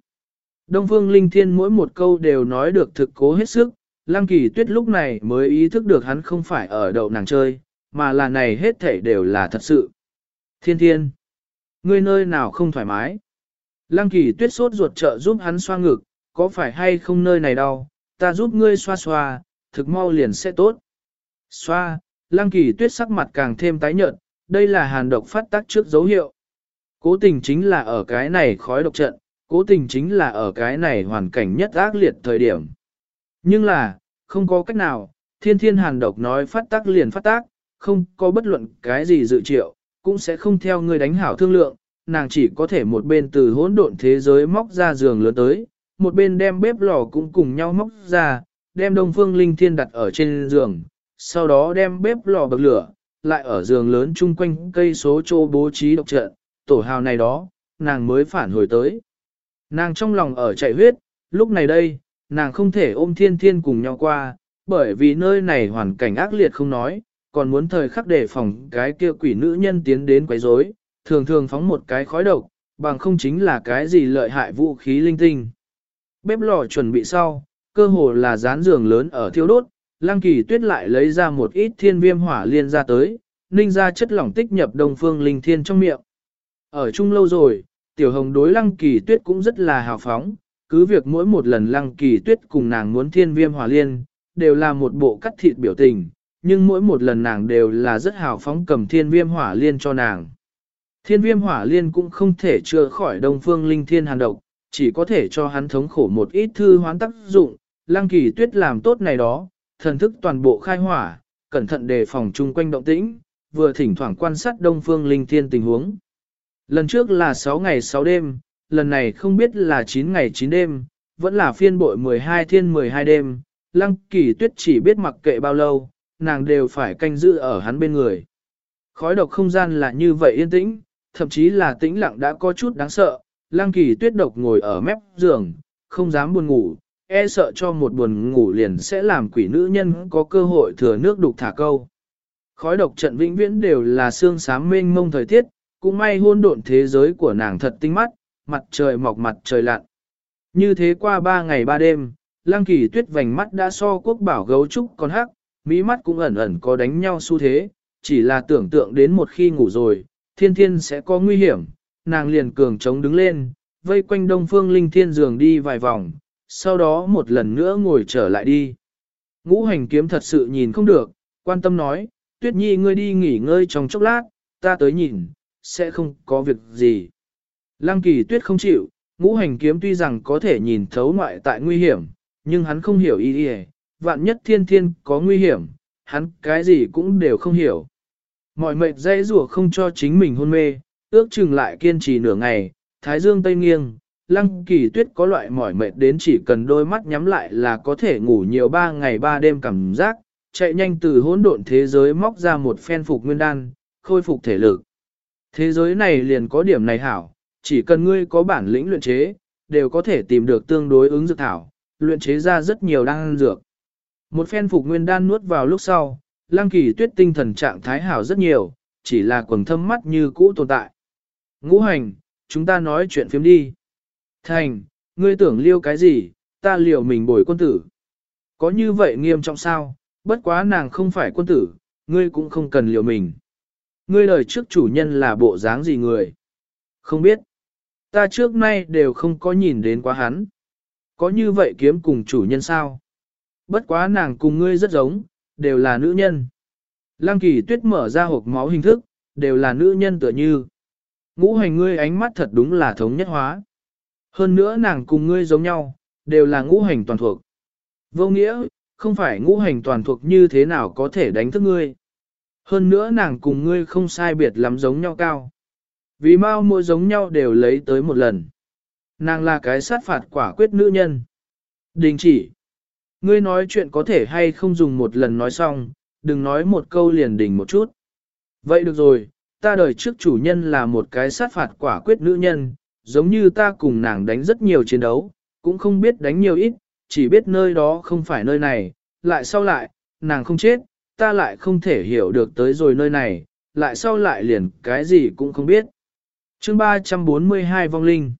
Đông phương linh thiên mỗi một câu đều nói được thực cố hết sức, lăng kỳ tuyết lúc này mới ý thức được hắn không phải ở đậu nàng chơi, mà là này hết thể đều là thật sự. Thiên thiên, ngươi nơi nào không thoải mái? Lăng kỳ tuyết sốt ruột trợ giúp hắn xoa ngực, có phải hay không nơi này đau, ta giúp ngươi xoa xoa, thực mau liền sẽ tốt. Xoa, lăng kỳ tuyết sắc mặt càng thêm tái nhợt, đây là hàn độc phát tác trước dấu hiệu. Cố tình chính là ở cái này khói độc trận, cố tình chính là ở cái này hoàn cảnh nhất ác liệt thời điểm. Nhưng là, không có cách nào, thiên thiên hàn độc nói phát tác liền phát tác, không có bất luận cái gì dự triệu, cũng sẽ không theo người đánh hảo thương lượng, nàng chỉ có thể một bên từ hỗn độn thế giới móc ra giường lớn tới, một bên đem bếp lò cũng cùng nhau móc ra, đem đông phương linh thiên đặt ở trên giường, sau đó đem bếp lò bậc lửa, lại ở giường lớn chung quanh cây số chỗ bố trí độc trận, tổ hào này đó, nàng mới phản hồi tới. Nàng trong lòng ở chạy huyết, lúc này đây, nàng không thể ôm thiên thiên cùng nhau qua, bởi vì nơi này hoàn cảnh ác liệt không nói, còn muốn thời khắc đề phòng cái kia quỷ nữ nhân tiến đến quấy rối, thường thường phóng một cái khói độc, bằng không chính là cái gì lợi hại vũ khí linh tinh. Bếp lò chuẩn bị sau, cơ hồ là dán giường lớn ở thiêu đốt, Lăng Kỳ Tuyết lại lấy ra một ít thiên viêm hỏa liên ra tới, ninh ra chất lỏng tích nhập Đông Phương Linh Thiên trong miệng. Ở chung lâu rồi, Tiểu hồng đối lăng kỳ tuyết cũng rất là hào phóng, cứ việc mỗi một lần lăng kỳ tuyết cùng nàng muốn thiên viêm hỏa liên, đều là một bộ cắt thịt biểu tình, nhưng mỗi một lần nàng đều là rất hào phóng cầm thiên viêm hỏa liên cho nàng. Thiên viêm hỏa liên cũng không thể chữa khỏi đông phương linh thiên hàn độc, chỉ có thể cho hắn thống khổ một ít thư hoán tác dụng, lăng kỳ tuyết làm tốt này đó, thần thức toàn bộ khai hỏa, cẩn thận đề phòng chung quanh động tĩnh, vừa thỉnh thoảng quan sát đông phương linh thiên tình huống. Lần trước là 6 ngày 6 đêm, lần này không biết là 9 ngày 9 đêm, vẫn là phiên bội 12 thiên 12 đêm, lăng kỳ tuyết chỉ biết mặc kệ bao lâu, nàng đều phải canh giữ ở hắn bên người. Khói độc không gian là như vậy yên tĩnh, thậm chí là tĩnh lặng đã có chút đáng sợ, lăng kỳ tuyết độc ngồi ở mép giường, không dám buồn ngủ, e sợ cho một buồn ngủ liền sẽ làm quỷ nữ nhân có cơ hội thừa nước đục thả câu. Khói độc trận vĩnh viễn đều là xương sám mênh mông thời tiết, cũng may hôn độn thế giới của nàng thật tinh mắt, mặt trời mọc mặt trời lặn. Như thế qua ba ngày ba đêm, Lang kỳ tuyết vành mắt đã so quốc bảo gấu trúc con hắc, mỹ mắt cũng ẩn ẩn có đánh nhau xu thế, chỉ là tưởng tượng đến một khi ngủ rồi, thiên thiên sẽ có nguy hiểm, nàng liền cường chống đứng lên, vây quanh đông phương linh thiên giường đi vài vòng, sau đó một lần nữa ngồi trở lại đi. Ngũ hành kiếm thật sự nhìn không được, quan tâm nói, tuyết nhi ngươi đi nghỉ ngơi trong chốc lát, ta tới nhìn, sẽ không có việc gì. Lăng kỳ tuyết không chịu, ngũ hành kiếm tuy rằng có thể nhìn thấu ngoại tại nguy hiểm, nhưng hắn không hiểu ý ý, vạn nhất thiên thiên có nguy hiểm, hắn cái gì cũng đều không hiểu. Mọi mệt dây rủa không cho chính mình hôn mê, ước chừng lại kiên trì nửa ngày, thái dương tây nghiêng, lăng kỳ tuyết có loại mỏi mệt đến chỉ cần đôi mắt nhắm lại là có thể ngủ nhiều ba ngày ba đêm cảm giác, chạy nhanh từ hỗn độn thế giới móc ra một phen phục nguyên đan, khôi phục thể lực. Thế giới này liền có điểm này hảo, chỉ cần ngươi có bản lĩnh luyện chế, đều có thể tìm được tương đối ứng dược thảo, luyện chế ra rất nhiều đan dược. Một phen phục nguyên đan nuốt vào lúc sau, lăng kỳ tuyết tinh thần trạng thái hảo rất nhiều, chỉ là quần thâm mắt như cũ tồn tại. Ngũ hành, chúng ta nói chuyện phiếm đi. Thành, ngươi tưởng liêu cái gì, ta liều mình bồi quân tử. Có như vậy nghiêm trọng sao, bất quá nàng không phải quân tử, ngươi cũng không cần liều mình. Ngươi lời trước chủ nhân là bộ dáng gì người? Không biết. Ta trước nay đều không có nhìn đến quá hắn. Có như vậy kiếm cùng chủ nhân sao? Bất quá nàng cùng ngươi rất giống, đều là nữ nhân. Lăng kỳ tuyết mở ra hộp máu hình thức, đều là nữ nhân tựa như. Ngũ hành ngươi ánh mắt thật đúng là thống nhất hóa. Hơn nữa nàng cùng ngươi giống nhau, đều là ngũ hành toàn thuộc. Vô nghĩa, không phải ngũ hành toàn thuộc như thế nào có thể đánh thức ngươi. Hơn nữa nàng cùng ngươi không sai biệt lắm giống nhau cao. Vì mau mỗi giống nhau đều lấy tới một lần. Nàng là cái sát phạt quả quyết nữ nhân. Đình chỉ. Ngươi nói chuyện có thể hay không dùng một lần nói xong, đừng nói một câu liền đình một chút. Vậy được rồi, ta đời trước chủ nhân là một cái sát phạt quả quyết nữ nhân, giống như ta cùng nàng đánh rất nhiều chiến đấu, cũng không biết đánh nhiều ít, chỉ biết nơi đó không phải nơi này, lại sau lại, nàng không chết, ta lại không thể hiểu được tới rồi nơi này, lại sau lại liền cái gì cũng không biết. chương 342 vong linh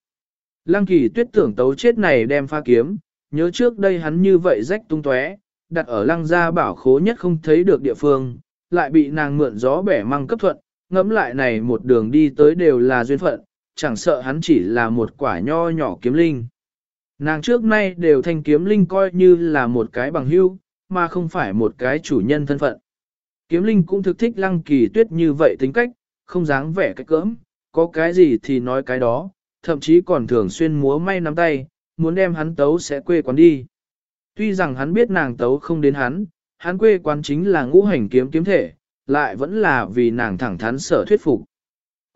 Lăng kỳ tuyết tưởng tấu chết này đem pha kiếm, nhớ trước đây hắn như vậy rách tung tóe, đặt ở lăng gia bảo khố nhất không thấy được địa phương, lại bị nàng mượn gió bẻ măng cấp thuận, ngẫm lại này một đường đi tới đều là duyên phận, chẳng sợ hắn chỉ là một quả nho nhỏ kiếm linh. Nàng trước nay đều thanh kiếm linh coi như là một cái bằng hữu, mà không phải một cái chủ nhân thân phận. Kiếm linh cũng thực thích lăng kỳ tuyết như vậy tính cách, không dáng vẻ cái cỡm, có cái gì thì nói cái đó, thậm chí còn thường xuyên múa may nắm tay, muốn đem hắn tấu sẽ quê quán đi. Tuy rằng hắn biết nàng tấu không đến hắn, hắn quê quán chính là ngũ hành kiếm kiếm thể, lại vẫn là vì nàng thẳng thắn sở thuyết phục.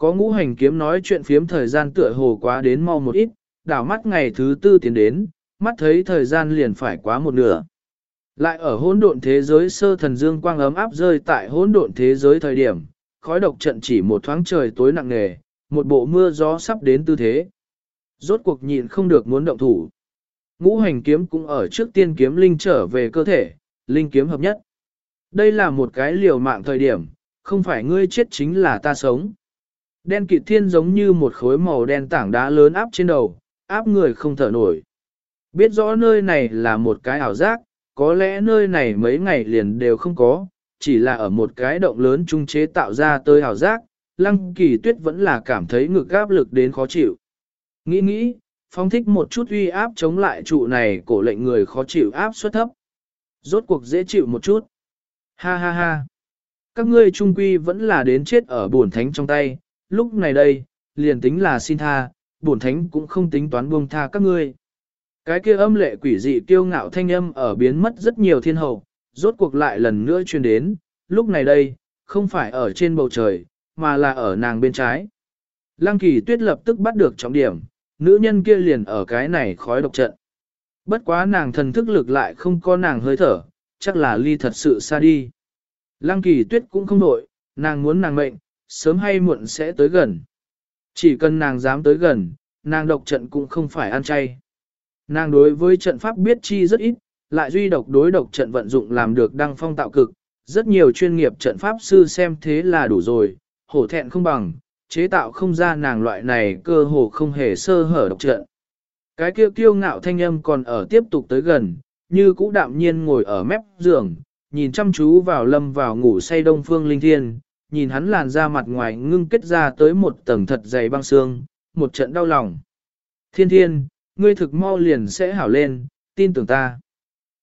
Có ngũ hành kiếm nói chuyện phiếm thời gian tựa hồ quá đến mau một ít, đảo mắt ngày thứ tư tiến đến, mắt thấy thời gian liền phải quá một nửa. Lại ở hỗn độn thế giới sơ thần dương quang ấm áp rơi tại hỗn độn thế giới thời điểm, khói độc trận chỉ một thoáng trời tối nặng nề, một bộ mưa gió sắp đến tư thế. Rốt cuộc nhịn không được muốn động thủ. Ngũ hành kiếm cũng ở trước tiên kiếm linh trở về cơ thể, linh kiếm hợp nhất. Đây là một cái liều mạng thời điểm, không phải ngươi chết chính là ta sống. Đen kịt thiên giống như một khối màu đen tảng đá lớn áp trên đầu, áp người không thở nổi. Biết rõ nơi này là một cái ảo giác, có lẽ nơi này mấy ngày liền đều không có, chỉ là ở một cái động lớn trung chế tạo ra tới ảo giác, lăng kỳ tuyết vẫn là cảm thấy ngực áp lực đến khó chịu. Nghĩ nghĩ, phong thích một chút uy áp chống lại trụ này cổ lệnh người khó chịu áp suất thấp. Rốt cuộc dễ chịu một chút. Ha ha ha. Các ngươi trung quy vẫn là đến chết ở buồn thánh trong tay, lúc này đây, liền tính là xin tha, bổn thánh cũng không tính toán buông tha các ngươi. Cái kia âm lệ quỷ dị kiêu ngạo thanh âm ở biến mất rất nhiều thiên hậu, rốt cuộc lại lần nữa truyền đến, lúc này đây, không phải ở trên bầu trời, mà là ở nàng bên trái. Lăng kỳ tuyết lập tức bắt được trọng điểm, nữ nhân kia liền ở cái này khói độc trận. Bất quá nàng thần thức lực lại không có nàng hơi thở, chắc là ly thật sự xa đi. Lăng kỳ tuyết cũng không đổi, nàng muốn nàng mệnh, sớm hay muộn sẽ tới gần. Chỉ cần nàng dám tới gần, nàng độc trận cũng không phải ăn chay. Nàng đối với trận pháp biết chi rất ít, lại duy độc đối độc trận vận dụng làm được đăng phong tạo cực, rất nhiều chuyên nghiệp trận pháp sư xem thế là đủ rồi, hổ thẹn không bằng, chế tạo không ra nàng loại này cơ hồ không hề sơ hở độc trận. Cái kia kiêu ngạo thanh âm còn ở tiếp tục tới gần, như cũ đạm nhiên ngồi ở mép giường, nhìn chăm chú vào lâm vào ngủ say đông phương linh thiên, nhìn hắn làn da mặt ngoài ngưng kết ra tới một tầng thật dày băng xương, một trận đau lòng. Thiên thiên, ngươi thực mau liền sẽ hảo lên, tin tưởng ta.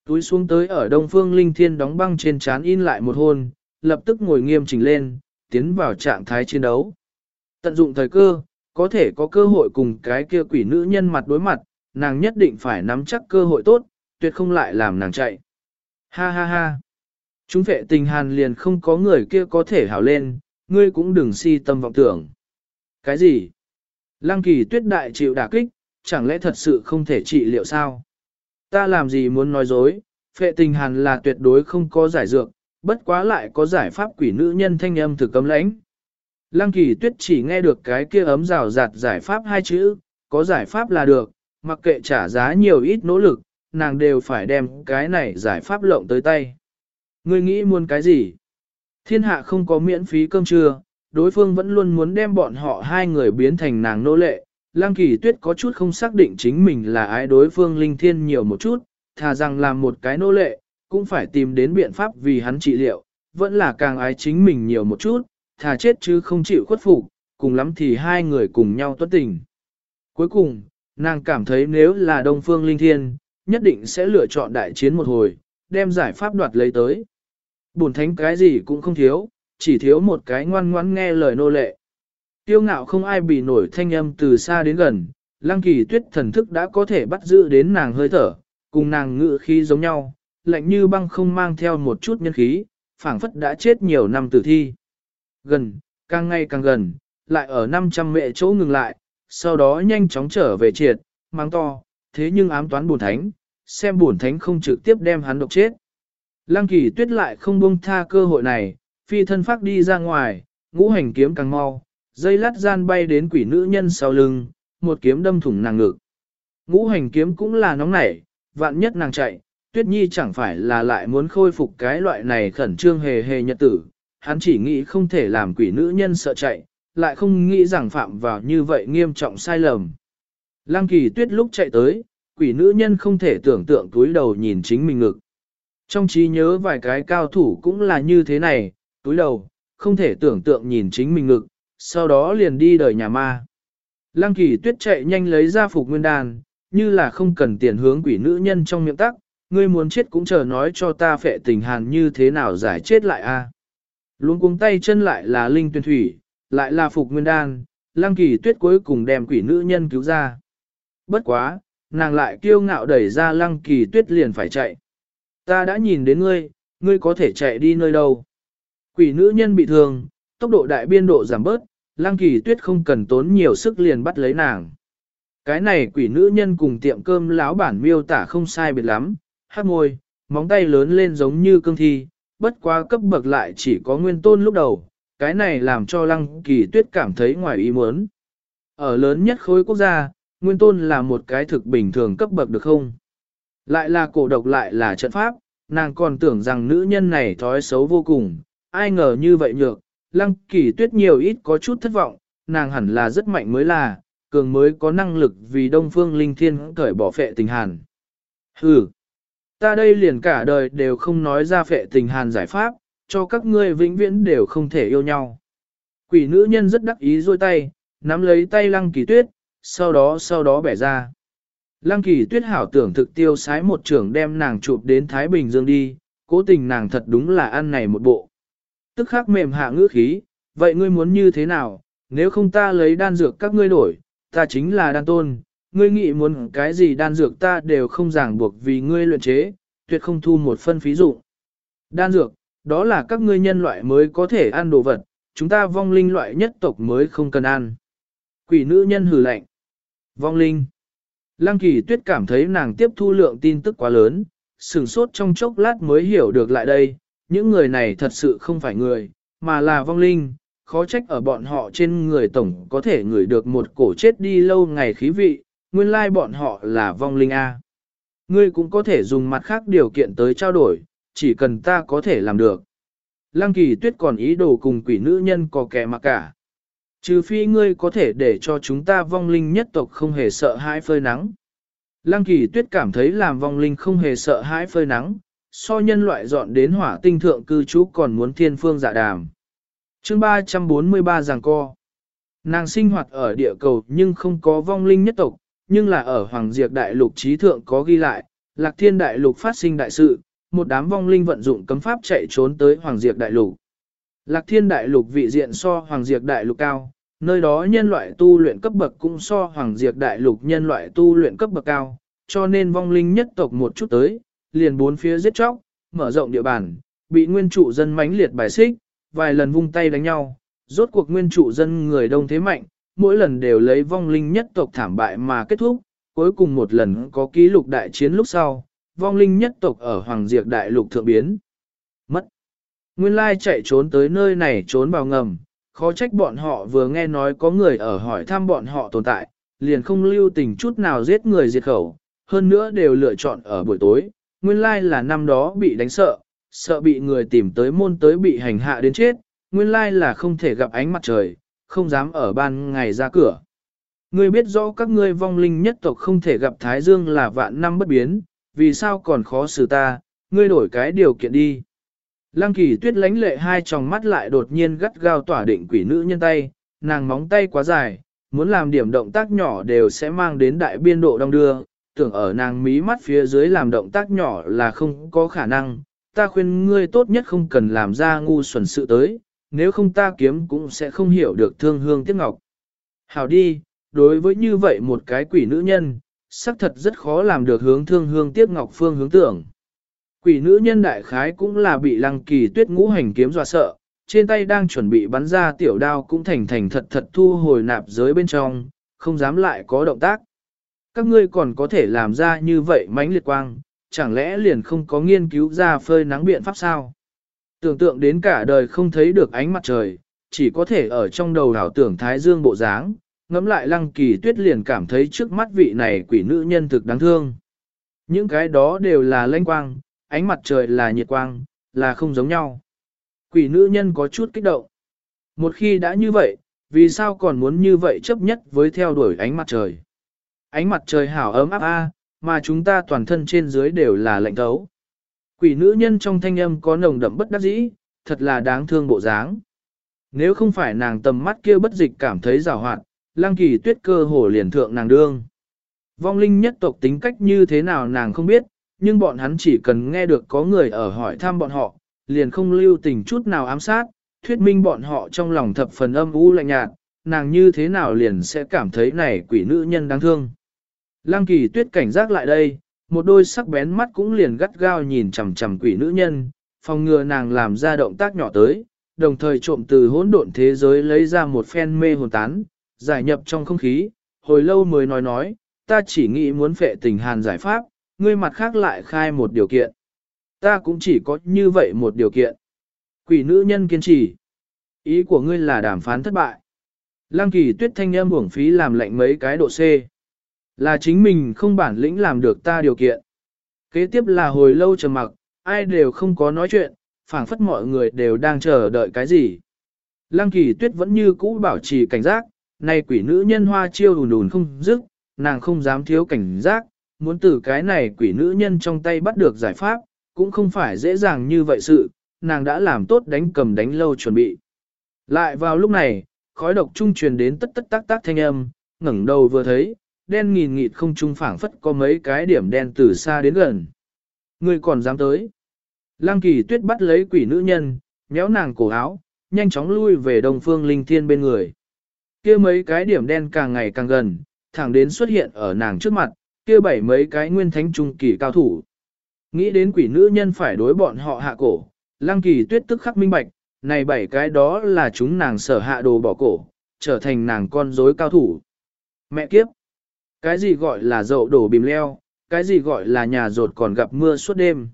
Túi xuống tới ở đông phương linh thiên đóng băng trên chán in lại một hôn, lập tức ngồi nghiêm chỉnh lên, tiến vào trạng thái chiến đấu. Tận dụng thời cơ, có thể có cơ hội cùng cái kia quỷ nữ nhân mặt đối mặt, nàng nhất định phải nắm chắc cơ hội tốt, tuyệt không lại làm nàng chạy. Ha ha ha. Chúng vệ tình hàn liền không có người kia có thể hảo lên, ngươi cũng đừng si tâm vọng tưởng. Cái gì? Lăng kỳ tuyết đại chịu đả kích, chẳng lẽ thật sự không thể trị liệu sao? Ta làm gì muốn nói dối, phệ tình hàn là tuyệt đối không có giải dược, bất quá lại có giải pháp quỷ nữ nhân thanh âm thực cấm lãnh. Lăng kỳ tuyết chỉ nghe được cái kia ấm rào rạt giải pháp hai chữ, có giải pháp là được, mặc kệ trả giá nhiều ít nỗ lực, nàng đều phải đem cái này giải pháp lộng tới tay. Ngươi nghĩ muốn cái gì? Thiên hạ không có miễn phí cơm trưa, đối phương vẫn luôn muốn đem bọn họ hai người biến thành nàng nô lệ. Lăng kỳ tuyết có chút không xác định chính mình là ai đối phương linh thiên nhiều một chút, thà rằng làm một cái nô lệ, cũng phải tìm đến biện pháp vì hắn trị liệu, vẫn là càng ái chính mình nhiều một chút, thà chết chứ không chịu khuất phục, cùng lắm thì hai người cùng nhau tuất tình. Cuối cùng, nàng cảm thấy nếu là Đông Phương Linh Thiên, nhất định sẽ lựa chọn đại chiến một hồi, đem giải pháp đoạt lấy tới. Bổn thánh cái gì cũng không thiếu, chỉ thiếu một cái ngoan ngoãn nghe lời nô lệ. Tiêu ngạo không ai bị nổi thanh âm từ xa đến gần, lăng kỳ tuyết thần thức đã có thể bắt giữ đến nàng hơi thở, cùng nàng ngự khí giống nhau, lạnh như băng không mang theo một chút nhân khí, phảng phất đã chết nhiều năm tử thi. Gần, càng ngày càng gần, lại ở 500 mệ chỗ ngừng lại, sau đó nhanh chóng trở về triệt, mang to, thế nhưng ám toán bổn thánh, xem bổn thánh không trực tiếp đem hắn độc chết. Lăng kỳ tuyết lại không buông tha cơ hội này, phi thân phát đi ra ngoài, ngũ hành kiếm càng mau, dây lát gian bay đến quỷ nữ nhân sau lưng, một kiếm đâm thủng nàng ngực. Ngũ hành kiếm cũng là nóng nảy, vạn nhất nàng chạy, tuyết nhi chẳng phải là lại muốn khôi phục cái loại này khẩn trương hề hề nhật tử, hắn chỉ nghĩ không thể làm quỷ nữ nhân sợ chạy, lại không nghĩ rằng phạm vào như vậy nghiêm trọng sai lầm. Lăng kỳ tuyết lúc chạy tới, quỷ nữ nhân không thể tưởng tượng túi đầu nhìn chính mình ngực. Trong trí nhớ vài cái cao thủ cũng là như thế này, túi đầu, không thể tưởng tượng nhìn chính mình ngực, sau đó liền đi đời nhà ma. Lăng kỳ tuyết chạy nhanh lấy ra phục nguyên đàn, như là không cần tiền hướng quỷ nữ nhân trong miệng tắc, ngươi muốn chết cũng chờ nói cho ta phệ tình hàn như thế nào giải chết lại a. Luôn cuống tay chân lại là linh tuyên thủy, lại là phục nguyên đan, lăng kỳ tuyết cuối cùng đem quỷ nữ nhân cứu ra. Bất quá, nàng lại kiêu ngạo đẩy ra lăng kỳ tuyết liền phải chạy. Ta đã nhìn đến ngươi, ngươi có thể chạy đi nơi đâu. Quỷ nữ nhân bị thương, tốc độ đại biên độ giảm bớt, lăng kỳ tuyết không cần tốn nhiều sức liền bắt lấy nàng. Cái này quỷ nữ nhân cùng tiệm cơm lão bản miêu tả không sai biệt lắm, hát môi, móng tay lớn lên giống như cương thi, bất quá cấp bậc lại chỉ có nguyên tôn lúc đầu, cái này làm cho lăng kỳ tuyết cảm thấy ngoài ý muốn. Ở lớn nhất khối quốc gia, nguyên tôn là một cái thực bình thường cấp bậc được không? Lại là cổ độc lại là trận pháp, nàng còn tưởng rằng nữ nhân này thói xấu vô cùng, ai ngờ như vậy nhược, lăng kỳ tuyết nhiều ít có chút thất vọng, nàng hẳn là rất mạnh mới là, cường mới có năng lực vì đông phương linh thiên cởi bỏ phệ tình hàn. Hừ, ta đây liền cả đời đều không nói ra phệ tình hàn giải pháp, cho các ngươi vĩnh viễn đều không thể yêu nhau. Quỷ nữ nhân rất đắc ý dôi tay, nắm lấy tay lăng kỳ tuyết, sau đó sau đó bẻ ra. Lăng kỳ tuyết hảo tưởng thực tiêu sái một trưởng đem nàng chụp đến Thái Bình Dương đi, cố tình nàng thật đúng là ăn này một bộ. Tức khắc mềm hạ ngữ khí, vậy ngươi muốn như thế nào, nếu không ta lấy đan dược các ngươi đổi, ta chính là đan tôn, ngươi nghĩ muốn cái gì đan dược ta đều không ràng buộc vì ngươi luyện chế, tuyệt không thu một phân phí dụng. Đan dược, đó là các ngươi nhân loại mới có thể ăn đồ vật, chúng ta vong linh loại nhất tộc mới không cần ăn. Quỷ nữ nhân hừ lạnh. Vong linh. Lăng kỳ tuyết cảm thấy nàng tiếp thu lượng tin tức quá lớn, sửng sốt trong chốc lát mới hiểu được lại đây, những người này thật sự không phải người, mà là vong linh, khó trách ở bọn họ trên người tổng có thể ngửi được một cổ chết đi lâu ngày khí vị, nguyên lai bọn họ là vong linh A. Ngươi cũng có thể dùng mặt khác điều kiện tới trao đổi, chỉ cần ta có thể làm được. Lăng kỳ tuyết còn ý đồ cùng quỷ nữ nhân có kẻ mà cả. Trừ phi ngươi có thể để cho chúng ta vong linh nhất tộc không hề sợ hãi phơi nắng. Lăng kỳ tuyết cảm thấy làm vong linh không hề sợ hãi phơi nắng, so nhân loại dọn đến hỏa tinh thượng cư trú còn muốn thiên phương dạ đàm. chương 343 giảng co. Nàng sinh hoạt ở địa cầu nhưng không có vong linh nhất tộc, nhưng là ở Hoàng Diệp Đại Lục trí thượng có ghi lại, Lạc Thiên Đại Lục phát sinh đại sự, một đám vong linh vận dụng cấm pháp chạy trốn tới Hoàng Diệp Đại Lục. Lạc Thiên Đại Lục vị diện so Hoàng diệt Đại Lục cao, nơi đó nhân loại tu luyện cấp bậc cũng so Hoàng diệt Đại Lục nhân loại tu luyện cấp bậc cao, cho nên vong linh nhất tộc một chút tới, liền bốn phía giết chóc, mở rộng địa bàn, bị nguyên trụ dân mãnh liệt bài xích, vài lần vung tay đánh nhau, rốt cuộc nguyên trụ dân người đông thế mạnh, mỗi lần đều lấy vong linh nhất tộc thảm bại mà kết thúc, cuối cùng một lần có ký lục đại chiến lúc sau, vong linh nhất tộc ở Hoàng diệt Đại Lục thượng biến. Nguyên lai chạy trốn tới nơi này trốn vào ngầm, khó trách bọn họ vừa nghe nói có người ở hỏi thăm bọn họ tồn tại, liền không lưu tình chút nào giết người diệt khẩu, hơn nữa đều lựa chọn ở buổi tối, nguyên lai là năm đó bị đánh sợ, sợ bị người tìm tới môn tới bị hành hạ đến chết, nguyên lai là không thể gặp ánh mặt trời, không dám ở ban ngày ra cửa. Ngươi biết rõ các ngươi vong linh nhất tộc không thể gặp Thái Dương là vạn năm bất biến, vì sao còn khó xử ta, ngươi đổi cái điều kiện đi. Lăng kỳ tuyết lánh lệ hai tròng mắt lại đột nhiên gắt gao tỏa định quỷ nữ nhân tay, nàng móng tay quá dài, muốn làm điểm động tác nhỏ đều sẽ mang đến đại biên độ đông đưa, tưởng ở nàng mí mắt phía dưới làm động tác nhỏ là không có khả năng, ta khuyên ngươi tốt nhất không cần làm ra ngu xuẩn sự tới, nếu không ta kiếm cũng sẽ không hiểu được thương hương tiếc ngọc. Hảo đi, đối với như vậy một cái quỷ nữ nhân, xác thật rất khó làm được hướng thương hương tiếc ngọc phương hướng tưởng. Quỷ nữ nhân đại khái cũng là bị lăng kỳ tuyết ngũ hành kiếm dọa sợ, trên tay đang chuẩn bị bắn ra tiểu đao cũng thành thành thật thật thu hồi nạp giới bên trong, không dám lại có động tác. Các ngươi còn có thể làm ra như vậy mãnh liệt quang, chẳng lẽ liền không có nghiên cứu ra phơi nắng biện pháp sao? Tưởng tượng đến cả đời không thấy được ánh mặt trời, chỉ có thể ở trong đầu đảo tưởng thái dương bộ dáng, ngẫm lại lăng kỳ tuyết liền cảm thấy trước mắt vị này quỷ nữ nhân thực đáng thương. Những cái đó đều là lanh quang, ánh mặt trời là nhiệt quang, là không giống nhau. Quỷ nữ nhân có chút kích động. Một khi đã như vậy, vì sao còn muốn như vậy chấp nhất với theo đuổi ánh mặt trời? Ánh mặt trời hảo ấm áp a, mà chúng ta toàn thân trên dưới đều là lạnh thấu. Quỷ nữ nhân trong thanh âm có nồng đậm bất đắc dĩ, thật là đáng thương bộ dáng. Nếu không phải nàng tầm mắt kia bất dịch cảm thấy rào hoạt, lang kỳ tuyết cơ hồ liền thượng nàng đương. Vong linh nhất tộc tính cách như thế nào nàng không biết, nhưng bọn hắn chỉ cần nghe được có người ở hỏi thăm bọn họ, liền không lưu tình chút nào ám sát, thuyết minh bọn họ trong lòng thập phần âm u lạnh nhạt, nàng như thế nào liền sẽ cảm thấy này quỷ nữ nhân đáng thương. Lăng kỳ tuyết cảnh giác lại đây, một đôi sắc bén mắt cũng liền gắt gao nhìn chằm chằm quỷ nữ nhân, phòng ngừa nàng làm ra động tác nhỏ tới, đồng thời trộm từ hỗn độn thế giới lấy ra một phen mê hồn tán, giải nhập trong không khí, hồi lâu mới nói nói, ta chỉ nghĩ muốn phệ tình hàn giải pháp, ngươi mặt khác lại khai một điều kiện. Ta cũng chỉ có như vậy một điều kiện. Quỷ nữ nhân kiên trì. Ý của ngươi là đàm phán thất bại. Lăng kỳ tuyết thanh âm uổng phí làm lệnh mấy cái độ C. Là chính mình không bản lĩnh làm được ta điều kiện. Kế tiếp là hồi lâu trầm mặc, ai đều không có nói chuyện, phảng phất mọi người đều đang chờ đợi cái gì. Lăng kỳ tuyết vẫn như cũ bảo trì cảnh giác, nay quỷ nữ nhân hoa chiêu đùn đùn không dứt, nàng không dám thiếu cảnh giác, muốn từ cái này quỷ nữ nhân trong tay bắt được giải pháp, cũng không phải dễ dàng như vậy sự, nàng đã làm tốt đánh cầm đánh lâu chuẩn bị. Lại vào lúc này, khói độc trung truyền đến tất tất tác tác thanh âm, ngẩng đầu vừa thấy, đen nghìn nghịt không trung phảng phất có mấy cái điểm đen từ xa đến gần. người còn dám tới. Lăng kỳ tuyết bắt lấy quỷ nữ nhân, méo nàng cổ áo, nhanh chóng lui về đông phương linh thiên bên người. kia mấy cái điểm đen càng ngày càng gần, thẳng đến xuất hiện ở nàng trước mặt, kia bảy mấy cái nguyên thánh trung kỳ cao thủ. Nghĩ đến quỷ nữ nhân phải đối bọn họ hạ cổ, lăng kỳ tuyết tức khắc minh bạch, này bảy cái đó là chúng nàng sở hạ đồ bỏ cổ, trở thành nàng con rối cao thủ. Mẹ kiếp! Cái gì gọi là dậu đổ bìm leo, cái gì gọi là nhà rột còn gặp mưa suốt đêm.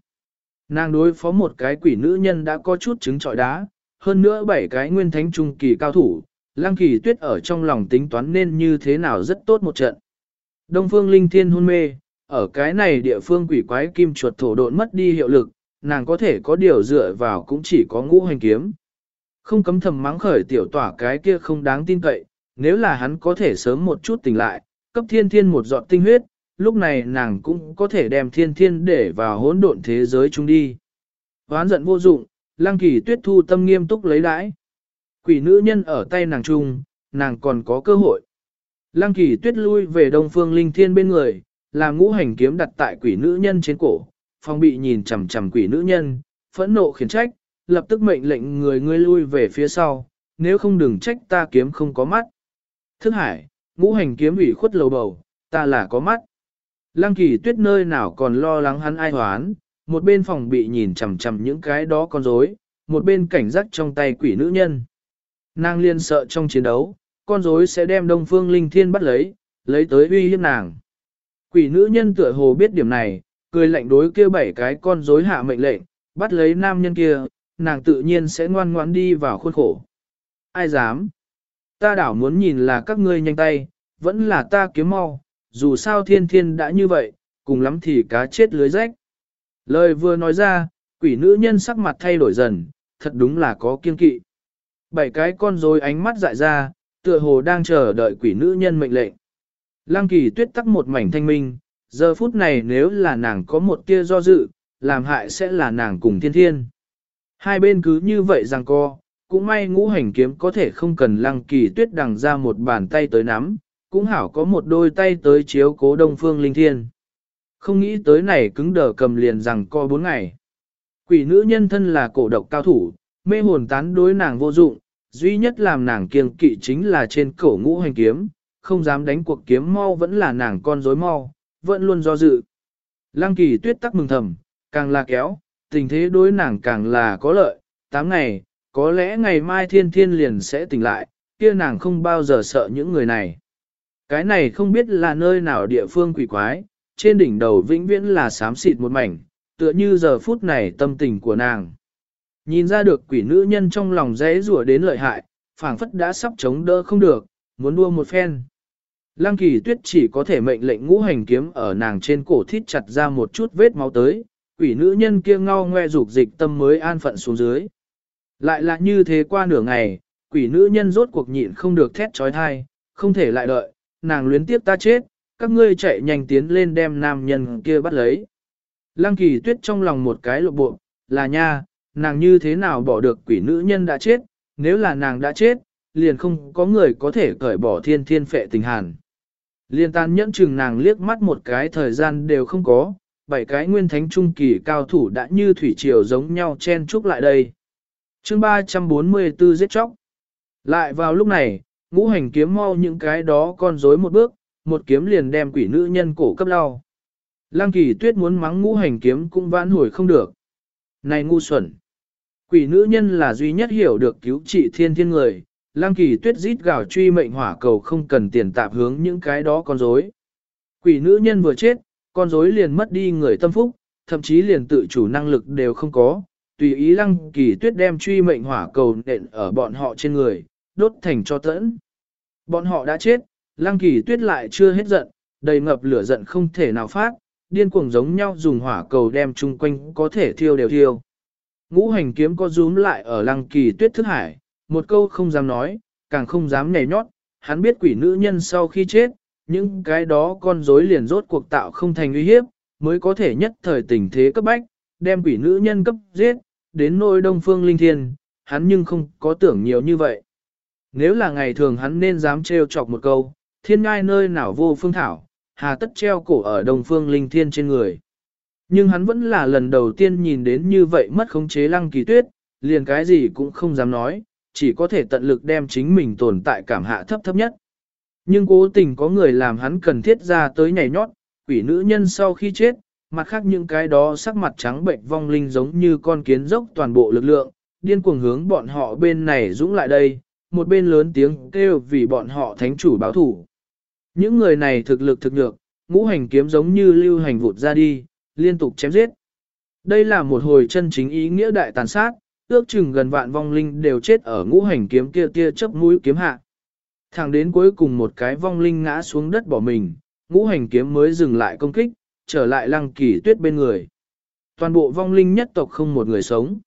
Nàng đối phó một cái quỷ nữ nhân đã có chút trứng trọi đá, hơn nữa bảy cái nguyên thánh trung kỳ cao thủ, lăng kỳ tuyết ở trong lòng tính toán nên như thế nào rất tốt một trận. Đông phương linh thiên hôn mê, ở cái này địa phương quỷ quái kim chuột thổ độn mất đi hiệu lực, nàng có thể có điều dựa vào cũng chỉ có ngũ hành kiếm. Không cấm thầm mắng khởi tiểu tỏa cái kia không đáng tin cậy, nếu là hắn có thể sớm một chút tỉnh lại, cấp thiên thiên một giọt tinh huyết, lúc này nàng cũng có thể đem thiên thiên để vào hỗn độn thế giới chung đi. Hoán giận vô dụng, lăng kỳ tuyết thu tâm nghiêm túc lấy đãi. Quỷ nữ nhân ở tay nàng chung, nàng còn có cơ hội. Lăng kỳ tuyết lui về đông phương linh thiên bên người, làm ngũ hành kiếm đặt tại quỷ nữ nhân trên cổ, phong bị nhìn chằm chằm quỷ nữ nhân, phẫn nộ khiển trách, lập tức mệnh lệnh người ngươi lui về phía sau, nếu không đừng trách ta kiếm không có mắt. Thức hải, ngũ hành kiếm ủy khuất lầu bầu, ta là có mắt. Lăng kỳ tuyết nơi nào còn lo lắng hắn ai hoán, một bên phòng bị nhìn chằm chằm những cái đó con rối, một bên cảnh giác trong tay quỷ nữ nhân. Nàng liên sợ trong chiến đấu, con rối sẽ đem Đông Phương Linh Thiên bắt lấy, lấy tới uy hiếp nàng. Quỷ nữ nhân tựa hồ biết điểm này, cười lạnh đối kia bảy cái con rối hạ mệnh lệnh, bắt lấy nam nhân kia, nàng tự nhiên sẽ ngoan ngoãn đi vào khuôn khổ. Ai dám? Ta đảo muốn nhìn là các ngươi nhanh tay, vẫn là ta kiếm mau, dù sao thiên thiên đã như vậy, cùng lắm thì cá chết lưới rách. Lời vừa nói ra, quỷ nữ nhân sắc mặt thay đổi dần, thật đúng là có kiên kỵ. Bảy cái con rối ánh mắt dại ra, tựa hồ đang chờ đợi quỷ nữ nhân mệnh lệnh. Lăng kỳ tuyết tắc một mảnh thanh minh, giờ phút này nếu là nàng có một tia do dự, làm hại sẽ là nàng cùng thiên thiên. Hai bên cứ như vậy rằng co, cũng may ngũ hành kiếm có thể không cần lăng kỳ tuyết đằng ra một bàn tay tới nắm, cũng hảo có một đôi tay tới chiếu cố đông phương linh thiên. Không nghĩ tới này cứng đờ cầm liền rằng co bốn ngày. Quỷ nữ nhân thân là cổ độc cao thủ, mê hồn tán đối nàng vô dụng, duy nhất làm nàng kiêng kỵ chính là trên cổ ngũ hành kiếm, không dám đánh cuộc kiếm mau vẫn là nàng con rối mau, vẫn luôn do dự. Lăng kỳ tuyết tắc mừng thầm, càng là kéo, tình thế đối nàng càng là có lợi, tám ngày, có lẽ ngày mai thiên thiên liền sẽ tỉnh lại, kia nàng không bao giờ sợ những người này. Cái này không biết là nơi nào địa phương quỷ quái, trên đỉnh đầu vĩnh viễn là xám xịt một mảnh, tựa như giờ phút này tâm tình của nàng. Nhìn ra được quỷ nữ nhân trong lòng dễ rủa đến lợi hại, phảng phất đã sắp chống đỡ không được, muốn đua một phen. Lăng kỳ tuyết chỉ có thể mệnh lệnh ngũ hành kiếm ở nàng trên cổ thít chặt ra một chút vết máu tới, quỷ nữ nhân kia ngao ngoe dục dịch tâm mới an phận xuống dưới. Lại là như thế qua nửa ngày, quỷ nữ nhân rốt cuộc nhịn không được thét trói thai, không thể lại đợi, nàng luyến tiếp ta chết, các ngươi chạy nhanh tiến lên đem nam nhân kia bắt lấy. Lăng kỳ tuyết trong lòng một cái lộ bộ, là nha, nàng như thế nào bỏ được quỷ nữ nhân đã chết, nếu là nàng đã chết, liền không có người có thể cởi bỏ thiên thiên phệ tình hàn. Liên tan nhẫn chừng nàng liếc mắt một cái thời gian đều không có, bảy cái nguyên thánh trung kỳ cao thủ đã như thủy triều giống nhau chen chúc lại đây. chương 344 giết chóc. Lại vào lúc này, ngũ hành kiếm mau những cái đó con rối một bước, một kiếm liền đem quỷ nữ nhân cổ cấp lao. Lăng kỳ tuyết muốn mắng ngũ hành kiếm cũng vãn hồi không được. Này ngu xuẩn! Quỷ nữ nhân là duy nhất hiểu được cứu trị thiên thiên người, Lang kỳ tuyết rít gào truy mệnh hỏa cầu không cần tiền tạp hướng những cái đó con rối. Quỷ nữ nhân vừa chết, con rối liền mất đi người tâm phúc, thậm chí liền tự chủ năng lực đều không có, tùy ý lăng kỳ tuyết đem truy mệnh hỏa cầu nện ở bọn họ trên người, đốt thành cho tẫn. Bọn họ đã chết, lăng kỳ tuyết lại chưa hết giận, đầy ngập lửa giận không thể nào phát, điên cuồng giống nhau dùng hỏa cầu đem chung quanh có thể thiêu đều thiêu. Ngũ hành kiếm có rúm lại ở lăng kỳ tuyết thức hải, một câu không dám nói, càng không dám nhảy nhót, hắn biết quỷ nữ nhân sau khi chết, những cái đó con rối liền rốt cuộc tạo không thành uy hiếp, mới có thể nhất thời tình thế cấp bách, đem quỷ nữ nhân cấp giết, đến nôi đông phương linh thiên, hắn nhưng không có tưởng nhiều như vậy. Nếu là ngày thường hắn nên dám trêu chọc một câu, thiên ngai nơi nào vô phương thảo, hà tất treo cổ ở Đông phương linh thiên trên người. Nhưng hắn vẫn là lần đầu tiên nhìn đến như vậy mất khống chế lăng kỳ tuyết, liền cái gì cũng không dám nói, chỉ có thể tận lực đem chính mình tồn tại cảm hạ thấp thấp nhất. Nhưng cố tình có người làm hắn cần thiết ra tới nhảy nhót, quỷ nữ nhân sau khi chết, mặt khác những cái đó sắc mặt trắng bệnh vong linh giống như con kiến dốc toàn bộ lực lượng, điên cuồng hướng bọn họ bên này dũng lại đây, một bên lớn tiếng kêu vì bọn họ thánh chủ báo thủ. Những người này thực lực thực nhược, ngũ hành kiếm giống như lưu hành vụt ra đi, liên tục chém giết. Đây là một hồi chân chính ý nghĩa đại tàn sát, ước chừng gần vạn vong linh đều chết ở ngũ hành kiếm kia kia chấp mũi kiếm hạ. Thẳng đến cuối cùng một cái vong linh ngã xuống đất bỏ mình, ngũ hành kiếm mới dừng lại công kích, trở lại lăng kỳ tuyết bên người. Toàn bộ vong linh nhất tộc không một người sống.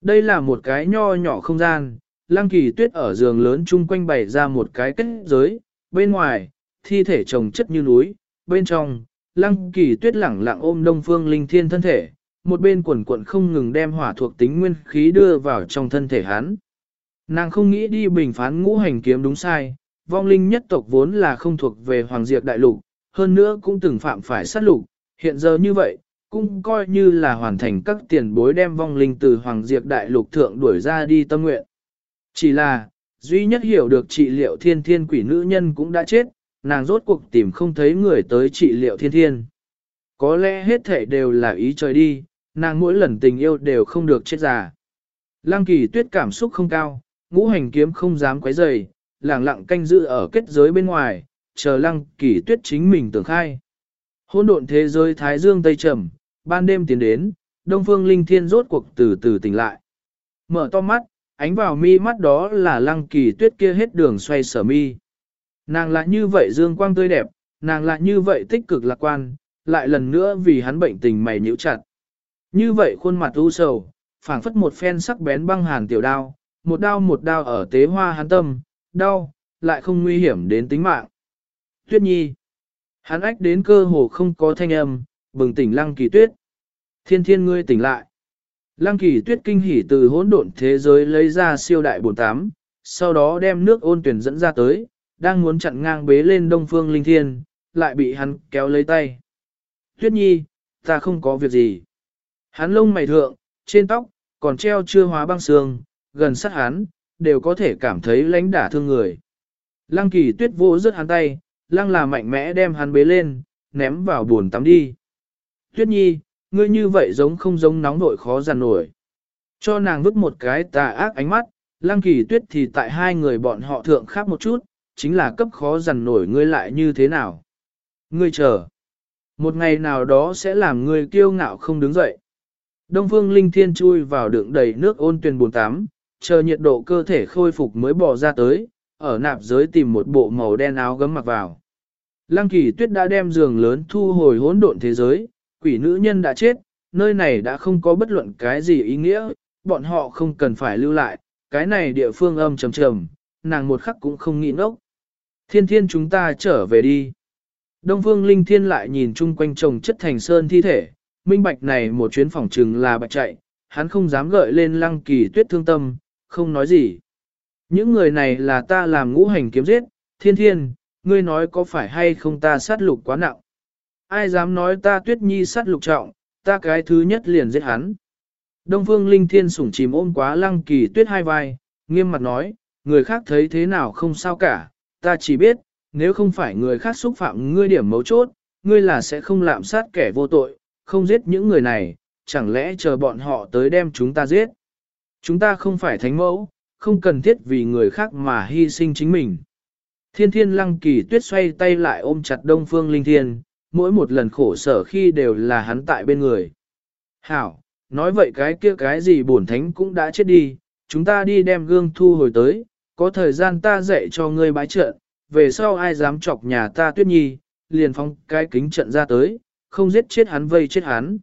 Đây là một cái nho nhỏ không gian, lăng kỳ tuyết ở giường lớn chung quanh bày ra một cái kết giới, bên ngoài, thi thể chồng chất như núi, bên trong, lăng kỳ tuyết lẳng lặng ôm đông phương linh thiên thân thể, một bên quần quận không ngừng đem hỏa thuộc tính nguyên khí đưa vào trong thân thể hắn. Nàng không nghĩ đi bình phán ngũ hành kiếm đúng sai, vong linh nhất tộc vốn là không thuộc về hoàng diệt đại lục, hơn nữa cũng từng phạm phải sát lục, hiện giờ như vậy, cũng coi như là hoàn thành các tiền bối đem vong linh từ hoàng diệt đại lục thượng đuổi ra đi tâm nguyện. Chỉ là, duy nhất hiểu được trị liệu thiên thiên quỷ nữ nhân cũng đã chết, nàng rốt cuộc tìm không thấy người tới trị liệu thiên thiên. Có lẽ hết thể đều là ý trời đi, nàng mỗi lần tình yêu đều không được chết già. Lăng kỳ tuyết cảm xúc không cao, ngũ hành kiếm không dám quấy rầy, lẳng lặng canh giữ ở kết giới bên ngoài, chờ lăng kỳ tuyết chính mình tưởng khai. Hôn độn thế giới Thái Dương Tây Trầm, ban đêm tiến đến, Đông Phương Linh Thiên rốt cuộc từ từ tỉnh lại. Mở to mắt, ánh vào mi mắt đó là lăng kỳ tuyết kia hết đường xoay sở mi. Nàng lại như vậy dương quang tươi đẹp, nàng lại như vậy tích cực lạc quan, lại lần nữa vì hắn bệnh tình mày nhíu chặt. Như vậy khuôn mặt u sầu, phảng phất một phen sắc bén băng hàn tiểu đao, một đao một đao ở tế hoa hắn tâm, đau, lại không nguy hiểm đến tính mạng. Tuyết nhi. Hắn ách đến cơ hồ không có thanh âm, bừng tỉnh lăng kỳ tuyết. Thiên thiên ngươi tỉnh lại. Lăng kỳ tuyết kinh hỉ từ hỗn độn thế giới lấy ra siêu đại bồn tám, sau đó đem nước ôn tuyển dẫn ra tới, đang muốn chặn ngang bế lên đông phương linh thiên, lại bị hắn kéo lấy tay. Tuyết nhi, ta không có việc gì. Hắn lông mày thượng, trên tóc, còn treo chưa hóa băng xương, gần sát hắn, đều có thể cảm thấy lãnh đả thương người. Lăng kỳ tuyết vô rớt hắn tay, lăng là mạnh mẽ đem hắn bế lên, ném vào buồn tắm đi. Tuyết nhi, ngươi như vậy giống không giống nóng nội khó giàn nổi. Cho nàng vứt một cái tà ác ánh mắt, lăng kỳ tuyết thì tại hai người bọn họ thượng khác một chút, chính là cấp khó dằn nổi ngươi lại như thế nào. Ngươi chờ. Một ngày nào đó sẽ làm ngươi kiêu ngạo không đứng dậy. Đông phương linh thiên chui vào đựng đầy nước ôn tuyền bồn tắm, chờ nhiệt độ cơ thể khôi phục mới bỏ ra tới, ở nạp giới tìm một bộ màu đen áo gấm mặc vào. Lăng kỳ tuyết đã đem giường lớn thu hồi hỗn độn thế giới, quỷ nữ nhân đã chết, nơi này đã không có bất luận cái gì ý nghĩa, bọn họ không cần phải lưu lại, cái này địa phương âm trầm trầm, nàng một khắc cũng không nghĩ ngốc. Thiên thiên chúng ta trở về đi. Đông phương linh thiên lại nhìn chung quanh chồng chất thành sơn thi thể, minh bạch này một chuyến phòng trừng là bạch chạy, hắn không dám gợi lên lăng kỳ tuyết thương tâm, không nói gì. Những người này là ta làm ngũ hành kiếm giết, thiên thiên, ngươi nói có phải hay không ta sát lục quá nặng. Ai dám nói ta tuyết nhi sát lục trọng, ta cái thứ nhất liền giết hắn. Đông phương linh thiên sủng chìm ôm quá lăng kỳ tuyết hai vai, nghiêm mặt nói, người khác thấy thế nào không sao cả, ta chỉ biết, nếu không phải người khác xúc phạm ngươi điểm mấu chốt, ngươi là sẽ không lạm sát kẻ vô tội, không giết những người này, chẳng lẽ chờ bọn họ tới đem chúng ta giết. Chúng ta không phải thánh mẫu, không cần thiết vì người khác mà hy sinh chính mình. Thiên thiên lăng kỳ tuyết xoay tay lại ôm chặt đông phương linh thiên, mỗi một lần khổ sở khi đều là hắn tại bên người. Hảo, nói vậy cái kia cái gì bổn thánh cũng đã chết đi, chúng ta đi đem gương thu hồi tới, có thời gian ta dạy cho ngươi bái trận, về sau ai dám chọc nhà ta tuyết nhi, liền phong cái kính trận ra tới, không giết chết hắn vây chết hắn.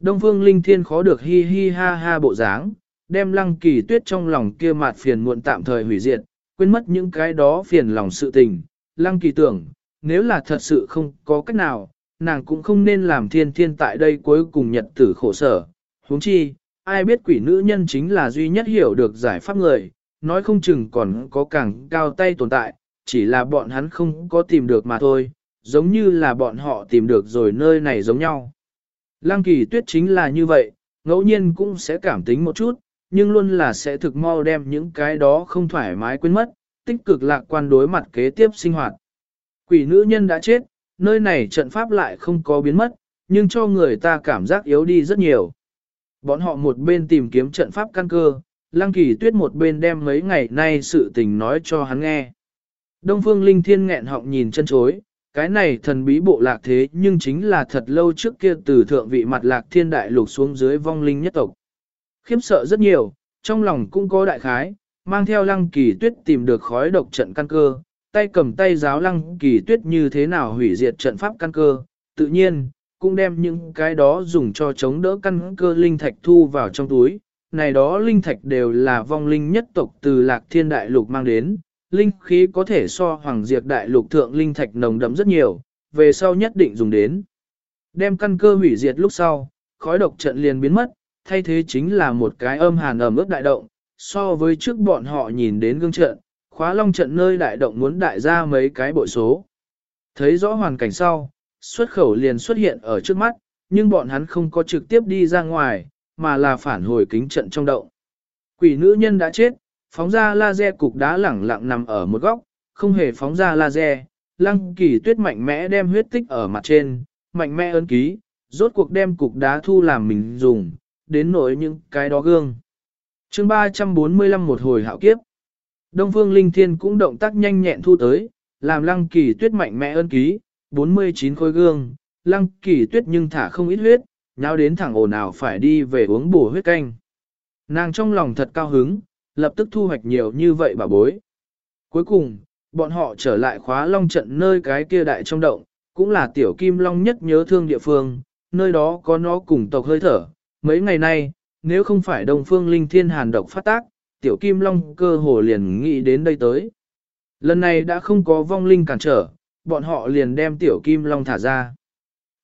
Đông phương linh thiên khó được hi hi ha ha bộ dáng, đem lăng kỳ tuyết trong lòng kia mạt phiền muộn tạm thời hủy diệt, quên mất những cái đó phiền lòng sự tình. Lăng kỳ tưởng, nếu là thật sự không có cách nào, nàng cũng không nên làm thiên thiên tại đây cuối cùng nhật tử khổ sở. huống chi, ai biết quỷ nữ nhân chính là duy nhất hiểu được giải pháp người, nói không chừng còn có càng cao tay tồn tại, chỉ là bọn hắn không có tìm được mà thôi, giống như là bọn họ tìm được rồi nơi này giống nhau. Lăng kỳ tuyết chính là như vậy, ngẫu nhiên cũng sẽ cảm tính một chút, nhưng luôn là sẽ thực mau đem những cái đó không thoải mái quên mất, tích cực lạc quan đối mặt kế tiếp sinh hoạt. Quỷ nữ nhân đã chết, nơi này trận pháp lại không có biến mất, nhưng cho người ta cảm giác yếu đi rất nhiều. Bọn họ một bên tìm kiếm trận pháp căn cơ, Lăng Kỳ Tuyết một bên đem mấy ngày nay sự tình nói cho hắn nghe. Đông Phương Linh Thiên nghẹn họng nhìn chân chối, cái này thần bí bộ lạc thế nhưng chính là thật lâu trước kia từ thượng vị mặt lạc thiên đại lục xuống dưới vong linh nhất tộc. Khiếm sợ rất nhiều, trong lòng cũng có đại khái, mang theo lăng kỳ tuyết tìm được khói độc trận căn cơ, tay cầm tay giáo lăng kỳ tuyết như thế nào hủy diệt trận pháp căn cơ, tự nhiên, cũng đem những cái đó dùng cho chống đỡ căn cơ linh thạch thu vào trong túi. Này đó linh thạch đều là vong linh nhất tộc từ lạc thiên đại lục mang đến, linh khí có thể so hoàng diệt đại lục thượng linh thạch nồng đậm rất nhiều, về sau nhất định dùng đến. Đem căn cơ hủy diệt lúc sau, khói độc trận liền biến mất, thay thế chính là một cái âm hàn ẩm ướt đại động, so với trước bọn họ nhìn đến gương trận, khóa long trận nơi đại động muốn đại ra mấy cái bội số. Thấy rõ hoàn cảnh sau, xuất khẩu liền xuất hiện ở trước mắt, nhưng bọn hắn không có trực tiếp đi ra ngoài, mà là phản hồi kính trận trong động. Quỷ nữ nhân đã chết, phóng ra laser cục đá lẳng lặng nằm ở một góc, không hề phóng ra laser, lăng kỳ tuyết mạnh mẽ đem huyết tích ở mặt trên, mạnh mẽ ấn ký, rốt cuộc đem cục đá thu làm mình dùng, đến nỗi những cái đó gương. chương 345 một hồi hạo kiếp. Đông Phương Linh Thiên cũng động tác nhanh nhẹn thu tới, làm lăng kỳ tuyết mạnh mẽ ơn ký, 49 khối gương, lăng kỳ tuyết nhưng thả không ít huyết, nháo đến thẳng ồn ào phải đi về uống bổ huyết canh. Nàng trong lòng thật cao hứng, lập tức thu hoạch nhiều như vậy bà bối. Cuối cùng, bọn họ trở lại khóa long trận nơi cái kia đại trong động, cũng là tiểu kim long nhất nhớ thương địa phương, nơi đó có nó cùng tộc hơi thở. Mấy ngày nay, nếu không phải đồng phương linh thiên hàn độc phát tác, tiểu kim long cơ hồ liền nghĩ đến đây tới. Lần này đã không có vong linh cản trở, bọn họ liền đem tiểu kim long thả ra.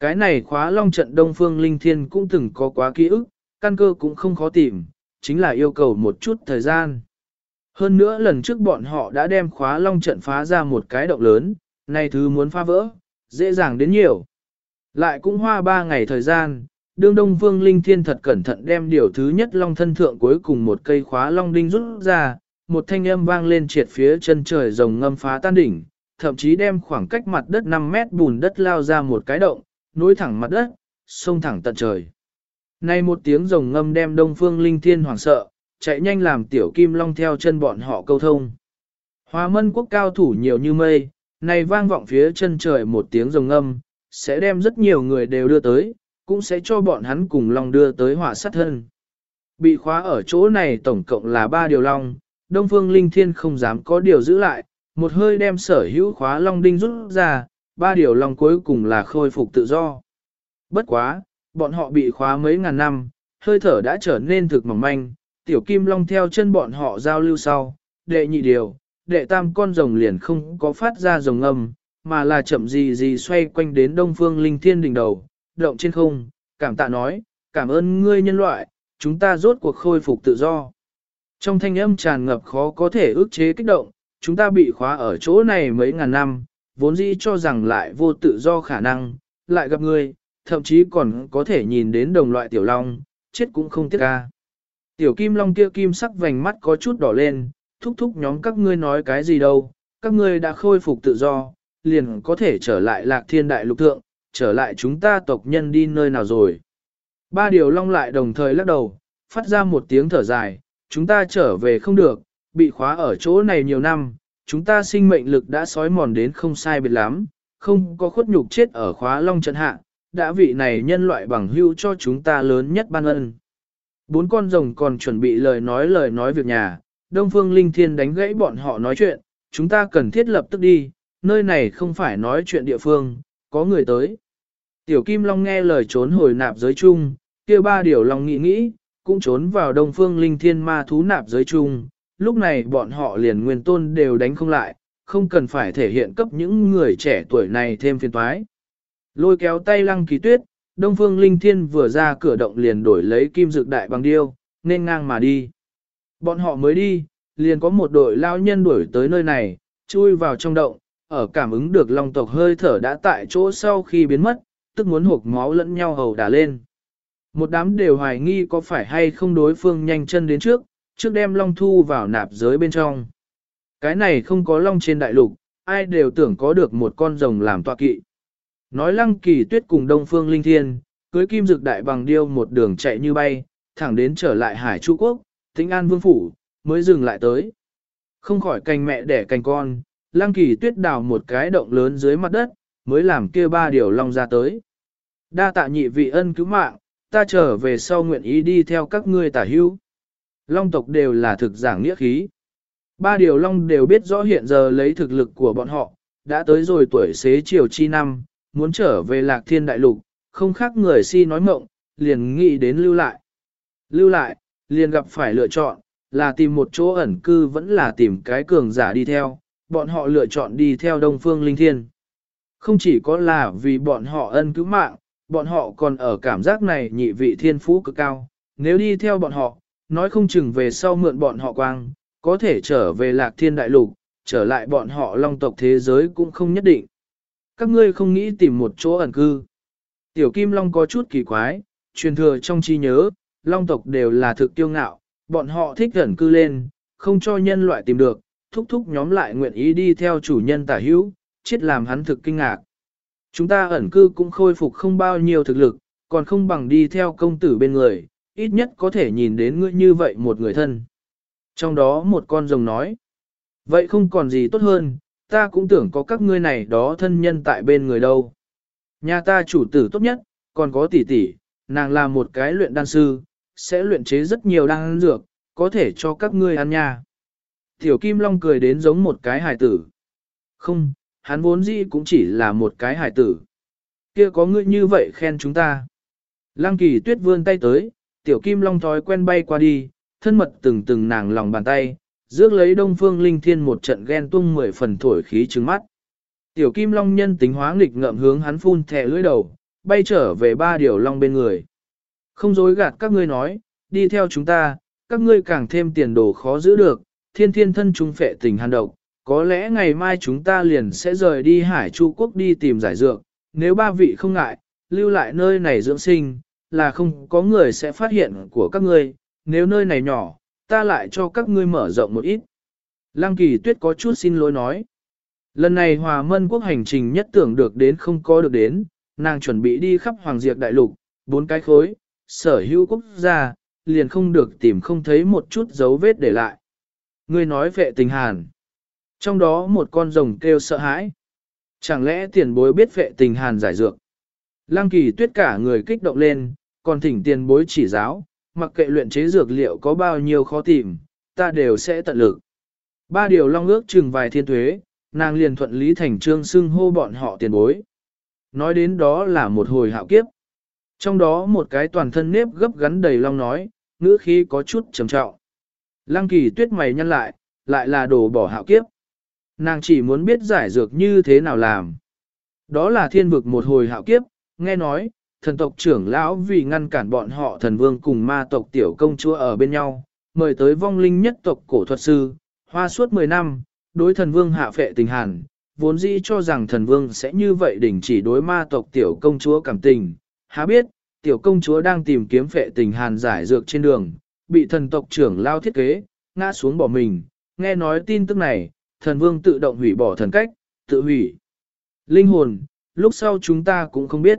Cái này khóa long trận đông phương linh thiên cũng từng có quá ký ức, căn cơ cũng không khó tìm, chính là yêu cầu một chút thời gian. Hơn nữa lần trước bọn họ đã đem khóa long trận phá ra một cái động lớn, nay thứ muốn phá vỡ, dễ dàng đến nhiều. Lại cũng hoa ba ngày thời gian, đương đông vương linh thiên thật cẩn thận đem điều thứ nhất long thân thượng cuối cùng một cây khóa long đinh rút ra, một thanh âm vang lên triệt phía chân trời rồng ngâm phá tan đỉnh, thậm chí đem khoảng cách mặt đất 5 mét bùn đất lao ra một cái động, nối thẳng mặt đất, sông thẳng tận trời. Nay một tiếng rồng ngâm đem đông phương linh thiên hoảng sợ, chạy nhanh làm tiểu kim long theo chân bọn họ câu thông. Hoa mân quốc cao thủ nhiều như mây, này vang vọng phía chân trời một tiếng rồng ngâm, sẽ đem rất nhiều người đều đưa tới, cũng sẽ cho bọn hắn cùng long đưa tới hỏa sát thân. Bị khóa ở chỗ này tổng cộng là ba điều long, Đông Phương Linh Thiên không dám có điều giữ lại, một hơi đem sở hữu khóa long đinh rút ra, ba điều long cuối cùng là khôi phục tự do. Bất quá, bọn họ bị khóa mấy ngàn năm, hơi thở đã trở nên thực mỏng manh, tiểu kim long theo chân bọn họ giao lưu sau, đệ nhị điều, đệ tam con rồng liền không có phát ra rồng âm, mà là chậm gì gì xoay quanh đến Đông Phương Linh Thiên đỉnh đầu, động trên không, cảm tạ nói, cảm ơn ngươi nhân loại, chúng ta rốt cuộc khôi phục tự do. Trong thanh âm tràn ngập khó có thể ước chế kích động, chúng ta bị khóa ở chỗ này mấy ngàn năm, vốn dĩ cho rằng lại vô tự do khả năng, lại gặp ngươi, thậm chí còn có thể nhìn đến đồng loại tiểu long, chết cũng không tiếc ca. Tiểu kim long kia kim sắc vành mắt có chút đỏ lên, thúc thúc nhóm các ngươi nói cái gì đâu, các ngươi đã khôi phục tự do, liền có thể trở lại lạc thiên đại lục thượng, trở lại chúng ta tộc nhân đi nơi nào rồi. Ba điều long lại đồng thời lắc đầu, phát ra một tiếng thở dài, chúng ta trở về không được, bị khóa ở chỗ này nhiều năm, chúng ta sinh mệnh lực đã sói mòn đến không sai biệt lắm, không có khuất nhục chết ở khóa long trận hạ, đã vị này nhân loại bằng hưu cho chúng ta lớn nhất ban ân. Bốn con rồng còn chuẩn bị lời nói lời nói việc nhà, Đông Phương Linh Thiên đánh gãy bọn họ nói chuyện, chúng ta cần thiết lập tức đi, nơi này không phải nói chuyện địa phương, có người tới. Tiểu Kim Long nghe lời trốn hồi nạp giới chung, kia ba điều Long nghĩ nghĩ, cũng trốn vào Đông Phương Linh Thiên ma thú nạp giới chung, lúc này bọn họ liền nguyên tôn đều đánh không lại, không cần phải thể hiện cấp những người trẻ tuổi này thêm phiền toái. Lôi kéo tay lăng kỳ tuyết, Đông Phương Linh Thiên vừa ra cửa động liền đổi lấy kim dược đại bằng điêu, nên ngang mà đi. Bọn họ mới đi, liền có một đội lao nhân đuổi tới nơi này, chui vào trong động, ở cảm ứng được long tộc hơi thở đã tại chỗ sau khi biến mất, tức muốn hộp máu lẫn nhau hầu đả lên. Một đám đều hoài nghi có phải hay không đối phương nhanh chân đến trước, trước đem long thu vào nạp giới bên trong. Cái này không có long trên đại lục, ai đều tưởng có được một con rồng làm tọa kỵ. Nói lăng kỳ tuyết cùng đông phương linh thiên, cưới kim dực đại bằng điêu một đường chạy như bay, thẳng đến trở lại hải Chu Quốc, tính an vương phủ, mới dừng lại tới. Không khỏi cành mẹ đẻ cành con, lăng kỳ tuyết đào một cái động lớn dưới mặt đất, mới làm kia ba điều long ra tới. Đa tạ nhị vị ân cứu mạng, ta trở về sau nguyện ý đi theo các ngươi tả hữu. Long tộc đều là thực giảng nghĩa khí. Ba điều long đều biết rõ hiện giờ lấy thực lực của bọn họ, đã tới rồi tuổi xế chiều chi năm, muốn trở về lạc thiên đại lục, không khác người si nói mộng, liền nghĩ đến lưu lại. Lưu lại, liền gặp phải lựa chọn, là tìm một chỗ ẩn cư vẫn là tìm cái cường giả đi theo, bọn họ lựa chọn đi theo Đông Phương Linh Thiên. Không chỉ có là vì bọn họ ân cứu mạng, bọn họ còn ở cảm giác này nhị vị thiên phú cực cao, nếu đi theo bọn họ, nói không chừng về sau mượn bọn họ quang, có thể trở về lạc thiên đại lục, trở lại bọn họ long tộc thế giới cũng không nhất định. Các ngươi không nghĩ tìm một chỗ ẩn cư. Tiểu Kim Long có chút kỳ quái, truyền thừa trong trí nhớ, long tộc đều là thực tiêu ngạo, bọn họ thích ẩn cư lên, không cho nhân loại tìm được, thúc thúc nhóm lại nguyện ý đi theo chủ nhân tả hữu, chết làm hắn thực kinh ngạc. Chúng ta ẩn cư cũng khôi phục không bao nhiêu thực lực, còn không bằng đi theo công tử bên người, ít nhất có thể nhìn đến ngươi như vậy một người thân. Trong đó một con rồng nói, vậy không còn gì tốt hơn, ta cũng tưởng có các ngươi này đó thân nhân tại bên người đâu. Nhà ta chủ tử tốt nhất, còn có tỷ tỷ, nàng là một cái luyện đan sư, sẽ luyện chế rất nhiều đan dược, có thể cho các ngươi ăn nha. Tiểu Kim Long cười đến giống một cái hài tử. Không, hắn vốn dĩ cũng chỉ là một cái hài tử. Kia có ngươi như vậy khen chúng ta. Lăng kỳ tuyết vươn tay tới, tiểu Kim Long thói quen bay qua đi, thân mật từng từng nàng lòng bàn tay, rước lấy đông phương linh thiên một trận ghen tung mười phần thổi khí trứng mắt. Tiểu Kim Long nhân tính hóa nghịch ngợm hướng hắn phun thẻ lưỡi đầu, bay trở về ba điều long bên người. Không dối gạt các ngươi nói, đi theo chúng ta, các ngươi càng thêm tiền đồ khó giữ được, thiên thiên thân trung phệ tình hàn độc, có lẽ ngày mai chúng ta liền sẽ rời đi Hải Chu Quốc đi tìm giải dược, nếu ba vị không ngại, lưu lại nơi này dưỡng sinh, là không có người sẽ phát hiện của các ngươi, nếu nơi này nhỏ, ta lại cho các ngươi mở rộng một ít. Lăng kỳ tuyết có chút xin lỗi nói. Lần này hòa mân quốc hành trình nhất tưởng được đến không có được đến, nàng chuẩn bị đi khắp Hoàng Diệp Đại Lục, bốn cái khối, sở hữu quốc gia, liền không được tìm không thấy một chút dấu vết để lại. Ngươi nói vệ tình hàn. Trong đó một con rồng kêu sợ hãi. Chẳng lẽ tiền bối biết vệ tình hàn giải dược? Lăng kỳ tuyết cả người kích động lên, còn thỉnh tiền bối chỉ giáo, mặc kệ luyện chế dược liệu có bao nhiêu khó tìm, ta đều sẽ tận lực. Ba điều long ước chừng vài thiên thuế, nàng liền thuận lý thành trương xưng hô bọn họ tiền bối. Nói đến đó là một hồi hạo kiếp. Trong đó một cái toàn thân nếp gấp gắn đầy long nói, ngữ khí có chút trầm trọng. Lăng kỳ tuyết mày nhăn lại, lại là đổ bỏ hạo kiếp. Nàng chỉ muốn biết giải dược như thế nào làm. Đó là thiên vực một hồi hạo kiếp, nghe nói, thần tộc trưởng lão vì ngăn cản bọn họ thần vương cùng ma tộc tiểu công chúa ở bên nhau, mời tới vong linh nhất tộc cổ thuật sư, hoa suốt 10 năm, đối thần vương hạ phệ tình hàn, vốn dĩ cho rằng thần vương sẽ như vậy đình chỉ đối ma tộc tiểu công chúa cảm tình, há biết, tiểu công chúa đang tìm kiếm phệ tình hàn giải dược trên đường, bị thần tộc trưởng lao thiết kế, ngã xuống bỏ mình, nghe nói tin tức này, thần vương tự động hủy bỏ thần cách, tự hủy. Linh hồn, lúc sau chúng ta cũng không biết.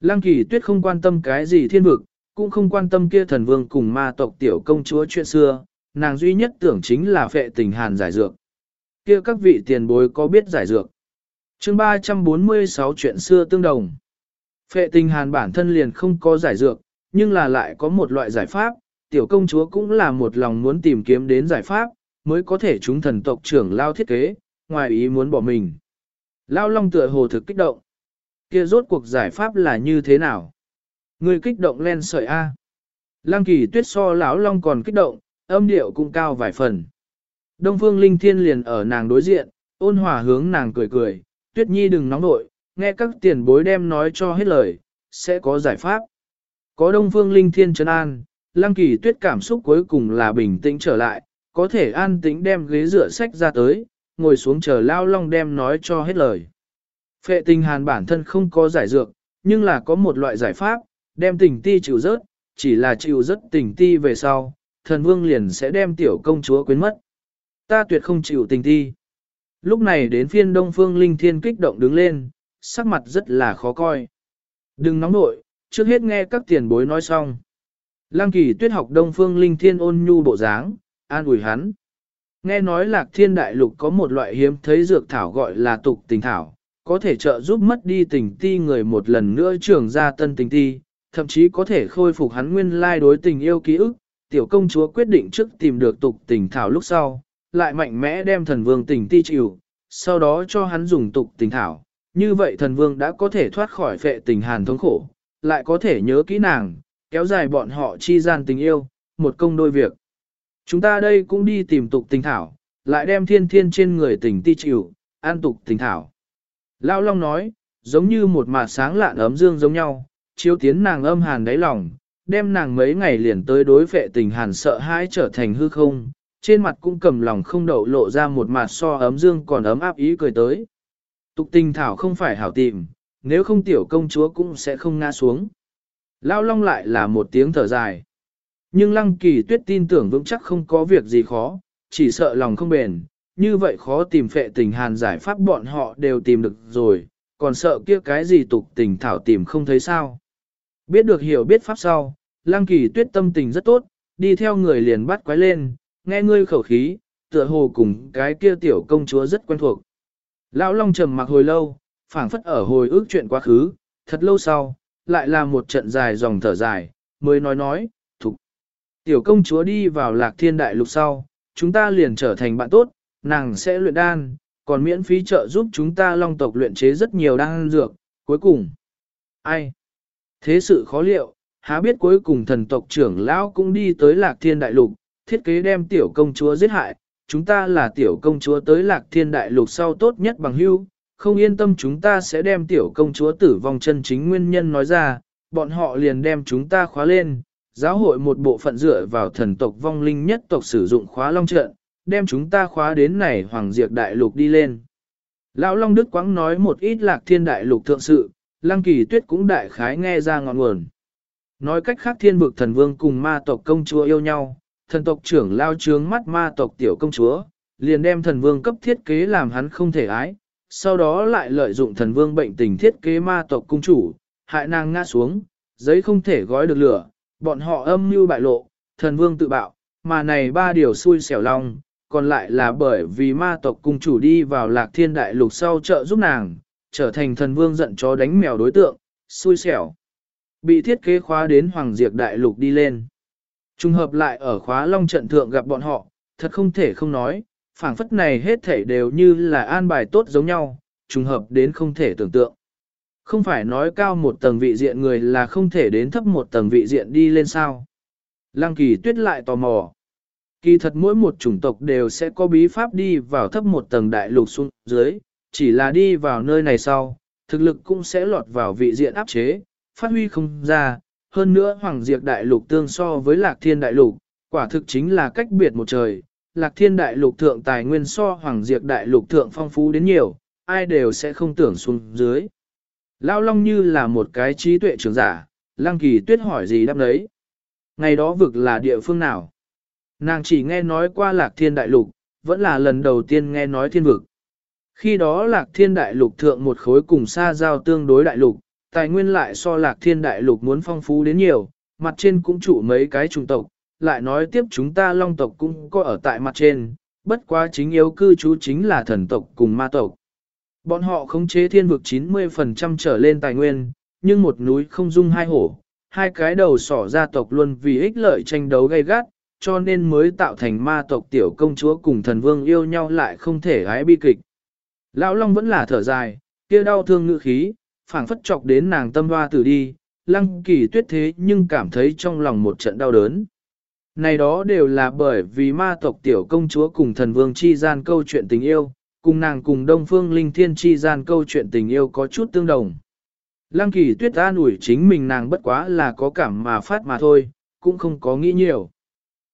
Lăng kỳ tuyết không quan tâm cái gì thiên vực, cũng không quan tâm kia thần vương cùng ma tộc tiểu công chúa chuyện xưa, nàng duy nhất tưởng chính là phệ tình hàn giải dược. Kia các vị tiền bối có biết giải dược. chương 346 chuyện xưa tương đồng. Phệ tình hàn bản thân liền không có giải dược, nhưng là lại có một loại giải pháp, tiểu công chúa cũng là một lòng muốn tìm kiếm đến giải pháp, mới có thể chúng thần tộc trưởng lao thiết kế, ngoài ý muốn bỏ mình. Lao long tựa hồ thực kích động. Kia rốt cuộc giải pháp là như thế nào? Người kích động lên sợi A. Lăng kỳ tuyết so lão long còn kích động, âm điệu cũng cao vài phần. Đông phương linh thiên liền ở nàng đối diện, ôn hòa hướng nàng cười cười, tuyết nhi đừng nóng nội, nghe các tiền bối đem nói cho hết lời, sẽ có giải pháp. Có đông phương linh thiên trấn an, lăng kỳ tuyết cảm xúc cuối cùng là bình tĩnh trở lại, có thể an tĩnh đem ghế rửa sách ra tới, ngồi xuống chờ Lao Long đem nói cho hết lời. Phệ tình hàn bản thân không có giải dược, nhưng là có một loại giải pháp, đem tình ti chịu rớt, chỉ là chịu rớt tình ti về sau, thần vương liền sẽ đem tiểu công chúa quyến mất. Ta tuyệt không chịu tình ti. Lúc này đến phiên đông phương linh thiên kích động đứng lên, sắc mặt rất là khó coi. Đừng nóng nội, trước hết nghe các tiền bối nói xong. Lăng kỳ tuyết học đông phương linh thiên ôn nhu bộ dáng, an ủi hắn. Nghe nói lạc thiên đại lục có một loại hiếm thấy dược thảo gọi là tục tình thảo, có thể trợ giúp mất đi tình ti người một lần nữa trưởng ra tân tình ti, thậm chí có thể khôi phục hắn nguyên lai đối tình yêu ký ức. Tiểu công chúa quyết định trước tìm được tục tình thảo lúc sau, lại mạnh mẽ đem thần vương tình ti chịu, sau đó cho hắn dùng tục tình thảo. Như vậy thần vương đã có thể thoát khỏi phệ tình hàn thống khổ, lại có thể nhớ kỹ nàng, kéo dài bọn họ chi gian tình yêu, một công đôi việc. Chúng ta đây cũng đi tìm tục tình thảo, lại đem thiên thiên trên người tình ti chịu, an tục tình thảo. Lao Long nói, giống như một mạt sáng lạn ấm dương giống nhau, chiếu tiến nàng âm hàn đáy lòng, đem nàng mấy ngày liền tới đối vệ tình hàn sợ hãi trở thành hư không, trên mặt cũng cầm lòng không đậu lộ ra một mặt so ấm dương còn ấm áp ý cười tới. Tục tình thảo không phải hảo tìm, nếu không tiểu công chúa cũng sẽ không ngã xuống. Lao long lại là một tiếng thở dài. Nhưng lăng kỳ tuyết tin tưởng vững chắc không có việc gì khó, chỉ sợ lòng không bền, như vậy khó tìm phệ tình hàn giải pháp bọn họ đều tìm được rồi, còn sợ kia cái gì tục tình thảo tìm không thấy sao. Biết được hiểu biết pháp sau, lăng kỳ tuyết tâm tình rất tốt, đi theo người liền bắt quái lên, nghe ngươi khẩu khí, tựa hồ cùng cái kia tiểu công chúa rất quen thuộc. Lão Long trầm mặc hồi lâu, phảng phất ở hồi ước chuyện quá khứ, thật lâu sau, lại là một trận dài dòng thở dài, mới nói nói, thục. Tiểu công chúa đi vào lạc thiên đại lục sau, chúng ta liền trở thành bạn tốt, nàng sẽ luyện đan, còn miễn phí trợ giúp chúng ta long tộc luyện chế rất nhiều đan dược, cuối cùng. Ai? Thế sự khó liệu, há biết cuối cùng thần tộc trưởng lão cũng đi tới lạc thiên đại lục, thiết kế đem tiểu công chúa giết hại, chúng ta là tiểu công chúa tới lạc thiên đại lục sau tốt nhất bằng hưu, không yên tâm chúng ta sẽ đem tiểu công chúa tử vong chân chính nguyên nhân nói ra, bọn họ liền đem chúng ta khóa lên, giáo hội một bộ phận dựa vào thần tộc vong linh nhất tộc sử dụng khóa long trận, đem chúng ta khóa đến này hoàng diệt đại lục đi lên. Lão Long Đức Quáng nói một ít lạc thiên đại lục thượng sự, Lăng Kỳ Tuyết cũng đại khái nghe ra ngọn nguồn. Nói cách khác thiên vực thần vương cùng ma tộc công chúa yêu nhau, thần tộc trưởng lao trướng mắt ma tộc tiểu công chúa, liền đem thần vương cấp thiết kế làm hắn không thể ái, sau đó lại lợi dụng thần vương bệnh tình thiết kế ma tộc cung chủ, hại nàng ngã xuống, giấy không thể gói được lửa, bọn họ âm mưu bại lộ, thần vương tự bạo, mà này ba điều xui xẻo lòng, còn lại là bởi vì ma tộc cung chủ đi vào lạc thiên đại lục sau trợ giúp nàng, trở thành thần vương giận chó đánh mèo đối tượng, xui xẻo. Bị thiết kế khóa đến hoàng diệt đại lục đi lên. Trùng hợp lại ở khóa long trận thượng gặp bọn họ, thật không thể không nói, phảng phất này hết thể đều như là an bài tốt giống nhau, trùng hợp đến không thể tưởng tượng. Không phải nói cao một tầng vị diện người là không thể đến thấp một tầng vị diện đi lên sao. Lăng kỳ tuyết lại tò mò. Kỳ thật mỗi một chủng tộc đều sẽ có bí pháp đi vào thấp một tầng đại lục xuống dưới, chỉ là đi vào nơi này sau, thực lực cũng sẽ lọt vào vị diện áp chế, phát huy không ra. Hơn nữa Hoàng Diệp Đại Lục tương so với Lạc Thiên Đại Lục, quả thực chính là cách biệt một trời. Lạc Thiên Đại Lục thượng tài nguyên so Hoàng Diệp Đại Lục thượng phong phú đến nhiều, ai đều sẽ không tưởng xuống dưới. Lao Long như là một cái trí tuệ trưởng giả, Lăng Kỳ Tuyết hỏi gì đáp đấy. Ngày đó vực là địa phương nào? Nàng chỉ nghe nói qua lạc thiên đại lục, vẫn là lần đầu tiên nghe nói thiên vực. Khi đó lạc thiên đại lục thượng một khối cùng xa giao tương đối đại lục, tài nguyên lại so lạc thiên đại lục muốn phong phú đến nhiều, mặt trên cũng trụ mấy cái chủng tộc, lại nói tiếp chúng ta long tộc cũng có ở tại mặt trên, bất quá chính yếu cư trú chính là thần tộc cùng ma tộc. Bọn họ khống chế thiên vực 90% trở lên tài nguyên, nhưng một núi không dung hai hổ, hai cái đầu sỏ gia tộc luôn vì ích lợi tranh đấu gay gắt, cho nên mới tạo thành ma tộc tiểu công chúa cùng thần vương yêu nhau lại không thể gái bi kịch. Lão Long vẫn là thở dài, kia đau thương ngữ khí, phảng phất chọc đến nàng tâm hoa tử đi, lăng kỳ tuyết thế nhưng cảm thấy trong lòng một trận đau đớn. Này đó đều là bởi vì ma tộc tiểu công chúa cùng thần vương chi gian câu chuyện tình yêu, cùng nàng cùng đông phương linh thiên chi gian câu chuyện tình yêu có chút tương đồng. Lăng kỳ tuyết an ủi chính mình nàng bất quá là có cảm mà phát mà thôi, cũng không có nghĩ nhiều.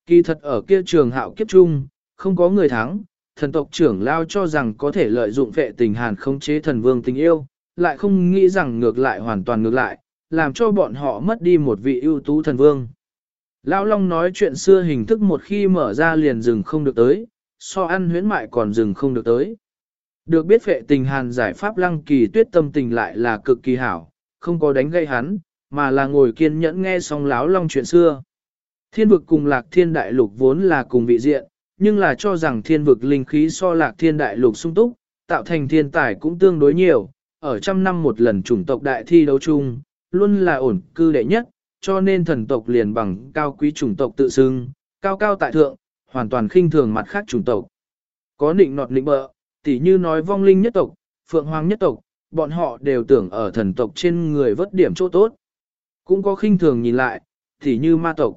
Kỳ thật ở kia trường hạo kiếp Trung không có người thắng, thần tộc trưởng lao cho rằng có thể lợi dụng vệ tình hàn khống chế thần vương tình yêu, lại không nghĩ rằng ngược lại hoàn toàn ngược lại, làm cho bọn họ mất đi một vị ưu tú thần vương. Lão Long nói chuyện xưa hình thức một khi mở ra liền dừng không được tới, so ăn huyễn mại còn dừng không được tới. Được biết vệ tình hàn giải pháp lăng kỳ tuyết tâm tình lại là cực kỳ hảo, không có đánh gây hắn, mà là ngồi kiên nhẫn nghe xong Lão Long chuyện xưa. Thiên vực cùng lạc thiên đại lục vốn là cùng vị diện, nhưng là cho rằng thiên vực linh khí so lạc thiên đại lục sung túc, tạo thành thiên tài cũng tương đối nhiều, ở trăm năm một lần chủng tộc đại thi đấu chung, luôn là ổn cư đệ nhất, cho nên thần tộc liền bằng cao quý chủng tộc tự xưng, cao cao tại thượng, hoàn toàn khinh thường mặt khác chủng tộc. Có nịnh nọt nịnh bợ, tỉ như nói vong linh nhất tộc, phượng hoàng nhất tộc, bọn họ đều tưởng ở thần tộc trên người vất điểm chỗ tốt. Cũng có khinh thường nhìn lại, tỉ như ma tộc.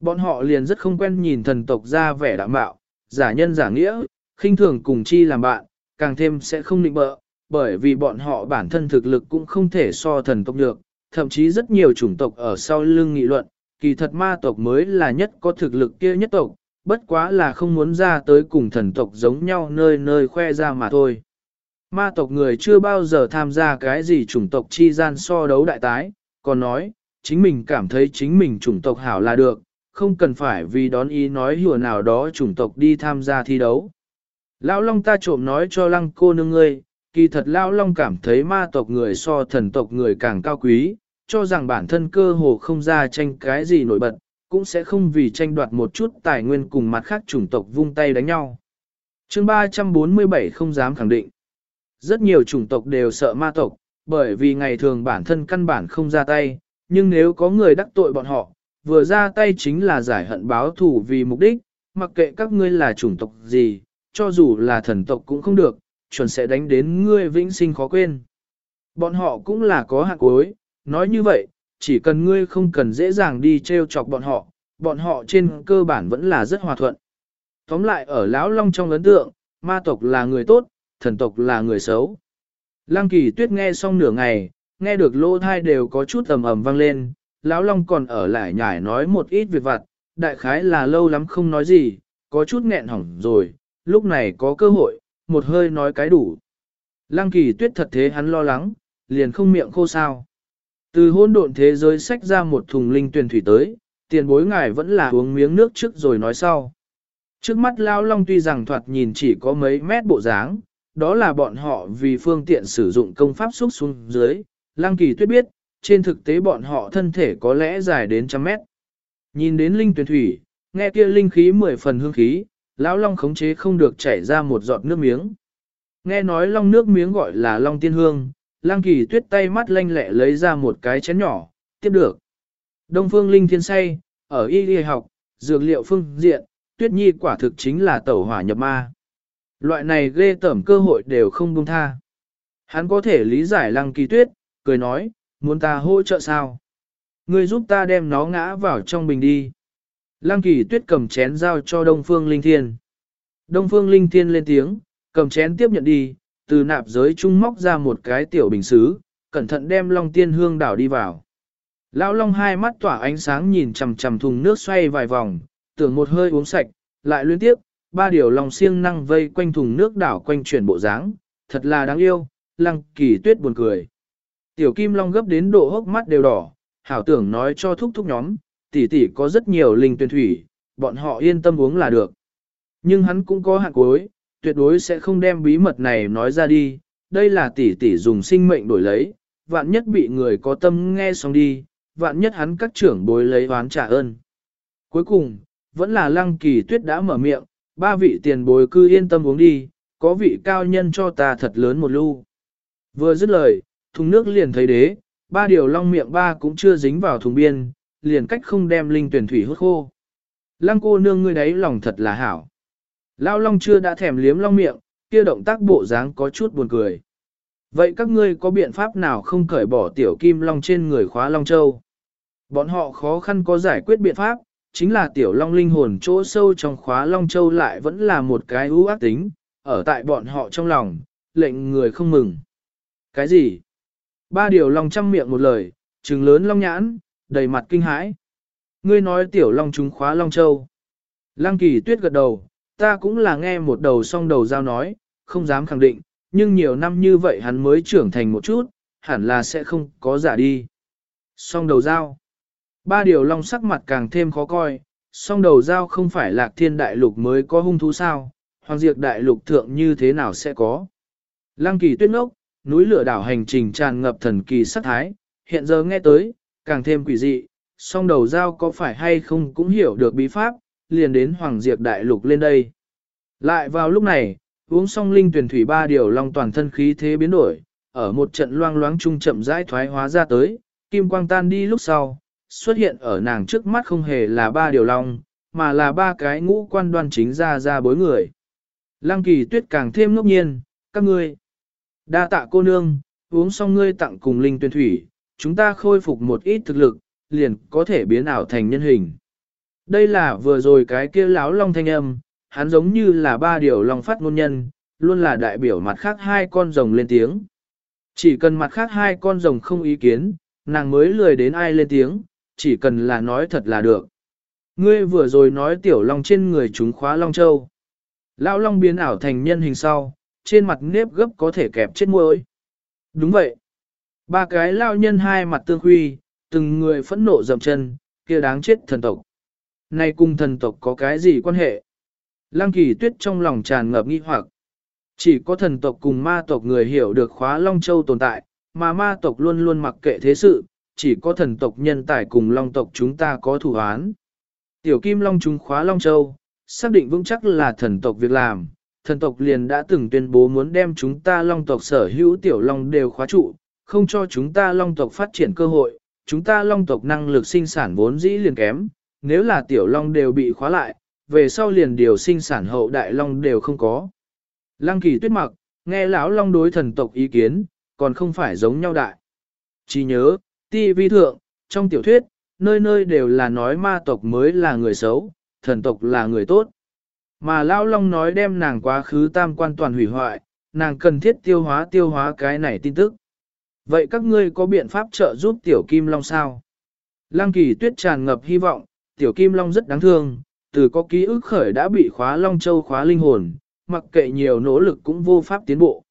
Bọn họ liền rất không quen nhìn thần tộc ra vẻ đạm bạo, giả nhân giả nghĩa, khinh thường cùng chi làm bạn, càng thêm sẽ không định bợ, bởi vì bọn họ bản thân thực lực cũng không thể so thần tộc được, thậm chí rất nhiều chủng tộc ở sau lưng nghị luận, kỳ thật ma tộc mới là nhất có thực lực kia nhất tộc, bất quá là không muốn ra tới cùng thần tộc giống nhau nơi nơi khoe ra mà thôi. Ma tộc người chưa bao giờ tham gia cái gì chủng tộc chi gian so đấu đại tái, còn nói, chính mình cảm thấy chính mình chủng tộc hảo là được, không cần phải vì đón ý nói hùa nào đó chủng tộc đi tham gia thi đấu. Lão Long ta trộm nói cho lăng cô nương ngươi, kỳ thật Lão Long cảm thấy ma tộc người so thần tộc người càng cao quý, cho rằng bản thân cơ hồ không ra tranh cái gì nổi bật, cũng sẽ không vì tranh đoạt một chút tài nguyên cùng mặt khác chủng tộc vung tay đánh nhau. chương 347 không dám khẳng định. Rất nhiều chủng tộc đều sợ ma tộc, bởi vì ngày thường bản thân căn bản không ra tay, nhưng nếu có người đắc tội bọn họ, vừa ra tay chính là giải hận báo thù vì mục đích, mặc kệ các ngươi là chủng tộc gì, cho dù là thần tộc cũng không được, chuẩn sẽ đánh đến ngươi vĩnh sinh khó quên. Bọn họ cũng là có hạt cuối, nói như vậy, chỉ cần ngươi không cần dễ dàng đi treo chọc bọn họ, bọn họ trên cơ bản vẫn là rất hòa thuận. Tóm lại ở Lão Long trong ấn tượng, ma tộc là người tốt, thần tộc là người xấu. Lăng kỳ tuyết nghe xong nửa ngày, nghe được lỗ thai đều có chút ầm ầm vang lên, Lão Long còn ở lại nhải nói một ít việc vặt, đại khái là lâu lắm không nói gì, có chút nghẹn hỏng rồi, lúc này có cơ hội, một hơi nói cái đủ. Lăng kỳ tuyết thật thế hắn lo lắng, liền không miệng khô sao. Từ hôn độn thế giới sách ra một thùng linh tuyển thủy tới, tiền bối ngài vẫn là uống miếng nước trước rồi nói sau. Trước mắt Lao Long tuy rằng thoạt nhìn chỉ có mấy mét bộ dáng, đó là bọn họ vì phương tiện sử dụng công pháp xúc xuống dưới. Lăng kỳ tuyết biết, trên thực tế bọn họ thân thể có lẽ dài đến trăm mét. Nhìn đến linh tuyển thủy, nghe kia linh khí mười phần hương khí, lão long khống chế không được chảy ra một giọt nước miếng. Nghe nói long nước miếng gọi là long tiên hương, lang kỳ tuyết tay mắt lanh lẹ lấy ra một cái chén nhỏ, tiếp được. Đông phương linh thiên say, ở y y học, dược liệu phương diện, tuyết nhi quả thực chính là tẩu hỏa nhập ma. Loại này ghê tẩm cơ hội đều không buông tha. Hắn có thể lý giải lăng kỳ tuyết, cười nói, muốn ta hỗ trợ sao? Ngươi giúp ta đem nó ngã vào trong bình đi. Lăng kỳ tuyết cầm chén giao cho Đông Phương Linh Thiên. Đông Phương Linh Thiên lên tiếng, cầm chén tiếp nhận đi, từ nạp giới trung móc ra một cái tiểu bình xứ, cẩn thận đem Long Tiên Hương đảo đi vào. Lão Long hai mắt tỏa ánh sáng nhìn chằm chằm thùng nước xoay vài vòng, tưởng một hơi uống sạch, lại liên tiếp, ba điều lòng siêng năng vây quanh thùng nước đảo quanh chuyển bộ dáng, thật là đáng yêu, Lăng Kỳ Tuyết buồn cười. Tiểu Kim Long gấp đến độ hốc mắt đều đỏ, hảo tưởng nói cho thúc thúc nhóm, tỷ tỷ có rất nhiều linh tuyển thủy, bọn họ yên tâm uống là được. Nhưng hắn cũng có hạn cuối, tuyệt đối sẽ không đem bí mật này nói ra đi, đây là tỷ tỷ dùng sinh mệnh đổi lấy, vạn nhất bị người có tâm nghe xong đi, vạn nhất hắn các trưởng bối lấy oán trả ơn. Cuối cùng, vẫn là lăng kỳ tuyết đã mở miệng, ba vị tiền bối cư yên tâm uống đi, có vị cao nhân cho ta thật lớn một lu. Vừa dứt lời, thùng nước liền thấy đế, ba điều long miệng ba cũng chưa dính vào thùng biên, liền cách không đem linh tuyển thủy hút khô. Lăng cô nương ngươi đấy lòng thật là hảo. Lao long chưa đã thèm liếm long miệng, kia động tác bộ dáng có chút buồn cười. Vậy các ngươi có biện pháp nào không cởi bỏ tiểu kim long trên người khóa long châu? Bọn họ khó khăn có giải quyết biện pháp, chính là tiểu long linh hồn chỗ sâu trong khóa long châu lại vẫn là một cái ưu ác tính, ở tại bọn họ trong lòng, lệnh người không mừng. Cái gì? Ba điều long chăm miệng một lời, trừng lớn long nhãn, đầy mặt kinh hãi. Ngươi nói tiểu long chúng khóa long châu. Lăng kỳ tuyết gật đầu, ta cũng là nghe một đầu song đầu giao nói, không dám khẳng định, nhưng nhiều năm như vậy hắn mới trưởng thành một chút, hẳn là sẽ không có giả đi. Song đầu giao. Ba điều long sắc mặt càng thêm khó coi, song đầu giao không phải lạc thiên đại lục mới có hung thú sao, hoàng diệt đại lục thượng như thế nào sẽ có. Lăng kỳ tuyết ngốc, núi lửa đảo hành trình tràn ngập thần kỳ sắc thái, hiện giờ nghe tới, càng thêm quỷ dị, song đầu giao có phải hay không cũng hiểu được bí pháp, liền đến hoàng Diệp đại lục lên đây. Lại vào lúc này, uống xong linh tuyển thủy ba điều long toàn thân khí thế biến đổi, ở một trận loang loáng trung chậm rãi thoái hóa ra tới, kim quang tan đi lúc sau, xuất hiện ở nàng trước mắt không hề là ba điều long, mà là ba cái ngũ quan đoan chính ra ra bối người. Lăng kỳ tuyết càng thêm ngốc nhiên, các ngươi. Đa tạ cô nương, uống xong ngươi tặng cùng linh Tuyên thủy, chúng ta khôi phục một ít thực lực, liền có thể biến ảo thành nhân hình. Đây là vừa rồi cái kia láo long thanh âm, hắn giống như là ba điều long phát ngôn nhân, luôn là đại biểu mặt khác hai con rồng lên tiếng. Chỉ cần mặt khác hai con rồng không ý kiến, nàng mới lười đến ai lên tiếng, chỉ cần là nói thật là được. Ngươi vừa rồi nói tiểu long trên người chúng khóa long châu. Lão long biến ảo thành nhân hình sau, trên mặt nếp gấp có thể kẹp chết môi. Đúng vậy. Ba cái lao nhân hai mặt tương huy, từng người phẫn nộ dầm chân, kia đáng chết thần tộc. Này cùng thần tộc có cái gì quan hệ? Lăng kỳ tuyết trong lòng tràn ngập nghi hoặc. Chỉ có thần tộc cùng ma tộc người hiểu được khóa Long Châu tồn tại, mà ma tộc luôn luôn mặc kệ thế sự, chỉ có thần tộc nhân tài cùng Long tộc chúng ta có thủ án. Tiểu Kim Long chúng khóa Long Châu, xác định vững chắc là thần tộc việc làm, thần tộc liền đã từng tuyên bố muốn đem chúng ta Long tộc sở hữu Tiểu Long đều khóa trụ, không cho chúng ta Long tộc phát triển cơ hội, chúng ta Long tộc năng lực sinh sản vốn dĩ liền kém, nếu là Tiểu Long đều bị khóa lại, về sau liền điều sinh sản hậu đại Long đều không có. Lăng kỳ tuyết mặc, nghe lão long đối thần tộc ý kiến, còn không phải giống nhau đại. Chỉ nhớ, ti vi thượng, trong tiểu thuyết, nơi nơi đều là nói ma tộc mới là người xấu, thần tộc là người tốt. Mà lão long nói đem nàng quá khứ tam quan toàn hủy hoại, nàng cần thiết tiêu hóa tiêu hóa cái này tin tức. Vậy các ngươi có biện pháp trợ giúp tiểu kim long sao? Lăng kỳ tuyết tràn ngập hy vọng, tiểu kim long rất đáng thương, từ có ký ức khởi đã bị khóa long châu khóa linh hồn, mặc kệ nhiều nỗ lực cũng vô pháp tiến bộ.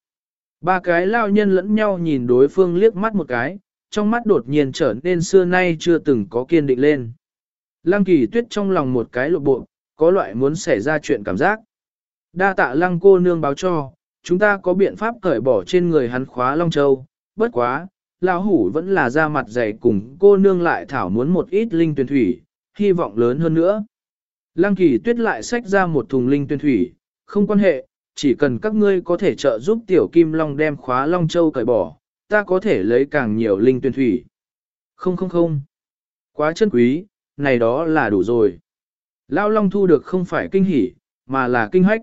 Ba cái lao nhân lẫn nhau nhìn đối phương liếc mắt một cái, trong mắt đột nhiên trở nên xưa nay chưa từng có kiên định lên. Lăng kỳ tuyết trong lòng một cái lộ bộ, có loại muốn xảy ra chuyện cảm giác. Đa tạ lăng cô nương báo cho, chúng ta có biện pháp cởi bỏ trên người hắn khóa Long Châu, bất quá, lão hủ vẫn là ra mặt dày cùng cô nương lại thảo muốn một ít linh tuyển thủy, hy vọng lớn hơn nữa. Lăng kỳ tuyết lại xách ra một thùng linh tuyển thủy, không quan hệ, chỉ cần các ngươi có thể trợ giúp tiểu kim long đem khóa long châu cởi bỏ, ta có thể lấy càng nhiều linh tuyển thủy. Không không không. Quá chân quý, này đó là đủ rồi. Lao long thu được không phải kinh hỉ, mà là kinh hách.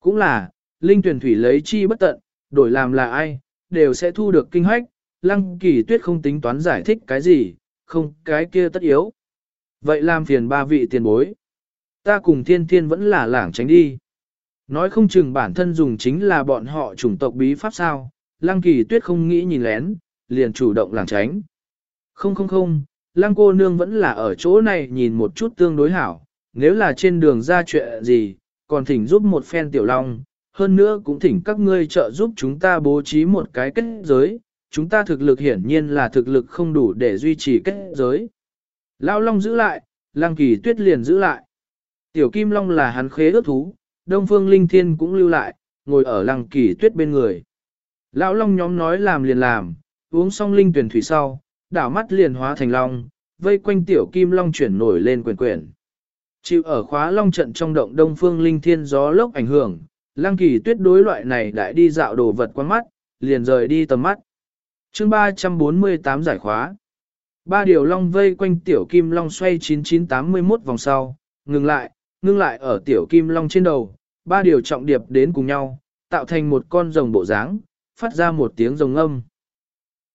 Cũng là, linh tuyển thủy lấy chi bất tận, đổi làm là ai, đều sẽ thu được kinh hách. Lăng kỳ tuyết không tính toán giải thích cái gì, không cái kia tất yếu. Vậy làm phiền ba vị tiền bối. Ta cùng thiên thiên vẫn là lảng tránh đi. Nói không chừng bản thân dùng chính là bọn họ chủng tộc bí pháp sao, lăng kỳ tuyết không nghĩ nhìn lén, liền chủ động lảng tránh. Không không không, lăng cô nương vẫn là ở chỗ này nhìn một chút tương đối hảo, nếu là trên đường ra chuyện gì, còn thỉnh giúp một phen tiểu long, hơn nữa cũng thỉnh các ngươi trợ giúp chúng ta bố trí một cái kết giới, chúng ta thực lực hiển nhiên là thực lực không đủ để duy trì kết giới. Lao long giữ lại, lang kỳ tuyết liền giữ lại. Tiểu kim long là hắn khế ước thú, Đông Phương Linh Thiên cũng lưu lại, ngồi ở lăng kỳ tuyết bên người. Lão Long nhóm nói làm liền làm, uống xong linh tuyển thủy sau, đảo mắt liền hóa thành long, vây quanh tiểu kim long chuyển nổi lên quyền quyển. Chịu ở khóa long trận trong động Đông Phương Linh Thiên gió lốc ảnh hưởng, lăng kỳ tuyết đối loại này đại đi dạo đồ vật quan mắt, liền rời đi tầm mắt. chương 348 giải khóa. Ba điều long vây quanh tiểu kim long xoay 9981 vòng sau, ngừng lại, ngưng lại ở tiểu kim long trên đầu, ba điều trọng điệp đến cùng nhau, tạo thành một con rồng bộ dáng, phát ra một tiếng rồng âm.